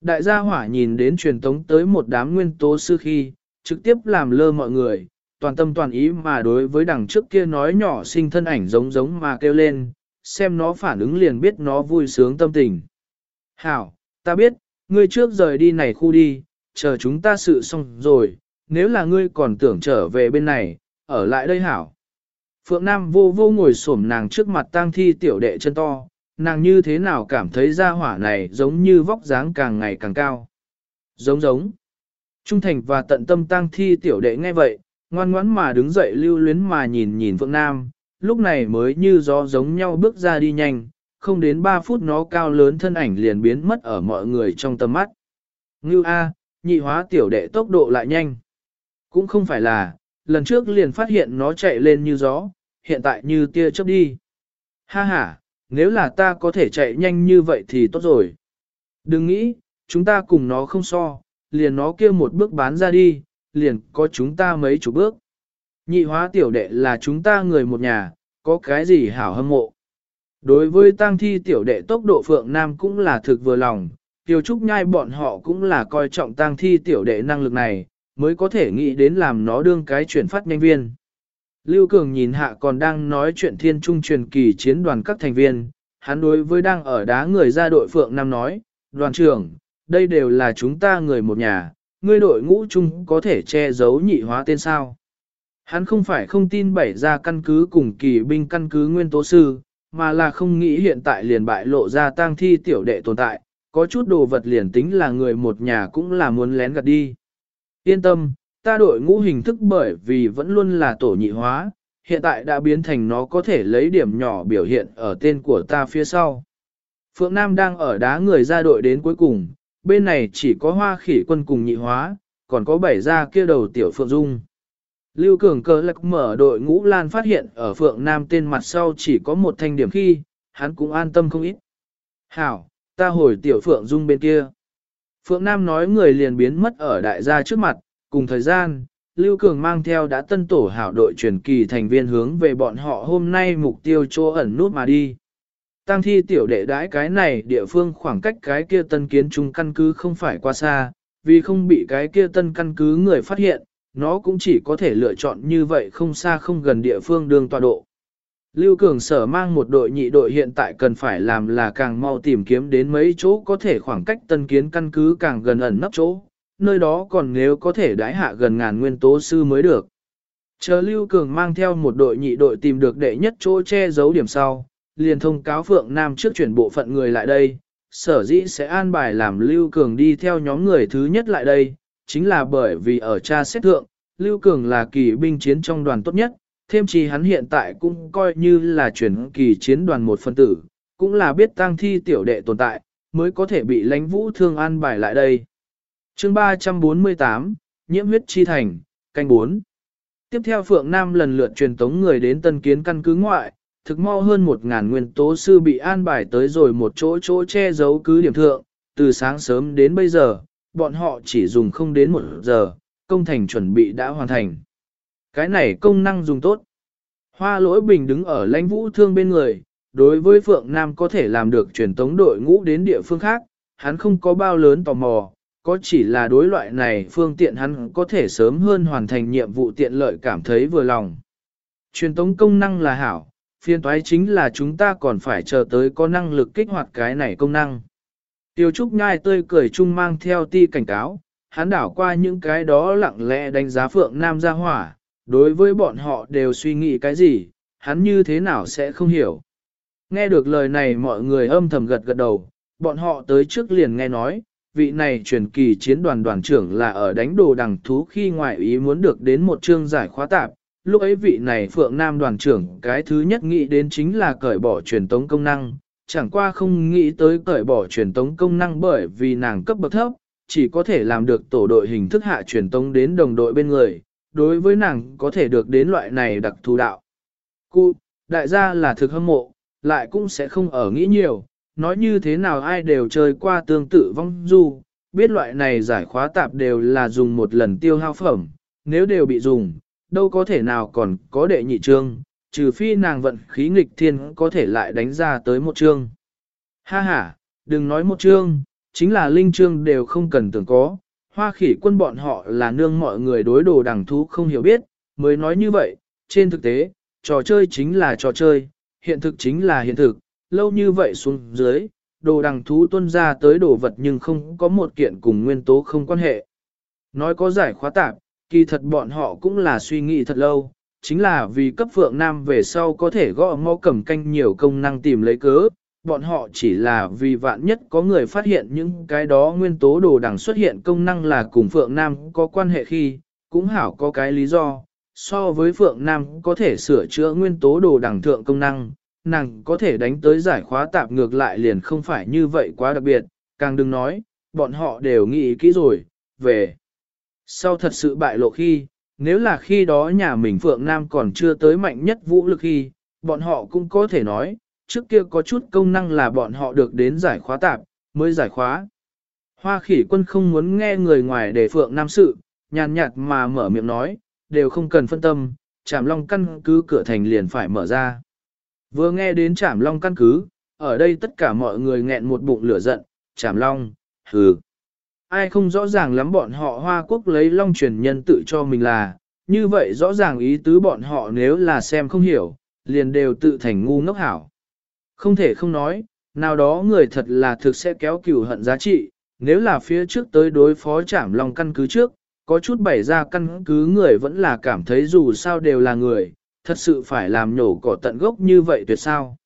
Đại gia hỏa nhìn đến truyền tống tới một đám nguyên tố sư khi, trực tiếp làm lơ mọi người, toàn tâm toàn ý mà đối với đằng trước kia nói nhỏ sinh thân ảnh giống giống mà kêu lên, xem nó phản ứng liền biết nó vui sướng tâm tình. Hảo, ta biết, ngươi trước rời đi này khu đi, chờ chúng ta sự xong rồi, nếu là ngươi còn tưởng trở về bên này, ở lại đây hảo. Phượng Nam vô vô ngồi xổm nàng trước mặt tang thi tiểu đệ chân to, nàng như thế nào cảm thấy ra hỏa này giống như vóc dáng càng ngày càng cao. Giống giống. Trung thành và tận tâm tang thi tiểu đệ nghe vậy, ngoan ngoãn mà đứng dậy lưu luyến mà nhìn nhìn Phượng Nam, lúc này mới như gió giống nhau bước ra đi nhanh, không đến 3 phút nó cao lớn thân ảnh liền biến mất ở mọi người trong tầm mắt. Ngưu A, nhị hóa tiểu đệ tốc độ lại nhanh. Cũng không phải là, lần trước liền phát hiện nó chạy lên như gió, hiện tại như tia chớp đi. Ha ha, nếu là ta có thể chạy nhanh như vậy thì tốt rồi. Đừng nghĩ, chúng ta cùng nó không so, liền nó kia một bước bán ra đi, liền có chúng ta mấy chục bước. Nhị hóa tiểu đệ là chúng ta người một nhà, có cái gì hảo hâm mộ. Đối với tang thi tiểu đệ tốc độ Phượng Nam cũng là thực vừa lòng, Tiêu Trúc Nhai bọn họ cũng là coi trọng tang thi tiểu đệ năng lực này, mới có thể nghĩ đến làm nó đương cái chuyển phát nhanh viên. Lưu Cường nhìn hạ còn đang nói chuyện thiên trung truyền kỳ chiến đoàn các thành viên, hắn đối với đang ở đá người ra đội Phượng Nam nói, đoàn trưởng, đây đều là chúng ta người một nhà, ngươi đội ngũ chung có thể che giấu nhị hóa tên sao. Hắn không phải không tin bảy ra căn cứ cùng kỳ binh căn cứ nguyên tố sư, mà là không nghĩ hiện tại liền bại lộ ra tang thi tiểu đệ tồn tại, có chút đồ vật liền tính là người một nhà cũng là muốn lén gạt đi. Yên tâm, ta đội ngũ hình thức bởi vì vẫn luôn là tổ nhị hóa, hiện tại đã biến thành nó có thể lấy điểm nhỏ biểu hiện ở tên của ta phía sau. Phượng Nam đang ở đá người ra đội đến cuối cùng, bên này chỉ có hoa khỉ quân cùng nhị hóa, còn có bảy ra kia đầu tiểu Phượng Dung. Lưu Cường cờ lạc mở đội ngũ lan phát hiện ở Phượng Nam tên mặt sau chỉ có một thanh điểm khi, hắn cũng an tâm không ít. Hảo, ta hồi tiểu Phượng Dung bên kia. Phượng Nam nói người liền biến mất ở đại gia trước mặt, cùng thời gian, Lưu Cường mang theo đã tân tổ hảo đội truyền kỳ thành viên hướng về bọn họ hôm nay mục tiêu chỗ ẩn nút mà đi. Tăng thi tiểu đệ đãi cái này địa phương khoảng cách cái kia tân kiến trung căn cứ không phải qua xa, vì không bị cái kia tân căn cứ người phát hiện, nó cũng chỉ có thể lựa chọn như vậy không xa không gần địa phương đường tọa độ. Lưu Cường sở mang một đội nhị đội hiện tại cần phải làm là càng mau tìm kiếm đến mấy chỗ có thể khoảng cách tân kiến căn cứ càng gần ẩn nấp chỗ, nơi đó còn nếu có thể đái hạ gần ngàn nguyên tố sư mới được. Chờ Lưu Cường mang theo một đội nhị đội tìm được đệ nhất chỗ che giấu điểm sau, liền thông cáo Phượng Nam trước chuyển bộ phận người lại đây, sở dĩ sẽ an bài làm Lưu Cường đi theo nhóm người thứ nhất lại đây, chính là bởi vì ở cha xét thượng, Lưu Cường là kỳ binh chiến trong đoàn tốt nhất, thêm chi hắn hiện tại cũng coi như là chuyển kỳ chiến đoàn một phân tử, cũng là biết tang thi tiểu đệ tồn tại, mới có thể bị lãnh vũ thương an bài lại đây. chương 348, Nhiễm huyết chi thành, canh 4. Tiếp theo Phượng Nam lần lượt truyền tống người đến tân kiến căn cứ ngoại, thực mau hơn một ngàn nguyên tố sư bị an bài tới rồi một chỗ chỗ che giấu cứ điểm thượng, từ sáng sớm đến bây giờ, bọn họ chỉ dùng không đến một giờ, công thành chuẩn bị đã hoàn thành. Cái này công năng dùng tốt. Hoa lỗi bình đứng ở lãnh vũ thương bên người, đối với Phượng Nam có thể làm được truyền tống đội ngũ đến địa phương khác, hắn không có bao lớn tò mò, có chỉ là đối loại này phương tiện hắn có thể sớm hơn hoàn thành nhiệm vụ tiện lợi cảm thấy vừa lòng. Truyền tống công năng là hảo, phiên toái chính là chúng ta còn phải chờ tới có năng lực kích hoạt cái này công năng. Tiêu Trúc nhai tươi cười chung mang theo ti cảnh cáo, hắn đảo qua những cái đó lặng lẽ đánh giá Phượng Nam ra hỏa, đối với bọn họ đều suy nghĩ cái gì, hắn như thế nào sẽ không hiểu. Nghe được lời này mọi người âm thầm gật gật đầu, bọn họ tới trước liền nghe nói, vị này truyền kỳ chiến đoàn đoàn trưởng là ở đánh đồ đằng thú khi ngoại ý muốn được đến một chương giải khóa tạp. Lúc ấy vị này Phượng Nam đoàn trưởng cái thứ nhất nghĩ đến chính là cởi bỏ truyền tống công năng, chẳng qua không nghĩ tới cởi bỏ truyền tống công năng bởi vì nàng cấp bậc thấp, chỉ có thể làm được tổ đội hình thức hạ truyền tống đến đồng đội bên người, đối với nàng có thể được đến loại này đặc thù đạo. Cụ, đại gia là thực hâm mộ, lại cũng sẽ không ở nghĩ nhiều, nói như thế nào ai đều chơi qua tương tự vong du, biết loại này giải khóa tạp đều là dùng một lần tiêu hao phẩm, nếu đều bị dùng, đâu có thể nào còn có đệ nhị trương, trừ phi nàng vận khí nghịch thiên có thể lại đánh ra tới một trương, Ha ha, đừng nói một trương, chính là linh trương đều không cần tưởng có, hoa khỉ quân bọn họ là nương mọi người đối đồ đằng thú không hiểu biết, mới nói như vậy, trên thực tế, trò chơi chính là trò chơi, hiện thực chính là hiện thực, lâu như vậy xuống dưới, đồ đằng thú tuân ra tới đồ vật nhưng không có một kiện cùng nguyên tố không quan hệ. Nói có giải khóa tạp, kỳ thật bọn họ cũng là suy nghĩ thật lâu, chính là vì cấp phượng nam về sau có thể gõ mõ cầm canh nhiều công năng tìm lấy cớ, bọn họ chỉ là vì vạn nhất có người phát hiện những cái đó nguyên tố đồ đằng xuất hiện công năng là cùng phượng nam có quan hệ khi, cũng hảo có cái lý do, so với phượng nam có thể sửa chữa nguyên tố đồ đằng thượng công năng, nàng có thể đánh tới giải khóa tạp ngược lại liền không phải như vậy quá đặc biệt, càng đừng nói, bọn họ đều nghĩ kỹ rồi, về. Sau thật sự bại lộ khi, nếu là khi đó nhà mình Phượng Nam còn chưa tới mạnh nhất vũ lực khi, bọn họ cũng có thể nói, trước kia có chút công năng là bọn họ được đến giải khóa tạp, mới giải khóa. Hoa khỉ quân không muốn nghe người ngoài để Phượng Nam sự, nhàn nhạt mà mở miệng nói, đều không cần phân tâm, chạm long căn cứ cửa thành liền phải mở ra. Vừa nghe đến chạm long căn cứ, ở đây tất cả mọi người nghẹn một bụng lửa giận, chạm long, hừ. Ai không rõ ràng lắm bọn họ Hoa Quốc lấy long truyền nhân tự cho mình là, như vậy rõ ràng ý tứ bọn họ nếu là xem không hiểu, liền đều tự thành ngu ngốc hảo. Không thể không nói, nào đó người thật là thực sẽ kéo cửu hận giá trị, nếu là phía trước tới đối phó trảm lòng căn cứ trước, có chút bày ra căn cứ người vẫn là cảm thấy dù sao đều là người, thật sự phải làm nhổ cỏ tận gốc như vậy tuyệt sao.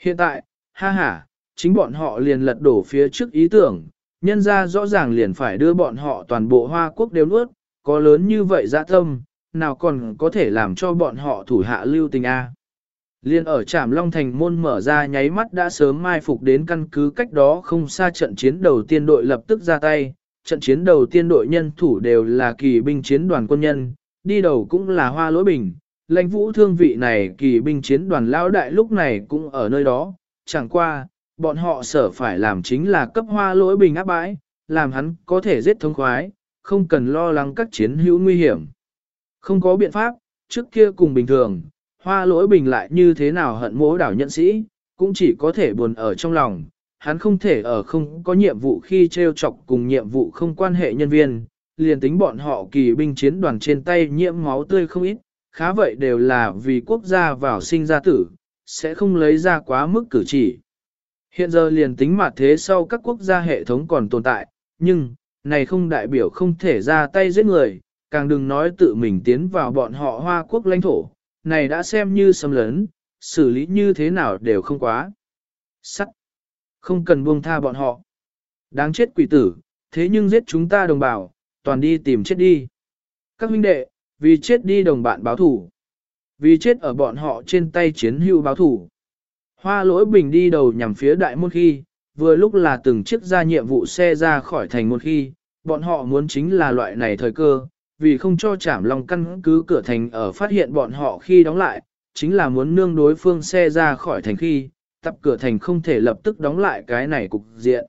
Hiện tại, ha ha, chính bọn họ liền lật đổ phía trước ý tưởng, nhân ra rõ ràng liền phải đưa bọn họ toàn bộ Hoa Quốc đều nuốt, có lớn như vậy dạ tâm, nào còn có thể làm cho bọn họ thủ hạ lưu tình A. Liên ở trạm Long Thành môn mở ra nháy mắt đã sớm mai phục đến căn cứ cách đó không xa trận chiến đầu tiên đội lập tức ra tay, trận chiến đầu tiên đội nhân thủ đều là kỳ binh chiến đoàn quân nhân, đi đầu cũng là hoa lỗi bình, lãnh vũ thương vị này kỳ binh chiến đoàn lão đại lúc này cũng ở nơi đó, chẳng qua, bọn họ sở phải làm chính là cấp hoa lỗi bình áp bãi, làm hắn có thể giết thông khoái, không cần lo lắng các chiến hữu nguy hiểm. Không có biện pháp, trước kia cùng bình thường, hoa lỗi bình lại như thế nào hận mỗ đảo nhân sĩ, cũng chỉ có thể buồn ở trong lòng, hắn không thể ở không có nhiệm vụ khi treo chọc cùng nhiệm vụ không quan hệ nhân viên, liền tính bọn họ kỳ binh chiến đoàn trên tay nhiễm máu tươi không ít, khá vậy đều là vì quốc gia vào sinh ra tử, sẽ không lấy ra quá mức cử chỉ. Hiện giờ liền tính mặt thế sau các quốc gia hệ thống còn tồn tại, nhưng, này không đại biểu không thể ra tay giết người, càng đừng nói tự mình tiến vào bọn họ hoa quốc lãnh thổ, này đã xem như xâm lấn, xử lý như thế nào đều không quá. Sắt. Không cần buông tha bọn họ. Đáng chết quỷ tử, thế nhưng giết chúng ta đồng bào, toàn đi tìm chết đi. Các huynh đệ, vì chết đi đồng bạn báo thủ. Vì chết ở bọn họ trên tay chiến hữu báo thủ. Hoa lỗi bình đi đầu nhằm phía đại môn khi, vừa lúc là từng chiếc ra nhiệm vụ xe ra khỏi thành một khi, bọn họ muốn chính là loại này thời cơ, vì không cho chảm lòng căn cứ cửa thành ở phát hiện bọn họ khi đóng lại, chính là muốn nương đối phương xe ra khỏi thành khi, tập cửa thành không thể lập tức đóng lại cái này cục diện.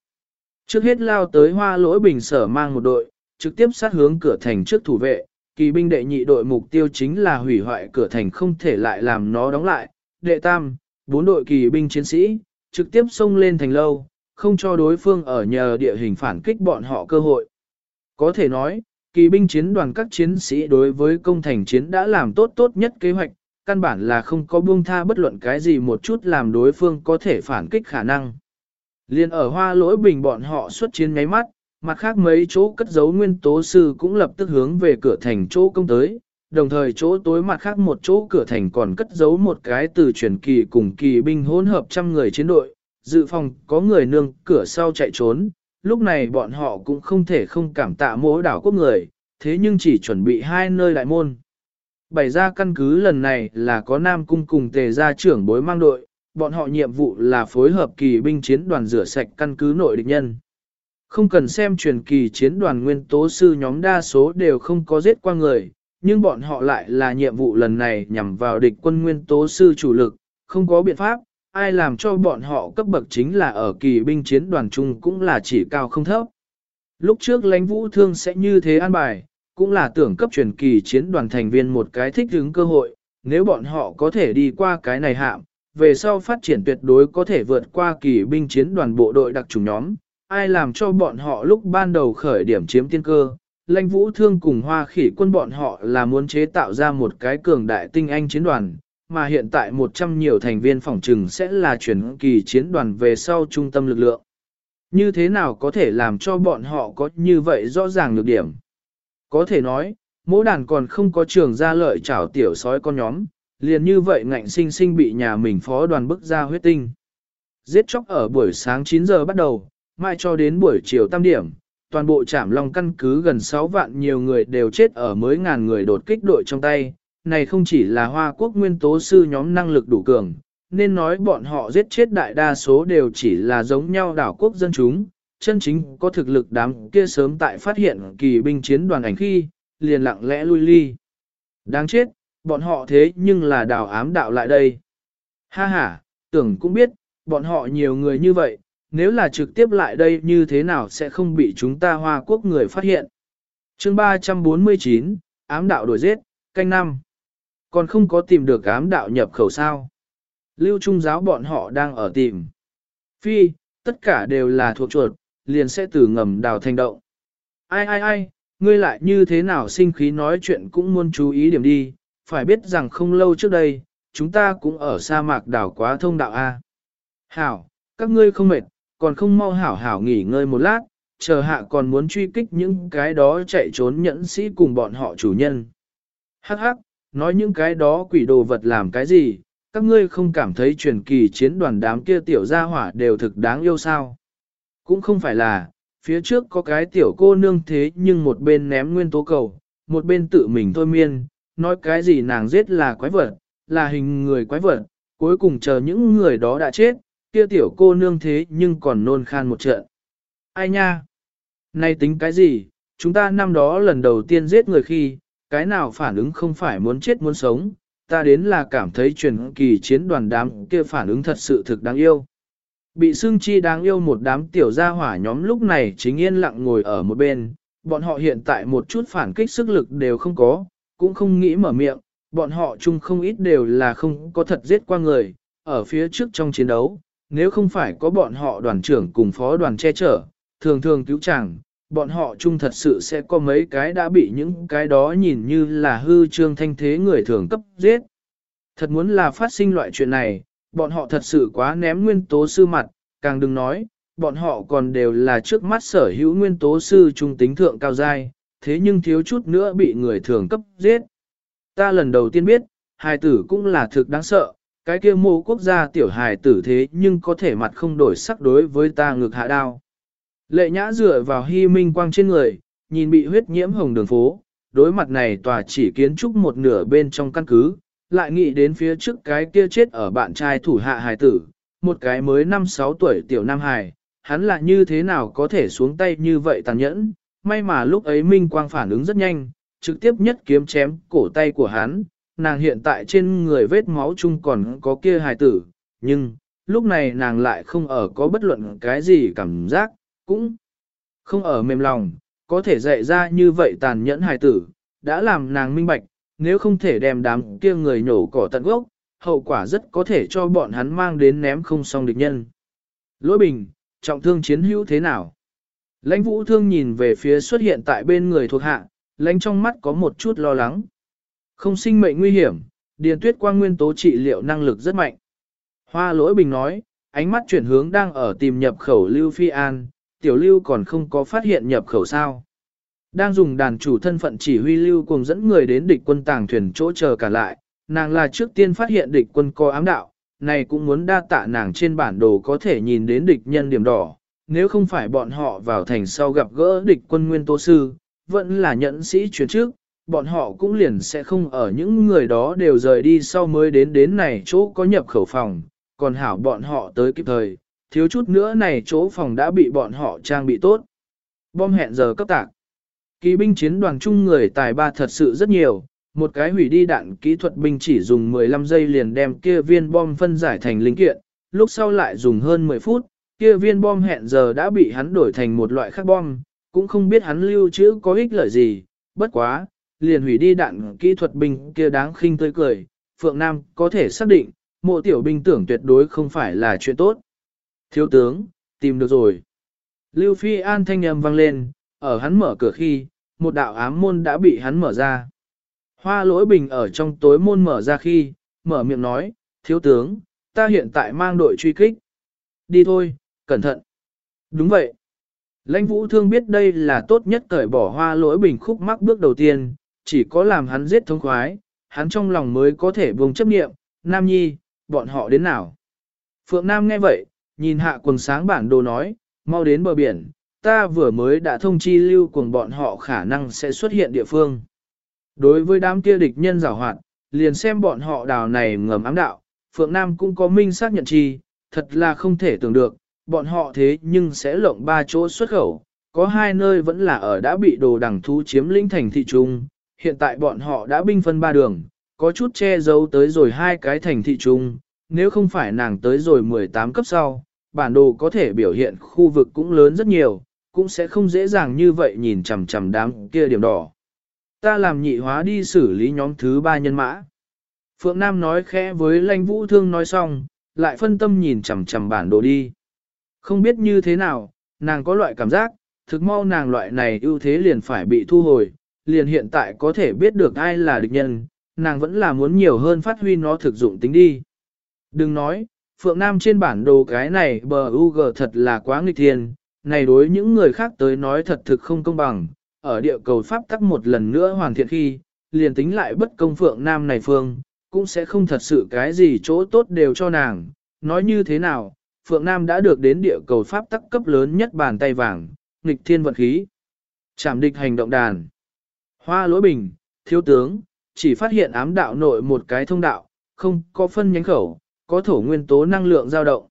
Trước hết lao tới hoa lỗi bình sở mang một đội, trực tiếp sát hướng cửa thành trước thủ vệ, kỳ binh đệ nhị đội mục tiêu chính là hủy hoại cửa thành không thể lại làm nó đóng lại, đệ tam, bốn đội kỳ binh chiến sĩ, trực tiếp xông lên thành lâu, không cho đối phương ở nhờ địa hình phản kích bọn họ cơ hội. Có thể nói, kỳ binh chiến đoàn các chiến sĩ đối với công thành chiến đã làm tốt tốt nhất kế hoạch, căn bản là không có buông tha bất luận cái gì một chút làm đối phương có thể phản kích khả năng. Liên ở hoa lỗi bình bọn họ xuất chiến ngáy mắt, mặt khác mấy chỗ cất giấu nguyên tố sư cũng lập tức hướng về cửa thành chỗ công tới, đồng thời chỗ tối mặt khác một chỗ cửa thành còn cất giấu một cái từ truyền kỳ cùng kỳ binh hỗn hợp trăm người chiến đội, dự phòng có người nương cửa sau chạy trốn, lúc này bọn họ cũng không thể không cảm tạ mỗi đảo quốc người, thế nhưng chỉ chuẩn bị hai nơi đại môn. Bày ra căn cứ lần này là có Nam Cung cùng tề gia trưởng bối mang đội, bọn họ nhiệm vụ là phối hợp kỳ binh chiến đoàn rửa sạch căn cứ nội địch nhân. Không cần xem truyền kỳ chiến đoàn nguyên tố sư nhóm đa số đều không có giết qua người, nhưng bọn họ lại là nhiệm vụ lần này nhằm vào địch quân nguyên tố sư chủ lực, không có biện pháp, ai làm cho bọn họ cấp bậc chính là ở kỳ binh chiến đoàn chung cũng là chỉ cao không thấp. Lúc trước lãnh vũ thương sẽ như thế an bài, cũng là tưởng cấp truyền kỳ chiến đoàn thành viên một cái thích ứng cơ hội, nếu bọn họ có thể đi qua cái này hạm, về sau phát triển tuyệt đối có thể vượt qua kỳ binh chiến đoàn bộ đội đặc trùng nhóm, ai làm cho bọn họ lúc ban đầu khởi điểm chiếm tiên cơ. Lãnh vũ thương cùng hoa khỉ quân bọn họ là muốn chế tạo ra một cái cường đại tinh anh chiến đoàn, mà hiện tại 100 nhiều thành viên phòng trừng sẽ là chuyển kỳ chiến đoàn về sau trung tâm lực lượng. Như thế nào có thể làm cho bọn họ có như vậy rõ ràng được điểm? Có thể nói, mỗi đàn còn không có trường ra lợi chảo tiểu sói con nhóm, liền như vậy ngạnh sinh sinh bị nhà mình phó đoàn bức ra huyết tinh. Giết chóc ở buổi sáng 9 giờ bắt đầu, mai cho đến buổi chiều tam điểm, toàn bộ trạm long căn cứ gần 6 vạn nhiều người đều chết ở mới ngàn người đột kích đội trong tay. Này không chỉ là hoa quốc nguyên tố sư nhóm năng lực đủ cường, nên nói bọn họ giết chết đại đa số đều chỉ là giống nhau đảo quốc dân chúng, chân chính có thực lực đám kia sớm tại phát hiện kỳ binh chiến đoàn ảnh khi, liền lặng lẽ lui ly. Đáng chết, bọn họ thế nhưng là đảo ám đạo lại đây. Ha ha, tưởng cũng biết, bọn họ nhiều người như vậy, nếu là trực tiếp lại đây như thế nào sẽ không bị chúng ta Hoa Quốc người phát hiện. chương 349, ám đạo đổi giết, canh năm. Còn không có tìm được ám đạo nhập khẩu sao. Lưu trung giáo bọn họ đang ở tìm. Phi, tất cả đều là thuộc chuột, liền sẽ từ ngầm đào thành động. Ai ai ai, ngươi lại như thế nào sinh khí nói chuyện cũng muốn chú ý điểm đi, phải biết rằng không lâu trước đây, chúng ta cũng ở sa mạc đảo quá thông đạo A. Hảo, các ngươi không mệt, còn không mau hảo hảo nghỉ ngơi một lát, chờ hạ còn muốn truy kích những cái đó chạy trốn nhẫn sĩ cùng bọn họ chủ nhân. Hắc hắc, nói những cái đó quỷ đồ vật làm cái gì, các ngươi không cảm thấy truyền kỳ chiến đoàn đám kia tiểu gia hỏa đều thực đáng yêu sao. Cũng không phải là, phía trước có cái tiểu cô nương thế nhưng một bên ném nguyên tố cầu, một bên tự mình thôi miên, nói cái gì nàng giết là quái vật, là hình người quái vật, cuối cùng chờ những người đó đã chết, kia tiểu cô nương thế nhưng còn nôn khan một trận. Ai nha? Nay tính cái gì? Chúng ta năm đó lần đầu tiên giết người khi, cái nào phản ứng không phải muốn chết muốn sống, ta đến là cảm thấy truyền kỳ chiến đoàn đám kia phản ứng thật sự thực đáng yêu. Bị xương chi đáng yêu một đám tiểu gia hỏa nhóm lúc này chính yên lặng ngồi ở một bên, bọn họ hiện tại một chút phản kích sức lực đều không có, cũng không nghĩ mở miệng, bọn họ chung không ít đều là không có thật giết qua người, ở phía trước trong chiến đấu, nếu không phải có bọn họ đoàn trưởng cùng phó đoàn che chở, thường thường cứu chẳng, bọn họ chung thật sự sẽ có mấy cái đã bị những cái đó nhìn như là hư trương thanh thế người thường cấp giết. Thật muốn là phát sinh loại chuyện này, bọn họ thật sự quá ném nguyên tố sư mặt, càng đừng nói, bọn họ còn đều là trước mắt sở hữu nguyên tố sư trung tính thượng cao giai, thế nhưng thiếu chút nữa bị người thường cấp giết. Ta lần đầu tiên biết, hài tử cũng là thực đáng sợ, cái kia mô quốc gia tiểu hài tử thế nhưng có thể mặt không đổi sắc đối với ta ngược hạ đao. Lệ nhã dựa vào hy minh quang trên người, nhìn bị huyết nhiễm hồng đường phố, đối mặt này tòa chỉ kiến trúc một nửa bên trong căn cứ, lại nghĩ đến phía trước cái kia chết ở bạn trai thủ hạ hài tử, một cái mới 5-6 tuổi tiểu nam hài, hắn là như thế nào có thể xuống tay như vậy tàn nhẫn, may mà lúc ấy Minh Quang phản ứng rất nhanh, trực tiếp nhất kiếm chém cổ tay của hắn, nàng hiện tại trên người vết máu chung còn có kia hài tử, nhưng, lúc này nàng lại không ở có bất luận cái gì cảm giác, cũng không ở mềm lòng, có thể dạy ra như vậy tàn nhẫn hài tử, đã làm nàng minh bạch, nếu không thể đem đám kia người nhổ cỏ tận gốc, hậu quả rất có thể cho bọn hắn mang đến ném không xong địch nhân. Lỗi bình, trọng thương chiến hữu thế nào? Lãnh vũ thương nhìn về phía xuất hiện tại bên người thuộc hạ, lãnh trong mắt có một chút lo lắng. Không sinh mệnh nguy hiểm, điền tuyết quang nguyên tố trị liệu năng lực rất mạnh. Hoa lỗi bình nói, ánh mắt chuyển hướng đang ở tìm nhập khẩu Lưu Phi An, tiểu Lưu còn không có phát hiện nhập khẩu sao. Đang dùng đàn chủ thân phận chỉ huy Lưu cùng dẫn người đến địch quân tàng thuyền chỗ chờ cả lại, nàng là trước tiên phát hiện địch quân có ám đạo, này cũng muốn đa tạ nàng trên bản đồ có thể nhìn đến địch nhân điểm đỏ, nếu không phải bọn họ vào thành sau gặp gỡ địch quân nguyên tố sư, vẫn là nhẫn sĩ chuyển trước, bọn họ cũng liền sẽ không ở những người đó đều rời đi sau mới đến đến này chỗ có nhập khẩu phòng, còn hảo bọn họ tới kịp thời, thiếu chút nữa này chỗ phòng đã bị bọn họ trang bị tốt. Bom hẹn giờ cấp tạc. Kỳ binh chiến đoàn chung người tài ba thật sự rất nhiều, một cái hủy đi đạn kỹ thuật binh chỉ dùng 15 giây liền đem kia viên bom phân giải thành linh kiện, lúc sau lại dùng hơn 10 phút, kia viên bom hẹn giờ đã bị hắn đổi thành một loại khác bom, cũng không biết hắn lưu trữ có ích lợi gì, bất quá, liền hủy đi đạn kỹ thuật binh kia đáng khinh tươi cười, Phượng Nam có thể xác định, mộ tiểu binh tưởng tuyệt đối không phải là chuyện tốt. Thiếu tướng, tìm được rồi. Lưu Phi An thanh âm vang lên, ở hắn mở cửa khi, một đạo ám môn đã bị hắn mở ra. Hoa lỗi bình ở trong tối môn mở ra khi, mở miệng nói, thiếu tướng, ta hiện tại mang đội truy kích. Đi thôi, cẩn thận. Đúng vậy. Lãnh vũ thương biết đây là tốt nhất cởi bỏ hoa lỗi bình khúc mắc bước đầu tiên, chỉ có làm hắn giết thông khoái, hắn trong lòng mới có thể vùng chấp nghiệm, Nam Nhi, bọn họ đến nào. Phượng Nam nghe vậy, nhìn hạ quần sáng bản đồ nói, mau đến bờ biển, ta vừa mới đã thông chi lưu cùng bọn họ khả năng sẽ xuất hiện địa phương. Đối với đám kia địch nhân giảo hoạt, liền xem bọn họ đào này ngầm ám đạo, Phượng Nam cũng có minh xác nhận chi, thật là không thể tưởng được, bọn họ thế nhưng sẽ lộng ba chỗ xuất khẩu, có hai nơi vẫn là ở đã bị đồ đẳng thú chiếm lĩnh thành thị trung, hiện tại bọn họ đã binh phân ba đường, có chút che giấu tới rồi hai cái thành thị trung, nếu không phải nàng tới rồi 18 cấp sau, bản đồ có thể biểu hiện khu vực cũng lớn rất nhiều, cũng sẽ không dễ dàng như vậy nhìn chằm chằm đám kia điểm đỏ. Ta làm nhị hóa đi xử lý nhóm thứ ba nhân mã. Phượng Nam nói khẽ với Lanh Vũ Thương nói xong, lại phân tâm nhìn chằm chằm bản đồ đi. Không biết như thế nào, nàng có loại cảm giác, thực mau nàng loại này ưu thế liền phải bị thu hồi, liền hiện tại có thể biết được ai là địch nhân, nàng vẫn là muốn nhiều hơn phát huy nó thực dụng tính đi. Đừng nói, Phượng Nam trên bản đồ cái này bờ UG thật là quá nghịch thiên, này đối những người khác tới nói thật thực không công bằng, ở địa cầu Pháp tắc một lần nữa hoàn thiện khi, liền tính lại bất công Phượng Nam này phương, cũng sẽ không thật sự cái gì chỗ tốt đều cho nàng, nói như thế nào, Phượng Nam đã được đến địa cầu Pháp tắc cấp lớn nhất bàn tay vàng, nghịch thiên vận khí. Chạm địch hành động đàn. Hoa lỗi bình, thiếu tướng, chỉ phát hiện ám đạo nội một cái thông đạo, không có phân nhánh khẩu, có thổ nguyên tố năng lượng dao động.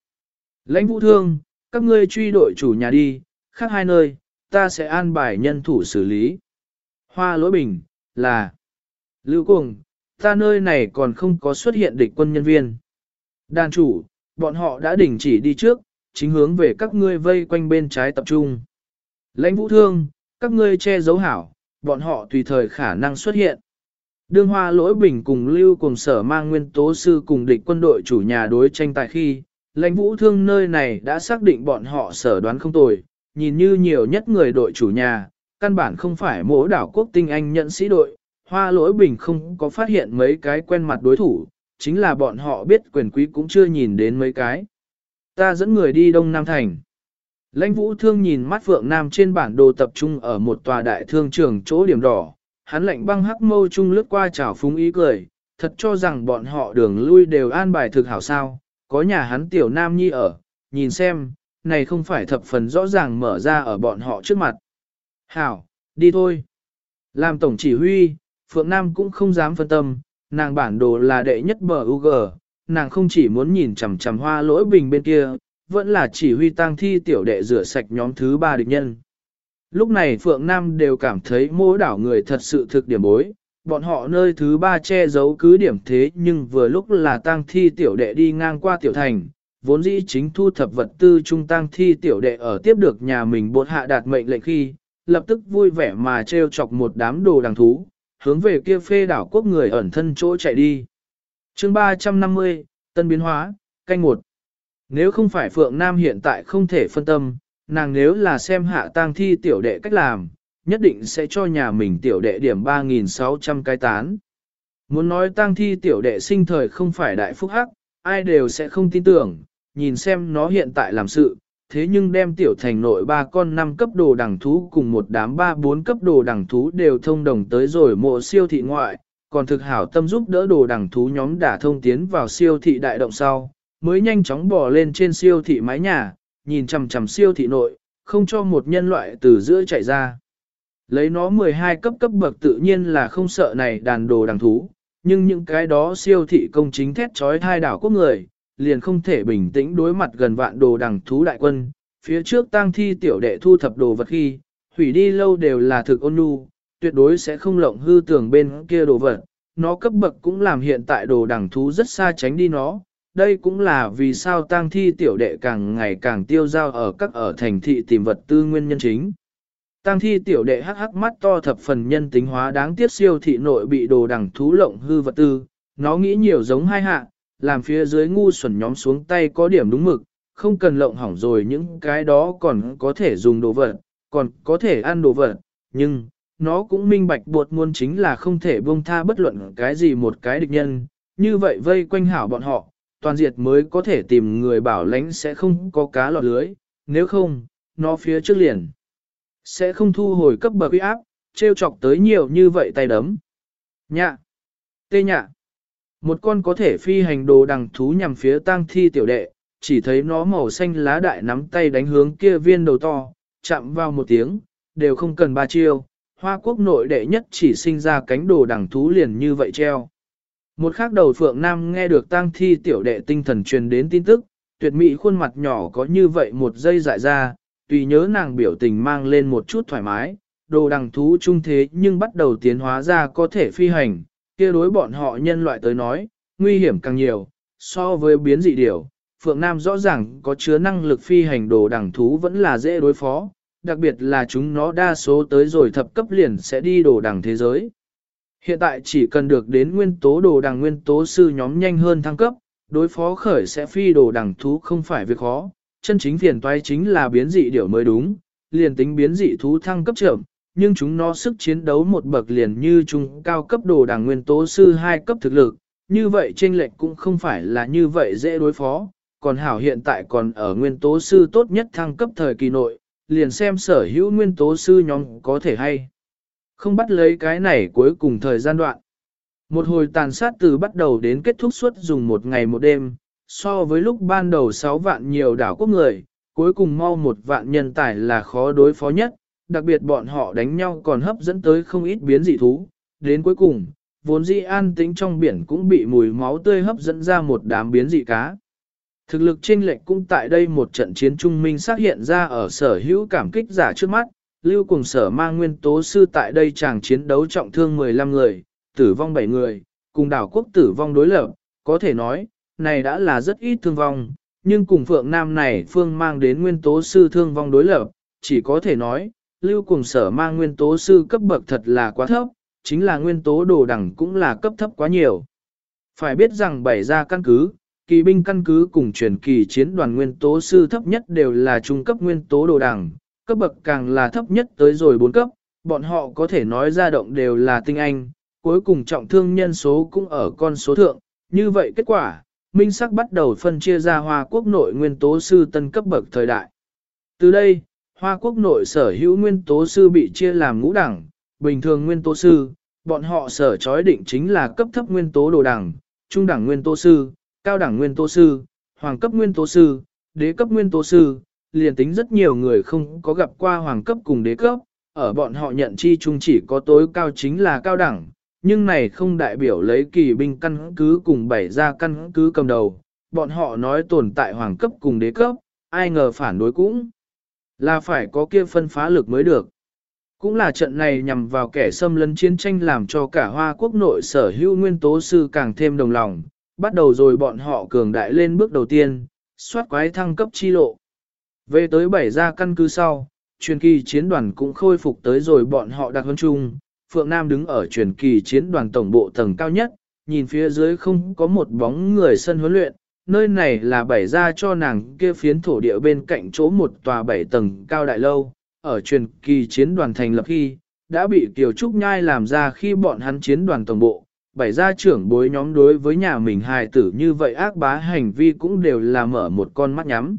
Lãnh vũ thương, các ngươi truy đội chủ nhà đi, khác hai nơi, ta sẽ an bài nhân thủ xử lý. Hoa lỗi bình, là Lưu Cuồng, ta nơi này còn không có xuất hiện địch quân nhân viên. Đàn chủ, bọn họ đã đình chỉ đi trước, chính hướng về các ngươi vây quanh bên trái tập trung. Lãnh vũ thương, các ngươi che giấu hảo, bọn họ tùy thời khả năng xuất hiện. Đương hoa lỗi bình cùng lưu cùng sở mang nguyên tố sư cùng địch quân đội chủ nhà đối tranh tài khi, lãnh vũ thương nơi này đã xác định bọn họ sở đoán không tồi, nhìn như nhiều nhất người đội chủ nhà, căn bản không phải mỗi đảo quốc tinh anh nhận sĩ đội, hoa lỗi bình không có phát hiện mấy cái quen mặt đối thủ, chính là bọn họ biết quyền quý cũng chưa nhìn đến mấy cái. Ta dẫn người đi Đông Nam Thành. Lãnh vũ thương nhìn mắt Phượng Nam trên bản đồ tập trung ở một tòa đại thương trường chỗ điểm đỏ, hắn lạnh băng hắc mâu chung lướt qua chảo phúng ý cười, thật cho rằng bọn họ đường lui đều an bài thực hảo sao, có nhà hắn tiểu nam nhi ở, nhìn xem, này không phải thập phần rõ ràng mở ra ở bọn họ trước mặt. Hảo, đi thôi. Làm tổng chỉ huy, Phượng Nam cũng không dám phân tâm, nàng bản đồ là đệ nhất bờ UG, nàng không chỉ muốn nhìn chằm chằm hoa lỗi bình bên kia, vẫn là chỉ huy tăng thi tiểu đệ rửa sạch nhóm thứ ba địch nhân. Lúc này Phượng Nam đều cảm thấy mô đảo người thật sự thực điểm bối, bọn họ nơi thứ ba che giấu cứ điểm thế nhưng vừa lúc là tang thi tiểu đệ đi ngang qua tiểu thành, vốn dĩ chính thu thập vật tư trung tang thi tiểu đệ ở tiếp được nhà mình bột hạ đạt mệnh lệnh khi, lập tức vui vẻ mà treo chọc một đám đồ đằng thú, hướng về kia phê đảo quốc người ẩn thân chỗ chạy đi. chương 350, Tân Biến Hóa, canh một. Nếu không phải Phượng Nam hiện tại không thể phân tâm, nàng nếu là xem hạ tang thi tiểu đệ cách làm, nhất định sẽ cho nhà mình tiểu đệ điểm 3.600 cái tán. Muốn nói tang thi tiểu đệ sinh thời không phải đại phúc hắc, ai đều sẽ không tin tưởng, nhìn xem nó hiện tại làm sự, thế nhưng đem tiểu thành nội ba con năm cấp đồ đẳng thú cùng một đám ba bốn cấp đồ đẳng thú đều thông đồng tới rồi mộ siêu thị ngoại, còn thực hảo tâm giúp đỡ đồ đẳng thú nhóm đã thông tiến vào siêu thị đại động sau, mới nhanh chóng bỏ lên trên siêu thị mái nhà, nhìn chằm chằm siêu thị nội, không cho một nhân loại từ giữa chạy ra. Lấy nó 12 cấp cấp bậc tự nhiên là không sợ này đàn đồ đằng thú, nhưng những cái đó siêu thị công chính thét trói thai đảo quốc người, liền không thể bình tĩnh đối mặt gần vạn đồ đằng thú đại quân. Phía trước tang thi tiểu đệ thu thập đồ vật khi, hủy đi lâu đều là thực ôn nhu, tuyệt đối sẽ không lộng hư tưởng bên kia đồ vật. Nó cấp bậc cũng làm hiện tại đồ đằng thú rất xa tránh đi nó. Đây cũng là vì sao tang thi tiểu đệ càng ngày càng tiêu dao ở các ở thành thị tìm vật tư nguyên nhân chính. Tăng thi tiểu đệ hắc hắc mắt to thập phần nhân tính hóa đáng tiếc siêu thị nội bị đồ đằng thú lộng hư vật tư, nó nghĩ nhiều giống hai hạ, làm phía dưới ngu xuẩn nhóm xuống tay có điểm đúng mực, không cần lộng hỏng rồi những cái đó còn có thể dùng đồ vật, còn có thể ăn đồ vật, nhưng, nó cũng minh bạch buộc muôn chính là không thể buông tha bất luận cái gì một cái địch nhân, như vậy vây quanh hảo bọn họ, toàn diệt mới có thể tìm người bảo lãnh sẽ không có cá lọt lưới, nếu không, nó phía trước liền. Sẽ không thu hồi cấp bậc uy áp, trêu chọc tới nhiều như vậy tay đấm. Nhạ. Tê nhạ. Một con có thể phi hành đồ đằng thú nhằm phía tang thi tiểu đệ, chỉ thấy nó màu xanh lá đại nắm tay đánh hướng kia viên đầu to, chạm vào một tiếng, đều không cần ba chiêu. Hoa quốc nội đệ nhất chỉ sinh ra cánh đồ đằng thú liền như vậy treo. Một khác đầu phượng nam nghe được tang thi tiểu đệ tinh thần truyền đến tin tức, tuyệt mỹ khuôn mặt nhỏ có như vậy một giây dại ra, tùy nhớ nàng biểu tình mang lên một chút thoải mái, đồ đằng thú trung thế nhưng bắt đầu tiến hóa ra có thể phi hành, kia đối bọn họ nhân loại tới nói, nguy hiểm càng nhiều, so với biến dị điều Phượng Nam rõ ràng có chứa năng lực phi hành đồ đằng thú vẫn là dễ đối phó, đặc biệt là chúng nó đa số tới rồi thập cấp liền sẽ đi đồ đằng thế giới. Hiện tại chỉ cần được đến nguyên tố đồ đằng nguyên tố sư nhóm nhanh hơn thăng cấp, đối phó khởi sẽ phi đồ đằng thú không phải việc khó, chân chính phiền toái chính là biến dị điểu mới đúng, liền tính biến dị thú thăng cấp chậm, nhưng chúng nó sức chiến đấu một bậc liền như chúng cao cấp đồ đằng nguyên tố sư hai cấp thực lực, như vậy chênh lệch cũng không phải là như vậy dễ đối phó, còn hảo hiện tại còn ở nguyên tố sư tốt nhất thăng cấp thời kỳ nội, liền xem sở hữu nguyên tố sư nhóm có thể hay. Không bắt lấy cái này cuối cùng thời gian đoạn. Một hồi tàn sát từ bắt đầu đến kết thúc suốt dùng một ngày một đêm, so với lúc ban đầu 6 vạn nhiều đảo quốc người, cuối cùng mau một vạn nhân tài là khó đối phó nhất, đặc biệt bọn họ đánh nhau còn hấp dẫn tới không ít biến dị thú. Đến cuối cùng, vốn dĩ an tĩnh trong biển cũng bị mùi máu tươi hấp dẫn ra một đám biến dị cá. Thực lực chênh lệch cũng tại đây một trận chiến trung minh xác hiện ra ở sở hữu cảm kích giả trước mắt, lưu cùng sở mang nguyên tố sư tại đây chàng chiến đấu trọng thương 15 người, tử vong 7 người, cùng đảo quốc tử vong đối lập, có thể nói, này đã là rất ít thương vong, nhưng cùng Phượng Nam này phương mang đến nguyên tố sư thương vong đối lập, chỉ có thể nói, lưu cùng sở mang nguyên tố sư cấp bậc thật là quá thấp, chính là nguyên tố đồ đẳng cũng là cấp thấp quá nhiều. Phải biết rằng bảy ra căn cứ, kỳ binh căn cứ cùng truyền kỳ chiến đoàn nguyên tố sư thấp nhất đều là trung cấp nguyên tố đồ đẳng, cấp bậc càng là thấp nhất tới rồi 4 cấp, bọn họ có thể nói ra động đều là tinh anh, cuối cùng trọng thương nhân số cũng ở con số thượng, như vậy kết quả, minh sắc bắt đầu phân chia ra Hoa quốc nội nguyên tố sư tân cấp bậc thời đại. Từ đây, Hoa quốc nội sở hữu nguyên tố sư bị chia làm ngũ đẳng, bình thường nguyên tố sư, bọn họ sở chói định chính là cấp thấp nguyên tố đồ đẳng, trung đẳng nguyên tố sư, cao đẳng nguyên tố sư, hoàng cấp nguyên tố sư, đế cấp nguyên tố sư, liền tính rất nhiều người không có gặp qua hoàng cấp cùng đế cấp, ở bọn họ nhận chi chung chỉ có tối cao chính là cao đẳng, nhưng này không đại biểu lấy kỳ binh căn cứ cùng bảy ra căn cứ cầm đầu, bọn họ nói tồn tại hoàng cấp cùng đế cấp, ai ngờ phản đối cũng là phải có kia phân phá lực mới được. Cũng là trận này nhằm vào kẻ xâm lấn chiến tranh làm cho cả Hoa quốc nội sở hữu nguyên tố sư càng thêm đồng lòng, bắt đầu rồi bọn họ cường đại lên bước đầu tiên, soát quái thăng cấp chi lộ. Về tới bảy gia căn cứ sau, truyền kỳ chiến đoàn cũng khôi phục tới rồi bọn họ đặc huấn chung. Phượng Nam đứng ở truyền kỳ chiến đoàn tổng bộ tầng cao nhất, nhìn phía dưới không có một bóng người sân huấn luyện, nơi này là bảy gia cho nàng kia phiến thổ địa bên cạnh chỗ một tòa bảy tầng cao đại lâu, ở truyền kỳ chiến đoàn thành lập khi, đã bị Kiều Trúc Nhai làm ra khi bọn hắn chiến đoàn tổng bộ. Bảy gia trưởng bối nhóm đối với nhà mình hài tử như vậy ác bá hành vi cũng đều là mở một con mắt nhắm.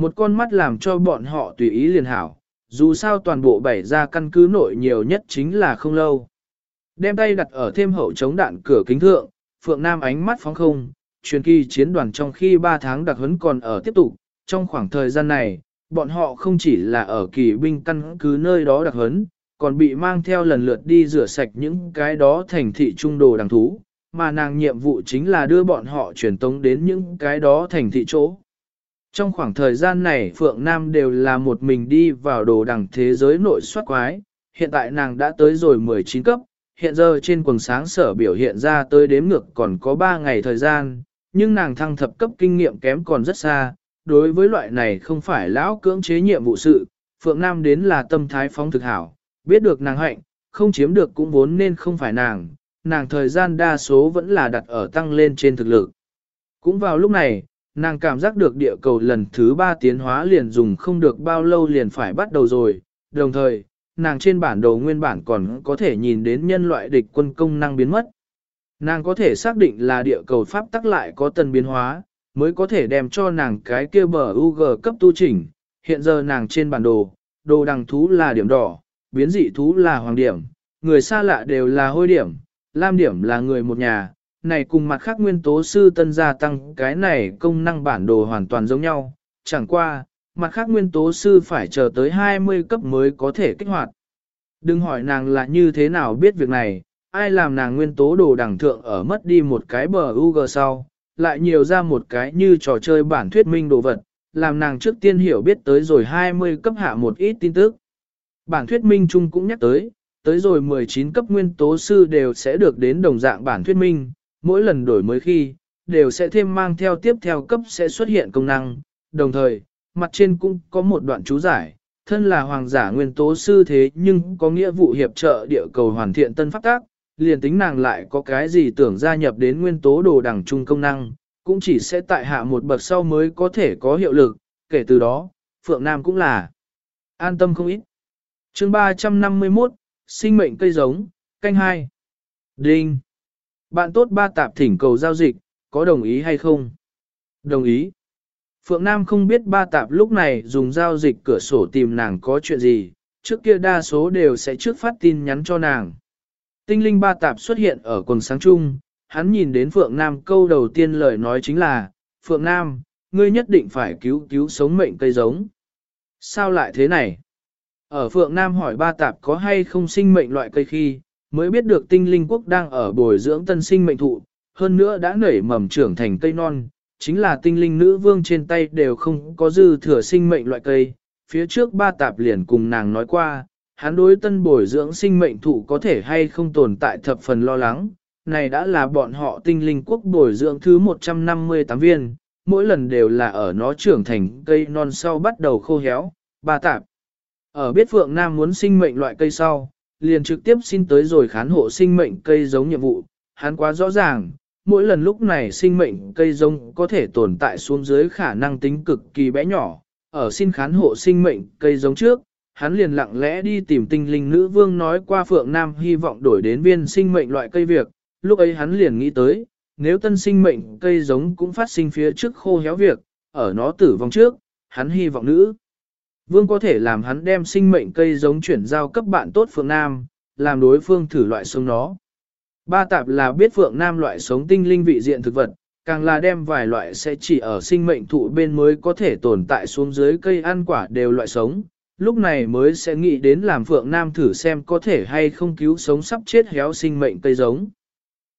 Một con mắt làm cho bọn họ tùy ý liền hảo, dù sao toàn bộ bảy gia căn cứ nội nhiều nhất chính là không lâu. Đem tay đặt ở thêm hậu chống đạn cửa kính thượng, Phượng Nam ánh mắt phóng không, truyền kỳ chiến đoàn trong khi 3 tháng đặc huấn còn ở tiếp tục, trong khoảng thời gian này, bọn họ không chỉ là ở kỳ binh căn cứ nơi đó đặc huấn, còn bị mang theo lần lượt đi rửa sạch những cái đó thành thị trung đồ đằng thú, mà nàng nhiệm vụ chính là đưa bọn họ truyền tống đến những cái đó thành thị chỗ. Trong khoảng thời gian này Phượng Nam đều là một mình đi vào đồ đằng thế giới nội soát quái, hiện tại nàng đã tới rồi 19 cấp, hiện giờ trên quần sáng sở biểu hiện ra tới đếm ngược còn có 3 ngày thời gian, nhưng nàng thăng thập cấp kinh nghiệm kém còn rất xa, đối với loại này không phải lão cưỡng chế nhiệm vụ sự, Phượng Nam đến là tâm thái phóng thực hảo, biết được nàng hạnh, không chiếm được cũng vốn nên không phải nàng, nàng thời gian đa số vẫn là đặt ở tăng lên trên thực lực. Cũng vào lúc này, nàng cảm giác được địa cầu lần thứ ba tiến hóa liền dùng không được bao lâu liền phải bắt đầu rồi, đồng thời, nàng trên bản đồ nguyên bản còn có thể nhìn đến nhân loại địch quân công năng biến mất. Nàng có thể xác định là địa cầu pháp tắc lại có tần biến hóa, mới có thể đem cho nàng cái kia bờ UG cấp tu chỉnh. Hiện giờ nàng trên bản đồ, đồ đằng thú là điểm đỏ, biến dị thú là hoàng điểm, người xa lạ đều là hôi điểm, lam điểm là người một nhà. Này cùng mặt khác nguyên tố sư tân gia tăng cái này công năng bản đồ hoàn toàn giống nhau, chẳng qua, mặt khác nguyên tố sư phải chờ tới 20 cấp mới có thể kích hoạt. Đừng hỏi nàng là như thế nào biết việc này, ai làm nàng nguyên tố đồ đẳng thượng ở mất đi một cái bờ UG sau, lại nhiều ra một cái như trò chơi bản thuyết minh đồ vật, làm nàng trước tiên hiểu biết tới rồi 20 cấp hạ một ít tin tức. Bản thuyết minh chung cũng nhắc tới, tới rồi 19 cấp nguyên tố sư đều sẽ được đến đồng dạng bản thuyết minh, mỗi lần đổi mới khi, đều sẽ thêm mang theo tiếp theo cấp sẽ xuất hiện công năng, đồng thời, mặt trên cũng có một đoạn chú giải, thân là hoàng giả nguyên tố sư thế nhưng có nghĩa vụ hiệp trợ địa cầu hoàn thiện tân pháp tác, liền tính nàng lại có cái gì tưởng gia nhập đến nguyên tố đồ đẳng trung công năng, cũng chỉ sẽ tại hạ một bậc sau mới có thể có hiệu lực, kể từ đó, Phượng Nam cũng là an tâm không ít. chương 351, sinh mệnh cây giống, canh hai Đinh. Bạn tốt ba tạp thỉnh cầu giao dịch, có đồng ý hay không? Đồng ý. Phượng Nam không biết ba tạp lúc này dùng giao dịch cửa sổ tìm nàng có chuyện gì, trước kia đa số đều sẽ trước phát tin nhắn cho nàng. Tinh linh ba tạp xuất hiện ở quần sáng chung, hắn nhìn đến Phượng Nam câu đầu tiên lời nói chính là, Phượng Nam, ngươi nhất định phải cứu cứu sống mệnh cây giống. Sao lại thế này? Ở Phượng Nam hỏi ba tạp có hay không sinh mệnh loại cây khi, mới biết được tinh linh quốc đang ở bồi dưỡng tân sinh mệnh thụ, hơn nữa đã nảy mầm trưởng thành cây non, chính là tinh linh nữ vương trên tay đều không có dư thừa sinh mệnh loại cây. Phía trước ba tạp liền cùng nàng nói qua, hắn đối tân bồi dưỡng sinh mệnh thụ có thể hay không tồn tại thập phần lo lắng. Này đã là bọn họ tinh linh quốc bồi dưỡng thứ 158 viên, mỗi lần đều là ở nó trưởng thành cây non sau bắt đầu khô héo, ba tạp. Ở biết Phượng Nam muốn sinh mệnh loại cây sau, liền trực tiếp xin tới rồi khán hộ sinh mệnh cây giống nhiệm vụ, hắn quá rõ ràng, mỗi lần lúc này sinh mệnh cây giống có thể tồn tại xuống dưới khả năng tính cực kỳ bé nhỏ, ở xin khán hộ sinh mệnh cây giống trước, hắn liền lặng lẽ đi tìm tinh linh nữ vương nói qua Phượng Nam hy vọng đổi đến viên sinh mệnh loại cây việc, lúc ấy hắn liền nghĩ tới, nếu tân sinh mệnh cây giống cũng phát sinh phía trước khô héo việc, ở nó tử vong trước, hắn hy vọng nữ. Vương có thể làm hắn đem sinh mệnh cây giống chuyển giao cấp bạn tốt Phượng Nam, làm đối phương thử loại sống nó. Ba tạp là biết Phượng Nam loại sống tinh linh vị diện thực vật, càng là đem vài loại sẽ chỉ ở sinh mệnh thụ bên mới có thể tồn tại xuống dưới cây ăn quả đều loại sống, lúc này mới sẽ nghĩ đến làm Phượng Nam thử xem có thể hay không cứu sống sắp chết héo sinh mệnh cây giống.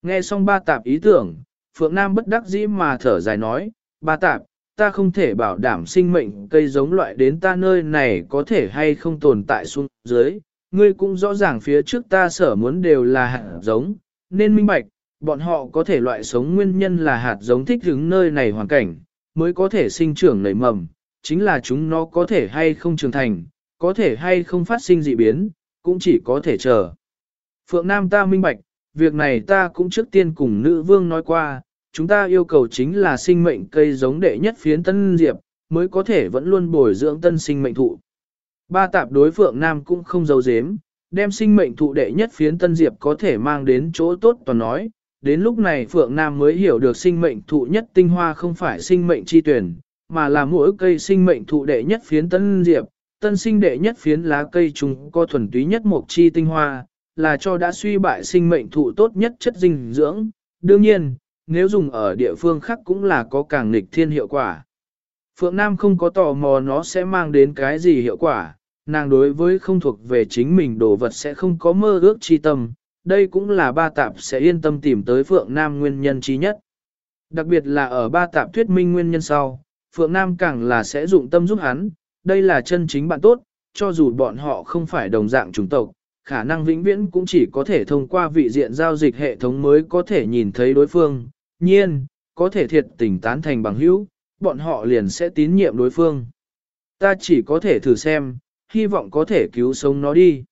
Nghe xong ba tạp ý tưởng, Phượng Nam bất đắc dĩ mà thở dài nói, ba tạp, ta không thể bảo đảm sinh mệnh cây giống loại đến ta nơi này có thể hay không tồn tại xuống dưới, ngươi cũng rõ ràng phía trước ta sở muốn đều là hạt giống, nên minh bạch, bọn họ có thể loại sống nguyên nhân là hạt giống thích ứng nơi này hoàn cảnh, mới có thể sinh trưởng nảy mầm, chính là chúng nó có thể hay không trưởng thành, có thể hay không phát sinh dị biến, cũng chỉ có thể chờ. Phượng Nam ta minh bạch, việc này ta cũng trước tiên cùng nữ vương nói qua, chúng ta yêu cầu chính là sinh mệnh cây giống đệ nhất phiến tân diệp, mới có thể vẫn luôn bồi dưỡng tân sinh mệnh thụ. Ba tạp đối Phượng Nam cũng không giấu giếm, đem sinh mệnh thụ đệ nhất phiến tân diệp có thể mang đến chỗ tốt toàn nói. Đến lúc này Phượng Nam mới hiểu được sinh mệnh thụ nhất tinh hoa không phải sinh mệnh chi tuyển, mà là mỗi cây sinh mệnh thụ đệ nhất phiến tân diệp, tân sinh đệ nhất phiến lá cây chúng có thuần túy nhất một chi tinh hoa, là cho đã suy bại sinh mệnh thụ tốt nhất chất dinh dưỡng. Đương nhiên, nếu dùng ở địa phương khác cũng là có càng nghịch thiên hiệu quả. Phượng Nam không có tò mò nó sẽ mang đến cái gì hiệu quả, nàng đối với không thuộc về chính mình đồ vật sẽ không có mơ ước chi tâm, đây cũng là ba tạp sẽ yên tâm tìm tới Phượng Nam nguyên nhân trí nhất. Đặc biệt là ở ba tạp thuyết minh nguyên nhân sau, Phượng Nam càng là sẽ dụng tâm giúp hắn, đây là chân chính bạn tốt, cho dù bọn họ không phải đồng dạng chủng tộc, khả năng vĩnh viễn cũng chỉ có thể thông qua vị diện giao dịch hệ thống mới có thể nhìn thấy đối phương, nhiên, có thể thiệt tình tán thành bằng hữu, bọn họ liền sẽ tín nhiệm đối phương. Ta chỉ có thể thử xem, hy vọng có thể cứu sống nó đi.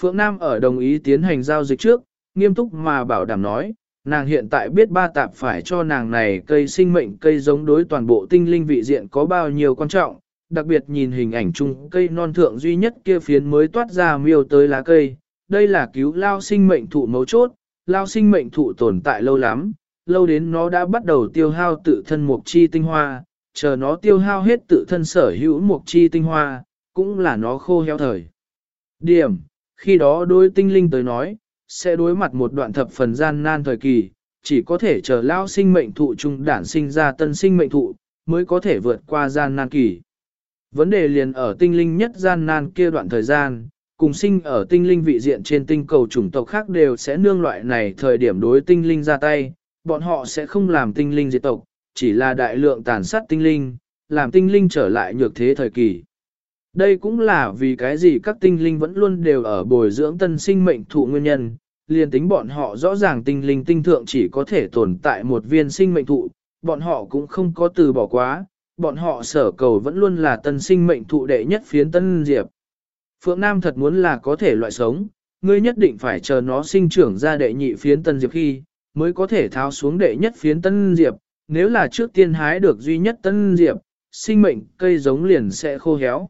Phượng Nam ở đồng ý tiến hành giao dịch trước, nghiêm túc mà bảo đảm nói, nàng hiện tại biết ba tạp phải cho nàng này cây sinh mệnh cây giống đối toàn bộ tinh linh vị diện có bao nhiêu quan trọng, đặc biệt nhìn hình ảnh chung cây non thượng duy nhất kia phiến mới toát ra miêu tới lá cây, đây là cứu lao sinh mệnh thụ mấu chốt, lao sinh mệnh thụ tồn tại lâu lắm, lâu đến nó đã bắt đầu tiêu hao tự thân mục chi tinh hoa, chờ nó tiêu hao hết tự thân sở hữu mục chi tinh hoa, cũng là nó khô heo thời. Điểm, khi đó đối tinh linh tới nói, sẽ đối mặt một đoạn thập phần gian nan thời kỳ, chỉ có thể chờ lao sinh mệnh thụ trung đản sinh ra tân sinh mệnh thụ, mới có thể vượt qua gian nan kỳ. Vấn đề liền ở tinh linh nhất gian nan kia đoạn thời gian, cùng sinh ở tinh linh vị diện trên tinh cầu chủng tộc khác đều sẽ nương loại này thời điểm đối tinh linh ra tay, bọn họ sẽ không làm tinh linh diệt tộc, chỉ là đại lượng tàn sát tinh linh, làm tinh linh trở lại nhược thế thời kỳ. Đây cũng là vì cái gì các tinh linh vẫn luôn đều ở bồi dưỡng tân sinh mệnh thụ nguyên nhân, liền tính bọn họ rõ ràng tinh linh tinh thượng chỉ có thể tồn tại một viên sinh mệnh thụ, bọn họ cũng không có từ bỏ quá, bọn họ sở cầu vẫn luôn là tân sinh mệnh thụ đệ nhất phiến tân diệp. Phượng Nam thật muốn là có thể loại sống, ngươi nhất định phải chờ nó sinh trưởng ra đệ nhị phiến tân diệp khi, mới có thể tháo xuống đệ nhất phiến tân diệp, nếu là trước tiên hái được duy nhất tân diệp, sinh mệnh cây giống liền sẽ khô héo.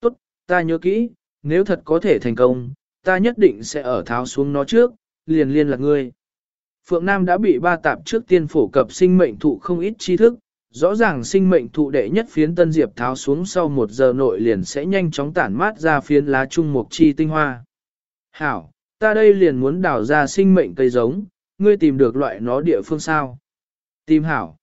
Tốt, ta nhớ kỹ, nếu thật có thể thành công, ta nhất định sẽ ở tháo xuống nó trước, liền liên lạc ngươi. Phượng Nam đã bị ba tạp trước tiên phổ cập sinh mệnh thụ không ít tri thức, rõ ràng sinh mệnh thụ đệ nhất phiến tân diệp tháo xuống sau một giờ nội liền sẽ nhanh chóng tản mát ra phiến lá trung mục chi tinh hoa. Hảo, ta đây liền muốn đào ra sinh mệnh cây giống, ngươi tìm được loại nó địa phương sao? Tìm hảo.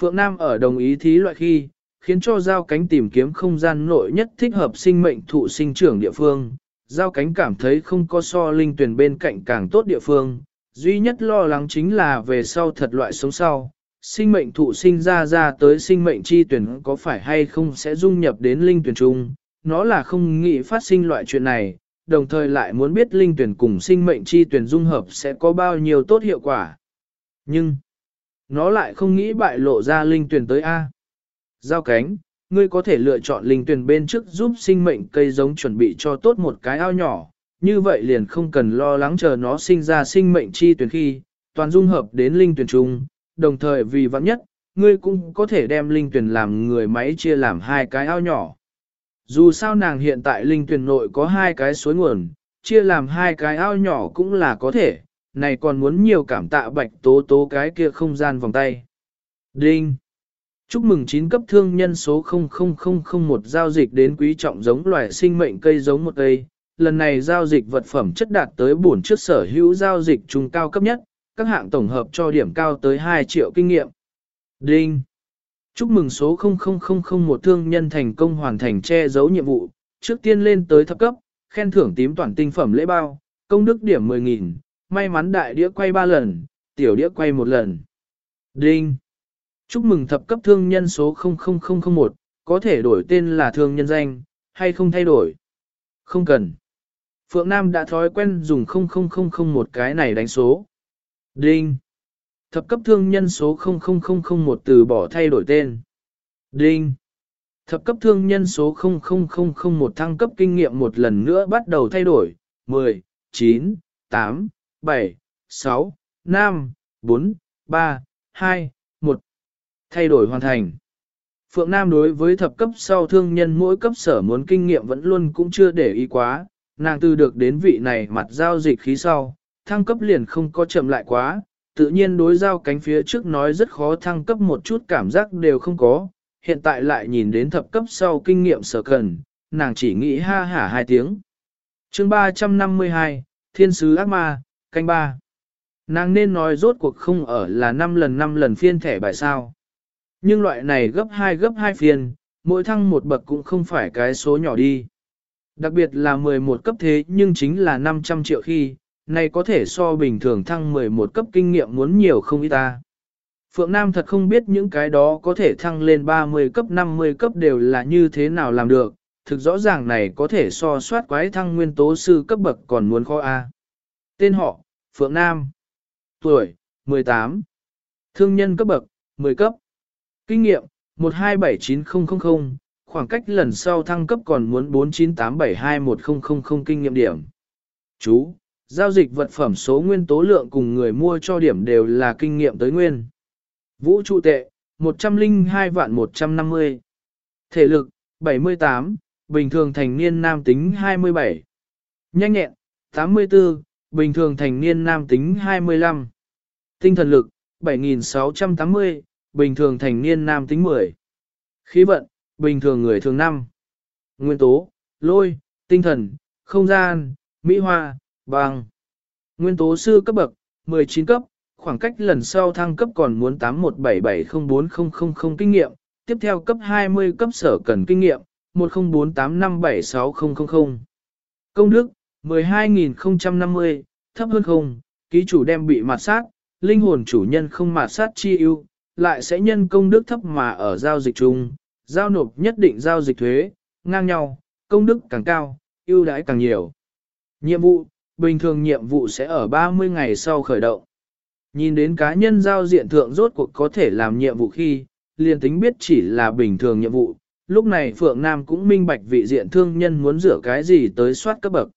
Phượng Nam ở đồng ý thí loại khi, khiến cho giao cánh tìm kiếm không gian nội nhất thích hợp sinh mệnh thụ sinh trưởng địa phương. Giao cánh cảm thấy không có so linh tuyển bên cạnh càng tốt địa phương, duy nhất lo lắng chính là về sau thật loại sống sau. Sinh mệnh thụ sinh ra ra tới sinh mệnh chi tuyển có phải hay không sẽ dung nhập đến linh tuyển chung, nó là không nghĩ phát sinh loại chuyện này, đồng thời lại muốn biết linh tuyển cùng sinh mệnh chi tuyển dung hợp sẽ có bao nhiêu tốt hiệu quả. Nhưng, nó lại không nghĩ bại lộ ra linh tuyển tới A. Giao cánh, ngươi có thể lựa chọn linh tuyển bên trước giúp sinh mệnh cây giống chuẩn bị cho tốt một cái ao nhỏ, như vậy liền không cần lo lắng chờ nó sinh ra sinh mệnh chi tuyển khi, toàn dung hợp đến linh tuyển chung, đồng thời vì vắng nhất, ngươi cũng có thể đem linh tuyển làm người máy chia làm hai cái ao nhỏ. Dù sao nàng hiện tại linh tuyển nội có hai cái suối nguồn, chia làm hai cái ao nhỏ cũng là có thể, này còn muốn nhiều cảm tạ bạch tố tố cái kia không gian vòng tay. Đinh! Chúc mừng 9 cấp thương nhân số 00001 giao dịch đến quý trọng giống loài sinh mệnh cây giống một cây. Lần này giao dịch vật phẩm chất đạt tới bổn trước sở hữu giao dịch trung cao cấp nhất, các hạng tổng hợp cho điểm cao tới 2 triệu kinh nghiệm. Đinh! Chúc mừng số 00001 thương nhân thành công hoàn thành che giấu nhiệm vụ, trước tiên lên tới thấp cấp, khen thưởng tím toàn tinh phẩm lễ bao, công đức điểm 10.000, may mắn đại đĩa quay 3 lần, tiểu đĩa quay 1 lần. Đinh! Chúc mừng thập cấp thương nhân số 00001, có thể đổi tên là thương nhân danh, hay không thay đổi? Không cần. Phượng Nam đã thói quen dùng 00001 cái này đánh số. Đinh. Thập cấp thương nhân số 00001 từ bỏ thay đổi tên. Đinh. Thập cấp thương nhân số 00001 thăng cấp kinh nghiệm một lần nữa bắt đầu thay đổi. 10, 9, 8, 7, 6, 5, 4, 3, 2, 1. Thay đổi hoàn thành. Phượng Nam đối với thập cấp sau thương nhân mỗi cấp sở muốn kinh nghiệm vẫn luôn cũng chưa để ý quá, nàng từ được đến vị này mặt giao dịch khí sau, thăng cấp liền không có chậm lại quá, tự nhiên đối giao cánh phía trước nói rất khó thăng cấp một chút cảm giác đều không có, hiện tại lại nhìn đến thập cấp sau kinh nghiệm sở cần, nàng chỉ nghĩ ha hả hai tiếng. chương 352, Thiên sứ ác ma, canh ba. Nàng nên nói rốt cuộc không ở là 5 lần 5 lần phiên thẻ bài sao. Nhưng loại này gấp 2 gấp 2 phiên, mỗi thăng một bậc cũng không phải cái số nhỏ đi. Đặc biệt là 11 cấp thế nhưng chính là 500 triệu khi, này có thể so bình thường thăng 11 cấp kinh nghiệm muốn nhiều không ít ta. Phượng Nam thật không biết những cái đó có thể thăng lên 30 cấp 50 cấp đều là như thế nào làm được, thực rõ ràng này có thể so soát quái thăng nguyên tố sư cấp bậc còn muốn khó A. Tên họ, Phượng Nam. Tuổi, 18. Thương nhân cấp bậc, 10 cấp. Kinh nghiệm, 1279000, khoảng cách lần sau thăng cấp còn muốn 498721000 kinh nghiệm điểm. Chú, giao dịch vật phẩm số nguyên tố lượng cùng người mua cho điểm đều là kinh nghiệm tới nguyên. Vũ trụ tệ, 102 vạn 150. Thể lực, 78, bình thường thành niên nam tính 27. Nhanh nhẹn, 84, bình thường thành niên nam tính 25. Tinh thần lực, 7680, bình thường thành niên nam tính 10. Khí vận, bình thường người thường 5. Nguyên tố, lôi, tinh thần, không gian, mỹ hoa, Bang. Nguyên tố sư cấp bậc, 19 cấp, khoảng cách lần sau thăng cấp còn muốn 8177040000 kinh nghiệm, tiếp theo cấp 20 cấp sở cần kinh nghiệm, 1048576000. Công đức, 12.050, thấp hơn không, ký chủ đem bị mạt sát, linh hồn chủ nhân không mạt sát chi ưu, lại sẽ nhân công đức thấp mà ở giao dịch chung, giao nộp nhất định giao dịch thuế, ngang nhau, công đức càng cao, ưu đãi càng nhiều. Nhiệm vụ, bình thường nhiệm vụ sẽ ở 30 ngày sau khởi động. Nhìn đến cá nhân giao diện thượng rốt cuộc có thể làm nhiệm vụ khi, liền tính biết chỉ là bình thường nhiệm vụ, lúc này Phượng Nam cũng minh bạch vị diện thương nhân muốn rửa cái gì tới soát cấp bậc.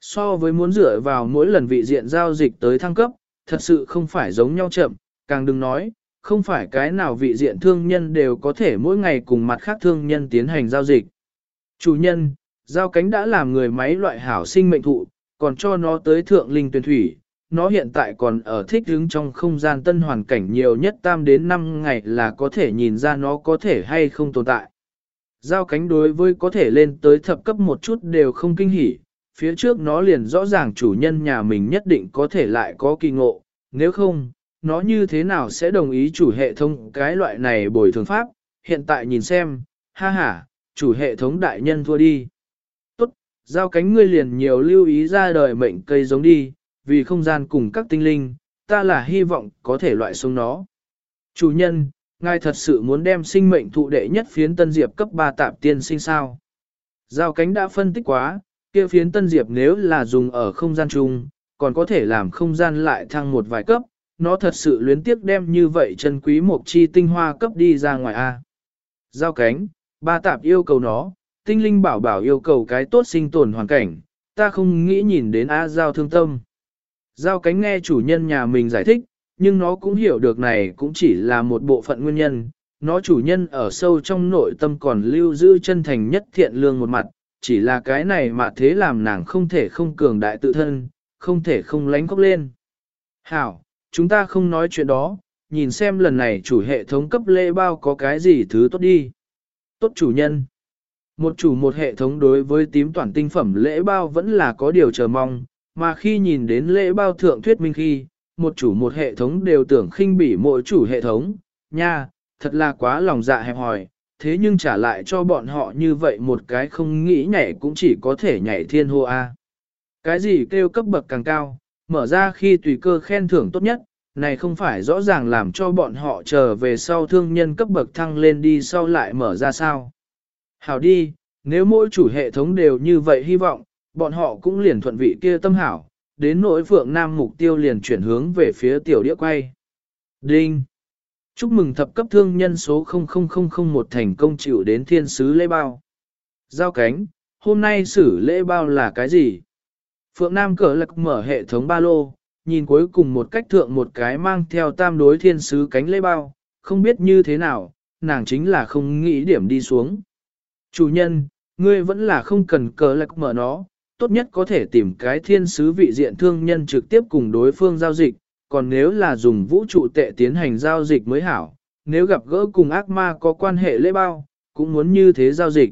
So với muốn rửa vào mỗi lần vị diện giao dịch tới thăng cấp, thật sự không phải giống nhau chậm, càng đừng nói, không phải cái nào vị diện thương nhân đều có thể mỗi ngày cùng mặt khác thương nhân tiến hành giao dịch. Chủ nhân, giao cánh đã làm người máy loại hảo sinh mệnh thụ, còn cho nó tới thượng linh tuyển thủy, nó hiện tại còn ở thích đứng trong không gian tân hoàn cảnh nhiều nhất tam đến 5 ngày là có thể nhìn ra nó có thể hay không tồn tại. Giao cánh đối với có thể lên tới thập cấp một chút đều không kinh hỉ, phía trước nó liền rõ ràng chủ nhân nhà mình nhất định có thể lại có kỳ ngộ, nếu không, nó như thế nào sẽ đồng ý chủ hệ thống cái loại này bồi thường pháp, hiện tại nhìn xem, ha ha, chủ hệ thống đại nhân thua đi. Giao cánh ngươi liền nhiều lưu ý ra đời mệnh cây giống đi, vì không gian cùng các tinh linh, ta là hy vọng có thể loại sống nó. Chủ nhân, ngài thật sự muốn đem sinh mệnh thụ đệ nhất phiến tân diệp cấp 3 tạp tiên sinh sao. Giao cánh đã phân tích quá, kia phiến tân diệp nếu là dùng ở không gian chung, còn có thể làm không gian lại thăng một vài cấp, nó thật sự luyến tiếc đem như vậy chân quý một chi tinh hoa cấp đi ra ngoài A. Giao cánh, ba tạp yêu cầu nó, tinh linh bảo bảo yêu cầu cái tốt sinh tồn hoàn cảnh, ta không nghĩ nhìn đến A giao thương tâm. Giao cánh nghe chủ nhân nhà mình giải thích, nhưng nó cũng hiểu được này cũng chỉ là một bộ phận nguyên nhân. Nó chủ nhân ở sâu trong nội tâm còn lưu giữ chân thành nhất thiện lương một mặt, chỉ là cái này mà thế làm nàng không thể không cường đại tự thân, không thể không lánh khóc lên. Hảo, chúng ta không nói chuyện đó, nhìn xem lần này chủ hệ thống cấp lễ bao có cái gì thứ tốt đi. Tốt chủ nhân. Một chủ một hệ thống đối với tím toàn tinh phẩm lễ bao vẫn là có điều chờ mong, mà khi nhìn đến lễ bao thượng thuyết minh khi, một chủ một hệ thống đều tưởng khinh bỉ mỗi chủ hệ thống, nha, thật là quá lòng dạ hẹp hòi, thế nhưng trả lại cho bọn họ như vậy một cái không nghĩ nhảy cũng chỉ có thể nhảy thiên hô A. Cái gì kêu cấp bậc càng cao, mở ra khi tùy cơ khen thưởng tốt nhất, này không phải rõ ràng làm cho bọn họ chờ về sau thương nhân cấp bậc thăng lên đi sau lại mở ra sao. Hảo đi, nếu mỗi chủ hệ thống đều như vậy hy vọng, bọn họ cũng liền thuận vị kia tâm hảo, đến nỗi Phượng Nam mục tiêu liền chuyển hướng về phía tiểu đĩa quay. Đinh! Chúc mừng thập cấp thương nhân số 00001 thành công chịu đến thiên sứ lễ bao. Giao cánh, hôm nay xử lễ bao là cái gì? Phượng Nam cờ lạc mở hệ thống ba lô, nhìn cuối cùng một cách thượng một cái mang theo tam đối thiên sứ cánh lễ bao, không biết như thế nào, nàng chính là không nghĩ điểm đi xuống. Chủ nhân, ngươi vẫn là không cần cờ lạc mở nó, tốt nhất có thể tìm cái thiên sứ vị diện thương nhân trực tiếp cùng đối phương giao dịch, còn nếu là dùng vũ trụ tệ tiến hành giao dịch mới hảo, nếu gặp gỡ cùng ác ma có quan hệ lễ bao, cũng muốn như thế giao dịch.